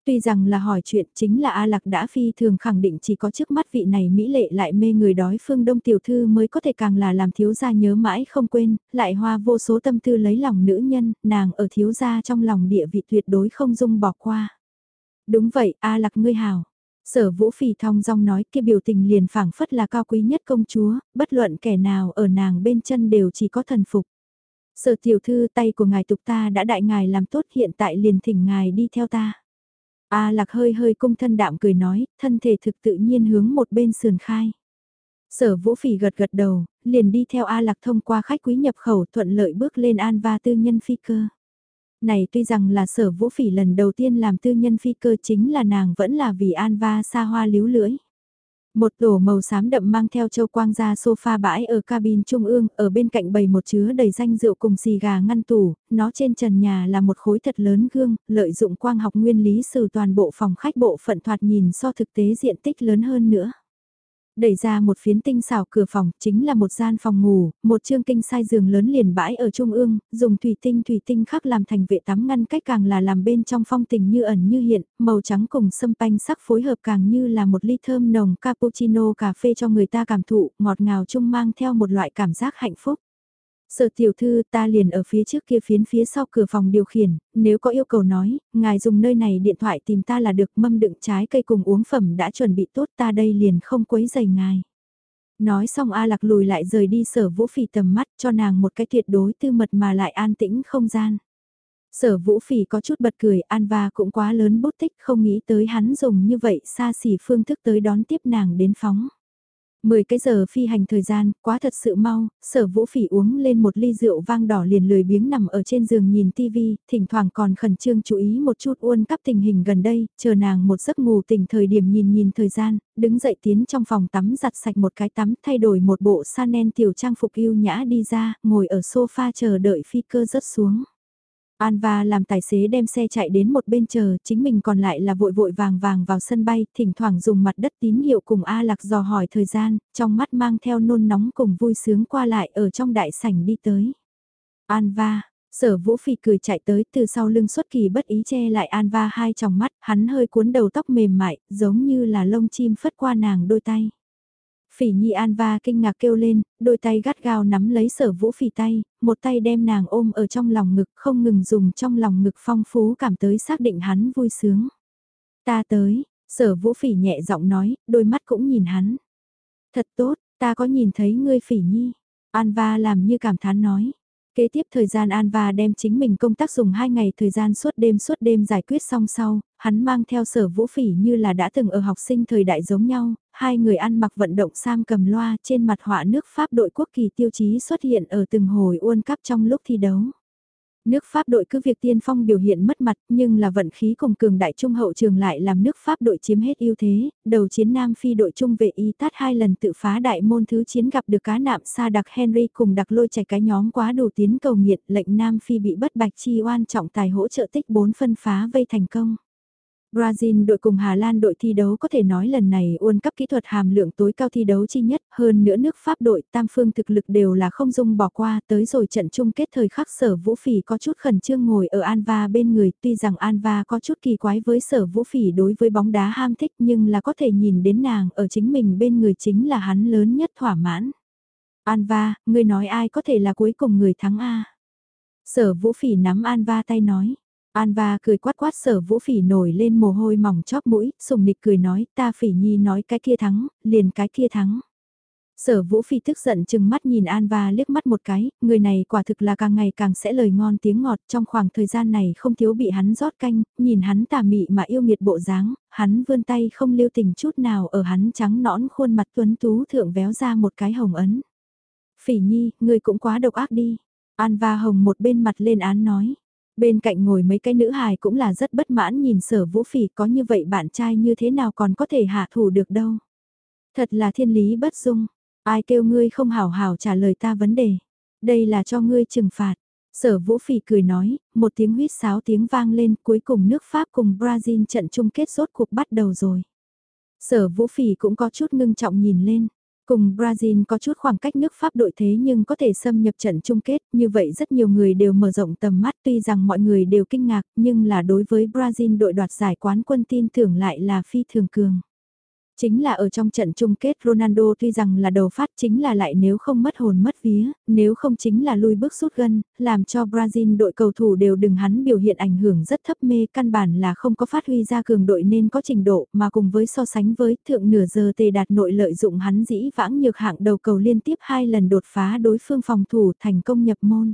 Tuy rằng là hỏi chuyện chính là A Lạc đã phi thường khẳng định chỉ có trước mắt vị này Mỹ lệ lại mê người đói phương đông tiểu thư mới có thể càng là làm thiếu gia nhớ mãi không quên, lại hoa vô số tâm tư lấy lòng nữ nhân, nàng ở thiếu gia trong lòng địa vị tuyệt đối không dung bỏ qua. Đúng vậy, A Lạc ngươi hào. Sở vũ phì thong dong nói kia biểu tình liền phảng phất là cao quý nhất công chúa, bất luận kẻ nào ở nàng bên chân đều chỉ có thần phục. Sở tiểu thư tay của ngài tục ta đã đại ngài làm tốt hiện tại liền thỉnh ngài đi theo ta. A lạc hơi hơi cung thân đạm cười nói, thân thể thực tự nhiên hướng một bên sườn khai. Sở vũ phỉ gật gật đầu, liền đi theo A lạc thông qua khách quý nhập khẩu thuận lợi bước lên an va tư nhân phi cơ. Này tuy rằng là sở vũ phỉ lần đầu tiên làm tư nhân phi cơ chính là nàng vẫn là vì an va xa hoa líu lưỡi. Một tổ màu xám đậm mang theo châu quang ra sofa bãi ở cabin trung ương, ở bên cạnh bầy một chứa đầy danh rượu cùng xì gà ngăn tủ, nó trên trần nhà là một khối thật lớn gương, lợi dụng quang học nguyên lý sử toàn bộ phòng khách bộ phận thoạt nhìn so thực tế diện tích lớn hơn nữa. Đẩy ra một phiến tinh xảo cửa phòng, chính là một gian phòng ngủ, một chương kinh sai giường lớn liền bãi ở trung ương, dùng thủy tinh thủy tinh khắc làm thành vệ tắm ngăn cách càng là làm bên trong phong tình như ẩn như hiện, màu trắng cùng sâm panh sắc phối hợp càng như là một ly thơm nồng cappuccino cà phê cho người ta cảm thụ, ngọt ngào chung mang theo một loại cảm giác hạnh phúc. Sở tiểu thư ta liền ở phía trước kia phiến phía sau cửa phòng điều khiển, nếu có yêu cầu nói, ngài dùng nơi này điện thoại tìm ta là được mâm đựng trái cây cùng uống phẩm đã chuẩn bị tốt ta đây liền không quấy dày ngài. Nói xong A lạc lùi lại rời đi sở vũ phỉ tầm mắt cho nàng một cái tuyệt đối tư mật mà lại an tĩnh không gian. Sở vũ phỉ có chút bật cười an và cũng quá lớn bút tích không nghĩ tới hắn dùng như vậy xa xỉ phương thức tới đón tiếp nàng đến phóng. 10 cái giờ phi hành thời gian, quá thật sự mau, sở vũ phỉ uống lên một ly rượu vang đỏ liền lười biếng nằm ở trên giường nhìn tivi, thỉnh thoảng còn khẩn trương chú ý một chút uôn cắp tình hình gần đây, chờ nàng một giấc ngủ tỉnh thời điểm nhìn nhìn thời gian, đứng dậy tiến trong phòng tắm giặt sạch một cái tắm thay đổi một bộ sanen tiểu trang phục yêu nhã đi ra, ngồi ở sofa chờ đợi phi cơ rớt xuống. Anva làm tài xế đem xe chạy đến một bên chờ, chính mình còn lại là vội vội vàng vàng vào sân bay, thỉnh thoảng dùng mặt đất tín hiệu cùng A Lạc dò hỏi thời gian, trong mắt mang theo nôn nóng cùng vui sướng qua lại ở trong đại sảnh đi tới. Anva, Sở Vũ phì cười chạy tới từ sau lưng xuất kỳ bất ý che lại Anva hai tròng mắt, hắn hơi cuốn đầu tóc mềm mại, giống như là lông chim phất qua nàng đôi tay. Phỉ Nhi An Va kinh ngạc kêu lên, đôi tay gắt gao nắm lấy sở Vũ Phỉ tay, một tay đem nàng ôm ở trong lòng ngực không ngừng dùng trong lòng ngực phong phú cảm tới xác định hắn vui sướng. Ta tới, sở Vũ Phỉ nhẹ giọng nói, đôi mắt cũng nhìn hắn. Thật tốt, ta có nhìn thấy ngươi Phỉ Nhi. An Va làm như cảm thán nói. Kế tiếp thời gian Anva đem chính mình công tác dùng 2 ngày thời gian suốt đêm suốt đêm giải quyết xong sau, hắn mang theo sở vũ phỉ như là đã từng ở học sinh thời đại giống nhau, hai người ăn mặc vận động sam cầm loa trên mặt họa nước Pháp đội quốc kỳ tiêu chí xuất hiện ở từng hồi World Cup trong lúc thi đấu. Nước Pháp đội cứ việc tiên phong biểu hiện mất mặt nhưng là vận khí cùng cường đại trung hậu trường lại làm nước Pháp đội chiếm hết ưu thế, đầu chiến Nam Phi đội trung vệ y tát hai lần tự phá đại môn thứ chiến gặp được cá nạm xa đặc Henry cùng đặc lôi chạy cái nhóm quá đủ tiến cầu nghiệt lệnh Nam Phi bị bất bạch chi oan trọng tài hỗ trợ tích 4 phân phá vây thành công. Brazil đội cùng Hà Lan đội thi đấu có thể nói lần này World Cup kỹ thuật hàm lượng tối cao thi đấu chi nhất, hơn nữa nước Pháp đội tam phương thực lực đều là không dung bỏ qua, tới rồi trận chung kết thời khắc sở Vũ Phỉ có chút khẩn trương ngồi ở Anva bên người, tuy rằng Anva có chút kỳ quái với sở Vũ Phỉ đối với bóng đá ham thích nhưng là có thể nhìn đến nàng ở chính mình bên người chính là hắn lớn nhất thỏa mãn. Anva, người nói ai có thể là cuối cùng người thắng A. Sở Vũ Phỉ nắm Anva tay nói. Anva cười quát quát sở vũ phỉ nổi lên mồ hôi mỏng chóp mũi, sùng nịch cười nói ta phỉ nhi nói cái kia thắng, liền cái kia thắng. Sở vũ phỉ tức giận chừng mắt nhìn Anva liếc mắt một cái, người này quả thực là càng ngày càng sẽ lời ngon tiếng ngọt trong khoảng thời gian này không thiếu bị hắn rót canh, nhìn hắn tà mị mà yêu nghiệt bộ dáng, hắn vươn tay không lưu tình chút nào ở hắn trắng nõn khuôn mặt tuấn tú thượng véo ra một cái hồng ấn. Phỉ nhi, người cũng quá độc ác đi. Anva hồng một bên mặt lên án nói. Bên cạnh ngồi mấy cái nữ hài cũng là rất bất mãn nhìn sở vũ phỉ có như vậy bạn trai như thế nào còn có thể hạ thủ được đâu. Thật là thiên lý bất dung, ai kêu ngươi không hảo hảo trả lời ta vấn đề. Đây là cho ngươi trừng phạt. Sở vũ phỉ cười nói, một tiếng huyết sáo tiếng vang lên cuối cùng nước Pháp cùng Brazil trận chung kết rốt cuộc bắt đầu rồi. Sở vũ phỉ cũng có chút ngưng trọng nhìn lên. Cùng Brazil có chút khoảng cách nước Pháp đội thế nhưng có thể xâm nhập trận chung kết, như vậy rất nhiều người đều mở rộng tầm mắt tuy rằng mọi người đều kinh ngạc nhưng là đối với Brazil đội đoạt giải quán quân tin tưởng lại là phi thường cường. Chính là ở trong trận chung kết Ronaldo tuy rằng là đầu phát chính là lại nếu không mất hồn mất vía, nếu không chính là lui bước rút gân, làm cho Brazil đội cầu thủ đều đừng hắn biểu hiện ảnh hưởng rất thấp mê căn bản là không có phát huy ra cường đội nên có trình độ mà cùng với so sánh với thượng nửa giờ tề đạt nội lợi dụng hắn dĩ vãng nhược hạng đầu cầu liên tiếp hai lần đột phá đối phương phòng thủ thành công nhập môn.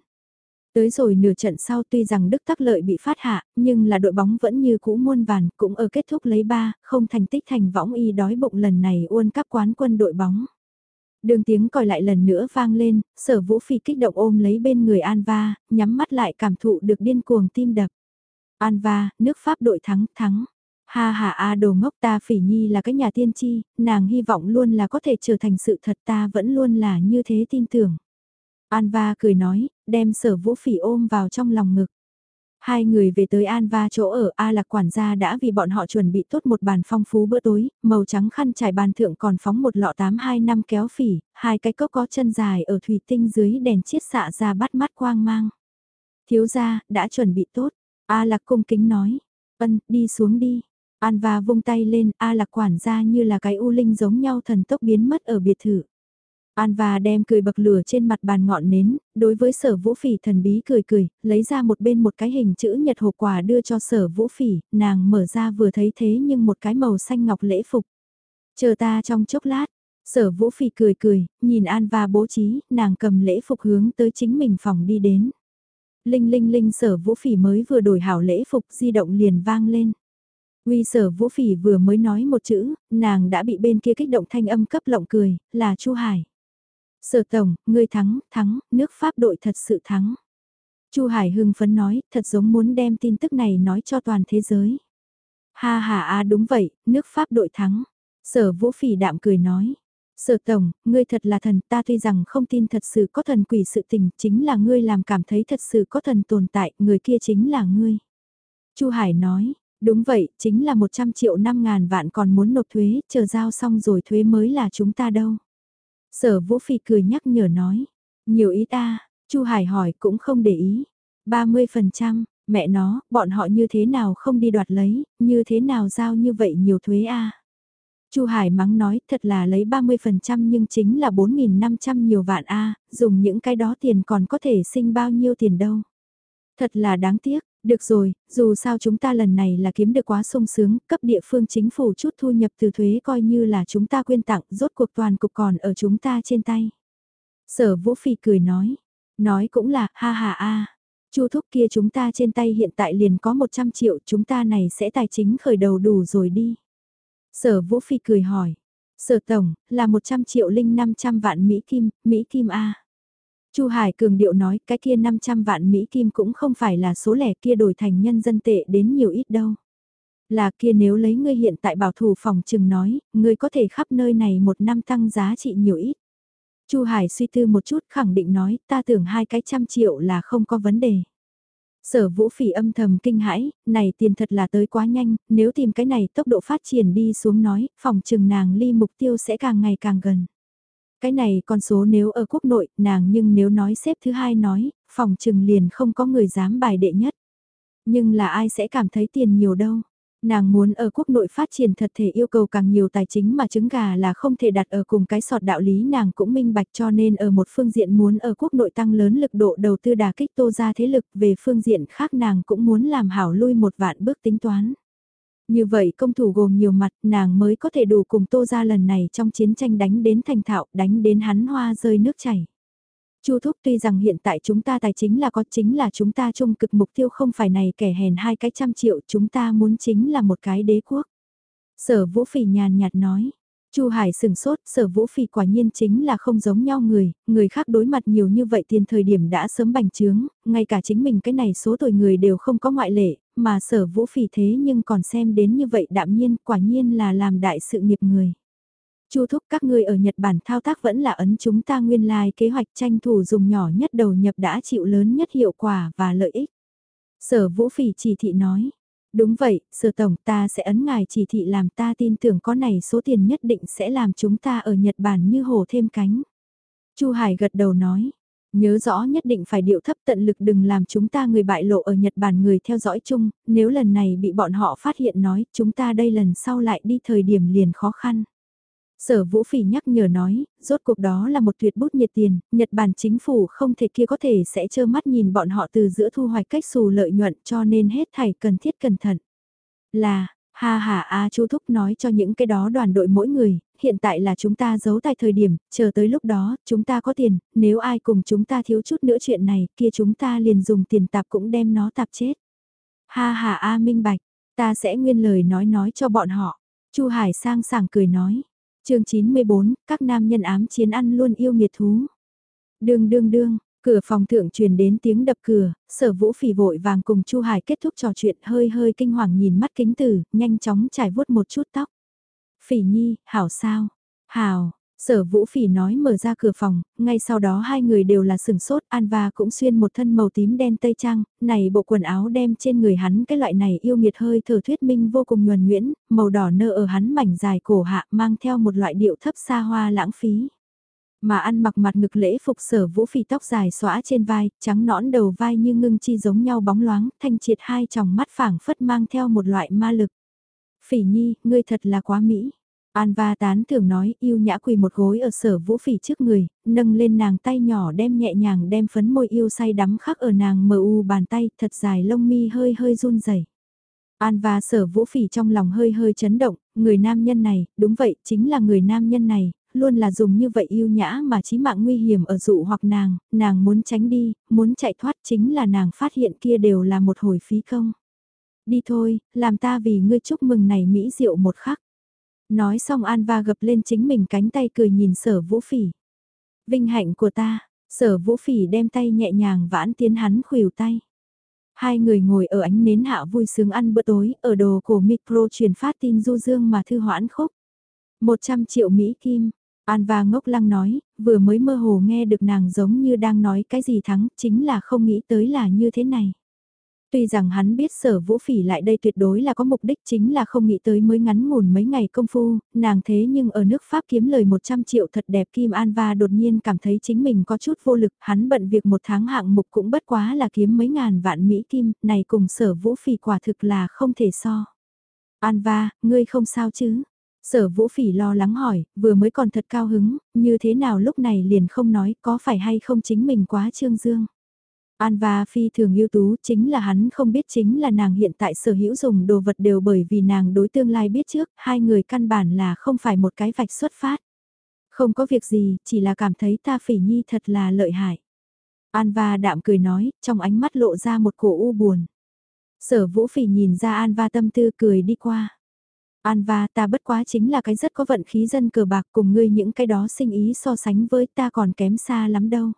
Tới rồi nửa trận sau tuy rằng Đức Tắc Lợi bị phát hạ, nhưng là đội bóng vẫn như cũ muôn vàn, cũng ở kết thúc lấy ba, không thành tích thành võng y đói bụng lần này uôn các quán quân đội bóng. Đường tiếng còi lại lần nữa vang lên, sở vũ phi kích động ôm lấy bên người Anva, nhắm mắt lại cảm thụ được điên cuồng tim đập. Anva, nước Pháp đội thắng, thắng. Ha ha a đồ ngốc ta phỉ nhi là cái nhà tiên tri, nàng hy vọng luôn là có thể trở thành sự thật ta vẫn luôn là như thế tin tưởng. Anva cười nói, đem sở vũ phỉ ôm vào trong lòng ngực. Hai người về tới Anva chỗ ở A Lạc quản gia đã vì bọn họ chuẩn bị tốt một bàn phong phú bữa tối, màu trắng khăn trải bàn thượng còn phóng một lọ tám hai năm kéo phỉ, hai cái cốc có chân dài ở thủy tinh dưới đèn chiết xạ ra bắt mắt quang mang. Thiếu gia, đã chuẩn bị tốt. A Lạc cung kính nói. Ân, đi xuống đi. Anva vung tay lên, A Lạc quản gia như là cái u linh giống nhau thần tốc biến mất ở biệt thự. An và đem cười bậc lửa trên mặt bàn ngọn nến, đối với sở vũ phỉ thần bí cười cười, lấy ra một bên một cái hình chữ nhật hộp quà đưa cho sở vũ phỉ, nàng mở ra vừa thấy thế nhưng một cái màu xanh ngọc lễ phục. Chờ ta trong chốc lát, sở vũ phỉ cười cười, nhìn An và bố trí, nàng cầm lễ phục hướng tới chính mình phòng đi đến. Linh linh linh sở vũ phỉ mới vừa đổi hảo lễ phục di động liền vang lên. Uy sở vũ phỉ vừa mới nói một chữ, nàng đã bị bên kia kích động thanh âm cấp lộng cười, là Chu Hải. Sở tổng, ngươi thắng, thắng, nước Pháp đội thật sự thắng. Chu Hải hưng phấn nói, thật giống muốn đem tin tức này nói cho toàn thế giới. Ha ha a đúng vậy, nước Pháp đội thắng. Sở vũ phỉ đạm cười nói. Sở tổng, ngươi thật là thần, ta tuy rằng không tin thật sự có thần quỷ sự tình, chính là ngươi làm cảm thấy thật sự có thần tồn tại, người kia chính là ngươi. Chu Hải nói, đúng vậy, chính là 100 triệu 5 ngàn vạn còn muốn nộp thuế, chờ giao xong rồi thuế mới là chúng ta đâu. Sở Vũ Phi cười nhắc nhở nói, nhiều ý ta, Chu Hải hỏi cũng không để ý. 30%, mẹ nó, bọn họ như thế nào không đi đoạt lấy, như thế nào giao như vậy nhiều thuế a Chu Hải mắng nói, thật là lấy 30% nhưng chính là 4.500 nhiều vạn a dùng những cái đó tiền còn có thể sinh bao nhiêu tiền đâu. Thật là đáng tiếc, được rồi, dù sao chúng ta lần này là kiếm được quá sung sướng, cấp địa phương chính phủ chút thu nhập từ thuế coi như là chúng ta quyên tặng, rốt cuộc toàn cục còn ở chúng ta trên tay. Sở Vũ Phi cười nói, nói cũng là, ha ha a Chu thúc kia chúng ta trên tay hiện tại liền có 100 triệu chúng ta này sẽ tài chính khởi đầu đủ rồi đi. Sở Vũ Phi cười hỏi. Sở Tổng, là 100 triệu linh 500 vạn Mỹ Kim, Mỹ Kim A. Chu Hải cường điệu nói cái kia 500 vạn Mỹ Kim cũng không phải là số lẻ kia đổi thành nhân dân tệ đến nhiều ít đâu. Là kia nếu lấy ngươi hiện tại bảo thủ phòng trừng nói, ngươi có thể khắp nơi này một năm tăng giá trị nhiều ít. Chu Hải suy tư một chút khẳng định nói ta tưởng hai cái trăm triệu là không có vấn đề. Sở vũ phỉ âm thầm kinh hãi, này tiền thật là tới quá nhanh, nếu tìm cái này tốc độ phát triển đi xuống nói, phòng trừng nàng ly mục tiêu sẽ càng ngày càng gần. Cái này con số nếu ở quốc nội, nàng nhưng nếu nói xếp thứ hai nói, phòng trừng liền không có người dám bài đệ nhất. Nhưng là ai sẽ cảm thấy tiền nhiều đâu. Nàng muốn ở quốc nội phát triển thật thể yêu cầu càng nhiều tài chính mà trứng gà là không thể đặt ở cùng cái sọt đạo lý nàng cũng minh bạch cho nên ở một phương diện muốn ở quốc nội tăng lớn lực độ đầu tư đà kích tô ra thế lực về phương diện khác nàng cũng muốn làm hảo lui một vạn bước tính toán. Như vậy công thủ gồm nhiều mặt, nàng mới có thể đủ cùng tô ra lần này trong chiến tranh đánh đến thành thạo, đánh đến hắn hoa rơi nước chảy. Chu Thúc tuy rằng hiện tại chúng ta tài chính là có, chính là chúng ta chung cực mục tiêu không phải này kẻ hèn hai cái trăm triệu, chúng ta muốn chính là một cái đế quốc. Sở Vũ Phỉ nhàn nhạt nói. Chu Hải sừng sốt, sở vũ phì quả nhiên chính là không giống nhau người, người khác đối mặt nhiều như vậy tiền thời điểm đã sớm bành trướng, ngay cả chính mình cái này số tuổi người đều không có ngoại lệ, mà sở vũ phì thế nhưng còn xem đến như vậy đạm nhiên, quả nhiên là làm đại sự nghiệp người. Chu thúc các ngươi ở Nhật Bản thao tác vẫn là ấn chúng ta nguyên lai kế hoạch tranh thủ dùng nhỏ nhất đầu nhập đã chịu lớn nhất hiệu quả và lợi ích. Sở Vũ Phỉ chỉ thị nói. Đúng vậy, sở tổng ta sẽ ấn ngài chỉ thị làm ta tin tưởng có này số tiền nhất định sẽ làm chúng ta ở Nhật Bản như hồ thêm cánh. Chu Hải gật đầu nói. Nhớ rõ nhất định phải điệu thấp tận lực đừng làm chúng ta người bại lộ ở Nhật Bản người theo dõi chung, nếu lần này bị bọn họ phát hiện nói chúng ta đây lần sau lại đi thời điểm liền khó khăn. Sở Vũ Phỉ nhắc nhở nói, rốt cuộc đó là một tuyệt bút nhiệt tiền, Nhật Bản chính phủ không thể kia có thể sẽ trơ mắt nhìn bọn họ từ giữa thu hoạch cách xù lợi nhuận cho nên hết thảy cần thiết cẩn thận. Là, ha ha a Chu Thúc nói cho những cái đó đoàn đội mỗi người, hiện tại là chúng ta giấu tại thời điểm, chờ tới lúc đó, chúng ta có tiền, nếu ai cùng chúng ta thiếu chút nữa chuyện này, kia chúng ta liền dùng tiền tạp cũng đem nó tạp chết. Ha ha a minh bạch, ta sẽ nguyên lời nói nói cho bọn họ. Chu Hải sang sảng cười nói chương 94, các nam nhân ám chiến ăn luôn yêu nghiệt thú. Đương đương đương, cửa phòng thượng truyền đến tiếng đập cửa, sở vũ phỉ vội vàng cùng Chu Hải kết thúc trò chuyện hơi hơi kinh hoàng nhìn mắt kính tử, nhanh chóng trải vuốt một chút tóc. Phỉ nhi, hảo sao? Hảo, Sở Vũ Phỉ nói mở ra cửa phòng, ngay sau đó hai người đều là sừng sốt, Anva cũng xuyên một thân màu tím đen tây trang, này bộ quần áo đem trên người hắn cái loại này yêu nghiệt hơi thở thuyết minh vô cùng nhuần nhuyễn, màu đỏ nơ ở hắn mảnh dài cổ hạ mang theo một loại điệu thấp xa hoa lãng phí. Mà ăn mặc mặt ngực lễ phục sở vũ phỉ tóc dài xõa trên vai, trắng nõn đầu vai như ngưng chi giống nhau bóng loáng, thanh triệt hai tròng mắt phảng phất mang theo một loại ma lực. Phỉ nhi, ngươi thật là quá mỹ. An va tán thường nói yêu nhã quỳ một gối ở sở vũ phỉ trước người, nâng lên nàng tay nhỏ đem nhẹ nhàng đem phấn môi yêu say đắm khắc ở nàng mờ u bàn tay thật dài lông mi hơi hơi run rẩy. An và sở vũ phỉ trong lòng hơi hơi chấn động, người nam nhân này, đúng vậy, chính là người nam nhân này, luôn là dùng như vậy yêu nhã mà chí mạng nguy hiểm ở dụ hoặc nàng, nàng muốn tránh đi, muốn chạy thoát chính là nàng phát hiện kia đều là một hồi phí công. Đi thôi, làm ta vì ngươi chúc mừng này mỹ diệu một khắc. Nói xong An Va gập lên chính mình cánh tay cười nhìn sở vũ phỉ. Vinh hạnh của ta, sở vũ phỉ đem tay nhẹ nhàng vãn tiến hắn khuỷu tay. Hai người ngồi ở ánh nến hạ vui sướng ăn bữa tối, ở đồ cổ micro truyền phát tin du dương mà thư hoãn khúc. 100 triệu Mỹ Kim, An Va ngốc lăng nói, vừa mới mơ hồ nghe được nàng giống như đang nói cái gì thắng, chính là không nghĩ tới là như thế này. Tuy rằng hắn biết sở vũ phỉ lại đây tuyệt đối là có mục đích chính là không nghĩ tới mới ngắn ngủn mấy ngày công phu, nàng thế nhưng ở nước Pháp kiếm lời 100 triệu thật đẹp Kim An Va đột nhiên cảm thấy chính mình có chút vô lực, hắn bận việc một tháng hạng mục cũng bất quá là kiếm mấy ngàn vạn Mỹ Kim, này cùng sở vũ phỉ quả thực là không thể so. An Va, ngươi không sao chứ? Sở vũ phỉ lo lắng hỏi, vừa mới còn thật cao hứng, như thế nào lúc này liền không nói có phải hay không chính mình quá trương dương. Anva phi thường ưu tú chính là hắn không biết chính là nàng hiện tại sở hữu dùng đồ vật đều bởi vì nàng đối tương lai biết trước, hai người căn bản là không phải một cái vạch xuất phát. Không có việc gì, chỉ là cảm thấy ta phỉ nhi thật là lợi hại. Anva đạm cười nói, trong ánh mắt lộ ra một cổ u buồn. Sở vũ phỉ nhìn ra Anva tâm tư cười đi qua. Anva ta bất quá chính là cái rất có vận khí dân cờ bạc cùng ngươi những cái đó sinh ý so sánh với ta còn kém xa lắm đâu.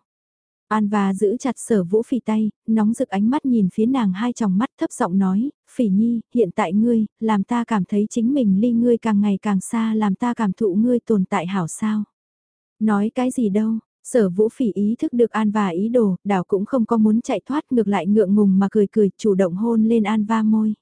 An và giữ chặt sở vũ phỉ tay, nóng rực ánh mắt nhìn phía nàng hai tròng mắt thấp giọng nói, phỉ nhi, hiện tại ngươi, làm ta cảm thấy chính mình ly ngươi càng ngày càng xa làm ta cảm thụ ngươi tồn tại hảo sao. Nói cái gì đâu, sở vũ phỉ ý thức được An và ý đồ, đảo cũng không có muốn chạy thoát ngược lại ngượng ngùng mà cười cười chủ động hôn lên An va môi.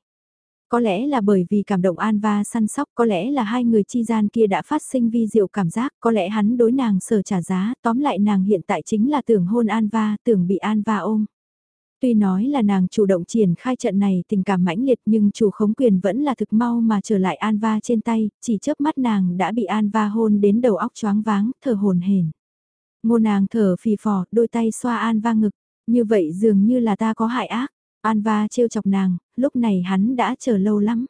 Có lẽ là bởi vì cảm động An Va săn sóc, có lẽ là hai người chi gian kia đã phát sinh vi diệu cảm giác, có lẽ hắn đối nàng sở trả giá, tóm lại nàng hiện tại chính là tưởng hôn An Va, tưởng bị An Va ôm. Tuy nói là nàng chủ động triển khai trận này tình cảm mãnh liệt nhưng chủ khống quyền vẫn là thực mau mà trở lại An Va trên tay, chỉ chớp mắt nàng đã bị An Va hôn đến đầu óc choáng váng, thở hồn hển. Ngô nàng thở phì phò, đôi tay xoa An Va ngực, như vậy dường như là ta có hại ác. Anva trêu chọc nàng, lúc này hắn đã chờ lâu lắm.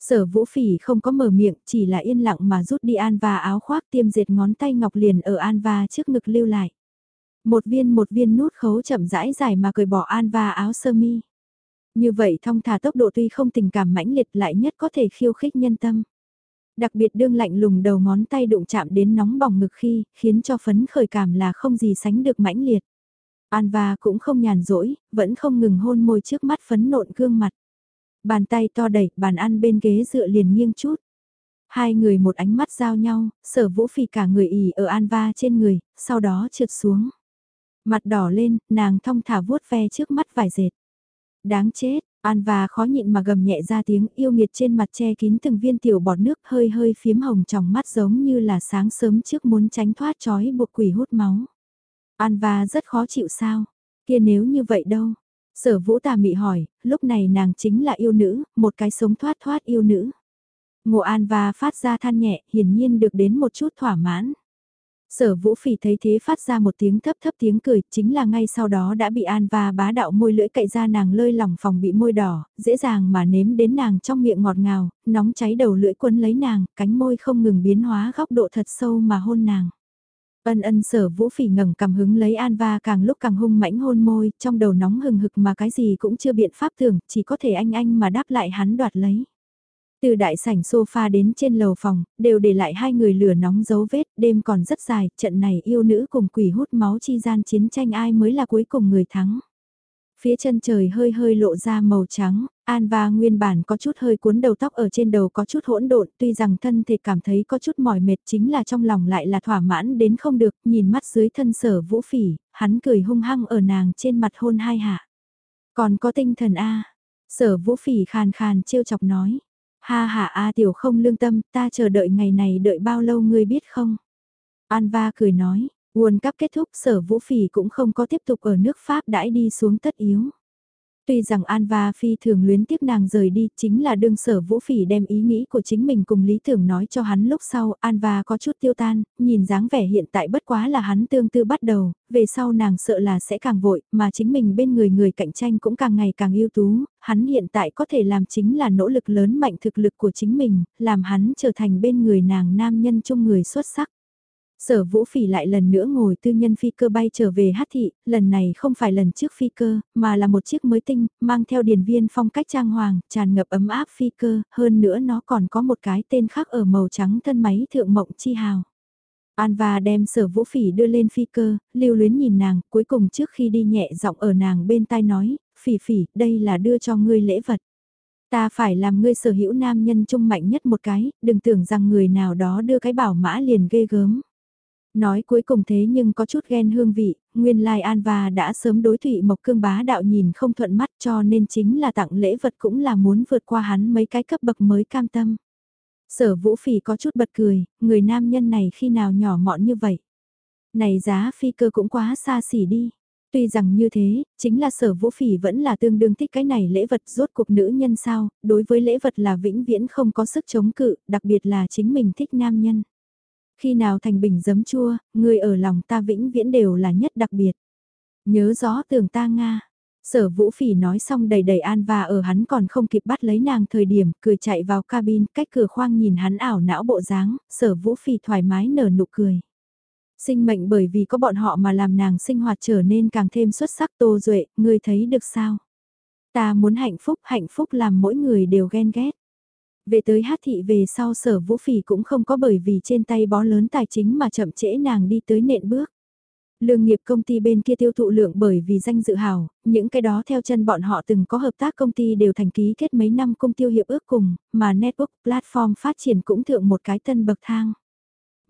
Sở vũ phỉ không có mở miệng, chỉ là yên lặng mà rút đi Anva áo khoác tiêm dệt ngón tay ngọc liền ở Anva trước ngực lưu lại. Một viên một viên nút khấu chậm rãi dài mà cởi bỏ Anva áo sơ mi. Như vậy thong thả tốc độ tuy không tình cảm mãnh liệt lại nhất có thể khiêu khích nhân tâm. Đặc biệt đương lạnh lùng đầu ngón tay đụng chạm đến nóng bỏng ngực khi, khiến cho phấn khởi cảm là không gì sánh được mãnh liệt. Anva cũng không nhàn rỗi, vẫn không ngừng hôn môi trước mắt phấn nộn gương mặt. Bàn tay to đẩy, bàn ăn bên ghế dựa liền nghiêng chút. Hai người một ánh mắt giao nhau, sở vũ phì cả người ỉ ở Anva trên người, sau đó trượt xuống. Mặt đỏ lên, nàng thong thả vuốt ve trước mắt vài dệt. Đáng chết, Anva khó nhịn mà gầm nhẹ ra tiếng yêu nghiệt trên mặt che kín từng viên tiểu bọt nước hơi hơi phiếm hồng trong mắt giống như là sáng sớm trước muốn tránh thoát trói buộc quỷ hút máu. An va rất khó chịu sao? Kia nếu như vậy đâu? Sở vũ tà mị hỏi, lúc này nàng chính là yêu nữ, một cái sống thoát thoát yêu nữ. Ngộ An va phát ra than nhẹ, hiển nhiên được đến một chút thỏa mãn. Sở vũ phỉ thấy thế phát ra một tiếng thấp thấp tiếng cười, chính là ngay sau đó đã bị An va bá đạo môi lưỡi cậy ra nàng lơi lỏng phòng bị môi đỏ, dễ dàng mà nếm đến nàng trong miệng ngọt ngào, nóng cháy đầu lưỡi quân lấy nàng, cánh môi không ngừng biến hóa góc độ thật sâu mà hôn nàng. Ân ân sở vũ phỉ ngẩng cầm hứng lấy An Va càng lúc càng hung mãnh hôn môi, trong đầu nóng hừng hực mà cái gì cũng chưa biện pháp thường chỉ có thể anh anh mà đáp lại hắn đoạt lấy. Từ đại sảnh sofa đến trên lầu phòng, đều để lại hai người lửa nóng dấu vết, đêm còn rất dài, trận này yêu nữ cùng quỷ hút máu chi gian chiến tranh ai mới là cuối cùng người thắng. Phía chân trời hơi hơi lộ ra màu trắng, An và nguyên bản có chút hơi cuốn đầu tóc ở trên đầu có chút hỗn độn, tuy rằng thân thể cảm thấy có chút mỏi mệt chính là trong lòng lại là thỏa mãn đến không được, nhìn mắt dưới thân sở vũ phỉ, hắn cười hung hăng ở nàng trên mặt hôn hai hạ. Còn có tinh thần A, sở vũ phỉ khàn khàn trêu chọc nói, ha ha A tiểu không lương tâm, ta chờ đợi ngày này đợi bao lâu ngươi biết không? An va cười nói, World Cup kết thúc sở vũ phỉ cũng không có tiếp tục ở nước Pháp đãi đi xuống tất yếu. Tuy rằng An Va Phi thường luyến tiếc nàng rời đi, chính là đương sở vũ phỉ đem ý nghĩ của chính mình cùng lý tưởng nói cho hắn lúc sau, An Va có chút tiêu tan, nhìn dáng vẻ hiện tại bất quá là hắn tương tư bắt đầu, về sau nàng sợ là sẽ càng vội, mà chính mình bên người người cạnh tranh cũng càng ngày càng ưu tú, hắn hiện tại có thể làm chính là nỗ lực lớn mạnh thực lực của chính mình, làm hắn trở thành bên người nàng nam nhân chung người xuất sắc. Sở vũ phỉ lại lần nữa ngồi tư nhân phi cơ bay trở về hát thị, lần này không phải lần trước phi cơ, mà là một chiếc mới tinh, mang theo điển viên phong cách trang hoàng, tràn ngập ấm áp phi cơ, hơn nữa nó còn có một cái tên khác ở màu trắng thân máy thượng mộng chi hào. An và đem sở vũ phỉ đưa lên phi cơ, lưu luyến nhìn nàng, cuối cùng trước khi đi nhẹ giọng ở nàng bên tai nói, phỉ phỉ, đây là đưa cho ngươi lễ vật. Ta phải làm ngươi sở hữu nam nhân trung mạnh nhất một cái, đừng tưởng rằng người nào đó đưa cái bảo mã liền ghê gớm. Nói cuối cùng thế nhưng có chút ghen hương vị, nguyên lai An và đã sớm đối thụy Mộc Cương bá đạo nhìn không thuận mắt cho nên chính là tặng lễ vật cũng là muốn vượt qua hắn mấy cái cấp bậc mới cam tâm. Sở vũ phỉ có chút bật cười, người nam nhân này khi nào nhỏ mọn như vậy. Này giá phi cơ cũng quá xa xỉ đi. Tuy rằng như thế, chính là sở vũ phỉ vẫn là tương đương thích cái này lễ vật rốt cuộc nữ nhân sao, đối với lễ vật là vĩnh viễn không có sức chống cự, đặc biệt là chính mình thích nam nhân. Khi nào thành bình giấm chua, người ở lòng ta vĩnh viễn đều là nhất đặc biệt. Nhớ rõ tưởng ta Nga. Sở vũ phỉ nói xong đầy đầy an và ở hắn còn không kịp bắt lấy nàng thời điểm, cười chạy vào cabin, cách cửa khoang nhìn hắn ảo não bộ dáng, sở vũ phỉ thoải mái nở nụ cười. Sinh mệnh bởi vì có bọn họ mà làm nàng sinh hoạt trở nên càng thêm xuất sắc tô duệ, ngươi thấy được sao? Ta muốn hạnh phúc, hạnh phúc làm mỗi người đều ghen ghét. Về tới hát thị về sau sở vũ phỉ cũng không có bởi vì trên tay bó lớn tài chính mà chậm trễ nàng đi tới nện bước. Lương nghiệp công ty bên kia tiêu thụ lượng bởi vì danh dự hào, những cái đó theo chân bọn họ từng có hợp tác công ty đều thành ký kết mấy năm công tiêu hiệp ước cùng, mà network platform phát triển cũng thượng một cái tân bậc thang.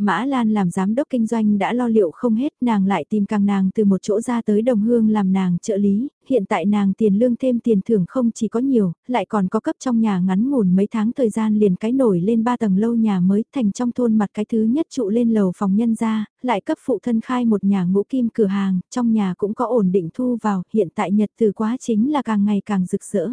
Mã Lan làm giám đốc kinh doanh đã lo liệu không hết, nàng lại tìm càng nàng từ một chỗ ra tới đồng hương làm nàng trợ lý, hiện tại nàng tiền lương thêm tiền thưởng không chỉ có nhiều, lại còn có cấp trong nhà ngắn ngủn mấy tháng thời gian liền cái nổi lên ba tầng lâu nhà mới thành trong thôn mặt cái thứ nhất trụ lên lầu phòng nhân ra, lại cấp phụ thân khai một nhà ngũ kim cửa hàng, trong nhà cũng có ổn định thu vào, hiện tại nhật từ quá chính là càng ngày càng rực rỡ.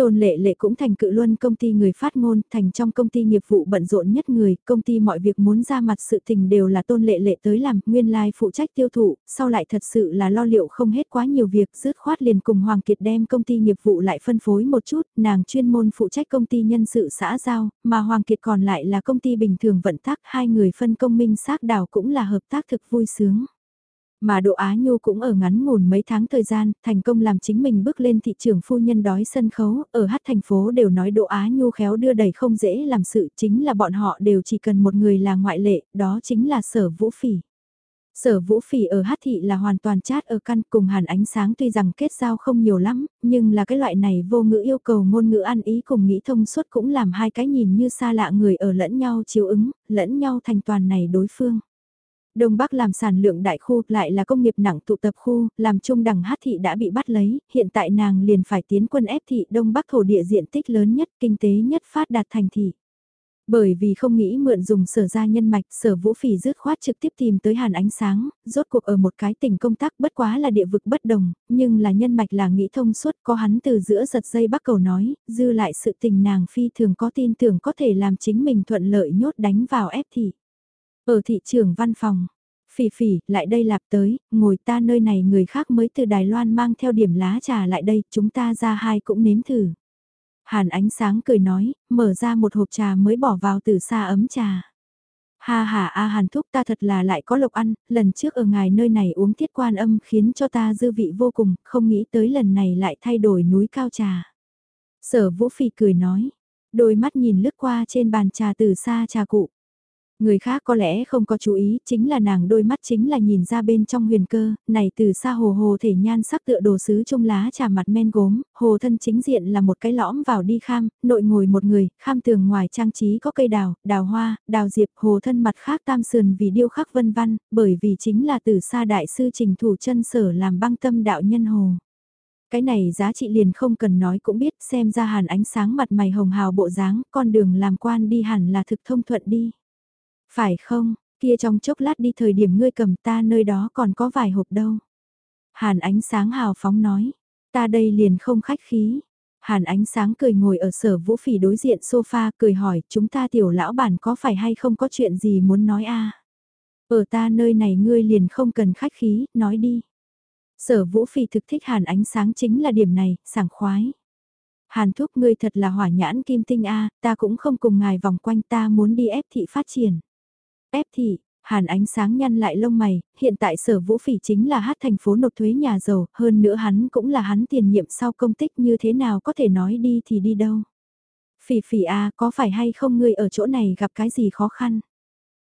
Tôn lệ lệ cũng thành cự luân công ty người phát ngôn, thành trong công ty nghiệp vụ bận rộn nhất người, công ty mọi việc muốn ra mặt sự tình đều là tôn lệ lệ tới làm, nguyên lai like phụ trách tiêu thụ, sau lại thật sự là lo liệu không hết quá nhiều việc, dứt khoát liền cùng Hoàng Kiệt đem công ty nghiệp vụ lại phân phối một chút, nàng chuyên môn phụ trách công ty nhân sự xã giao, mà Hoàng Kiệt còn lại là công ty bình thường vận tác, hai người phân công minh xác đảo cũng là hợp tác thực vui sướng. Mà Đỗ Á Nhu cũng ở ngắn ngủn mấy tháng thời gian, thành công làm chính mình bước lên thị trường phu nhân đói sân khấu, ở hát thành phố đều nói Đỗ Á Nhu khéo đưa đẩy không dễ làm sự chính là bọn họ đều chỉ cần một người là ngoại lệ, đó chính là sở vũ phỉ. Sở vũ phỉ ở hát thị là hoàn toàn chát ở căn cùng hàn ánh sáng tuy rằng kết giao không nhiều lắm, nhưng là cái loại này vô ngữ yêu cầu ngôn ngữ ăn ý cùng nghĩ thông suốt cũng làm hai cái nhìn như xa lạ người ở lẫn nhau chiếu ứng, lẫn nhau thành toàn này đối phương. Đông Bắc làm sản lượng đại khu lại là công nghiệp nặng tụ tập khu, làm trung đẳng hát thị đã bị bắt lấy, hiện tại nàng liền phải tiến quân ép thị Đông Bắc thổ địa diện tích lớn nhất, kinh tế nhất phát đạt thành thị. Bởi vì không nghĩ mượn dùng sở gia nhân mạch, sở vũ phỉ dứt khoát trực tiếp tìm tới hàn ánh sáng, rốt cuộc ở một cái tỉnh công tác bất quá là địa vực bất đồng, nhưng là nhân mạch là nghĩ thông suốt có hắn từ giữa giật dây bắc cầu nói, dư lại sự tình nàng phi thường có tin tưởng có thể làm chính mình thuận lợi nhốt đánh vào ép thị. Ở thị trường văn phòng, phỉ phỉ, lại đây lạp tới, ngồi ta nơi này người khác mới từ Đài Loan mang theo điểm lá trà lại đây, chúng ta ra hai cũng nếm thử. Hàn ánh sáng cười nói, mở ra một hộp trà mới bỏ vào từ xa ấm trà. Ha ha a hàn thúc ta thật là lại có lộc ăn, lần trước ở ngài nơi này uống thiết quan âm khiến cho ta dư vị vô cùng, không nghĩ tới lần này lại thay đổi núi cao trà. Sở vũ phỉ cười nói, đôi mắt nhìn lướt qua trên bàn trà từ xa trà cụ. Người khác có lẽ không có chú ý, chính là nàng đôi mắt chính là nhìn ra bên trong huyền cơ, này từ xa hồ hồ thể nhan sắc tựa đồ sứ trong lá trà mặt men gốm, hồ thân chính diện là một cái lõm vào đi kham, nội ngồi một người, kham tường ngoài trang trí có cây đào, đào hoa, đào diệp, hồ thân mặt khác tam sườn vì điêu khắc vân văn, bởi vì chính là từ xa đại sư trình thủ chân sở làm băng tâm đạo nhân hồ. Cái này giá trị liền không cần nói cũng biết xem ra hàn ánh sáng mặt mày hồng hào bộ dáng, con đường làm quan đi hẳn là thực thông thuận đi. Phải không, kia trong chốc lát đi thời điểm ngươi cầm ta nơi đó còn có vài hộp đâu. Hàn ánh sáng hào phóng nói, ta đây liền không khách khí. Hàn ánh sáng cười ngồi ở sở vũ phỉ đối diện sofa cười hỏi chúng ta tiểu lão bản có phải hay không có chuyện gì muốn nói a Ở ta nơi này ngươi liền không cần khách khí, nói đi. Sở vũ phỉ thực thích hàn ánh sáng chính là điểm này, sảng khoái. Hàn thúc ngươi thật là hỏa nhãn kim tinh a ta cũng không cùng ngài vòng quanh ta muốn đi ép thị phát triển. Ép thị, Hàn ánh sáng nhăn lại lông mày, hiện tại sở vũ phỉ chính là hát thành phố nộp thuế nhà giàu, hơn nữa hắn cũng là hắn tiền nhiệm sau công tích như thế nào có thể nói đi thì đi đâu. Phỉ phỉ à, có phải hay không ngươi ở chỗ này gặp cái gì khó khăn?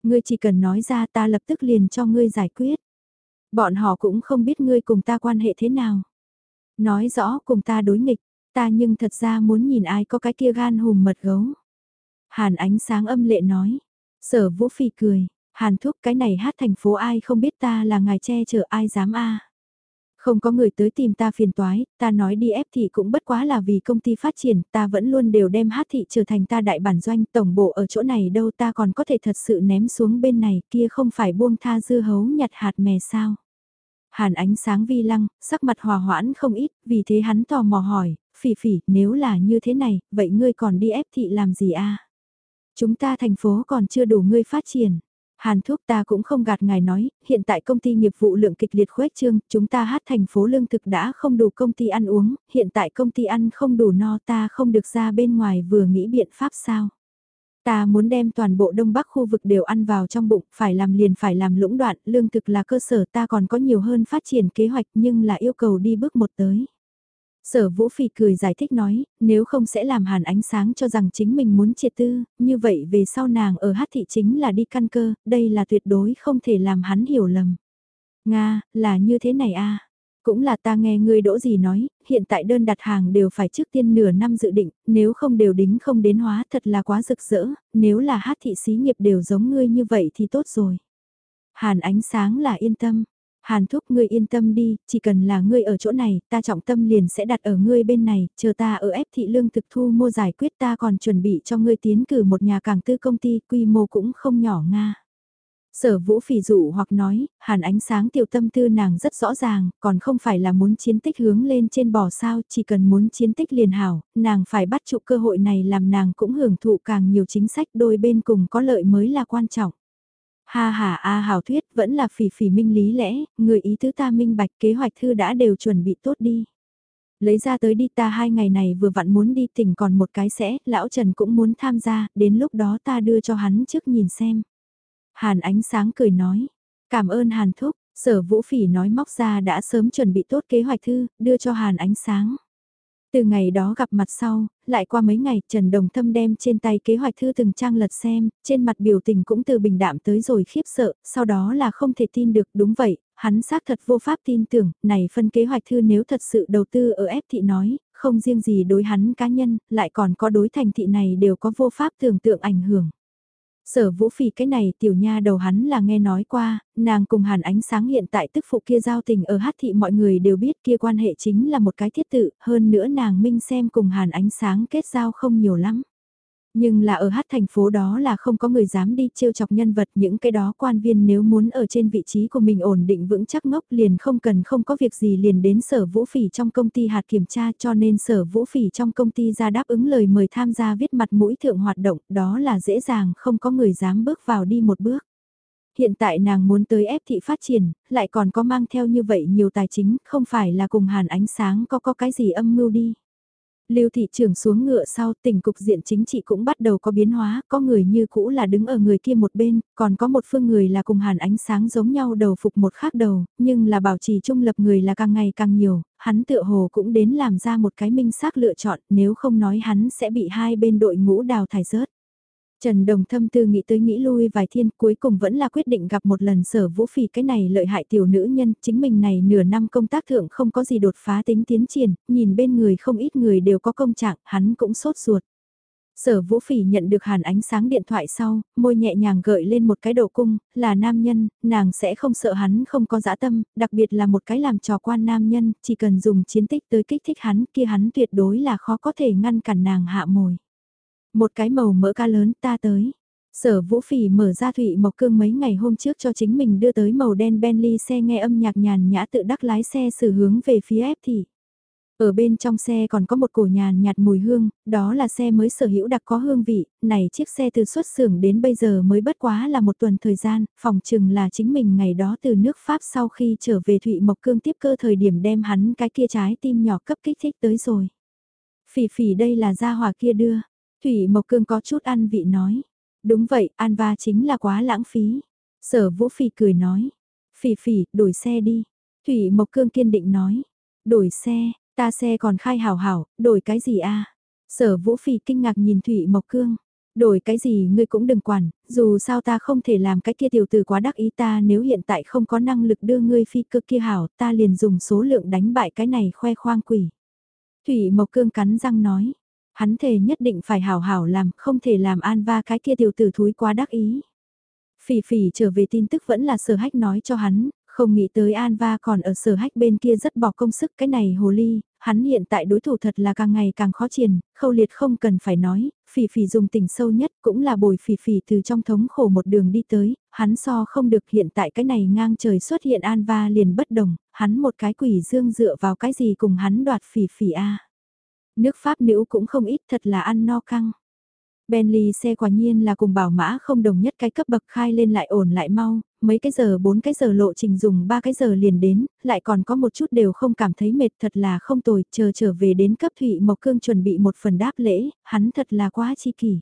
Ngươi chỉ cần nói ra ta lập tức liền cho ngươi giải quyết. Bọn họ cũng không biết ngươi cùng ta quan hệ thế nào. Nói rõ cùng ta đối nghịch, ta nhưng thật ra muốn nhìn ai có cái kia gan hùm mật gấu. Hàn ánh sáng âm lệ nói, Sở Vũ Phi cười, Hàn thúc cái này hát thành phố ai không biết ta là ngài che chở ai dám a Không có người tới tìm ta phiền toái, ta nói đi ép thị cũng bất quá là vì công ty phát triển, ta vẫn luôn đều đem hát thị trở thành ta đại bản doanh, tổng bộ ở chỗ này đâu ta còn có thể thật sự ném xuống bên này kia không phải buông tha dư hấu nhặt hạt mè sao. Hàn ánh sáng vi lăng, sắc mặt hòa hoãn không ít, vì thế hắn tò mò hỏi, phỉ phỉ, nếu là như thế này, vậy ngươi còn đi ép thị làm gì a? Chúng ta thành phố còn chưa đủ ngươi phát triển. Hàn thuốc ta cũng không gạt ngài nói, hiện tại công ty nghiệp vụ lượng kịch liệt khuếch trương, chúng ta hát thành phố lương thực đã không đủ công ty ăn uống, hiện tại công ty ăn không đủ no ta không được ra bên ngoài vừa nghĩ biện pháp sao. Ta muốn đem toàn bộ Đông Bắc khu vực đều ăn vào trong bụng, phải làm liền phải làm lũng đoạn, lương thực là cơ sở ta còn có nhiều hơn phát triển kế hoạch nhưng là yêu cầu đi bước một tới. Sở Vũ Phỉ cười giải thích nói, nếu không sẽ làm hàn ánh sáng cho rằng chính mình muốn triệt tư, như vậy về sau nàng ở hát thị chính là đi căn cơ, đây là tuyệt đối không thể làm hắn hiểu lầm. Nga, là như thế này a Cũng là ta nghe ngươi đỗ gì nói, hiện tại đơn đặt hàng đều phải trước tiên nửa năm dự định, nếu không đều đính không đến hóa thật là quá rực rỡ, nếu là hát thị xí nghiệp đều giống ngươi như vậy thì tốt rồi. Hàn ánh sáng là yên tâm, Hàn thúc ngươi yên tâm đi, chỉ cần là ngươi ở chỗ này, ta trọng tâm liền sẽ đặt ở ngươi bên này, chờ ta ở ép thị lương thực thu mua giải quyết ta còn chuẩn bị cho ngươi tiến cử một nhà cảng tư công ty, quy mô cũng không nhỏ Nga. Sở vũ phỉ dụ hoặc nói, hàn ánh sáng tiểu tâm tư nàng rất rõ ràng, còn không phải là muốn chiến tích hướng lên trên bò sao, chỉ cần muốn chiến tích liền hảo, nàng phải bắt trụ cơ hội này làm nàng cũng hưởng thụ càng nhiều chính sách đôi bên cùng có lợi mới là quan trọng. Ha ha a hào thuyết vẫn là phỉ phỉ minh lý lẽ, người ý tứ ta minh bạch kế hoạch thư đã đều chuẩn bị tốt đi. Lấy ra tới đi ta hai ngày này vừa vặn muốn đi tỉnh còn một cái sẽ, lão Trần cũng muốn tham gia, đến lúc đó ta đưa cho hắn trước nhìn xem. Hàn ánh sáng cười nói, cảm ơn Hàn Thúc, sở vũ phỉ nói móc ra đã sớm chuẩn bị tốt kế hoạch thư, đưa cho Hàn ánh sáng. Từ ngày đó gặp mặt sau, lại qua mấy ngày Trần Đồng Thâm đem trên tay kế hoạch thư từng trang lật xem, trên mặt biểu tình cũng từ bình đạm tới rồi khiếp sợ, sau đó là không thể tin được đúng vậy, hắn xác thật vô pháp tin tưởng, này phân kế hoạch thư nếu thật sự đầu tư ở ép thị nói, không riêng gì đối hắn cá nhân, lại còn có đối thành thị này đều có vô pháp tưởng tượng ảnh hưởng. Sở vũ phỉ cái này tiểu nha đầu hắn là nghe nói qua, nàng cùng hàn ánh sáng hiện tại tức phụ kia giao tình ở hát thị mọi người đều biết kia quan hệ chính là một cái thiết tự, hơn nữa nàng minh xem cùng hàn ánh sáng kết giao không nhiều lắm. Nhưng là ở hát thành phố đó là không có người dám đi trêu chọc nhân vật những cái đó quan viên nếu muốn ở trên vị trí của mình ổn định vững chắc ngốc liền không cần không có việc gì liền đến sở vũ phỉ trong công ty hạt kiểm tra cho nên sở vũ phỉ trong công ty ra đáp ứng lời mời tham gia viết mặt mũi thượng hoạt động đó là dễ dàng không có người dám bước vào đi một bước. Hiện tại nàng muốn tới ép thị phát triển, lại còn có mang theo như vậy nhiều tài chính, không phải là cùng hàn ánh sáng có có cái gì âm mưu đi. Lưu thị trưởng xuống ngựa sau tỉnh cục diện chính trị cũng bắt đầu có biến hóa, có người như cũ là đứng ở người kia một bên, còn có một phương người là cùng hàn ánh sáng giống nhau đầu phục một khác đầu, nhưng là bảo trì trung lập người là càng ngày càng nhiều, hắn tựa hồ cũng đến làm ra một cái minh xác lựa chọn nếu không nói hắn sẽ bị hai bên đội ngũ đào thải rớt. Trần Đồng thâm tư nghĩ tới nghĩ lui vài thiên cuối cùng vẫn là quyết định gặp một lần sở vũ phỉ cái này lợi hại tiểu nữ nhân, chính mình này nửa năm công tác thượng không có gì đột phá tính tiến triển, nhìn bên người không ít người đều có công trạng, hắn cũng sốt ruột. Sở vũ phỉ nhận được hàn ánh sáng điện thoại sau, môi nhẹ nhàng gợi lên một cái độ cung, là nam nhân, nàng sẽ không sợ hắn không có dã tâm, đặc biệt là một cái làm trò quan nam nhân, chỉ cần dùng chiến tích tới kích thích hắn kia hắn tuyệt đối là khó có thể ngăn cản nàng hạ mồi. Một cái màu mỡ ca lớn ta tới. Sở Vũ Phỉ mở ra Thụy Mộc Cương mấy ngày hôm trước cho chính mình đưa tới màu đen Bentley xe nghe âm nhạc nhàn nhã tự đắc lái xe xử hướng về phía ép thị. Ở bên trong xe còn có một cổ nhàn nhạt mùi hương, đó là xe mới sở hữu đặc có hương vị, này chiếc xe từ xuất xưởng đến bây giờ mới bất quá là một tuần thời gian, phòng chừng là chính mình ngày đó từ nước Pháp sau khi trở về Thụy Mộc Cương tiếp cơ thời điểm đem hắn cái kia trái tim nhỏ cấp kích thích tới rồi. Phỉ phỉ đây là gia hòa kia đưa, Thủy Mộc Cương có chút ăn vị nói. Đúng vậy, An Va chính là quá lãng phí. Sở Vũ Phỉ cười nói. Phỉ phỉ, đổi xe đi. Thủy Mộc Cương kiên định nói. Đổi xe, ta xe còn khai hảo hảo, đổi cái gì a? Sở Vũ Phỉ kinh ngạc nhìn Thủy Mộc Cương. Đổi cái gì ngươi cũng đừng quản, dù sao ta không thể làm cái kia tiểu tử quá đắc ý ta nếu hiện tại không có năng lực đưa ngươi phi cơ kia hảo ta liền dùng số lượng đánh bại cái này khoe khoang quỷ. Thủy Mộc Cương cắn răng nói, hắn thề nhất định phải hảo hảo làm, không thể làm an va cái kia tiểu tử thúi quá đắc ý. Phỉ phỉ trở về tin tức vẫn là sở hách nói cho hắn, không nghĩ tới An Va còn ở sở hách bên kia rất bỏ công sức cái này hồ ly, hắn hiện tại đối thủ thật là càng ngày càng khó triển, khâu liệt không cần phải nói, phỉ phỉ dùng tình sâu nhất cũng là bồi phỉ phỉ từ trong thống khổ một đường đi tới, hắn so không được hiện tại cái này ngang trời xuất hiện An Va liền bất đồng, hắn một cái quỷ dương dựa vào cái gì cùng hắn đoạt phỉ phỉ a Nước Pháp nữ cũng không ít thật là ăn no căng. Bentley xe quả nhiên là cùng bảo mã không đồng nhất cái cấp bậc khai lên lại ổn lại mau, mấy cái giờ bốn cái giờ lộ trình dùng ba cái giờ liền đến, lại còn có một chút đều không cảm thấy mệt thật là không tồi, chờ trở về đến cấp thụy Mộc Cương chuẩn bị một phần đáp lễ, hắn thật là quá chi kỷ.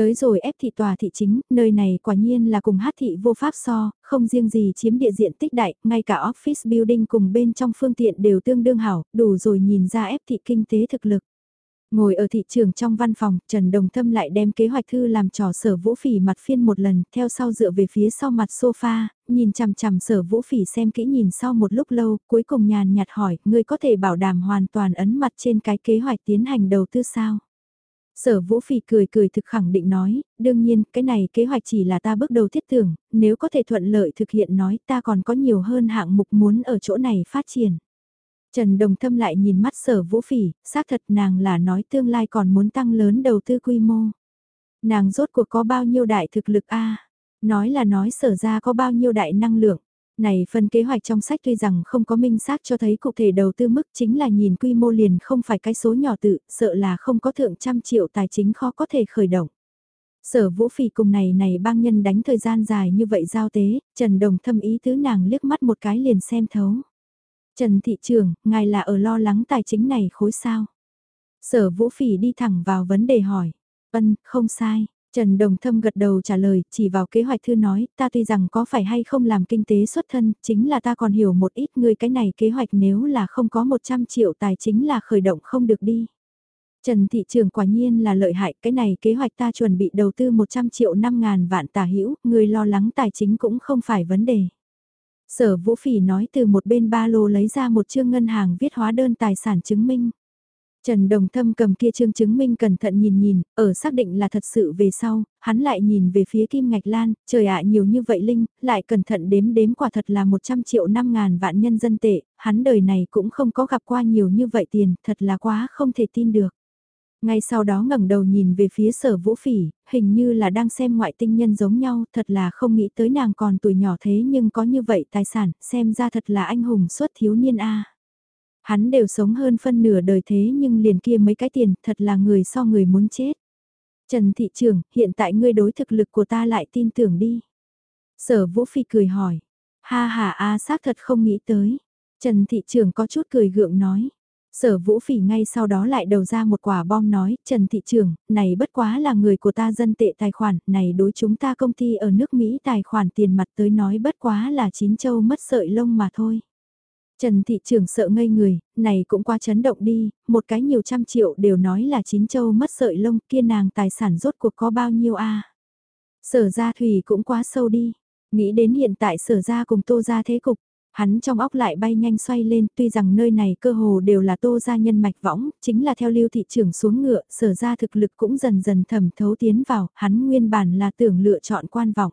Tới rồi ép thị tòa thị chính, nơi này quả nhiên là cùng hát thị vô pháp so, không riêng gì chiếm địa diện tích đại, ngay cả office building cùng bên trong phương tiện đều tương đương hảo, đủ rồi nhìn ra ép thị kinh tế thực lực. Ngồi ở thị trường trong văn phòng, Trần Đồng Thâm lại đem kế hoạch thư làm trò sở vũ phỉ mặt phiên một lần, theo sau dựa về phía sau mặt sofa, nhìn chằm chằm sở vũ phỉ xem kỹ nhìn sau một lúc lâu, cuối cùng nhàn nhạt hỏi, ngươi có thể bảo đảm hoàn toàn ấn mặt trên cái kế hoạch tiến hành đầu tư sao? Sở Vũ Phỉ cười cười thực khẳng định nói, đương nhiên, cái này kế hoạch chỉ là ta bước đầu thiết tưởng, nếu có thể thuận lợi thực hiện nói ta còn có nhiều hơn hạng mục muốn ở chỗ này phát triển. Trần Đồng Thâm lại nhìn mắt sở vũ phỉ, xác thật nàng là nói tương lai còn muốn tăng lớn đầu tư quy mô. Nàng rốt cuộc có bao nhiêu đại thực lực a Nói là nói sở ra có bao nhiêu đại năng lượng. Này phần kế hoạch trong sách tuy rằng không có minh xác cho thấy cụ thể đầu tư mức chính là nhìn quy mô liền không phải cái số nhỏ tự, sợ là không có thượng trăm triệu tài chính khó có thể khởi động. Sở vũ phỉ cùng này này bang nhân đánh thời gian dài như vậy giao tế, Trần Đồng thâm ý tứ nàng liếc mắt một cái liền xem thấu. Trần Thị Trường, ngài là ở lo lắng tài chính này khối sao? Sở Vũ Phỉ đi thẳng vào vấn đề hỏi. Ân, không sai. Trần Đồng Thâm gật đầu trả lời, chỉ vào kế hoạch thư nói, ta tuy rằng có phải hay không làm kinh tế xuất thân, chính là ta còn hiểu một ít người cái này kế hoạch nếu là không có 100 triệu tài chính là khởi động không được đi. Trần Thị Trường quả nhiên là lợi hại, cái này kế hoạch ta chuẩn bị đầu tư 100 triệu 5 ngàn vạn tả hữu người lo lắng tài chính cũng không phải vấn đề. Sở Vũ Phỉ nói từ một bên ba lô lấy ra một chương ngân hàng viết hóa đơn tài sản chứng minh. Trần Đồng Thâm cầm kia chương chứng minh cẩn thận nhìn nhìn, ở xác định là thật sự về sau, hắn lại nhìn về phía Kim Ngạch Lan, trời ạ nhiều như vậy Linh, lại cẩn thận đếm đếm quả thật là 100 triệu 5 ngàn vạn nhân dân tệ, hắn đời này cũng không có gặp qua nhiều như vậy tiền, thật là quá không thể tin được. Ngay sau đó ngẩng đầu nhìn về phía sở vũ phỉ, hình như là đang xem ngoại tinh nhân giống nhau, thật là không nghĩ tới nàng còn tuổi nhỏ thế nhưng có như vậy tài sản, xem ra thật là anh hùng xuất thiếu niên A. Hắn đều sống hơn phân nửa đời thế nhưng liền kia mấy cái tiền, thật là người so người muốn chết. Trần Thị trưởng hiện tại ngươi đối thực lực của ta lại tin tưởng đi. Sở Vũ Phi cười hỏi. Ha ha a xác thật không nghĩ tới. Trần Thị trưởng có chút cười gượng nói. Sở Vũ Phỉ ngay sau đó lại đầu ra một quả bom nói, Trần Thị Trường, này bất quá là người của ta dân tệ tài khoản, này đối chúng ta công ty ở nước Mỹ tài khoản tiền mặt tới nói bất quá là chín châu mất sợi lông mà thôi. Trần Thị Trường sợ ngây người, này cũng quá chấn động đi, một cái nhiều trăm triệu đều nói là chín châu mất sợi lông kia nàng tài sản rốt cuộc có bao nhiêu a Sở gia thủy cũng quá sâu đi, nghĩ đến hiện tại sở gia cùng tô gia thế cục, Hắn trong óc lại bay nhanh xoay lên, tuy rằng nơi này cơ hồ đều là tô gia nhân mạch võng, chính là theo lưu thị trưởng xuống ngựa, sở ra thực lực cũng dần dần thẩm thấu tiến vào, hắn nguyên bản là tưởng lựa chọn quan vọng.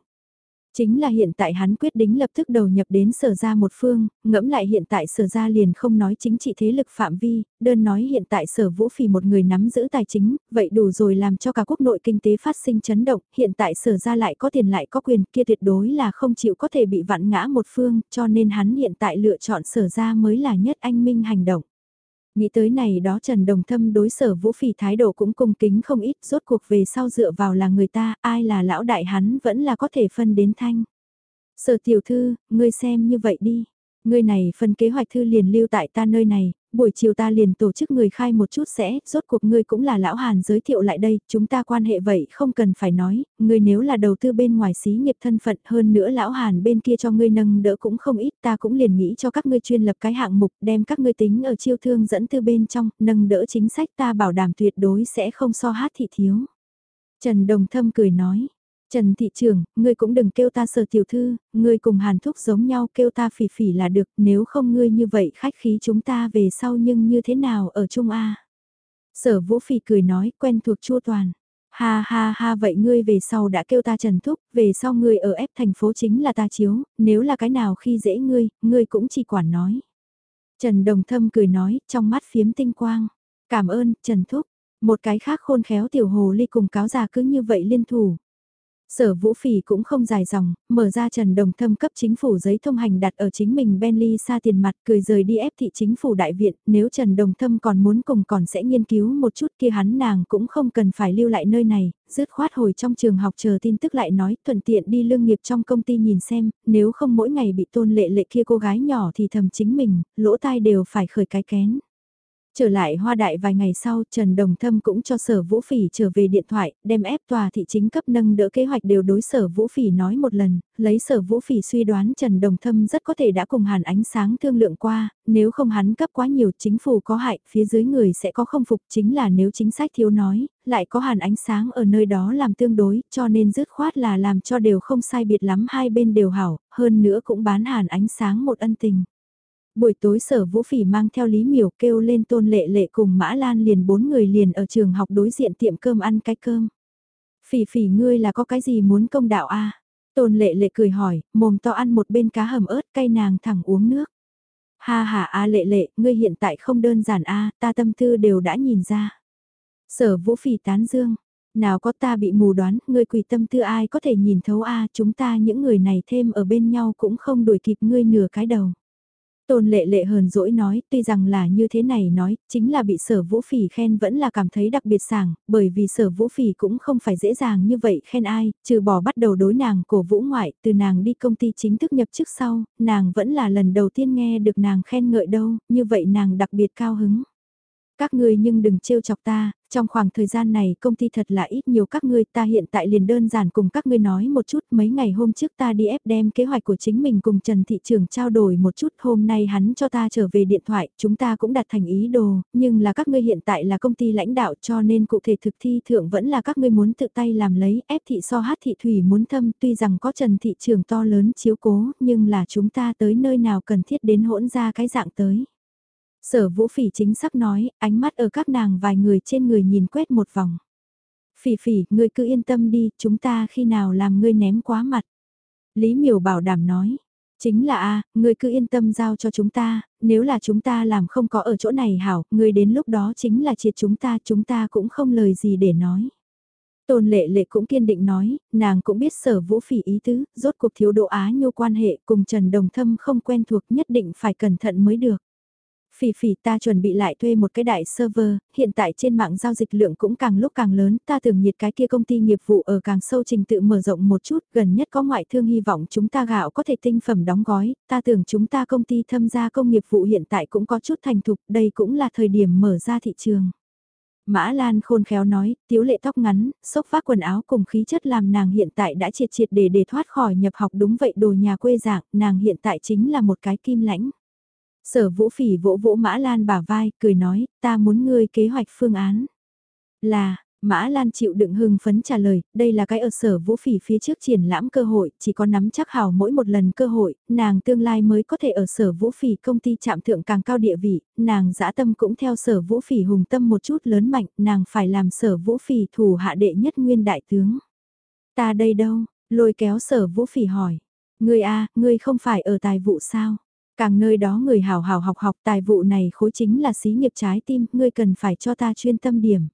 Chính là hiện tại hắn quyết định lập tức đầu nhập đến sở ra một phương, ngẫm lại hiện tại sở ra liền không nói chính trị thế lực phạm vi, đơn nói hiện tại sở vũ phỉ một người nắm giữ tài chính, vậy đủ rồi làm cho cả quốc nội kinh tế phát sinh chấn động, hiện tại sở ra lại có tiền lại có quyền kia tuyệt đối là không chịu có thể bị vặn ngã một phương, cho nên hắn hiện tại lựa chọn sở ra mới là nhất anh minh hành động. Nghĩ tới này đó Trần Đồng Thâm đối sở vũ phỉ thái độ cũng cung kính không ít, rốt cuộc về sau dựa vào là người ta, ai là lão đại hắn vẫn là có thể phân đến thanh. Sở tiểu thư, ngươi xem như vậy đi. Ngươi này phân kế hoạch thư liền lưu tại ta nơi này, buổi chiều ta liền tổ chức người khai một chút sẽ, rốt cuộc ngươi cũng là lão Hàn giới thiệu lại đây, chúng ta quan hệ vậy không cần phải nói, ngươi nếu là đầu tư bên ngoài xí nghiệp thân phận hơn nữa lão Hàn bên kia cho ngươi nâng đỡ cũng không ít, ta cũng liền nghĩ cho các ngươi chuyên lập cái hạng mục đem các ngươi tính ở chiêu thương dẫn tư bên trong, nâng đỡ chính sách ta bảo đảm tuyệt đối sẽ không so hát thị thiếu. Trần Đồng Thâm cười nói, Trần thị trưởng, ngươi cũng đừng kêu ta sở tiểu thư, ngươi cùng hàn thúc giống nhau kêu ta phỉ phỉ là được, nếu không ngươi như vậy khách khí chúng ta về sau nhưng như thế nào ở Trung A. Sở vũ phỉ cười nói quen thuộc chua toàn. Ha ha ha vậy ngươi về sau đã kêu ta Trần Thúc, về sau ngươi ở ép thành phố chính là ta chiếu, nếu là cái nào khi dễ ngươi, ngươi cũng chỉ quản nói. Trần Đồng Thâm cười nói, trong mắt phiếm tinh quang. Cảm ơn, Trần Thúc. Một cái khác khôn khéo tiểu hồ ly cùng cáo già cứ như vậy liên thủ. Sở Vũ Phỉ cũng không dài dòng, mở ra Trần Đồng Thâm cấp chính phủ giấy thông hành đặt ở chính mình Bentley xa tiền mặt cười rời đi ép thị chính phủ đại viện, nếu Trần Đồng Thâm còn muốn cùng còn sẽ nghiên cứu một chút kia hắn nàng cũng không cần phải lưu lại nơi này, dứt khoát hồi trong trường học chờ tin tức lại nói thuận tiện đi lương nghiệp trong công ty nhìn xem, nếu không mỗi ngày bị tôn lệ lệ kia cô gái nhỏ thì thầm chính mình, lỗ tai đều phải khởi cái kén. Trở lại hoa đại vài ngày sau, Trần Đồng Thâm cũng cho sở Vũ Phỉ trở về điện thoại, đem ép tòa thị chính cấp nâng đỡ kế hoạch đều đối sở Vũ Phỉ nói một lần, lấy sở Vũ Phỉ suy đoán Trần Đồng Thâm rất có thể đã cùng hàn ánh sáng thương lượng qua, nếu không hắn cấp quá nhiều chính phủ có hại, phía dưới người sẽ có không phục chính là nếu chính sách thiếu nói, lại có hàn ánh sáng ở nơi đó làm tương đối, cho nên dứt khoát là làm cho đều không sai biệt lắm hai bên đều hảo, hơn nữa cũng bán hàn ánh sáng một ân tình. Buổi tối sở vũ phỉ mang theo Lý Miểu kêu lên tôn lệ lệ cùng Mã Lan liền bốn người liền ở trường học đối diện tiệm cơm ăn cái cơm. Phỉ phỉ ngươi là có cái gì muốn công đạo a Tôn lệ lệ cười hỏi, mồm to ăn một bên cá hầm ớt cay nàng thẳng uống nước. Ha ha a lệ lệ, ngươi hiện tại không đơn giản a ta tâm tư đều đã nhìn ra. Sở vũ phỉ tán dương, nào có ta bị mù đoán, ngươi quỷ tâm tư ai có thể nhìn thấu a chúng ta những người này thêm ở bên nhau cũng không đuổi kịp ngươi nửa cái đầu. Tôn lệ lệ hờn dỗi nói, tuy rằng là như thế này nói, chính là bị sở vũ phỉ khen vẫn là cảm thấy đặc biệt sảng, bởi vì sở vũ phỉ cũng không phải dễ dàng như vậy khen ai, trừ bỏ bắt đầu đối nàng cổ vũ ngoại, từ nàng đi công ty chính thức nhập chức sau, nàng vẫn là lần đầu tiên nghe được nàng khen ngợi đâu, như vậy nàng đặc biệt cao hứng. Các ngươi nhưng đừng trêu chọc ta, trong khoảng thời gian này công ty thật là ít nhiều các ngươi ta hiện tại liền đơn giản cùng các ngươi nói một chút mấy ngày hôm trước ta đi ép đem kế hoạch của chính mình cùng Trần Thị Trường trao đổi một chút hôm nay hắn cho ta trở về điện thoại chúng ta cũng đặt thành ý đồ nhưng là các ngươi hiện tại là công ty lãnh đạo cho nên cụ thể thực thi thượng vẫn là các ngươi muốn tự tay làm lấy ép thị so hát thị thủy muốn thâm tuy rằng có Trần Thị Trường to lớn chiếu cố nhưng là chúng ta tới nơi nào cần thiết đến hỗn ra cái dạng tới. Sở vũ phỉ chính xác nói, ánh mắt ở các nàng vài người trên người nhìn quét một vòng. Phỉ phỉ, ngươi cứ yên tâm đi, chúng ta khi nào làm ngươi ném quá mặt. Lý miểu bảo đảm nói, chính là a ngươi cứ yên tâm giao cho chúng ta, nếu là chúng ta làm không có ở chỗ này hảo, ngươi đến lúc đó chính là triệt chúng ta, chúng ta cũng không lời gì để nói. Tôn lệ lệ cũng kiên định nói, nàng cũng biết sở vũ phỉ ý tứ, rốt cuộc thiếu độ á nhô quan hệ cùng Trần Đồng Thâm không quen thuộc nhất định phải cẩn thận mới được. Phỉ phỉ ta chuẩn bị lại thuê một cái đại server, hiện tại trên mạng giao dịch lượng cũng càng lúc càng lớn, ta tưởng nhiệt cái kia công ty nghiệp vụ ở càng sâu trình tự mở rộng một chút, gần nhất có ngoại thương hy vọng chúng ta gạo có thể tinh phẩm đóng gói, ta tưởng chúng ta công ty tham gia công nghiệp vụ hiện tại cũng có chút thành thục, đây cũng là thời điểm mở ra thị trường. Mã Lan khôn khéo nói, tiếu lệ tóc ngắn, xốc vác quần áo cùng khí chất làm nàng hiện tại đã triệt triệt để để thoát khỏi nhập học đúng vậy đồ nhà quê dạng, nàng hiện tại chính là một cái kim lãnh. Sở vũ phỉ vỗ vỗ Mã Lan bả vai, cười nói, ta muốn ngươi kế hoạch phương án. Là, Mã Lan chịu đựng hưng phấn trả lời, đây là cái ở sở vũ phỉ phía trước triển lãm cơ hội, chỉ có nắm chắc hào mỗi một lần cơ hội, nàng tương lai mới có thể ở sở vũ phỉ công ty chạm thượng càng cao địa vị, nàng dã tâm cũng theo sở vũ phỉ hùng tâm một chút lớn mạnh, nàng phải làm sở vũ phỉ thủ hạ đệ nhất nguyên đại tướng. Ta đây đâu, lôi kéo sở vũ phỉ hỏi, ngươi a ngươi không phải ở tài vụ sao? Càng nơi đó người hào hào học học tài vụ này khối chính là xí nghiệp trái tim, ngươi cần phải cho ta chuyên tâm điểm.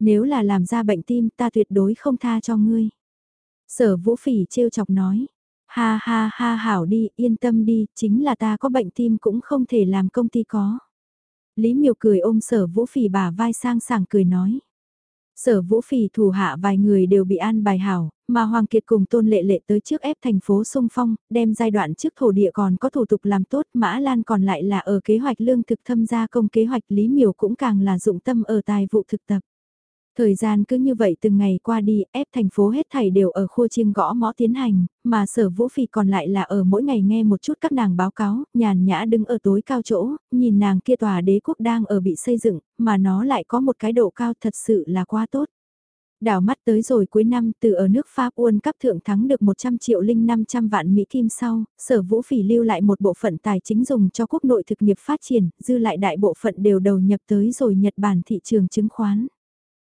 Nếu là làm ra bệnh tim ta tuyệt đối không tha cho ngươi. Sở vũ phỉ trêu chọc nói. Ha ha ha hảo đi, yên tâm đi, chính là ta có bệnh tim cũng không thể làm công ty có. Lý miều cười ôm sở vũ phỉ bà vai sang sảng cười nói. Sở vũ phỉ thủ hạ vài người đều bị an bài hảo, mà Hoàng Kiệt cùng Tôn Lệ Lệ tới trước ép thành phố sung phong, đem giai đoạn trước thổ địa còn có thủ tục làm tốt, Mã Lan còn lại là ở kế hoạch lương thực thâm gia công kế hoạch Lý Miểu cũng càng là dụng tâm ở tài vụ thực tập. Thời gian cứ như vậy từng ngày qua đi, ép thành phố hết thảy đều ở khu chiêng gõ mõ tiến hành, mà sở vũ phi còn lại là ở mỗi ngày nghe một chút các nàng báo cáo, nhàn nhã đứng ở tối cao chỗ, nhìn nàng kia tòa đế quốc đang ở bị xây dựng, mà nó lại có một cái độ cao thật sự là quá tốt. Đảo mắt tới rồi cuối năm từ ở nước Pháp Uôn cấp thượng thắng được 100 triệu linh 500 vạn Mỹ Kim sau, sở vũ phỉ lưu lại một bộ phận tài chính dùng cho quốc nội thực nghiệp phát triển, dư lại đại bộ phận đều đầu nhập tới rồi Nhật Bản thị trường chứng khoán.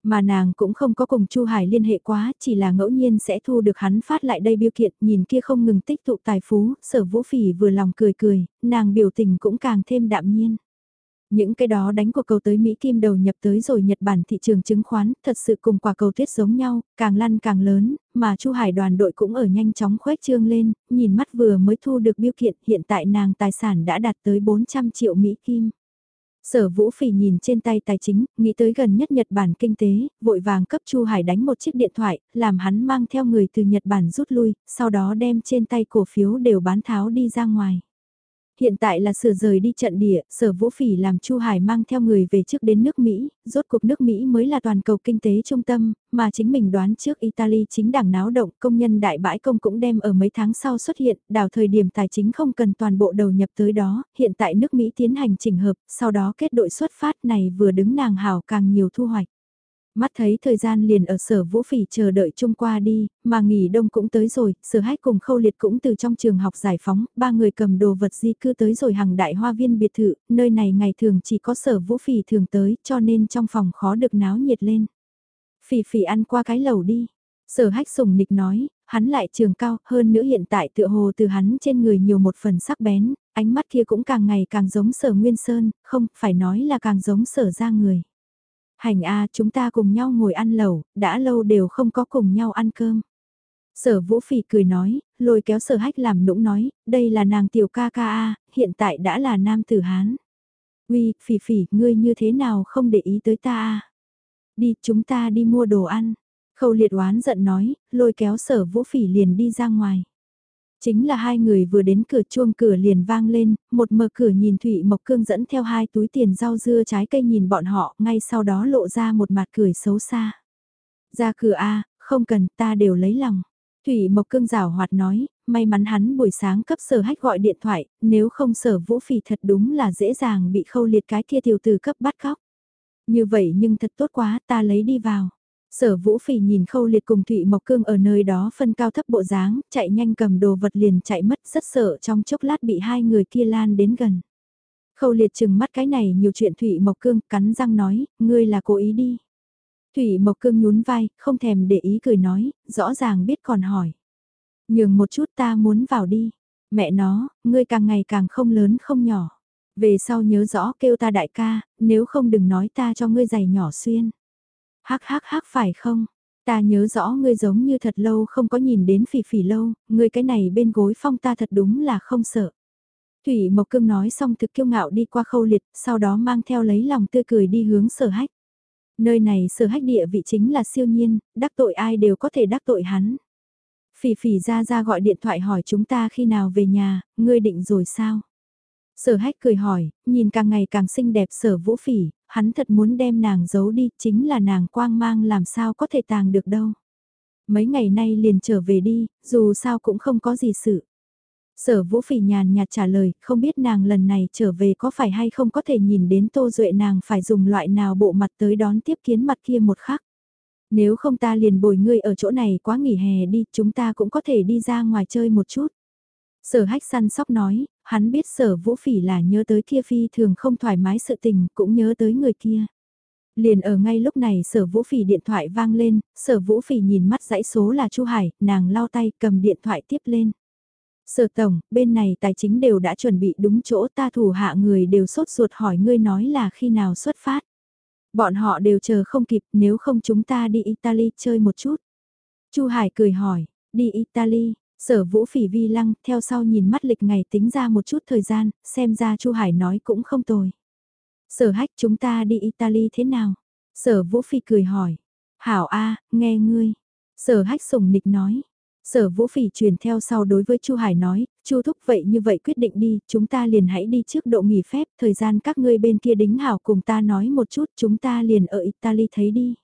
Mà nàng cũng không có cùng Chu Hải liên hệ quá, chỉ là ngẫu nhiên sẽ thu được hắn phát lại đây biêu kiện, nhìn kia không ngừng tích tụ tài phú, sở vũ phỉ vừa lòng cười cười, nàng biểu tình cũng càng thêm đạm nhiên. Những cái đó đánh của cầu tới Mỹ Kim đầu nhập tới rồi Nhật Bản thị trường chứng khoán, thật sự cùng quả cầu tuyết giống nhau, càng lăn càng lớn, mà Chu Hải đoàn đội cũng ở nhanh chóng khuếch trương lên, nhìn mắt vừa mới thu được biêu kiện, hiện tại nàng tài sản đã đạt tới 400 triệu Mỹ Kim. Sở Vũ Phỉ nhìn trên tay tài chính, nghĩ tới gần nhất Nhật Bản kinh tế, vội vàng cấp Chu Hải đánh một chiếc điện thoại, làm hắn mang theo người từ Nhật Bản rút lui, sau đó đem trên tay cổ phiếu đều bán tháo đi ra ngoài. Hiện tại là sửa rời đi trận địa, sở vũ phỉ làm Chu Hải mang theo người về trước đến nước Mỹ, rốt cuộc nước Mỹ mới là toàn cầu kinh tế trung tâm, mà chính mình đoán trước Italy chính đảng náo động, công nhân đại bãi công cũng đem ở mấy tháng sau xuất hiện, đào thời điểm tài chính không cần toàn bộ đầu nhập tới đó, hiện tại nước Mỹ tiến hành chỉnh hợp, sau đó kết đội xuất phát này vừa đứng nàng hảo càng nhiều thu hoạch. Mắt thấy thời gian liền ở sở vũ phỉ chờ đợi chung qua đi, mà nghỉ đông cũng tới rồi, sở hách cùng khâu liệt cũng từ trong trường học giải phóng, ba người cầm đồ vật di cư tới rồi hàng đại hoa viên biệt thự, nơi này ngày thường chỉ có sở vũ phỉ thường tới, cho nên trong phòng khó được náo nhiệt lên. Phỉ phỉ ăn qua cái lầu đi. Sở hách sùng nịch nói, hắn lại trường cao, hơn nữa hiện tại tựa hồ từ hắn trên người nhiều một phần sắc bén, ánh mắt kia cũng càng ngày càng giống sở Nguyên Sơn, không, phải nói là càng giống sở ra người. Hành a chúng ta cùng nhau ngồi ăn lẩu, đã lâu đều không có cùng nhau ăn cơm. Sở vũ phỉ cười nói, lôi kéo sở hách làm nũng nói, đây là nàng tiểu ca ca a hiện tại đã là nam tử Hán. Uy, phỉ phỉ, ngươi như thế nào không để ý tới ta a Đi, chúng ta đi mua đồ ăn. Khâu liệt oán giận nói, lôi kéo sở vũ phỉ liền đi ra ngoài. Chính là hai người vừa đến cửa chuông cửa liền vang lên, một mở cửa nhìn Thụy Mộc Cương dẫn theo hai túi tiền rau dưa trái cây nhìn bọn họ, ngay sau đó lộ ra một mặt cười xấu xa. Ra cửa A, không cần, ta đều lấy lòng. Thủy Mộc Cương rào hoạt nói, may mắn hắn buổi sáng cấp sở hách gọi điện thoại, nếu không sở vũ phì thật đúng là dễ dàng bị khâu liệt cái kia tiểu từ cấp bắt cóc. Như vậy nhưng thật tốt quá, ta lấy đi vào. Sở Vũ Phỉ nhìn Khâu Liệt cùng Thụy Mộc Cương ở nơi đó phân cao thấp bộ dáng, chạy nhanh cầm đồ vật liền chạy mất rất sợ trong chốc lát bị hai người kia lan đến gần. Khâu Liệt chừng mắt cái này nhiều chuyện Thụy Mộc Cương cắn răng nói, ngươi là cố ý đi. Thụy Mộc Cương nhún vai, không thèm để ý cười nói, rõ ràng biết còn hỏi. Nhường một chút ta muốn vào đi. Mẹ nó, ngươi càng ngày càng không lớn không nhỏ. Về sau nhớ rõ kêu ta đại ca, nếu không đừng nói ta cho ngươi giày nhỏ xuyên. Hắc hắc hắc phải không? Ta nhớ rõ ngươi giống như thật lâu không có nhìn đến phỉ phỉ lâu, ngươi cái này bên gối phong ta thật đúng là không sợ. Thủy Mộc Cương nói xong thực kiêu ngạo đi qua khâu liệt, sau đó mang theo lấy lòng tươi cười đi hướng sở hách. Nơi này sở hách địa vị chính là siêu nhiên, đắc tội ai đều có thể đắc tội hắn. Phỉ phỉ ra ra gọi điện thoại hỏi chúng ta khi nào về nhà, ngươi định rồi sao? Sở hách cười hỏi, nhìn càng ngày càng xinh đẹp sở vũ phỉ, hắn thật muốn đem nàng giấu đi, chính là nàng quang mang làm sao có thể tàng được đâu. Mấy ngày nay liền trở về đi, dù sao cũng không có gì sự. Sở vũ phỉ nhàn nhạt trả lời, không biết nàng lần này trở về có phải hay không có thể nhìn đến tô duệ nàng phải dùng loại nào bộ mặt tới đón tiếp kiến mặt kia một khắc. Nếu không ta liền bồi ngươi ở chỗ này quá nghỉ hè đi, chúng ta cũng có thể đi ra ngoài chơi một chút. Sở hách săn sóc nói, hắn biết sở vũ phỉ là nhớ tới kia phi thường không thoải mái sự tình, cũng nhớ tới người kia. Liền ở ngay lúc này sở vũ phỉ điện thoại vang lên, sở vũ phỉ nhìn mắt dãy số là chu Hải, nàng lau tay cầm điện thoại tiếp lên. Sở tổng, bên này tài chính đều đã chuẩn bị đúng chỗ ta thủ hạ người đều sốt ruột hỏi ngươi nói là khi nào xuất phát. Bọn họ đều chờ không kịp nếu không chúng ta đi Italy chơi một chút. chu Hải cười hỏi, đi Italy, Sở vũ phỉ vi lăng, theo sau nhìn mắt lịch ngày tính ra một chút thời gian, xem ra Chu Hải nói cũng không tồi. Sở hách chúng ta đi Italy thế nào? Sở vũ phỉ cười hỏi. Hảo A, nghe ngươi. Sở hách sùng nịch nói. Sở vũ phỉ truyền theo sau đối với Chu Hải nói, Chu thúc vậy như vậy quyết định đi, chúng ta liền hãy đi trước độ nghỉ phép, thời gian các ngươi bên kia đính hảo cùng ta nói một chút, chúng ta liền ở Italy thấy đi.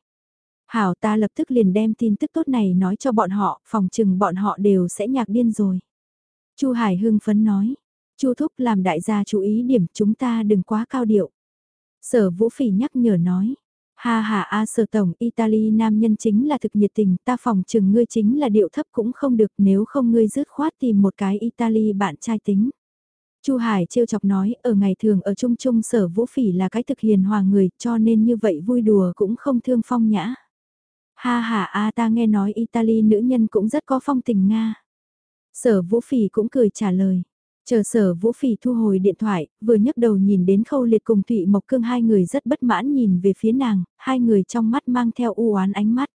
Hảo ta lập tức liền đem tin tức tốt này nói cho bọn họ, phòng chừng bọn họ đều sẽ nhạc điên rồi. Chu Hải hưng phấn nói, Chu Thúc làm đại gia chú ý điểm chúng ta đừng quá cao điệu. Sở Vũ Phỉ nhắc nhở nói, ha ha a sở tổng Italy nam nhân chính là thực nhiệt tình ta phòng chừng ngươi chính là điệu thấp cũng không được nếu không ngươi dứt khoát tìm một cái Italy bạn trai tính. Chu Hải trêu chọc nói, ở ngày thường ở Trung Trung sở vũ phỉ là cái thực hiền hòa người, cho nên như vậy vui đùa cũng không thương phong nhã. Ha ha a ta nghe nói Italy nữ nhân cũng rất có phong tình Nga. Sở vũ phỉ cũng cười trả lời. Chờ sở vũ phỉ thu hồi điện thoại, vừa nhấc đầu nhìn đến khâu liệt cùng Thụy Mộc Cương hai người rất bất mãn nhìn về phía nàng, hai người trong mắt mang theo u oán ánh mắt.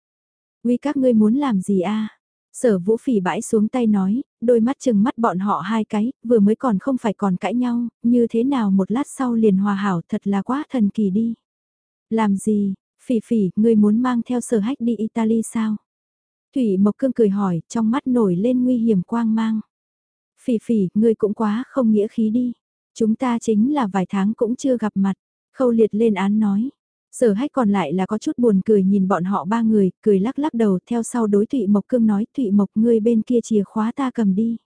Uy các ngươi muốn làm gì a? Sở vũ phỉ bãi xuống tay nói, đôi mắt chừng mắt bọn họ hai cái, vừa mới còn không phải còn cãi nhau, như thế nào một lát sau liền hòa hảo thật là quá thần kỳ đi. Làm gì, phỉ phỉ, ngươi muốn mang theo sở hách đi Italy sao? Thủy Mộc Cương cười hỏi, trong mắt nổi lên nguy hiểm quang mang. Phỉ phỉ, ngươi cũng quá không nghĩa khí đi. Chúng ta chính là vài tháng cũng chưa gặp mặt. Khâu liệt lên án nói. Sở hách còn lại là có chút buồn cười nhìn bọn họ ba người, cười lắc lắc đầu theo sau đối Thụy Mộc Cương nói Thụy Mộc ngươi bên kia chìa khóa ta cầm đi.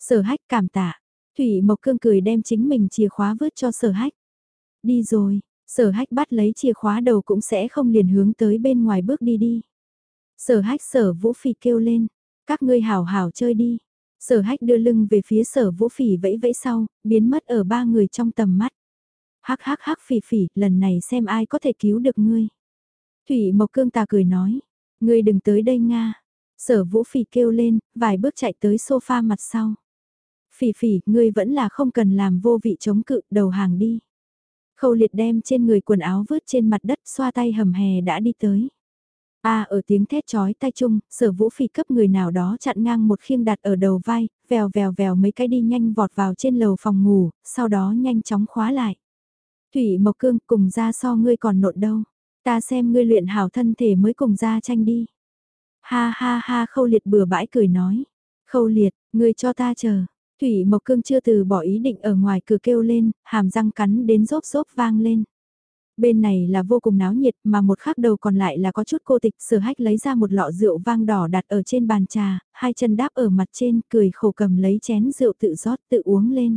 Sở hách cảm tạ. Thụy Mộc Cương cười đem chính mình chìa khóa vứt cho sở hách. Đi rồi, sở hách bắt lấy chìa khóa đầu cũng sẽ không liền hướng tới bên ngoài bước đi đi. Sở hách sở vũ phỉ kêu lên, các ngươi hảo hảo chơi đi. Sở hách đưa lưng về phía sở vũ phỉ vẫy vẫy sau, biến mất ở ba người trong tầm mắt. Hắc hắc hắc phỉ phỉ, lần này xem ai có thể cứu được ngươi. Thủy Mộc Cương ta cười nói, ngươi đừng tới đây Nga. Sở vũ phỉ kêu lên, vài bước chạy tới sofa mặt sau. Phỉ phỉ, ngươi vẫn là không cần làm vô vị chống cự, đầu hàng đi. Khâu liệt đem trên người quần áo vứt trên mặt đất xoa tay hầm hè đã đi tới. A ở tiếng thét chói tay chung, sở vũ phỉ cấp người nào đó chặn ngang một khiêng đặt ở đầu vai, vèo vèo vèo mấy cái đi nhanh vọt vào trên lầu phòng ngủ, sau đó nhanh chóng khóa lại. Thủy Mộc Cương cùng ra so ngươi còn nộn đâu, ta xem ngươi luyện hảo thân thể mới cùng ra tranh đi. Ha ha ha khâu liệt bừa bãi cười nói, khâu liệt, ngươi cho ta chờ. Thủy Mộc Cương chưa từ bỏ ý định ở ngoài cửa kêu lên, hàm răng cắn đến rốp rốp vang lên. Bên này là vô cùng náo nhiệt mà một khắc đầu còn lại là có chút cô tịch sở hách lấy ra một lọ rượu vang đỏ đặt ở trên bàn trà, hai chân đáp ở mặt trên cười khổ cầm lấy chén rượu tự rót tự uống lên.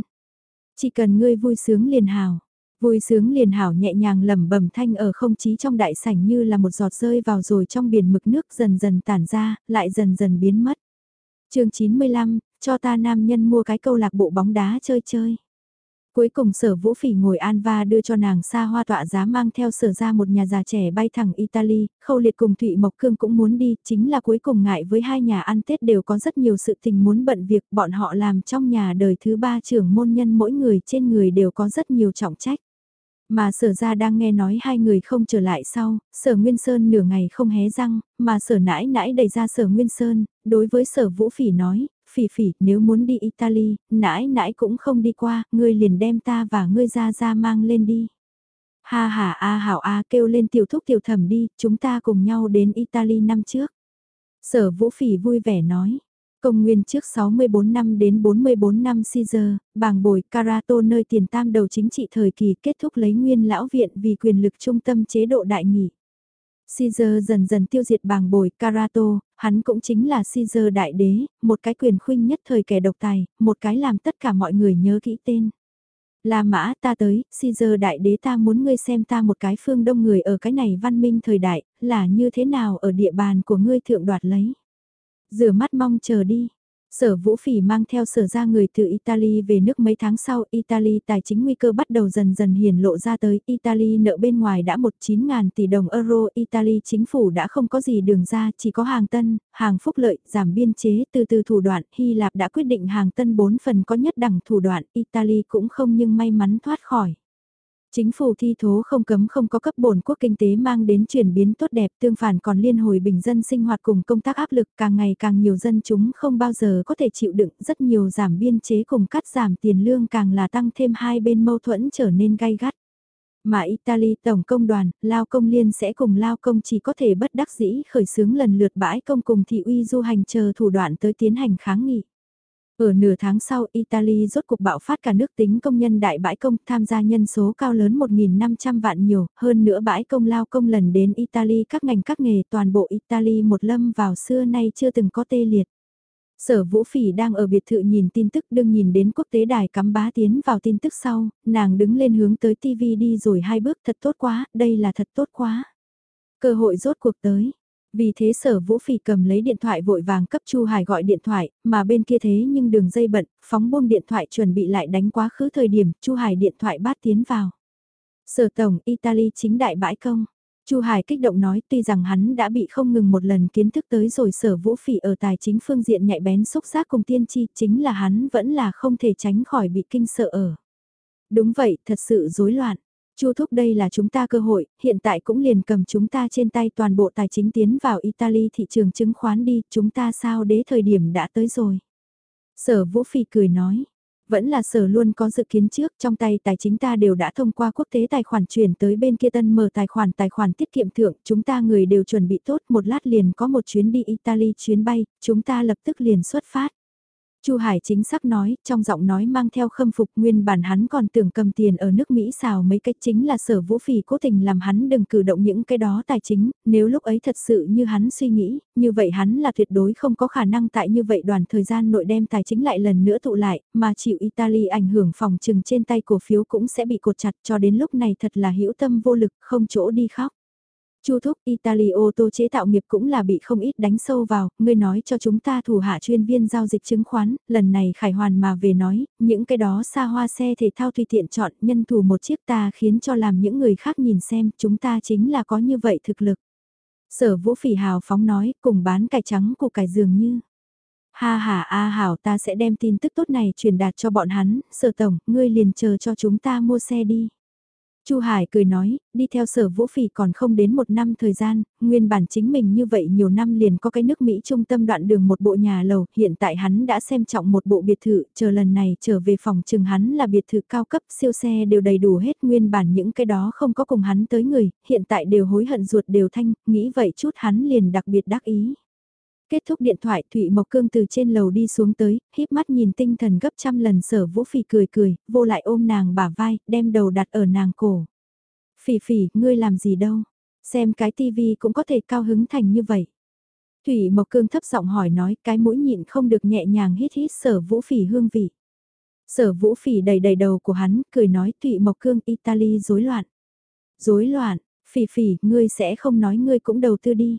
Chỉ cần ngươi vui sướng liền hào. Vui sướng liền hảo nhẹ nhàng lẩm bẩm thanh ở không chí trong đại sảnh như là một giọt rơi vào rồi trong biển mực nước dần dần tản ra, lại dần dần biến mất. chương 95, cho ta nam nhân mua cái câu lạc bộ bóng đá chơi chơi. Cuối cùng sở vũ phỉ ngồi an va đưa cho nàng xa hoa tọa giá mang theo sở ra một nhà già trẻ bay thẳng Italy, khâu liệt cùng Thụy Mộc Cương cũng muốn đi, chính là cuối cùng ngại với hai nhà ăn Tết đều có rất nhiều sự tình muốn bận việc bọn họ làm trong nhà đời thứ ba trưởng môn nhân mỗi người trên người đều có rất nhiều trọng trách. Mà sở ra đang nghe nói hai người không trở lại sau, sở Nguyên Sơn nửa ngày không hé răng, mà sở nãi nãi đẩy ra sở Nguyên Sơn, đối với sở Vũ Phỉ nói, phỉ phỉ, nếu muốn đi Italy, nãi nãi cũng không đi qua, ngươi liền đem ta và ngươi ra ra mang lên đi. Ha ha a hảo a kêu lên tiểu thúc tiểu thẩm đi, chúng ta cùng nhau đến Italy năm trước. Sở vũ phỉ vui vẻ nói. Công nguyên trước 64 năm đến 44 năm Caesar, bàng bồi Carato nơi tiền tam đầu chính trị thời kỳ kết thúc lấy nguyên lão viện vì quyền lực trung tâm chế độ đại nghỉ. Caesar dần dần tiêu diệt bàng bồi Carato, hắn cũng chính là Caesar đại đế, một cái quyền khuynh nhất thời kẻ độc tài, một cái làm tất cả mọi người nhớ kỹ tên. La mã ta tới, Caesar đại đế ta muốn ngươi xem ta một cái phương đông người ở cái này văn minh thời đại, là như thế nào ở địa bàn của ngươi thượng đoạt lấy. Rửa mắt mong chờ đi, Sở Vũ Phỉ mang theo sở ra người từ Italy về nước mấy tháng sau, Italy tài chính nguy cơ bắt đầu dần dần hiển lộ ra tới, Italy nợ bên ngoài đã 19.000 tỷ đồng euro, Italy chính phủ đã không có gì đường ra, chỉ có hàng tân, hàng phúc lợi, giảm biên chế, từ từ thủ đoạn, Hy Lạp đã quyết định hàng tân 4 phần có nhất đẳng thủ đoạn, Italy cũng không nhưng may mắn thoát khỏi. Chính phủ thi thố không cấm không có cấp bổn quốc kinh tế mang đến chuyển biến tốt đẹp tương phản còn liên hồi bình dân sinh hoạt cùng công tác áp lực càng ngày càng nhiều dân chúng không bao giờ có thể chịu đựng rất nhiều giảm biên chế cùng cắt giảm tiền lương càng là tăng thêm hai bên mâu thuẫn trở nên gay gắt. Mà Italy Tổng Công đoàn, Lao Công Liên sẽ cùng Lao Công chỉ có thể bất đắc dĩ khởi xướng lần lượt bãi công cùng thị uy du hành chờ thủ đoạn tới tiến hành kháng nghị. Ở nửa tháng sau, Italy rốt cuộc bạo phát cả nước tính công nhân đại bãi công tham gia nhân số cao lớn 1.500 vạn nhiều, hơn nữa bãi công lao công lần đến Italy các ngành các nghề toàn bộ Italy một lâm vào xưa nay chưa từng có tê liệt. Sở Vũ Phỉ đang ở biệt thự nhìn tin tức đương nhìn đến quốc tế đài cắm bá tiến vào tin tức sau, nàng đứng lên hướng tới TV đi rồi hai bước thật tốt quá, đây là thật tốt quá. Cơ hội rốt cuộc tới, vì thế sở vũ phỉ cầm lấy điện thoại vội vàng cấp Chu Hải gọi điện thoại, mà bên kia thế nhưng đường dây bận, phóng buông điện thoại chuẩn bị lại đánh quá khứ thời điểm, Chu Hải điện thoại bát tiến vào. Sở tổng, Italy chính đại bãi công. Chu Hải kích động nói tuy rằng hắn đã bị không ngừng một lần kiến thức tới rồi sở vũ phỉ ở tài chính phương diện nhạy bén xúc giác cùng tiên tri chính là hắn vẫn là không thể tránh khỏi bị kinh sợ ở. Đúng vậy, thật sự rối loạn. Chu thúc đây là chúng ta cơ hội, hiện tại cũng liền cầm chúng ta trên tay toàn bộ tài chính tiến vào Italy thị trường chứng khoán đi, chúng ta sao đế thời điểm đã tới rồi. Sở Vũ Phi cười nói, vẫn là sở luôn có dự kiến trước trong tay tài chính ta đều đã thông qua quốc tế tài khoản chuyển tới bên kia tân mở tài khoản tài khoản tiết kiệm thượng, chúng ta người đều chuẩn bị tốt một lát liền có một chuyến đi Italy chuyến bay, chúng ta lập tức liền xuất phát. Chu Hải chính xác nói, trong giọng nói mang theo khâm phục nguyên bản hắn còn tưởng cầm tiền ở nước Mỹ xào mấy cách chính là sở vũ phỉ cố tình làm hắn đừng cử động những cái đó tài chính, nếu lúc ấy thật sự như hắn suy nghĩ, như vậy hắn là tuyệt đối không có khả năng tại như vậy đoàn thời gian nội đem tài chính lại lần nữa tụ lại, mà chịu Italy ảnh hưởng phòng trừng trên tay cổ phiếu cũng sẽ bị cột chặt cho đến lúc này thật là hữu tâm vô lực, không chỗ đi khóc. Chu thúc Italy ô tô chế tạo nghiệp cũng là bị không ít đánh sâu vào, ngươi nói cho chúng ta thủ hạ chuyên viên giao dịch chứng khoán, lần này khải hoàn mà về nói, những cái đó xa hoa xe thể thao tùy tiện chọn nhân thủ một chiếc ta khiến cho làm những người khác nhìn xem chúng ta chính là có như vậy thực lực. Sở vũ phỉ hào phóng nói cùng bán cải trắng của cải dường như. Ha ha a hảo ta sẽ đem tin tức tốt này truyền đạt cho bọn hắn, sở tổng, ngươi liền chờ cho chúng ta mua xe đi. Chu Hải cười nói, đi theo sở vũ phỉ còn không đến một năm thời gian, nguyên bản chính mình như vậy nhiều năm liền có cái nước Mỹ trung tâm đoạn đường một bộ nhà lầu, hiện tại hắn đã xem trọng một bộ biệt thự, chờ lần này trở về phòng trường hắn là biệt thự cao cấp, siêu xe đều đầy đủ hết nguyên bản những cái đó không có cùng hắn tới người, hiện tại đều hối hận ruột đều thanh, nghĩ vậy chút hắn liền đặc biệt đắc ý. Kết thúc điện thoại Thụy Mộc Cương từ trên lầu đi xuống tới, híp mắt nhìn tinh thần gấp trăm lần sở vũ phỉ cười cười, vô lại ôm nàng bả vai, đem đầu đặt ở nàng cổ. Phỉ phỉ, ngươi làm gì đâu? Xem cái tivi cũng có thể cao hứng thành như vậy. Thủy Mộc Cương thấp giọng hỏi nói cái mũi nhịn không được nhẹ nhàng hít hít sở vũ phỉ hương vị. Sở vũ phỉ đầy đầy đầu của hắn, cười nói Thụy Mộc Cương Italy rối loạn. Rối loạn, phỉ phỉ, ngươi sẽ không nói ngươi cũng đầu tư đi.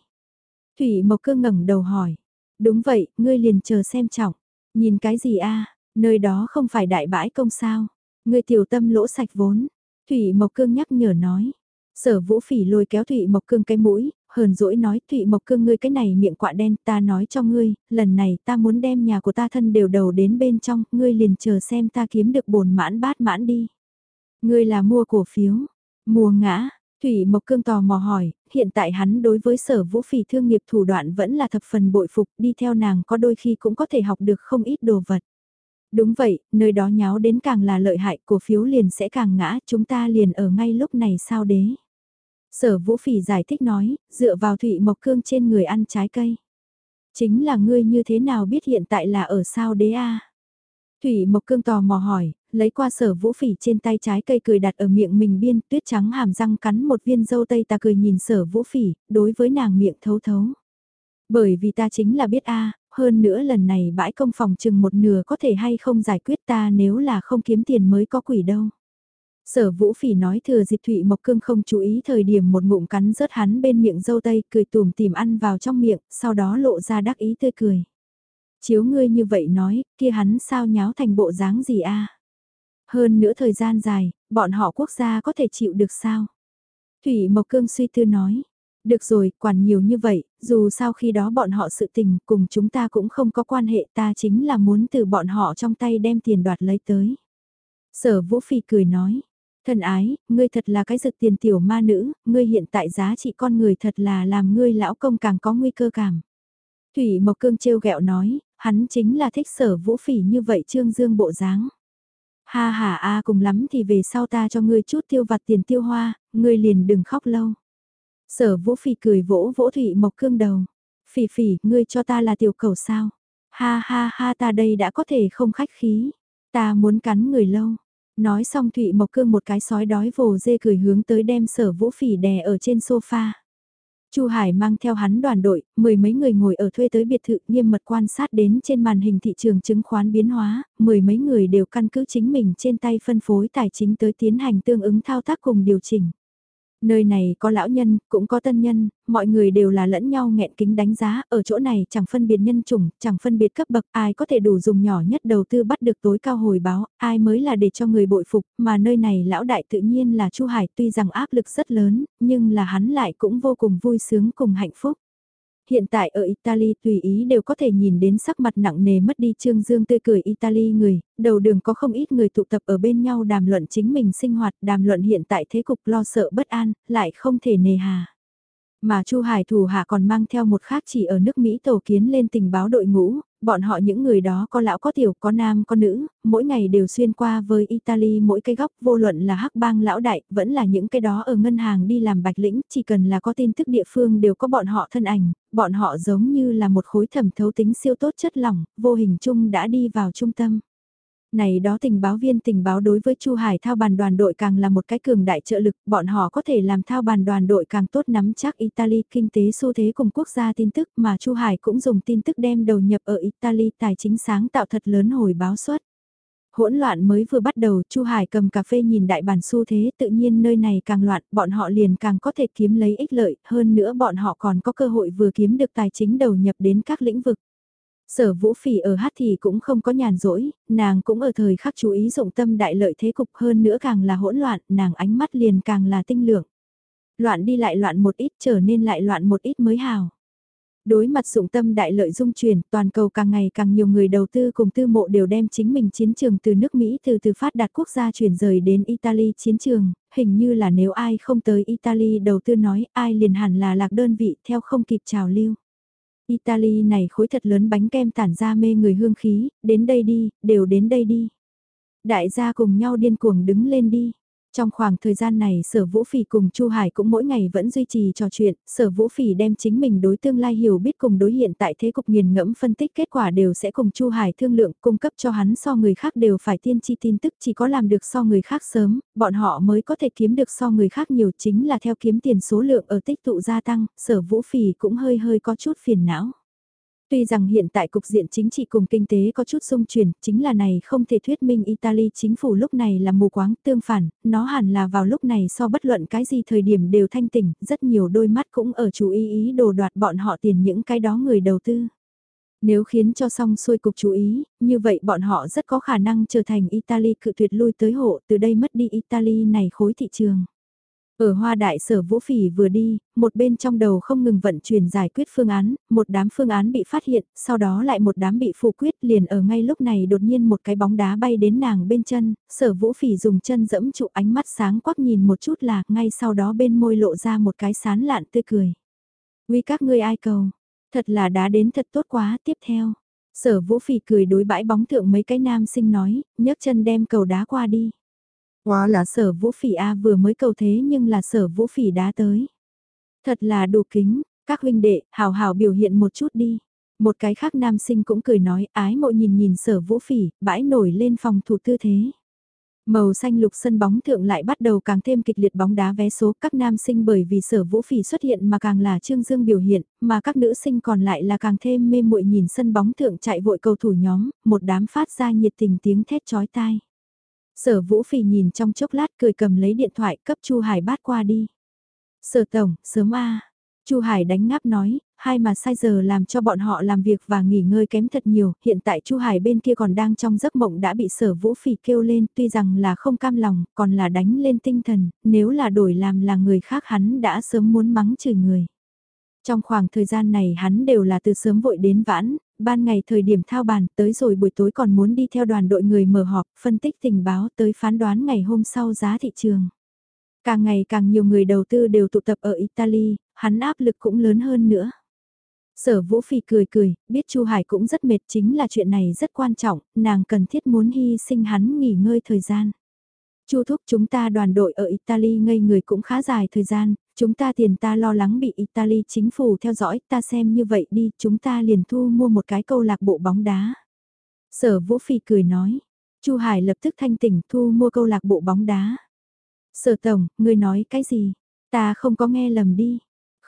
Thủy Mộc Cương ngẩng đầu hỏi. Đúng vậy, ngươi liền chờ xem trọng. Nhìn cái gì a? nơi đó không phải đại bãi công sao. Ngươi tiểu tâm lỗ sạch vốn. Thủy Mộc Cương nhắc nhở nói. Sở Vũ Phỉ lôi kéo Thụy Mộc Cương cái mũi, hờn dỗi nói Thụy Mộc Cương ngươi cái này miệng quạ đen ta nói cho ngươi, lần này ta muốn đem nhà của ta thân đều đầu đến bên trong, ngươi liền chờ xem ta kiếm được bồn mãn bát mãn đi. Ngươi là mua cổ phiếu, mua ngã, Thủy Mộc Cương tò mò hỏi, hiện tại hắn đối với sở vũ phỉ thương nghiệp thủ đoạn vẫn là thập phần bội phục, đi theo nàng có đôi khi cũng có thể học được không ít đồ vật. Đúng vậy, nơi đó nháo đến càng là lợi hại, cổ phiếu liền sẽ càng ngã, chúng ta liền ở ngay lúc này sao đế. Sở vũ phỉ giải thích nói, dựa vào Thụy Mộc Cương trên người ăn trái cây. Chính là ngươi như thế nào biết hiện tại là ở sao đế a Thủy Mộc Cương tò mò hỏi, lấy qua sở vũ phỉ trên tay trái cây cười đặt ở miệng mình biên, tuyết trắng hàm răng cắn một viên dâu tây ta cười nhìn sở vũ phỉ, đối với nàng miệng thấu thấu. Bởi vì ta chính là biết a hơn nữa lần này bãi công phòng chừng một nửa có thể hay không giải quyết ta nếu là không kiếm tiền mới có quỷ đâu. Sở vũ phỉ nói thừa dịp Thụy Mộc Cương không chú ý thời điểm một ngụm cắn rớt hắn bên miệng dâu tây cười tùm tìm ăn vào trong miệng, sau đó lộ ra đắc ý tươi cười. Chiếu ngươi như vậy nói, kia hắn sao nháo thành bộ dáng gì a? Hơn nữa thời gian dài, bọn họ quốc gia có thể chịu được sao? Thủy Mộc Cương suy tư nói. Được rồi, quản nhiều như vậy, dù sao khi đó bọn họ sự tình cùng chúng ta cũng không có quan hệ ta chính là muốn từ bọn họ trong tay đem tiền đoạt lấy tới. Sở Vũ Phi cười nói, thân ái, ngươi thật là cái giật tiền tiểu ma nữ, ngươi hiện tại giá trị con người thật là làm ngươi lão công càng có nguy cơ cảm. Thủy Mộc Cương trêu ghẹo nói, hắn chính là thích sở vũ phỉ như vậy trương dương bộ dáng. Ha ha a cùng lắm thì về sau ta cho ngươi chút tiêu vặt tiền tiêu hoa, ngươi liền đừng khóc lâu. Sở vũ phỉ cười vỗ vỗ Thủy Mộc Cương đầu. Phỉ phỉ, ngươi cho ta là tiểu cầu sao? Ha ha ha ta đây đã có thể không khách khí. Ta muốn cắn người lâu. Nói xong Thụy Mộc Cương một cái sói đói vồ dê cười hướng tới đem sở vũ phỉ đè ở trên sofa. Chu Hải mang theo hắn đoàn đội, mười mấy người ngồi ở thuê tới biệt thự nghiêm mật quan sát đến trên màn hình thị trường chứng khoán biến hóa, mười mấy người đều căn cứ chính mình trên tay phân phối tài chính tới tiến hành tương ứng thao tác cùng điều chỉnh. Nơi này có lão nhân, cũng có tân nhân, mọi người đều là lẫn nhau nghẹn kính đánh giá, ở chỗ này chẳng phân biệt nhân chủng, chẳng phân biệt cấp bậc, ai có thể đủ dùng nhỏ nhất đầu tư bắt được tối cao hồi báo, ai mới là để cho người bội phục, mà nơi này lão đại tự nhiên là Chu Hải tuy rằng áp lực rất lớn, nhưng là hắn lại cũng vô cùng vui sướng cùng hạnh phúc. Hiện tại ở Italy tùy ý đều có thể nhìn đến sắc mặt nặng nề mất đi trương dương tươi cười Italy người, đầu đường có không ít người tụ tập ở bên nhau đàm luận chính mình sinh hoạt, đàm luận hiện tại thế cục lo sợ bất an, lại không thể nề hà. Mà Chu Hải thủ hạ còn mang theo một khác chỉ ở nước Mỹ tổ kiến lên tình báo đội ngũ, bọn họ những người đó có lão có tiểu, có nam có nữ, mỗi ngày đều xuyên qua với Italy mỗi cái góc vô luận là hắc bang lão đại, vẫn là những cái đó ở ngân hàng đi làm bạch lĩnh, chỉ cần là có tin tức địa phương đều có bọn họ thân ảnh, bọn họ giống như là một khối thẩm thấu tính siêu tốt chất lỏng, vô hình chung đã đi vào trung tâm. Này đó tình báo viên tình báo đối với Chu Hải thao bàn đoàn đội càng là một cái cường đại trợ lực, bọn họ có thể làm thao bàn đoàn đội càng tốt nắm chắc Italy kinh tế xu thế cùng quốc gia tin tức mà Chu Hải cũng dùng tin tức đem đầu nhập ở Italy tài chính sáng tạo thật lớn hồi báo suất. Hỗn loạn mới vừa bắt đầu, Chu Hải cầm cà phê nhìn đại bản xu thế, tự nhiên nơi này càng loạn, bọn họ liền càng có thể kiếm lấy ích lợi, hơn nữa bọn họ còn có cơ hội vừa kiếm được tài chính đầu nhập đến các lĩnh vực. Sở vũ phỉ ở hát thì cũng không có nhàn rỗi, nàng cũng ở thời khắc chú ý dụng tâm đại lợi thế cục hơn nữa càng là hỗn loạn, nàng ánh mắt liền càng là tinh lượng. Loạn đi lại loạn một ít trở nên lại loạn một ít mới hào. Đối mặt dụng tâm đại lợi dung chuyển toàn cầu càng ngày càng nhiều người đầu tư cùng tư mộ đều đem chính mình chiến trường từ nước Mỹ từ từ phát đạt quốc gia chuyển rời đến Italy chiến trường, hình như là nếu ai không tới Italy đầu tư nói ai liền hẳn là lạc đơn vị theo không kịp trào lưu. Italy này khối thật lớn bánh kem tản ra mê người hương khí, đến đây đi, đều đến đây đi. Đại gia cùng nhau điên cuồng đứng lên đi. Trong khoảng thời gian này sở vũ phỉ cùng Chu Hải cũng mỗi ngày vẫn duy trì trò chuyện, sở vũ phỉ đem chính mình đối tương lai hiểu biết cùng đối hiện tại thế cục nghiền ngẫm phân tích kết quả đều sẽ cùng Chu Hải thương lượng cung cấp cho hắn so người khác đều phải tiên tri tin tức chỉ có làm được so người khác sớm, bọn họ mới có thể kiếm được so người khác nhiều chính là theo kiếm tiền số lượng ở tích tụ gia tăng, sở vũ phỉ cũng hơi hơi có chút phiền não. Tuy rằng hiện tại cục diện chính trị cùng kinh tế có chút xung chuyển, chính là này không thể thuyết minh Italy chính phủ lúc này là mù quáng tương phản, nó hẳn là vào lúc này so bất luận cái gì thời điểm đều thanh tỉnh, rất nhiều đôi mắt cũng ở chú ý ý đồ đoạt bọn họ tiền những cái đó người đầu tư. Nếu khiến cho xong xuôi cục chú ý, như vậy bọn họ rất có khả năng trở thành Italy cự tuyệt lui tới hộ từ đây mất đi Italy này khối thị trường. Ở hoa đại sở vũ phỉ vừa đi, một bên trong đầu không ngừng vận chuyển giải quyết phương án, một đám phương án bị phát hiện, sau đó lại một đám bị phủ quyết liền ở ngay lúc này đột nhiên một cái bóng đá bay đến nàng bên chân, sở vũ phỉ dùng chân dẫm trụ ánh mắt sáng quắc nhìn một chút là ngay sau đó bên môi lộ ra một cái sán lạn tươi cười. Quy các ngươi ai cầu, thật là đá đến thật tốt quá tiếp theo. Sở vũ phỉ cười đối bãi bóng thượng mấy cái nam sinh nói, nhấc chân đem cầu đá qua đi. Quá là sở vũ phỉ A vừa mới cầu thế nhưng là sở vũ phỉ đã tới. Thật là đủ kính, các huynh đệ, hào hào biểu hiện một chút đi. Một cái khác nam sinh cũng cười nói ái mộ nhìn nhìn sở vũ phỉ, bãi nổi lên phòng thủ tư thế. Màu xanh lục sân bóng thượng lại bắt đầu càng thêm kịch liệt bóng đá vé số các nam sinh bởi vì sở vũ phỉ xuất hiện mà càng là trương dương biểu hiện, mà các nữ sinh còn lại là càng thêm mê muội nhìn sân bóng thượng chạy vội cầu thủ nhóm, một đám phát ra nhiệt tình tiếng thét chói tai. Sở Vũ Phỉ nhìn trong chốc lát cười cầm lấy điện thoại cấp Chu Hải bát qua đi. Sở Tổng, sớm a Chu Hải đánh ngáp nói, hai mà sai giờ làm cho bọn họ làm việc và nghỉ ngơi kém thật nhiều, hiện tại Chu Hải bên kia còn đang trong giấc mộng đã bị sở vũ phỉ kêu lên, tuy rằng là không cam lòng, còn là đánh lên tinh thần, nếu là đổi làm là người khác hắn đã sớm muốn mắng chửi người. Trong khoảng thời gian này hắn đều là từ sớm vội đến vãn, ban ngày thời điểm thao bàn tới rồi buổi tối còn muốn đi theo đoàn đội người mở họp, phân tích tình báo tới phán đoán ngày hôm sau giá thị trường. Càng ngày càng nhiều người đầu tư đều tụ tập ở Italy, hắn áp lực cũng lớn hơn nữa. Sở Vũ Phi cười cười, biết Chu Hải cũng rất mệt chính là chuyện này rất quan trọng, nàng cần thiết muốn hy sinh hắn nghỉ ngơi thời gian. Chu thúc chúng ta đoàn đội ở Italy ngây người cũng khá dài thời gian, chúng ta tiền ta lo lắng bị Italy chính phủ theo dõi, ta xem như vậy đi, chúng ta liền thu mua một cái câu lạc bộ bóng đá. Sở Vũ Phi cười nói, Chu Hải lập tức thanh tỉnh thu mua câu lạc bộ bóng đá. Sở Tổng, người nói cái gì? Ta không có nghe lầm đi.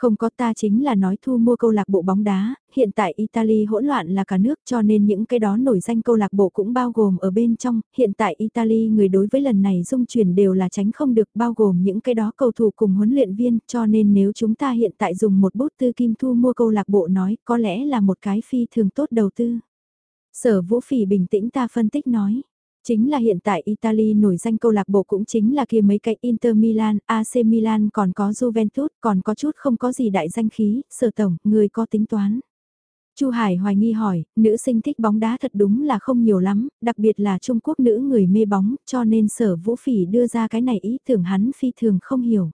Không có ta chính là nói thu mua câu lạc bộ bóng đá, hiện tại Italy hỗn loạn là cả nước cho nên những cái đó nổi danh câu lạc bộ cũng bao gồm ở bên trong, hiện tại Italy người đối với lần này dung chuyển đều là tránh không được bao gồm những cái đó cầu thủ cùng huấn luyện viên cho nên nếu chúng ta hiện tại dùng một bút tư kim thu mua câu lạc bộ nói có lẽ là một cái phi thường tốt đầu tư. Sở Vũ Phỉ bình tĩnh ta phân tích nói. Chính là hiện tại Italy nổi danh câu lạc bộ cũng chính là kia mấy cái Inter Milan, AC Milan còn có Juventus, còn có chút không có gì đại danh khí, sở tổng, người có tính toán. Chu Hải hoài nghi hỏi, nữ sinh thích bóng đá thật đúng là không nhiều lắm, đặc biệt là Trung Quốc nữ người mê bóng, cho nên sở vũ phỉ đưa ra cái này ý tưởng hắn phi thường không hiểu.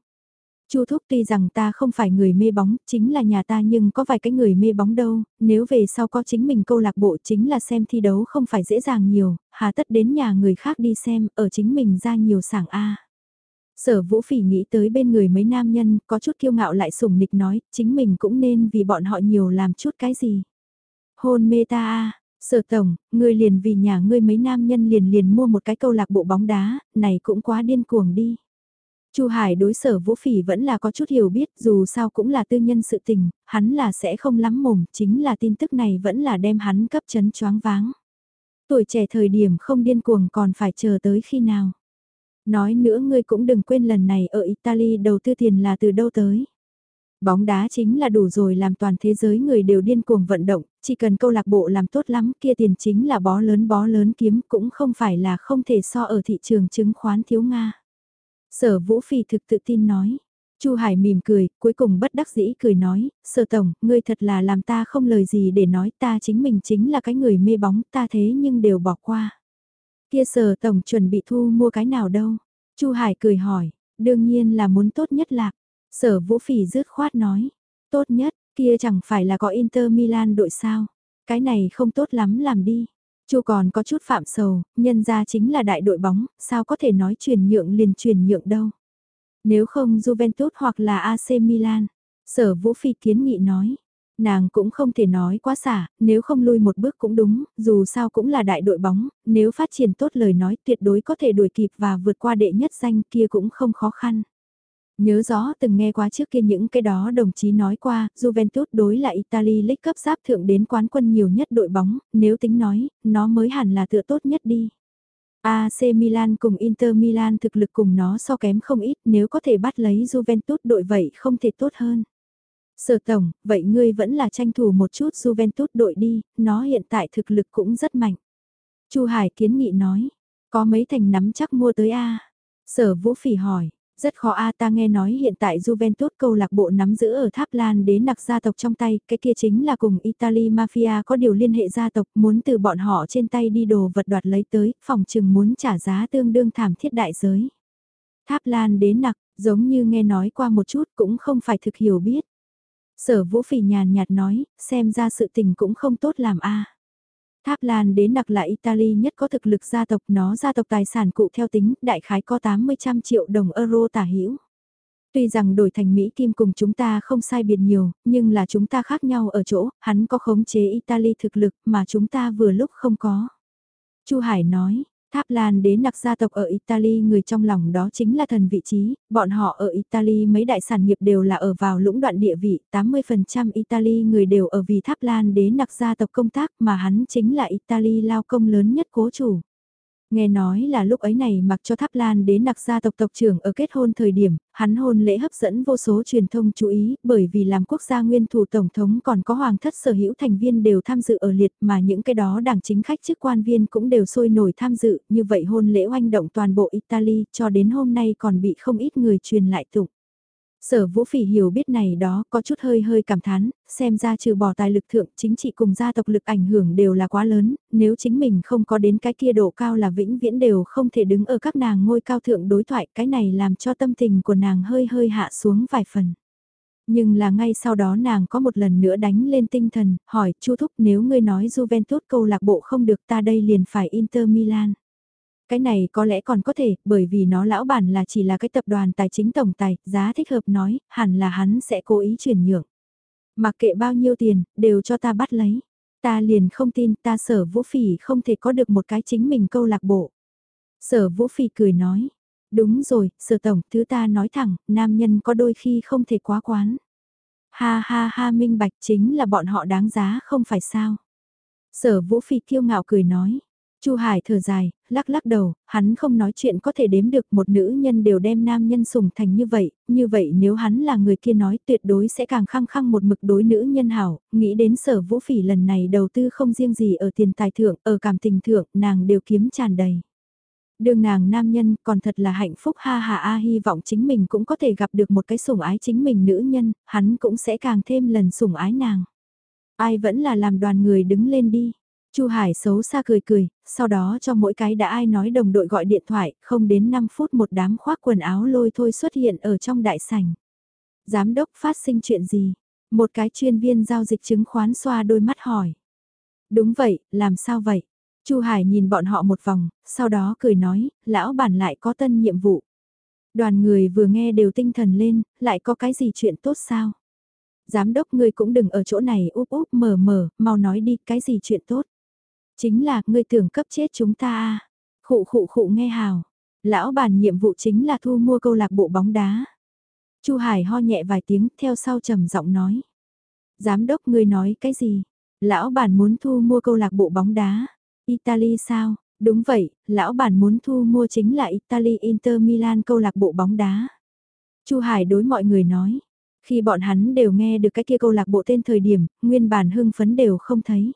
Chu Thúc tuy rằng ta không phải người mê bóng, chính là nhà ta nhưng có vài cái người mê bóng đâu, nếu về sau có chính mình câu lạc bộ chính là xem thi đấu không phải dễ dàng nhiều, hà tất đến nhà người khác đi xem, ở chính mình ra nhiều sảng A. Sở Vũ Phỉ nghĩ tới bên người mấy nam nhân, có chút kiêu ngạo lại sủng nịch nói, chính mình cũng nên vì bọn họ nhiều làm chút cái gì. Hôn mê ta A, Sở Tổng, ngươi liền vì nhà ngươi mấy nam nhân liền liền mua một cái câu lạc bộ bóng đá, này cũng quá điên cuồng đi. Chu Hải đối sở Vũ Phỉ vẫn là có chút hiểu biết, dù sao cũng là tư nhân sự tình, hắn là sẽ không lắm mồm, chính là tin tức này vẫn là đem hắn cấp chấn choáng váng. Tuổi trẻ thời điểm không điên cuồng còn phải chờ tới khi nào. Nói nữa ngươi cũng đừng quên lần này ở Italy đầu tư tiền là từ đâu tới. Bóng đá chính là đủ rồi làm toàn thế giới người đều điên cuồng vận động, chỉ cần câu lạc bộ làm tốt lắm kia tiền chính là bó lớn bó lớn kiếm cũng không phải là không thể so ở thị trường chứng khoán thiếu Nga. Sở Vũ Phỉ thực tự tin nói. Chu Hải mỉm cười, cuối cùng bất đắc dĩ cười nói, sở tổng, ngươi thật là làm ta không lời gì để nói ta chính mình chính là cái người mê bóng ta thế nhưng đều bỏ qua. Kia sở tổng chuẩn bị thu mua cái nào đâu? Chu Hải cười hỏi, đương nhiên là muốn tốt nhất lạc. Sở Vũ Phỉ rứt khoát nói, tốt nhất, kia chẳng phải là có Inter Milan đội sao? Cái này không tốt lắm làm đi. Chu còn có chút phạm sầu, nhân ra chính là đại đội bóng, sao có thể nói chuyển nhượng liền chuyển nhượng đâu. Nếu không Juventus hoặc là AC Milan, sở vũ phi kiến nghị nói. Nàng cũng không thể nói quá xả, nếu không lui một bước cũng đúng, dù sao cũng là đại đội bóng, nếu phát triển tốt lời nói tuyệt đối có thể đuổi kịp và vượt qua đệ nhất danh kia cũng không khó khăn. Nhớ rõ từng nghe qua trước kia những cái đó đồng chí nói qua, Juventus đối là Italy League cấp giáp thượng đến quán quân nhiều nhất đội bóng, nếu tính nói, nó mới hẳn là tựa tốt nhất đi. AC Milan cùng Inter Milan thực lực cùng nó so kém không ít nếu có thể bắt lấy Juventus đội vậy không thể tốt hơn. Sở tổng, vậy ngươi vẫn là tranh thủ một chút Juventus đội đi, nó hiện tại thực lực cũng rất mạnh. Chu Hải kiến nghị nói, có mấy thành nắm chắc mua tới A. Sở Vũ Phỉ hỏi, rất khó a ta nghe nói hiện tại Juventus câu lạc bộ nắm giữ ở Tháp Lan đến nặc gia tộc trong tay, cái kia chính là cùng Italy Mafia có điều liên hệ gia tộc muốn từ bọn họ trên tay đi đồ vật đoạt lấy tới, phòng chừng muốn trả giá tương đương thảm thiết đại giới. Tháp Lan đến nặc, giống như nghe nói qua một chút cũng không phải thực hiểu biết. Sở vũ phỉ nhàn nhạt nói, xem ra sự tình cũng không tốt làm a Tháp Lan đến nặc là Italy nhất có thực lực gia tộc nó gia tộc tài sản cụ theo tính đại khái có 80 trăm triệu đồng euro tả hữu Tuy rằng đổi thành Mỹ Kim cùng chúng ta không sai biệt nhiều, nhưng là chúng ta khác nhau ở chỗ, hắn có khống chế Italy thực lực mà chúng ta vừa lúc không có. Chu Hải nói, Tháp Lan đế nặc gia tộc ở Italy người trong lòng đó chính là thần vị trí, bọn họ ở Italy mấy đại sản nghiệp đều là ở vào lũng đoạn địa vị, 80% Italy người đều ở vì Tháp Lan đế nặc gia tộc công tác mà hắn chính là Italy lao công lớn nhất cố chủ. Nghe nói là lúc ấy này mặc cho Tháp Lan đến nặc gia tộc tộc trưởng ở kết hôn thời điểm, hắn hôn lễ hấp dẫn vô số truyền thông chú ý bởi vì làm quốc gia nguyên thủ tổng thống còn có hoàng thất sở hữu thành viên đều tham dự ở liệt mà những cái đó đảng chính khách chức quan viên cũng đều sôi nổi tham dự, như vậy hôn lễ oanh động toàn bộ Italy cho đến hôm nay còn bị không ít người truyền lại tụng. Sở vũ phỉ hiểu biết này đó có chút hơi hơi cảm thán, xem ra trừ bỏ tài lực thượng chính trị cùng gia tộc lực ảnh hưởng đều là quá lớn, nếu chính mình không có đến cái kia độ cao là vĩnh viễn đều không thể đứng ở các nàng ngôi cao thượng đối thoại, cái này làm cho tâm tình của nàng hơi hơi hạ xuống vài phần. Nhưng là ngay sau đó nàng có một lần nữa đánh lên tinh thần, hỏi, chu thúc nếu ngươi nói Juventus câu lạc bộ không được ta đây liền phải Inter Milan. Cái này có lẽ còn có thể, bởi vì nó lão bản là chỉ là cái tập đoàn tài chính tổng tài, giá thích hợp nói, hẳn là hắn sẽ cố ý chuyển nhượng. Mặc kệ bao nhiêu tiền, đều cho ta bắt lấy. Ta liền không tin ta sở vũ phỉ không thể có được một cái chính mình câu lạc bộ. Sở vũ phỉ cười nói, đúng rồi, sở tổng, thứ ta nói thẳng, nam nhân có đôi khi không thể quá quán. Ha ha ha minh bạch chính là bọn họ đáng giá không phải sao. Sở Vũ Phi kiêu ngạo cười nói. Chu Hải thở dài, lắc lắc đầu, hắn không nói chuyện có thể đếm được một nữ nhân đều đem nam nhân sủng thành như vậy, như vậy nếu hắn là người kia nói tuyệt đối sẽ càng khăng khăng một mực đối nữ nhân hảo, nghĩ đến sở vũ phỉ lần này đầu tư không riêng gì ở tiền tài thượng, ở cảm tình thượng, nàng đều kiếm tràn đầy. Đường nàng nam nhân còn thật là hạnh phúc ha ha a hy vọng chính mình cũng có thể gặp được một cái sủng ái chính mình nữ nhân, hắn cũng sẽ càng thêm lần sủng ái nàng. Ai vẫn là làm đoàn người đứng lên đi. Chu Hải xấu xa cười cười, sau đó cho mỗi cái đã ai nói đồng đội gọi điện thoại, không đến 5 phút một đám khoác quần áo lôi thôi xuất hiện ở trong đại sảnh. Giám đốc phát sinh chuyện gì? Một cái chuyên viên giao dịch chứng khoán xoa đôi mắt hỏi. Đúng vậy, làm sao vậy? Chu Hải nhìn bọn họ một vòng, sau đó cười nói, lão bản lại có tân nhiệm vụ. Đoàn người vừa nghe đều tinh thần lên, lại có cái gì chuyện tốt sao? Giám đốc ngươi cũng đừng ở chỗ này úp úp mờ mờ, mau nói đi cái gì chuyện tốt. Chính là, ngươi tưởng cấp chết chúng ta à. Khụ khụ khụ nghe hào. Lão bản nhiệm vụ chính là thu mua câu lạc bộ bóng đá. Chu Hải ho nhẹ vài tiếng, theo sau trầm giọng nói. Giám đốc ngươi nói cái gì? Lão bản muốn thu mua câu lạc bộ bóng đá. Italy sao? Đúng vậy, lão bản muốn thu mua chính là Italy Inter Milan câu lạc bộ bóng đá. Chu Hải đối mọi người nói. Khi bọn hắn đều nghe được cái kia câu lạc bộ tên thời điểm, nguyên bản hưng phấn đều không thấy.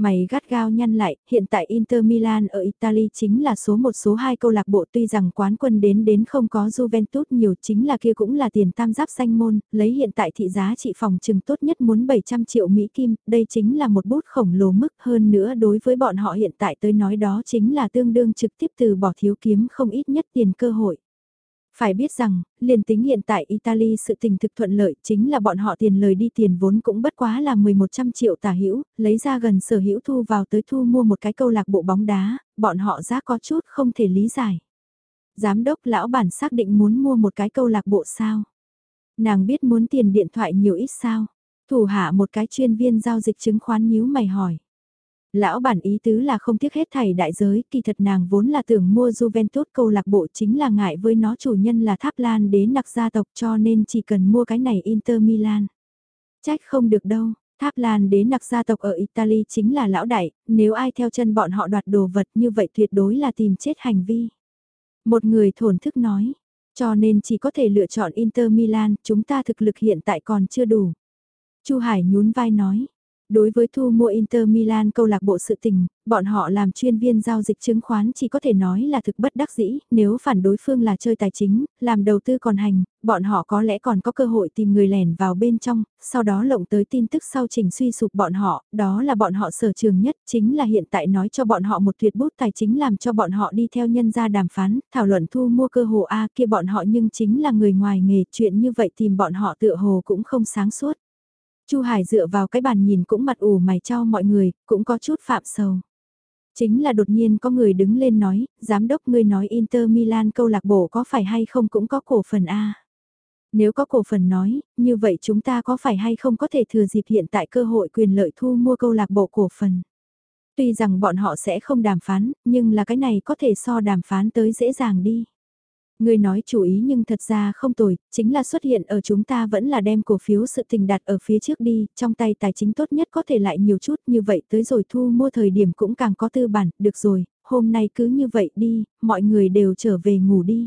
Mày gắt gao nhăn lại, hiện tại Inter Milan ở Italy chính là số một số hai câu lạc bộ tuy rằng quán quân đến đến không có Juventus nhiều chính là kia cũng là tiền tam giáp danh môn, lấy hiện tại thị giá trị phòng trừng tốt nhất muốn 700 triệu Mỹ Kim, đây chính là một bút khổng lồ mức hơn nữa đối với bọn họ hiện tại tới nói đó chính là tương đương trực tiếp từ bỏ thiếu kiếm không ít nhất tiền cơ hội. Phải biết rằng, liền tính hiện tại Italy sự tình thực thuận lợi chính là bọn họ tiền lời đi tiền vốn cũng bất quá là 1100 triệu tả hữu lấy ra gần sở hữu thu vào tới thu mua một cái câu lạc bộ bóng đá, bọn họ giá có chút không thể lý giải. Giám đốc lão bản xác định muốn mua một cái câu lạc bộ sao? Nàng biết muốn tiền điện thoại nhiều ít sao? Thủ hạ một cái chuyên viên giao dịch chứng khoán nhíu mày hỏi. Lão bản ý tứ là không tiếc hết thảy đại giới, kỳ thật nàng vốn là tưởng mua Juventus câu lạc bộ chính là ngại với nó chủ nhân là Tháp Lan đế nặc gia tộc cho nên chỉ cần mua cái này Inter Milan. Trách không được đâu, Tháp Lan đế nặc gia tộc ở Italy chính là lão đại, nếu ai theo chân bọn họ đoạt đồ vật như vậy tuyệt đối là tìm chết hành vi. Một người thổn thức nói, cho nên chỉ có thể lựa chọn Inter Milan, chúng ta thực lực hiện tại còn chưa đủ. Chu Hải nhún vai nói, Đối với thu mua Inter Milan câu lạc bộ sự tình, bọn họ làm chuyên viên giao dịch chứng khoán chỉ có thể nói là thực bất đắc dĩ, nếu phản đối phương là chơi tài chính, làm đầu tư còn hành, bọn họ có lẽ còn có cơ hội tìm người lẻn vào bên trong, sau đó lộng tới tin tức sau trình suy sụp bọn họ, đó là bọn họ sở trường nhất, chính là hiện tại nói cho bọn họ một tuyệt bút tài chính làm cho bọn họ đi theo nhân gia đàm phán, thảo luận thu mua cơ hồ A kia bọn họ nhưng chính là người ngoài nghề, chuyện như vậy tìm bọn họ tựa hồ cũng không sáng suốt. Chu Hải dựa vào cái bàn nhìn cũng mặt ủ mày cho mọi người, cũng có chút phạm sầu. Chính là đột nhiên có người đứng lên nói, giám đốc ngươi nói Inter Milan câu lạc bộ có phải hay không cũng có cổ phần A. Nếu có cổ phần nói, như vậy chúng ta có phải hay không có thể thừa dịp hiện tại cơ hội quyền lợi thu mua câu lạc bộ cổ phần. Tuy rằng bọn họ sẽ không đàm phán, nhưng là cái này có thể so đàm phán tới dễ dàng đi. Người nói chủ ý nhưng thật ra không tồi, chính là xuất hiện ở chúng ta vẫn là đem cổ phiếu sự tình đặt ở phía trước đi, trong tay tài chính tốt nhất có thể lại nhiều chút như vậy tới rồi thu mua thời điểm cũng càng có tư bản, được rồi, hôm nay cứ như vậy đi, mọi người đều trở về ngủ đi.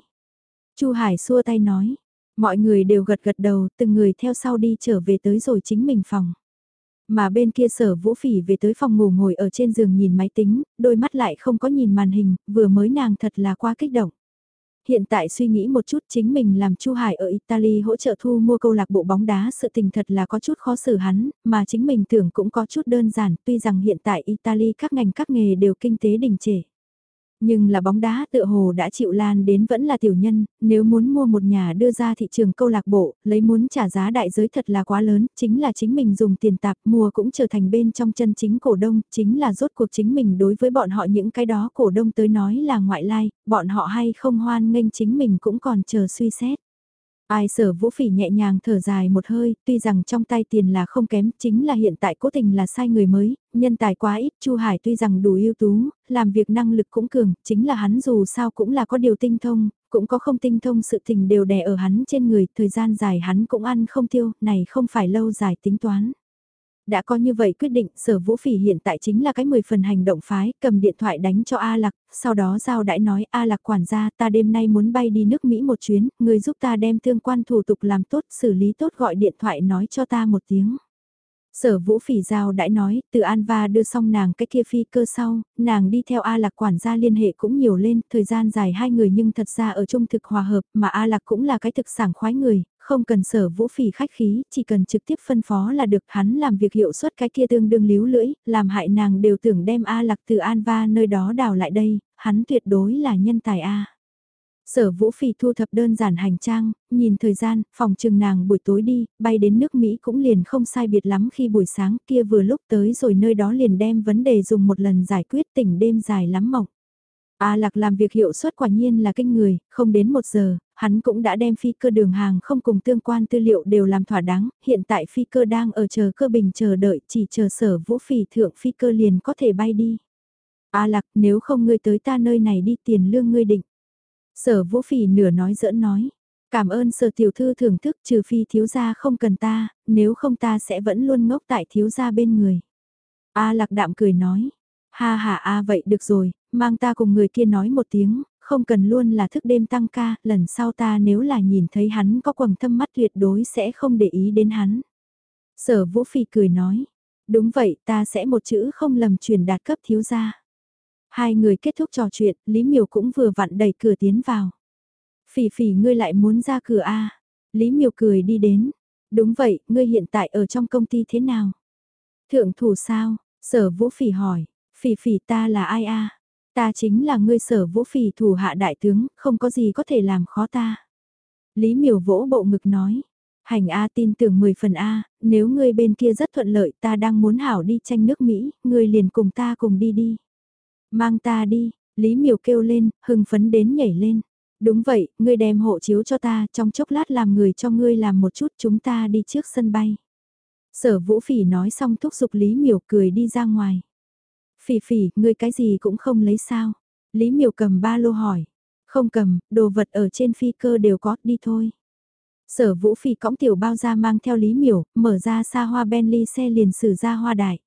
Chu Hải xua tay nói, mọi người đều gật gật đầu, từng người theo sau đi trở về tới rồi chính mình phòng. Mà bên kia sở vũ phỉ về tới phòng ngủ ngồi ở trên giường nhìn máy tính, đôi mắt lại không có nhìn màn hình, vừa mới nàng thật là quá kích động hiện tại suy nghĩ một chút chính mình làm Chu Hải ở Italy hỗ trợ thu mua câu lạc bộ bóng đá sự tình thật là có chút khó xử hắn, mà chính mình tưởng cũng có chút đơn giản tuy rằng hiện tại Italy các ngành các nghề đều kinh tế đình trệ. Nhưng là bóng đá tựa hồ đã chịu lan đến vẫn là tiểu nhân, nếu muốn mua một nhà đưa ra thị trường câu lạc bộ, lấy muốn trả giá đại giới thật là quá lớn, chính là chính mình dùng tiền tạp mua cũng trở thành bên trong chân chính cổ đông, chính là rốt cuộc chính mình đối với bọn họ những cái đó cổ đông tới nói là ngoại lai, bọn họ hay không hoan nghênh chính mình cũng còn chờ suy xét. Ai sở vũ phỉ nhẹ nhàng thở dài một hơi, tuy rằng trong tay tiền là không kém, chính là hiện tại cố tình là sai người mới, nhân tài quá ít, Chu Hải tuy rằng đủ ưu tú, làm việc năng lực cũng cường, chính là hắn dù sao cũng là có điều tinh thông, cũng có không tinh thông sự tình đều đè ở hắn trên người, thời gian dài hắn cũng ăn không tiêu, này không phải lâu dài tính toán. Đã có như vậy quyết định, sở vũ phỉ hiện tại chính là cái 10 phần hành động phái, cầm điện thoại đánh cho A Lạc, sau đó giao đãi nói A Lạc quản gia ta đêm nay muốn bay đi nước Mỹ một chuyến, người giúp ta đem thương quan thủ tục làm tốt, xử lý tốt gọi điện thoại nói cho ta một tiếng. Sở vũ phỉ giao đãi nói, từ An Va đưa xong nàng cái kia phi cơ sau, nàng đi theo A Lạc quản gia liên hệ cũng nhiều lên, thời gian dài hai người nhưng thật ra ở chung thực hòa hợp, mà A Lạc cũng là cái thực sảng khoái người, không cần sở vũ phỉ khách khí, chỉ cần trực tiếp phân phó là được hắn làm việc hiệu suất cái kia tương đương líu lưỡi, làm hại nàng đều tưởng đem A lạc từ An Va nơi đó đào lại đây, hắn tuyệt đối là nhân tài A. Sở Vũ Phỉ thu thập đơn giản hành trang, nhìn thời gian, phòng trừng nàng buổi tối đi, bay đến nước Mỹ cũng liền không sai biệt lắm khi buổi sáng kia vừa lúc tới rồi nơi đó liền đem vấn đề dùng một lần giải quyết tỉnh đêm dài lắm mộng. A Lạc làm việc hiệu suất quả nhiên là kinh người, không đến một giờ, hắn cũng đã đem phi cơ đường hàng không cùng tương quan tư liệu đều làm thỏa đáng, hiện tại phi cơ đang ở chờ cơ bình chờ đợi, chỉ chờ sở vũ phỉ thượng phi cơ liền có thể bay đi. A Lạc nếu không ngươi tới ta nơi này đi tiền lương ngươi định. Sở vũ phỉ nửa nói giỡn nói, cảm ơn sở tiểu thư thưởng thức trừ phi thiếu gia không cần ta, nếu không ta sẽ vẫn luôn ngốc tại thiếu gia bên người. A Lạc đạm cười nói, ha ha a vậy được rồi, mang ta cùng người kia nói một tiếng, không cần luôn là thức đêm tăng ca, lần sau ta nếu là nhìn thấy hắn có quầng thâm mắt tuyệt đối sẽ không để ý đến hắn. Sở Vũ Phỉ cười nói, đúng vậy ta sẽ một chữ không lầm truyền đạt cấp thiếu gia. Hai người kết thúc trò chuyện, Lý Miều cũng vừa vặn đẩy cửa tiến vào. Phỉ phỉ ngươi lại muốn ra cửa a à? Lý Miều cười đi đến. Đúng vậy, ngươi hiện tại ở trong công ty thế nào? Thượng thủ sao? Sở Vũ Phỉ hỏi. Phỉ phỉ ta là ai a Ta chính là ngươi sở vũ phỉ thủ hạ đại tướng, không có gì có thể làm khó ta. Lý miểu vỗ bộ ngực nói. Hành A tin tưởng 10 phần A, nếu ngươi bên kia rất thuận lợi ta đang muốn hảo đi tranh nước Mỹ, ngươi liền cùng ta cùng đi đi. Mang ta đi, Lý miểu kêu lên, hưng phấn đến nhảy lên. Đúng vậy, ngươi đem hộ chiếu cho ta, trong chốc lát làm người cho ngươi làm một chút chúng ta đi trước sân bay. Sở vũ phỉ nói xong thúc giục Lý miểu cười đi ra ngoài. Phỉ phỉ, ngươi cái gì cũng không lấy sao? Lý Miểu cầm ba lô hỏi. Không cầm, đồ vật ở trên phi cơ đều có, đi thôi. Sở vũ phỉ cõng tiểu bao ra mang theo Lý miểu, mở ra xa hoa Bentley xe liền xử ra hoa đại.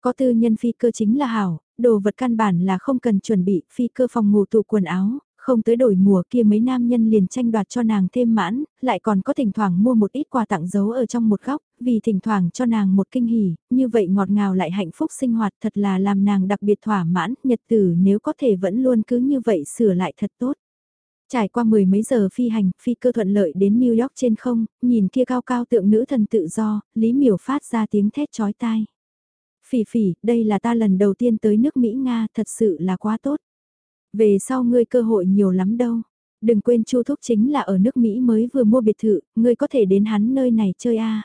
Có tư nhân phi cơ chính là hảo, đồ vật căn bản là không cần chuẩn bị, phi cơ phòng ngủ tủ quần áo, không tới đổi mùa kia mấy nam nhân liền tranh đoạt cho nàng thêm mãn, lại còn có thỉnh thoảng mua một ít quà tặng giấu ở trong một góc, vì thỉnh thoảng cho nàng một kinh hỉ, như vậy ngọt ngào lại hạnh phúc sinh hoạt thật là làm nàng đặc biệt thỏa mãn, nhật tử nếu có thể vẫn luôn cứ như vậy sửa lại thật tốt. Trải qua mười mấy giờ phi hành, phi cơ thuận lợi đến New York trên không, nhìn kia cao cao tượng nữ thần tự do, Lý Miểu phát ra tiếng thét chói tai. Phỉ phỉ, đây là ta lần đầu tiên tới nước Mỹ Nga, thật sự là quá tốt. Về sau ngươi cơ hội nhiều lắm đâu. Đừng quên Chu Thúc chính là ở nước Mỹ mới vừa mua biệt thự, ngươi có thể đến hắn nơi này chơi a.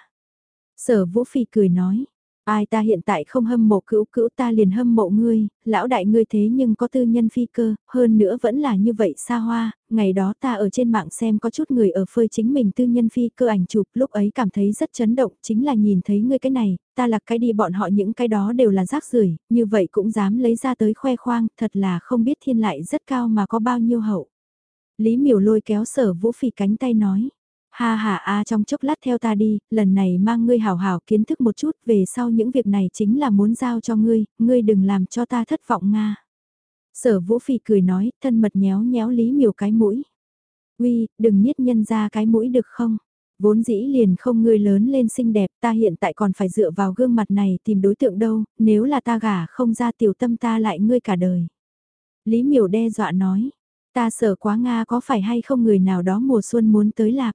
Sở Vũ Phi cười nói, ai ta hiện tại không hâm mộ cữu cữu ta liền hâm mộ ngươi, lão đại ngươi thế nhưng có tư nhân phi cơ, hơn nữa vẫn là như vậy xa hoa, ngày đó ta ở trên mạng xem có chút người ở phơi chính mình tư nhân phi cơ ảnh chụp, lúc ấy cảm thấy rất chấn động, chính là nhìn thấy ngươi cái này, ta là cái đi bọn họ những cái đó đều là rác rưởi như vậy cũng dám lấy ra tới khoe khoang, thật là không biết thiên lại rất cao mà có bao nhiêu hậu. Lý miểu lôi kéo sở vũ phỉ cánh tay nói. Ha ha a trong chốc lát theo ta đi, lần này mang ngươi hảo hảo kiến thức một chút về sau những việc này chính là muốn giao cho ngươi, ngươi đừng làm cho ta thất vọng Nga. Sở vũ phỉ cười nói, thân mật nhéo nhéo lý miều cái mũi. Uy, đừng niết nhân ra cái mũi được không? Vốn dĩ liền không ngươi lớn lên xinh đẹp, ta hiện tại còn phải dựa vào gương mặt này tìm đối tượng đâu, nếu là ta gả không ra tiểu tâm ta lại ngươi cả đời. Lý miểu đe dọa nói, ta sợ quá Nga có phải hay không người nào đó mùa xuân muốn tới lạc.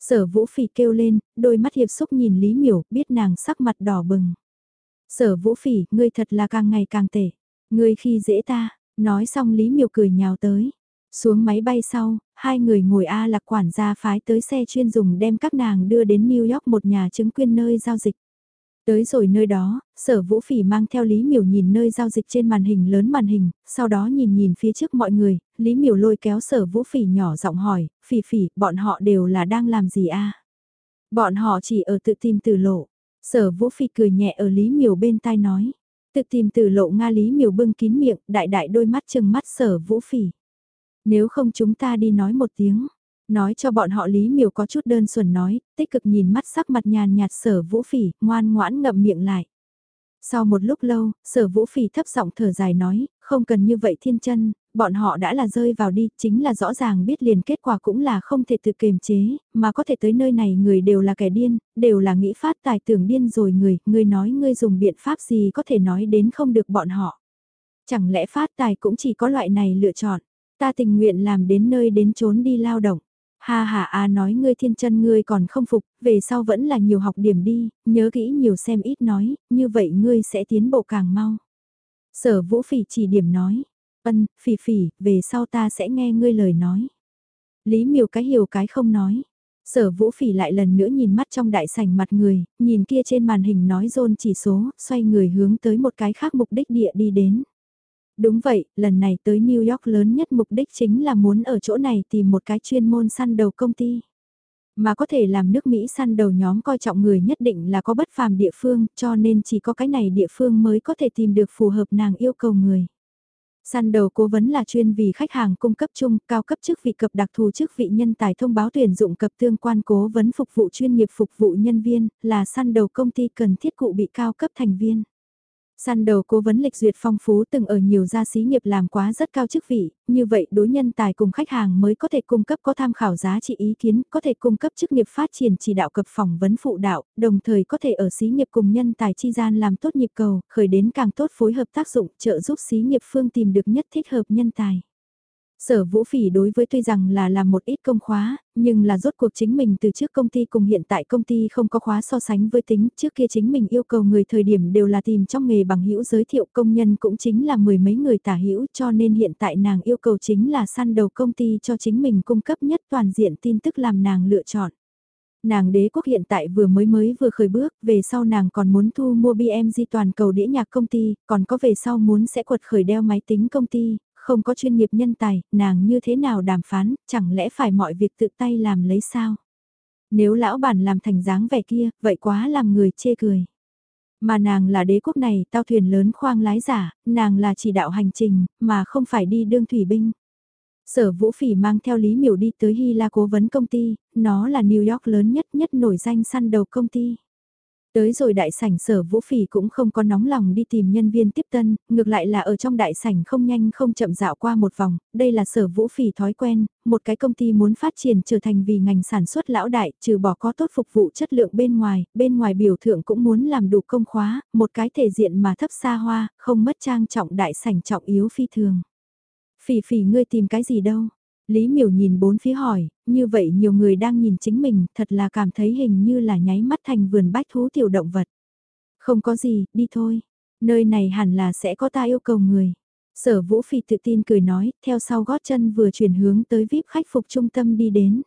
Sở vũ phỉ kêu lên, đôi mắt hiệp xúc nhìn Lý miểu, biết nàng sắc mặt đỏ bừng. Sở vũ phỉ, ngươi thật là càng ngày càng tệ. Ngươi khi dễ ta, nói xong Lý miểu cười nhào tới. Xuống máy bay sau, hai người ngồi A lạc quản gia phái tới xe chuyên dùng đem các nàng đưa đến New York một nhà chứng quyền nơi giao dịch. Tới rồi nơi đó, sở vũ phỉ mang theo Lý Miểu nhìn nơi giao dịch trên màn hình lớn màn hình, sau đó nhìn nhìn phía trước mọi người, Lý Miểu lôi kéo sở vũ phỉ nhỏ giọng hỏi, phỉ phỉ, bọn họ đều là đang làm gì a Bọn họ chỉ ở tự tìm từ lộ. Sở vũ phỉ cười nhẹ ở Lý Miểu bên tai nói. Tự tìm từ lộ Nga Lý Miểu bưng kín miệng, đại đại đôi mắt chừng mắt sở vũ phỉ. Nếu không chúng ta đi nói một tiếng. Nói cho bọn họ Lý Miểu có chút đơn xuẩn nói, tích cực nhìn mắt sắc mặt nhàn nhạt sở vũ phỉ, ngoan ngoãn ngậm miệng lại. Sau một lúc lâu, sở vũ phỉ thấp giọng thở dài nói, không cần như vậy thiên chân, bọn họ đã là rơi vào đi, chính là rõ ràng biết liền kết quả cũng là không thể tự kiềm chế, mà có thể tới nơi này người đều là kẻ điên, đều là nghĩ phát tài tưởng điên rồi người, người nói ngươi dùng biện pháp gì có thể nói đến không được bọn họ. Chẳng lẽ phát tài cũng chỉ có loại này lựa chọn, ta tình nguyện làm đến nơi đến trốn đi lao động. Ha ha a nói ngươi thiên chân ngươi còn không phục, về sau vẫn là nhiều học điểm đi, nhớ kỹ nhiều xem ít nói, như vậy ngươi sẽ tiến bộ càng mau. Sở vũ phỉ chỉ điểm nói, ân, phỉ phỉ, về sau ta sẽ nghe ngươi lời nói. Lý miều cái hiểu cái không nói. Sở vũ phỉ lại lần nữa nhìn mắt trong đại sảnh mặt người, nhìn kia trên màn hình nói rôn chỉ số, xoay người hướng tới một cái khác mục đích địa đi đến. Đúng vậy, lần này tới New York lớn nhất mục đích chính là muốn ở chỗ này tìm một cái chuyên môn săn đầu công ty. Mà có thể làm nước Mỹ săn đầu nhóm coi trọng người nhất định là có bất phàm địa phương, cho nên chỉ có cái này địa phương mới có thể tìm được phù hợp nàng yêu cầu người. Săn đầu cố vấn là chuyên vì khách hàng cung cấp chung, cao cấp chức vị cập đặc thù chức vị nhân tài thông báo tuyển dụng cập tương quan cố vấn phục vụ chuyên nghiệp phục vụ nhân viên, là săn đầu công ty cần thiết cụ bị cao cấp thành viên. Săn đầu cố vấn lịch duyệt phong phú từng ở nhiều gia xí nghiệp làm quá rất cao chức vị, như vậy đối nhân tài cùng khách hàng mới có thể cung cấp có tham khảo giá trị ý kiến, có thể cung cấp chức nghiệp phát triển chỉ đạo cập phỏng vấn phụ đạo, đồng thời có thể ở xí nghiệp cùng nhân tài chi gian làm tốt nhịp cầu, khởi đến càng tốt phối hợp tác dụng trợ giúp xí nghiệp phương tìm được nhất thích hợp nhân tài. Sở Vũ Phỉ đối với tuy rằng là làm một ít công khóa, nhưng là rốt cuộc chính mình từ trước công ty cùng hiện tại công ty không có khóa so sánh với tính, trước kia chính mình yêu cầu người thời điểm đều là tìm trong nghề bằng hữu giới thiệu công nhân cũng chính là mười mấy người tả hữu cho nên hiện tại nàng yêu cầu chính là săn đầu công ty cho chính mình cung cấp nhất toàn diện tin tức làm nàng lựa chọn. Nàng đế quốc hiện tại vừa mới mới vừa khởi bước, về sau nàng còn muốn thu mua BMG toàn cầu đĩa nhạc công ty, còn có về sau muốn sẽ quật khởi đeo máy tính công ty, không có chuyên nghiệp nhân tài, nàng như thế nào đàm phán, chẳng lẽ phải mọi việc tự tay làm lấy sao? Nếu lão bản làm thành dáng vẻ kia, vậy quá làm người chê cười. Mà nàng là đế quốc này, tao thuyền lớn khoang lái giả, nàng là chỉ đạo hành trình, mà không phải đi đương thủy binh. Sở Vũ Phỉ mang theo Lý Miểu đi tới Hy La cố vấn công ty, nó là New York lớn nhất nhất nổi danh săn đầu công ty. Tới rồi đại sảnh sở vũ phỉ cũng không có nóng lòng đi tìm nhân viên tiếp tân, ngược lại là ở trong đại sảnh không nhanh không chậm dạo qua một vòng, đây là sở vũ phỉ thói quen, một cái công ty muốn phát triển trở thành vì ngành sản xuất lão đại, trừ bỏ có tốt phục vụ chất lượng bên ngoài, bên ngoài biểu thượng cũng muốn làm đủ công khóa, một cái thể diện mà thấp xa hoa, không mất trang trọng đại sảnh trọng yếu phi thường. Phỉ phỉ ngươi tìm cái gì đâu? Lý miểu nhìn bốn phía hỏi, như vậy nhiều người đang nhìn chính mình, thật là cảm thấy hình như là nháy mắt thành vườn bách thú tiểu động vật. Không có gì, đi thôi. Nơi này hẳn là sẽ có ta yêu cầu người. Sở Vũ phi tự tin cười nói, theo sau gót chân vừa chuyển hướng tới VIP khách phục trung tâm đi đến.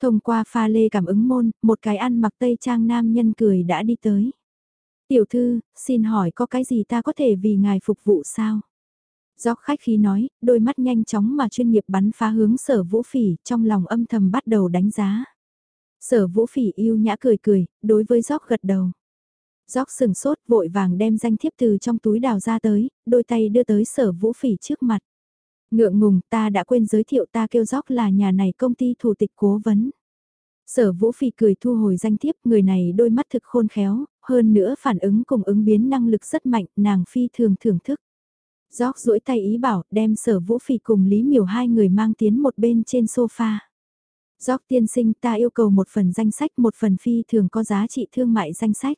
Thông qua pha lê cảm ứng môn, một cái ăn mặc tây trang nam nhân cười đã đi tới. Tiểu thư, xin hỏi có cái gì ta có thể vì ngài phục vụ sao? Gióc khách khí nói, đôi mắt nhanh chóng mà chuyên nghiệp bắn phá hướng sở vũ phỉ, trong lòng âm thầm bắt đầu đánh giá. Sở vũ phỉ yêu nhã cười cười, đối với gióc gật đầu. Gióc sừng sốt vội vàng đem danh thiếp từ trong túi đào ra tới, đôi tay đưa tới sở vũ phỉ trước mặt. Ngượng ngùng ta đã quên giới thiệu ta kêu gióc là nhà này công ty thủ tịch cố vấn. Sở vũ phỉ cười thu hồi danh thiếp người này đôi mắt thực khôn khéo, hơn nữa phản ứng cùng ứng biến năng lực rất mạnh, nàng phi thường thưởng thức. Gióc duỗi tay ý bảo đem sở vũ phỉ cùng Lý Miểu hai người mang tiến một bên trên sofa. Gióc tiên sinh ta yêu cầu một phần danh sách một phần phi thường có giá trị thương mại danh sách.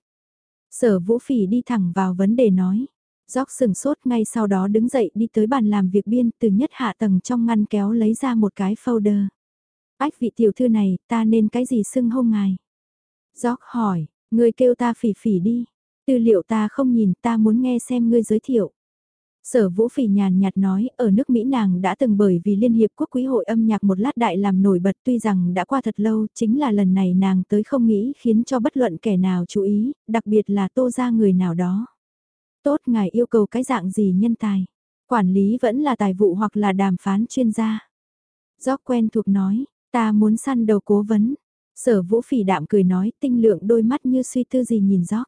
Sở vũ phỉ đi thẳng vào vấn đề nói. Gióc sừng sốt ngay sau đó đứng dậy đi tới bàn làm việc biên từ nhất hạ tầng trong ngăn kéo lấy ra một cái folder. Ách vị tiểu thư này ta nên cái gì xưng hông ngài? Gióc hỏi, người kêu ta phỉ phỉ đi. Tư liệu ta không nhìn ta muốn nghe xem ngươi giới thiệu. Sở Vũ Phỉ nhàn nhạt nói, ở nước Mỹ nàng đã từng bởi vì Liên Hiệp Quốc Quý hội âm nhạc một lát đại làm nổi bật tuy rằng đã qua thật lâu, chính là lần này nàng tới không nghĩ khiến cho bất luận kẻ nào chú ý, đặc biệt là tô ra người nào đó. Tốt ngài yêu cầu cái dạng gì nhân tài, quản lý vẫn là tài vụ hoặc là đàm phán chuyên gia. Gióc quen thuộc nói, ta muốn săn đầu cố vấn. Sở Vũ Phỉ đạm cười nói, tinh lượng đôi mắt như suy tư gì nhìn Gióc.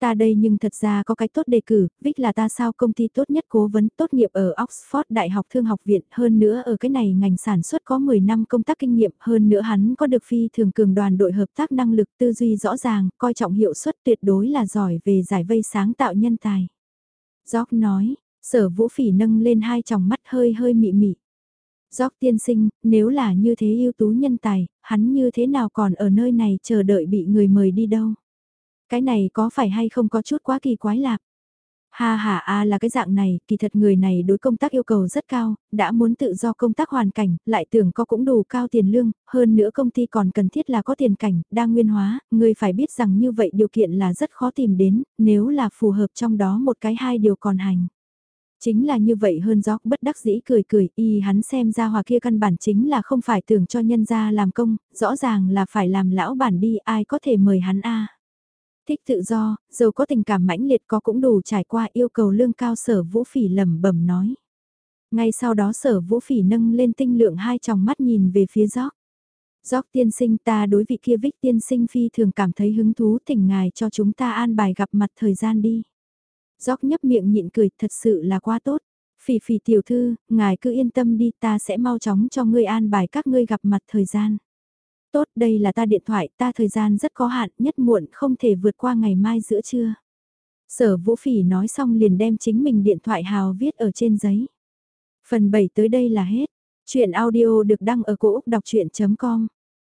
Ta đây nhưng thật ra có cái tốt đề cử, Vic là ta sao công ty tốt nhất cố vấn tốt nghiệp ở Oxford Đại học Thương học viện, hơn nữa ở cái này ngành sản xuất có 10 năm công tác kinh nghiệm, hơn nữa hắn có được phi thường cường đoàn đội hợp tác năng lực tư duy rõ ràng, coi trọng hiệu suất tuyệt đối là giỏi về giải vây sáng tạo nhân tài. jock nói, sở vũ phỉ nâng lên hai tròng mắt hơi hơi mị mị. jock tiên sinh, nếu là như thế ưu tú nhân tài, hắn như thế nào còn ở nơi này chờ đợi bị người mời đi đâu? Cái này có phải hay không có chút quá kỳ quái lạc? Ha ha a là cái dạng này, kỳ thật người này đối công tác yêu cầu rất cao, đã muốn tự do công tác hoàn cảnh, lại tưởng có cũng đủ cao tiền lương, hơn nữa công ty còn cần thiết là có tiền cảnh, đa nguyên hóa, người phải biết rằng như vậy điều kiện là rất khó tìm đến, nếu là phù hợp trong đó một cái hai điều còn hành. Chính là như vậy hơn gió bất đắc dĩ cười cười, y hắn xem ra hòa kia căn bản chính là không phải tưởng cho nhân gia làm công, rõ ràng là phải làm lão bản đi ai có thể mời hắn a Thích tự do, giàu có tình cảm mãnh liệt có cũng đủ trải qua yêu cầu lương cao sở vũ phỉ lẩm bẩm nói. Ngay sau đó sở vũ phỉ nâng lên tinh lượng hai tròng mắt nhìn về phía gióc. Gióc tiên sinh ta đối vị kia vích tiên sinh phi thường cảm thấy hứng thú thỉnh ngài cho chúng ta an bài gặp mặt thời gian đi. Gióc nhấp miệng nhịn cười thật sự là quá tốt. Phỉ phỉ tiểu thư, ngài cứ yên tâm đi ta sẽ mau chóng cho ngươi an bài các ngươi gặp mặt thời gian. Tốt, đây là ta điện thoại, ta thời gian rất có hạn, nhất muộn không thể vượt qua ngày mai giữa trưa. Sở Vũ Phỉ nói xong liền đem chính mình điện thoại hào viết ở trên giấy. Phần 7 tới đây là hết. Chuyện audio được đăng ở cổ Úc đọc chuyện.com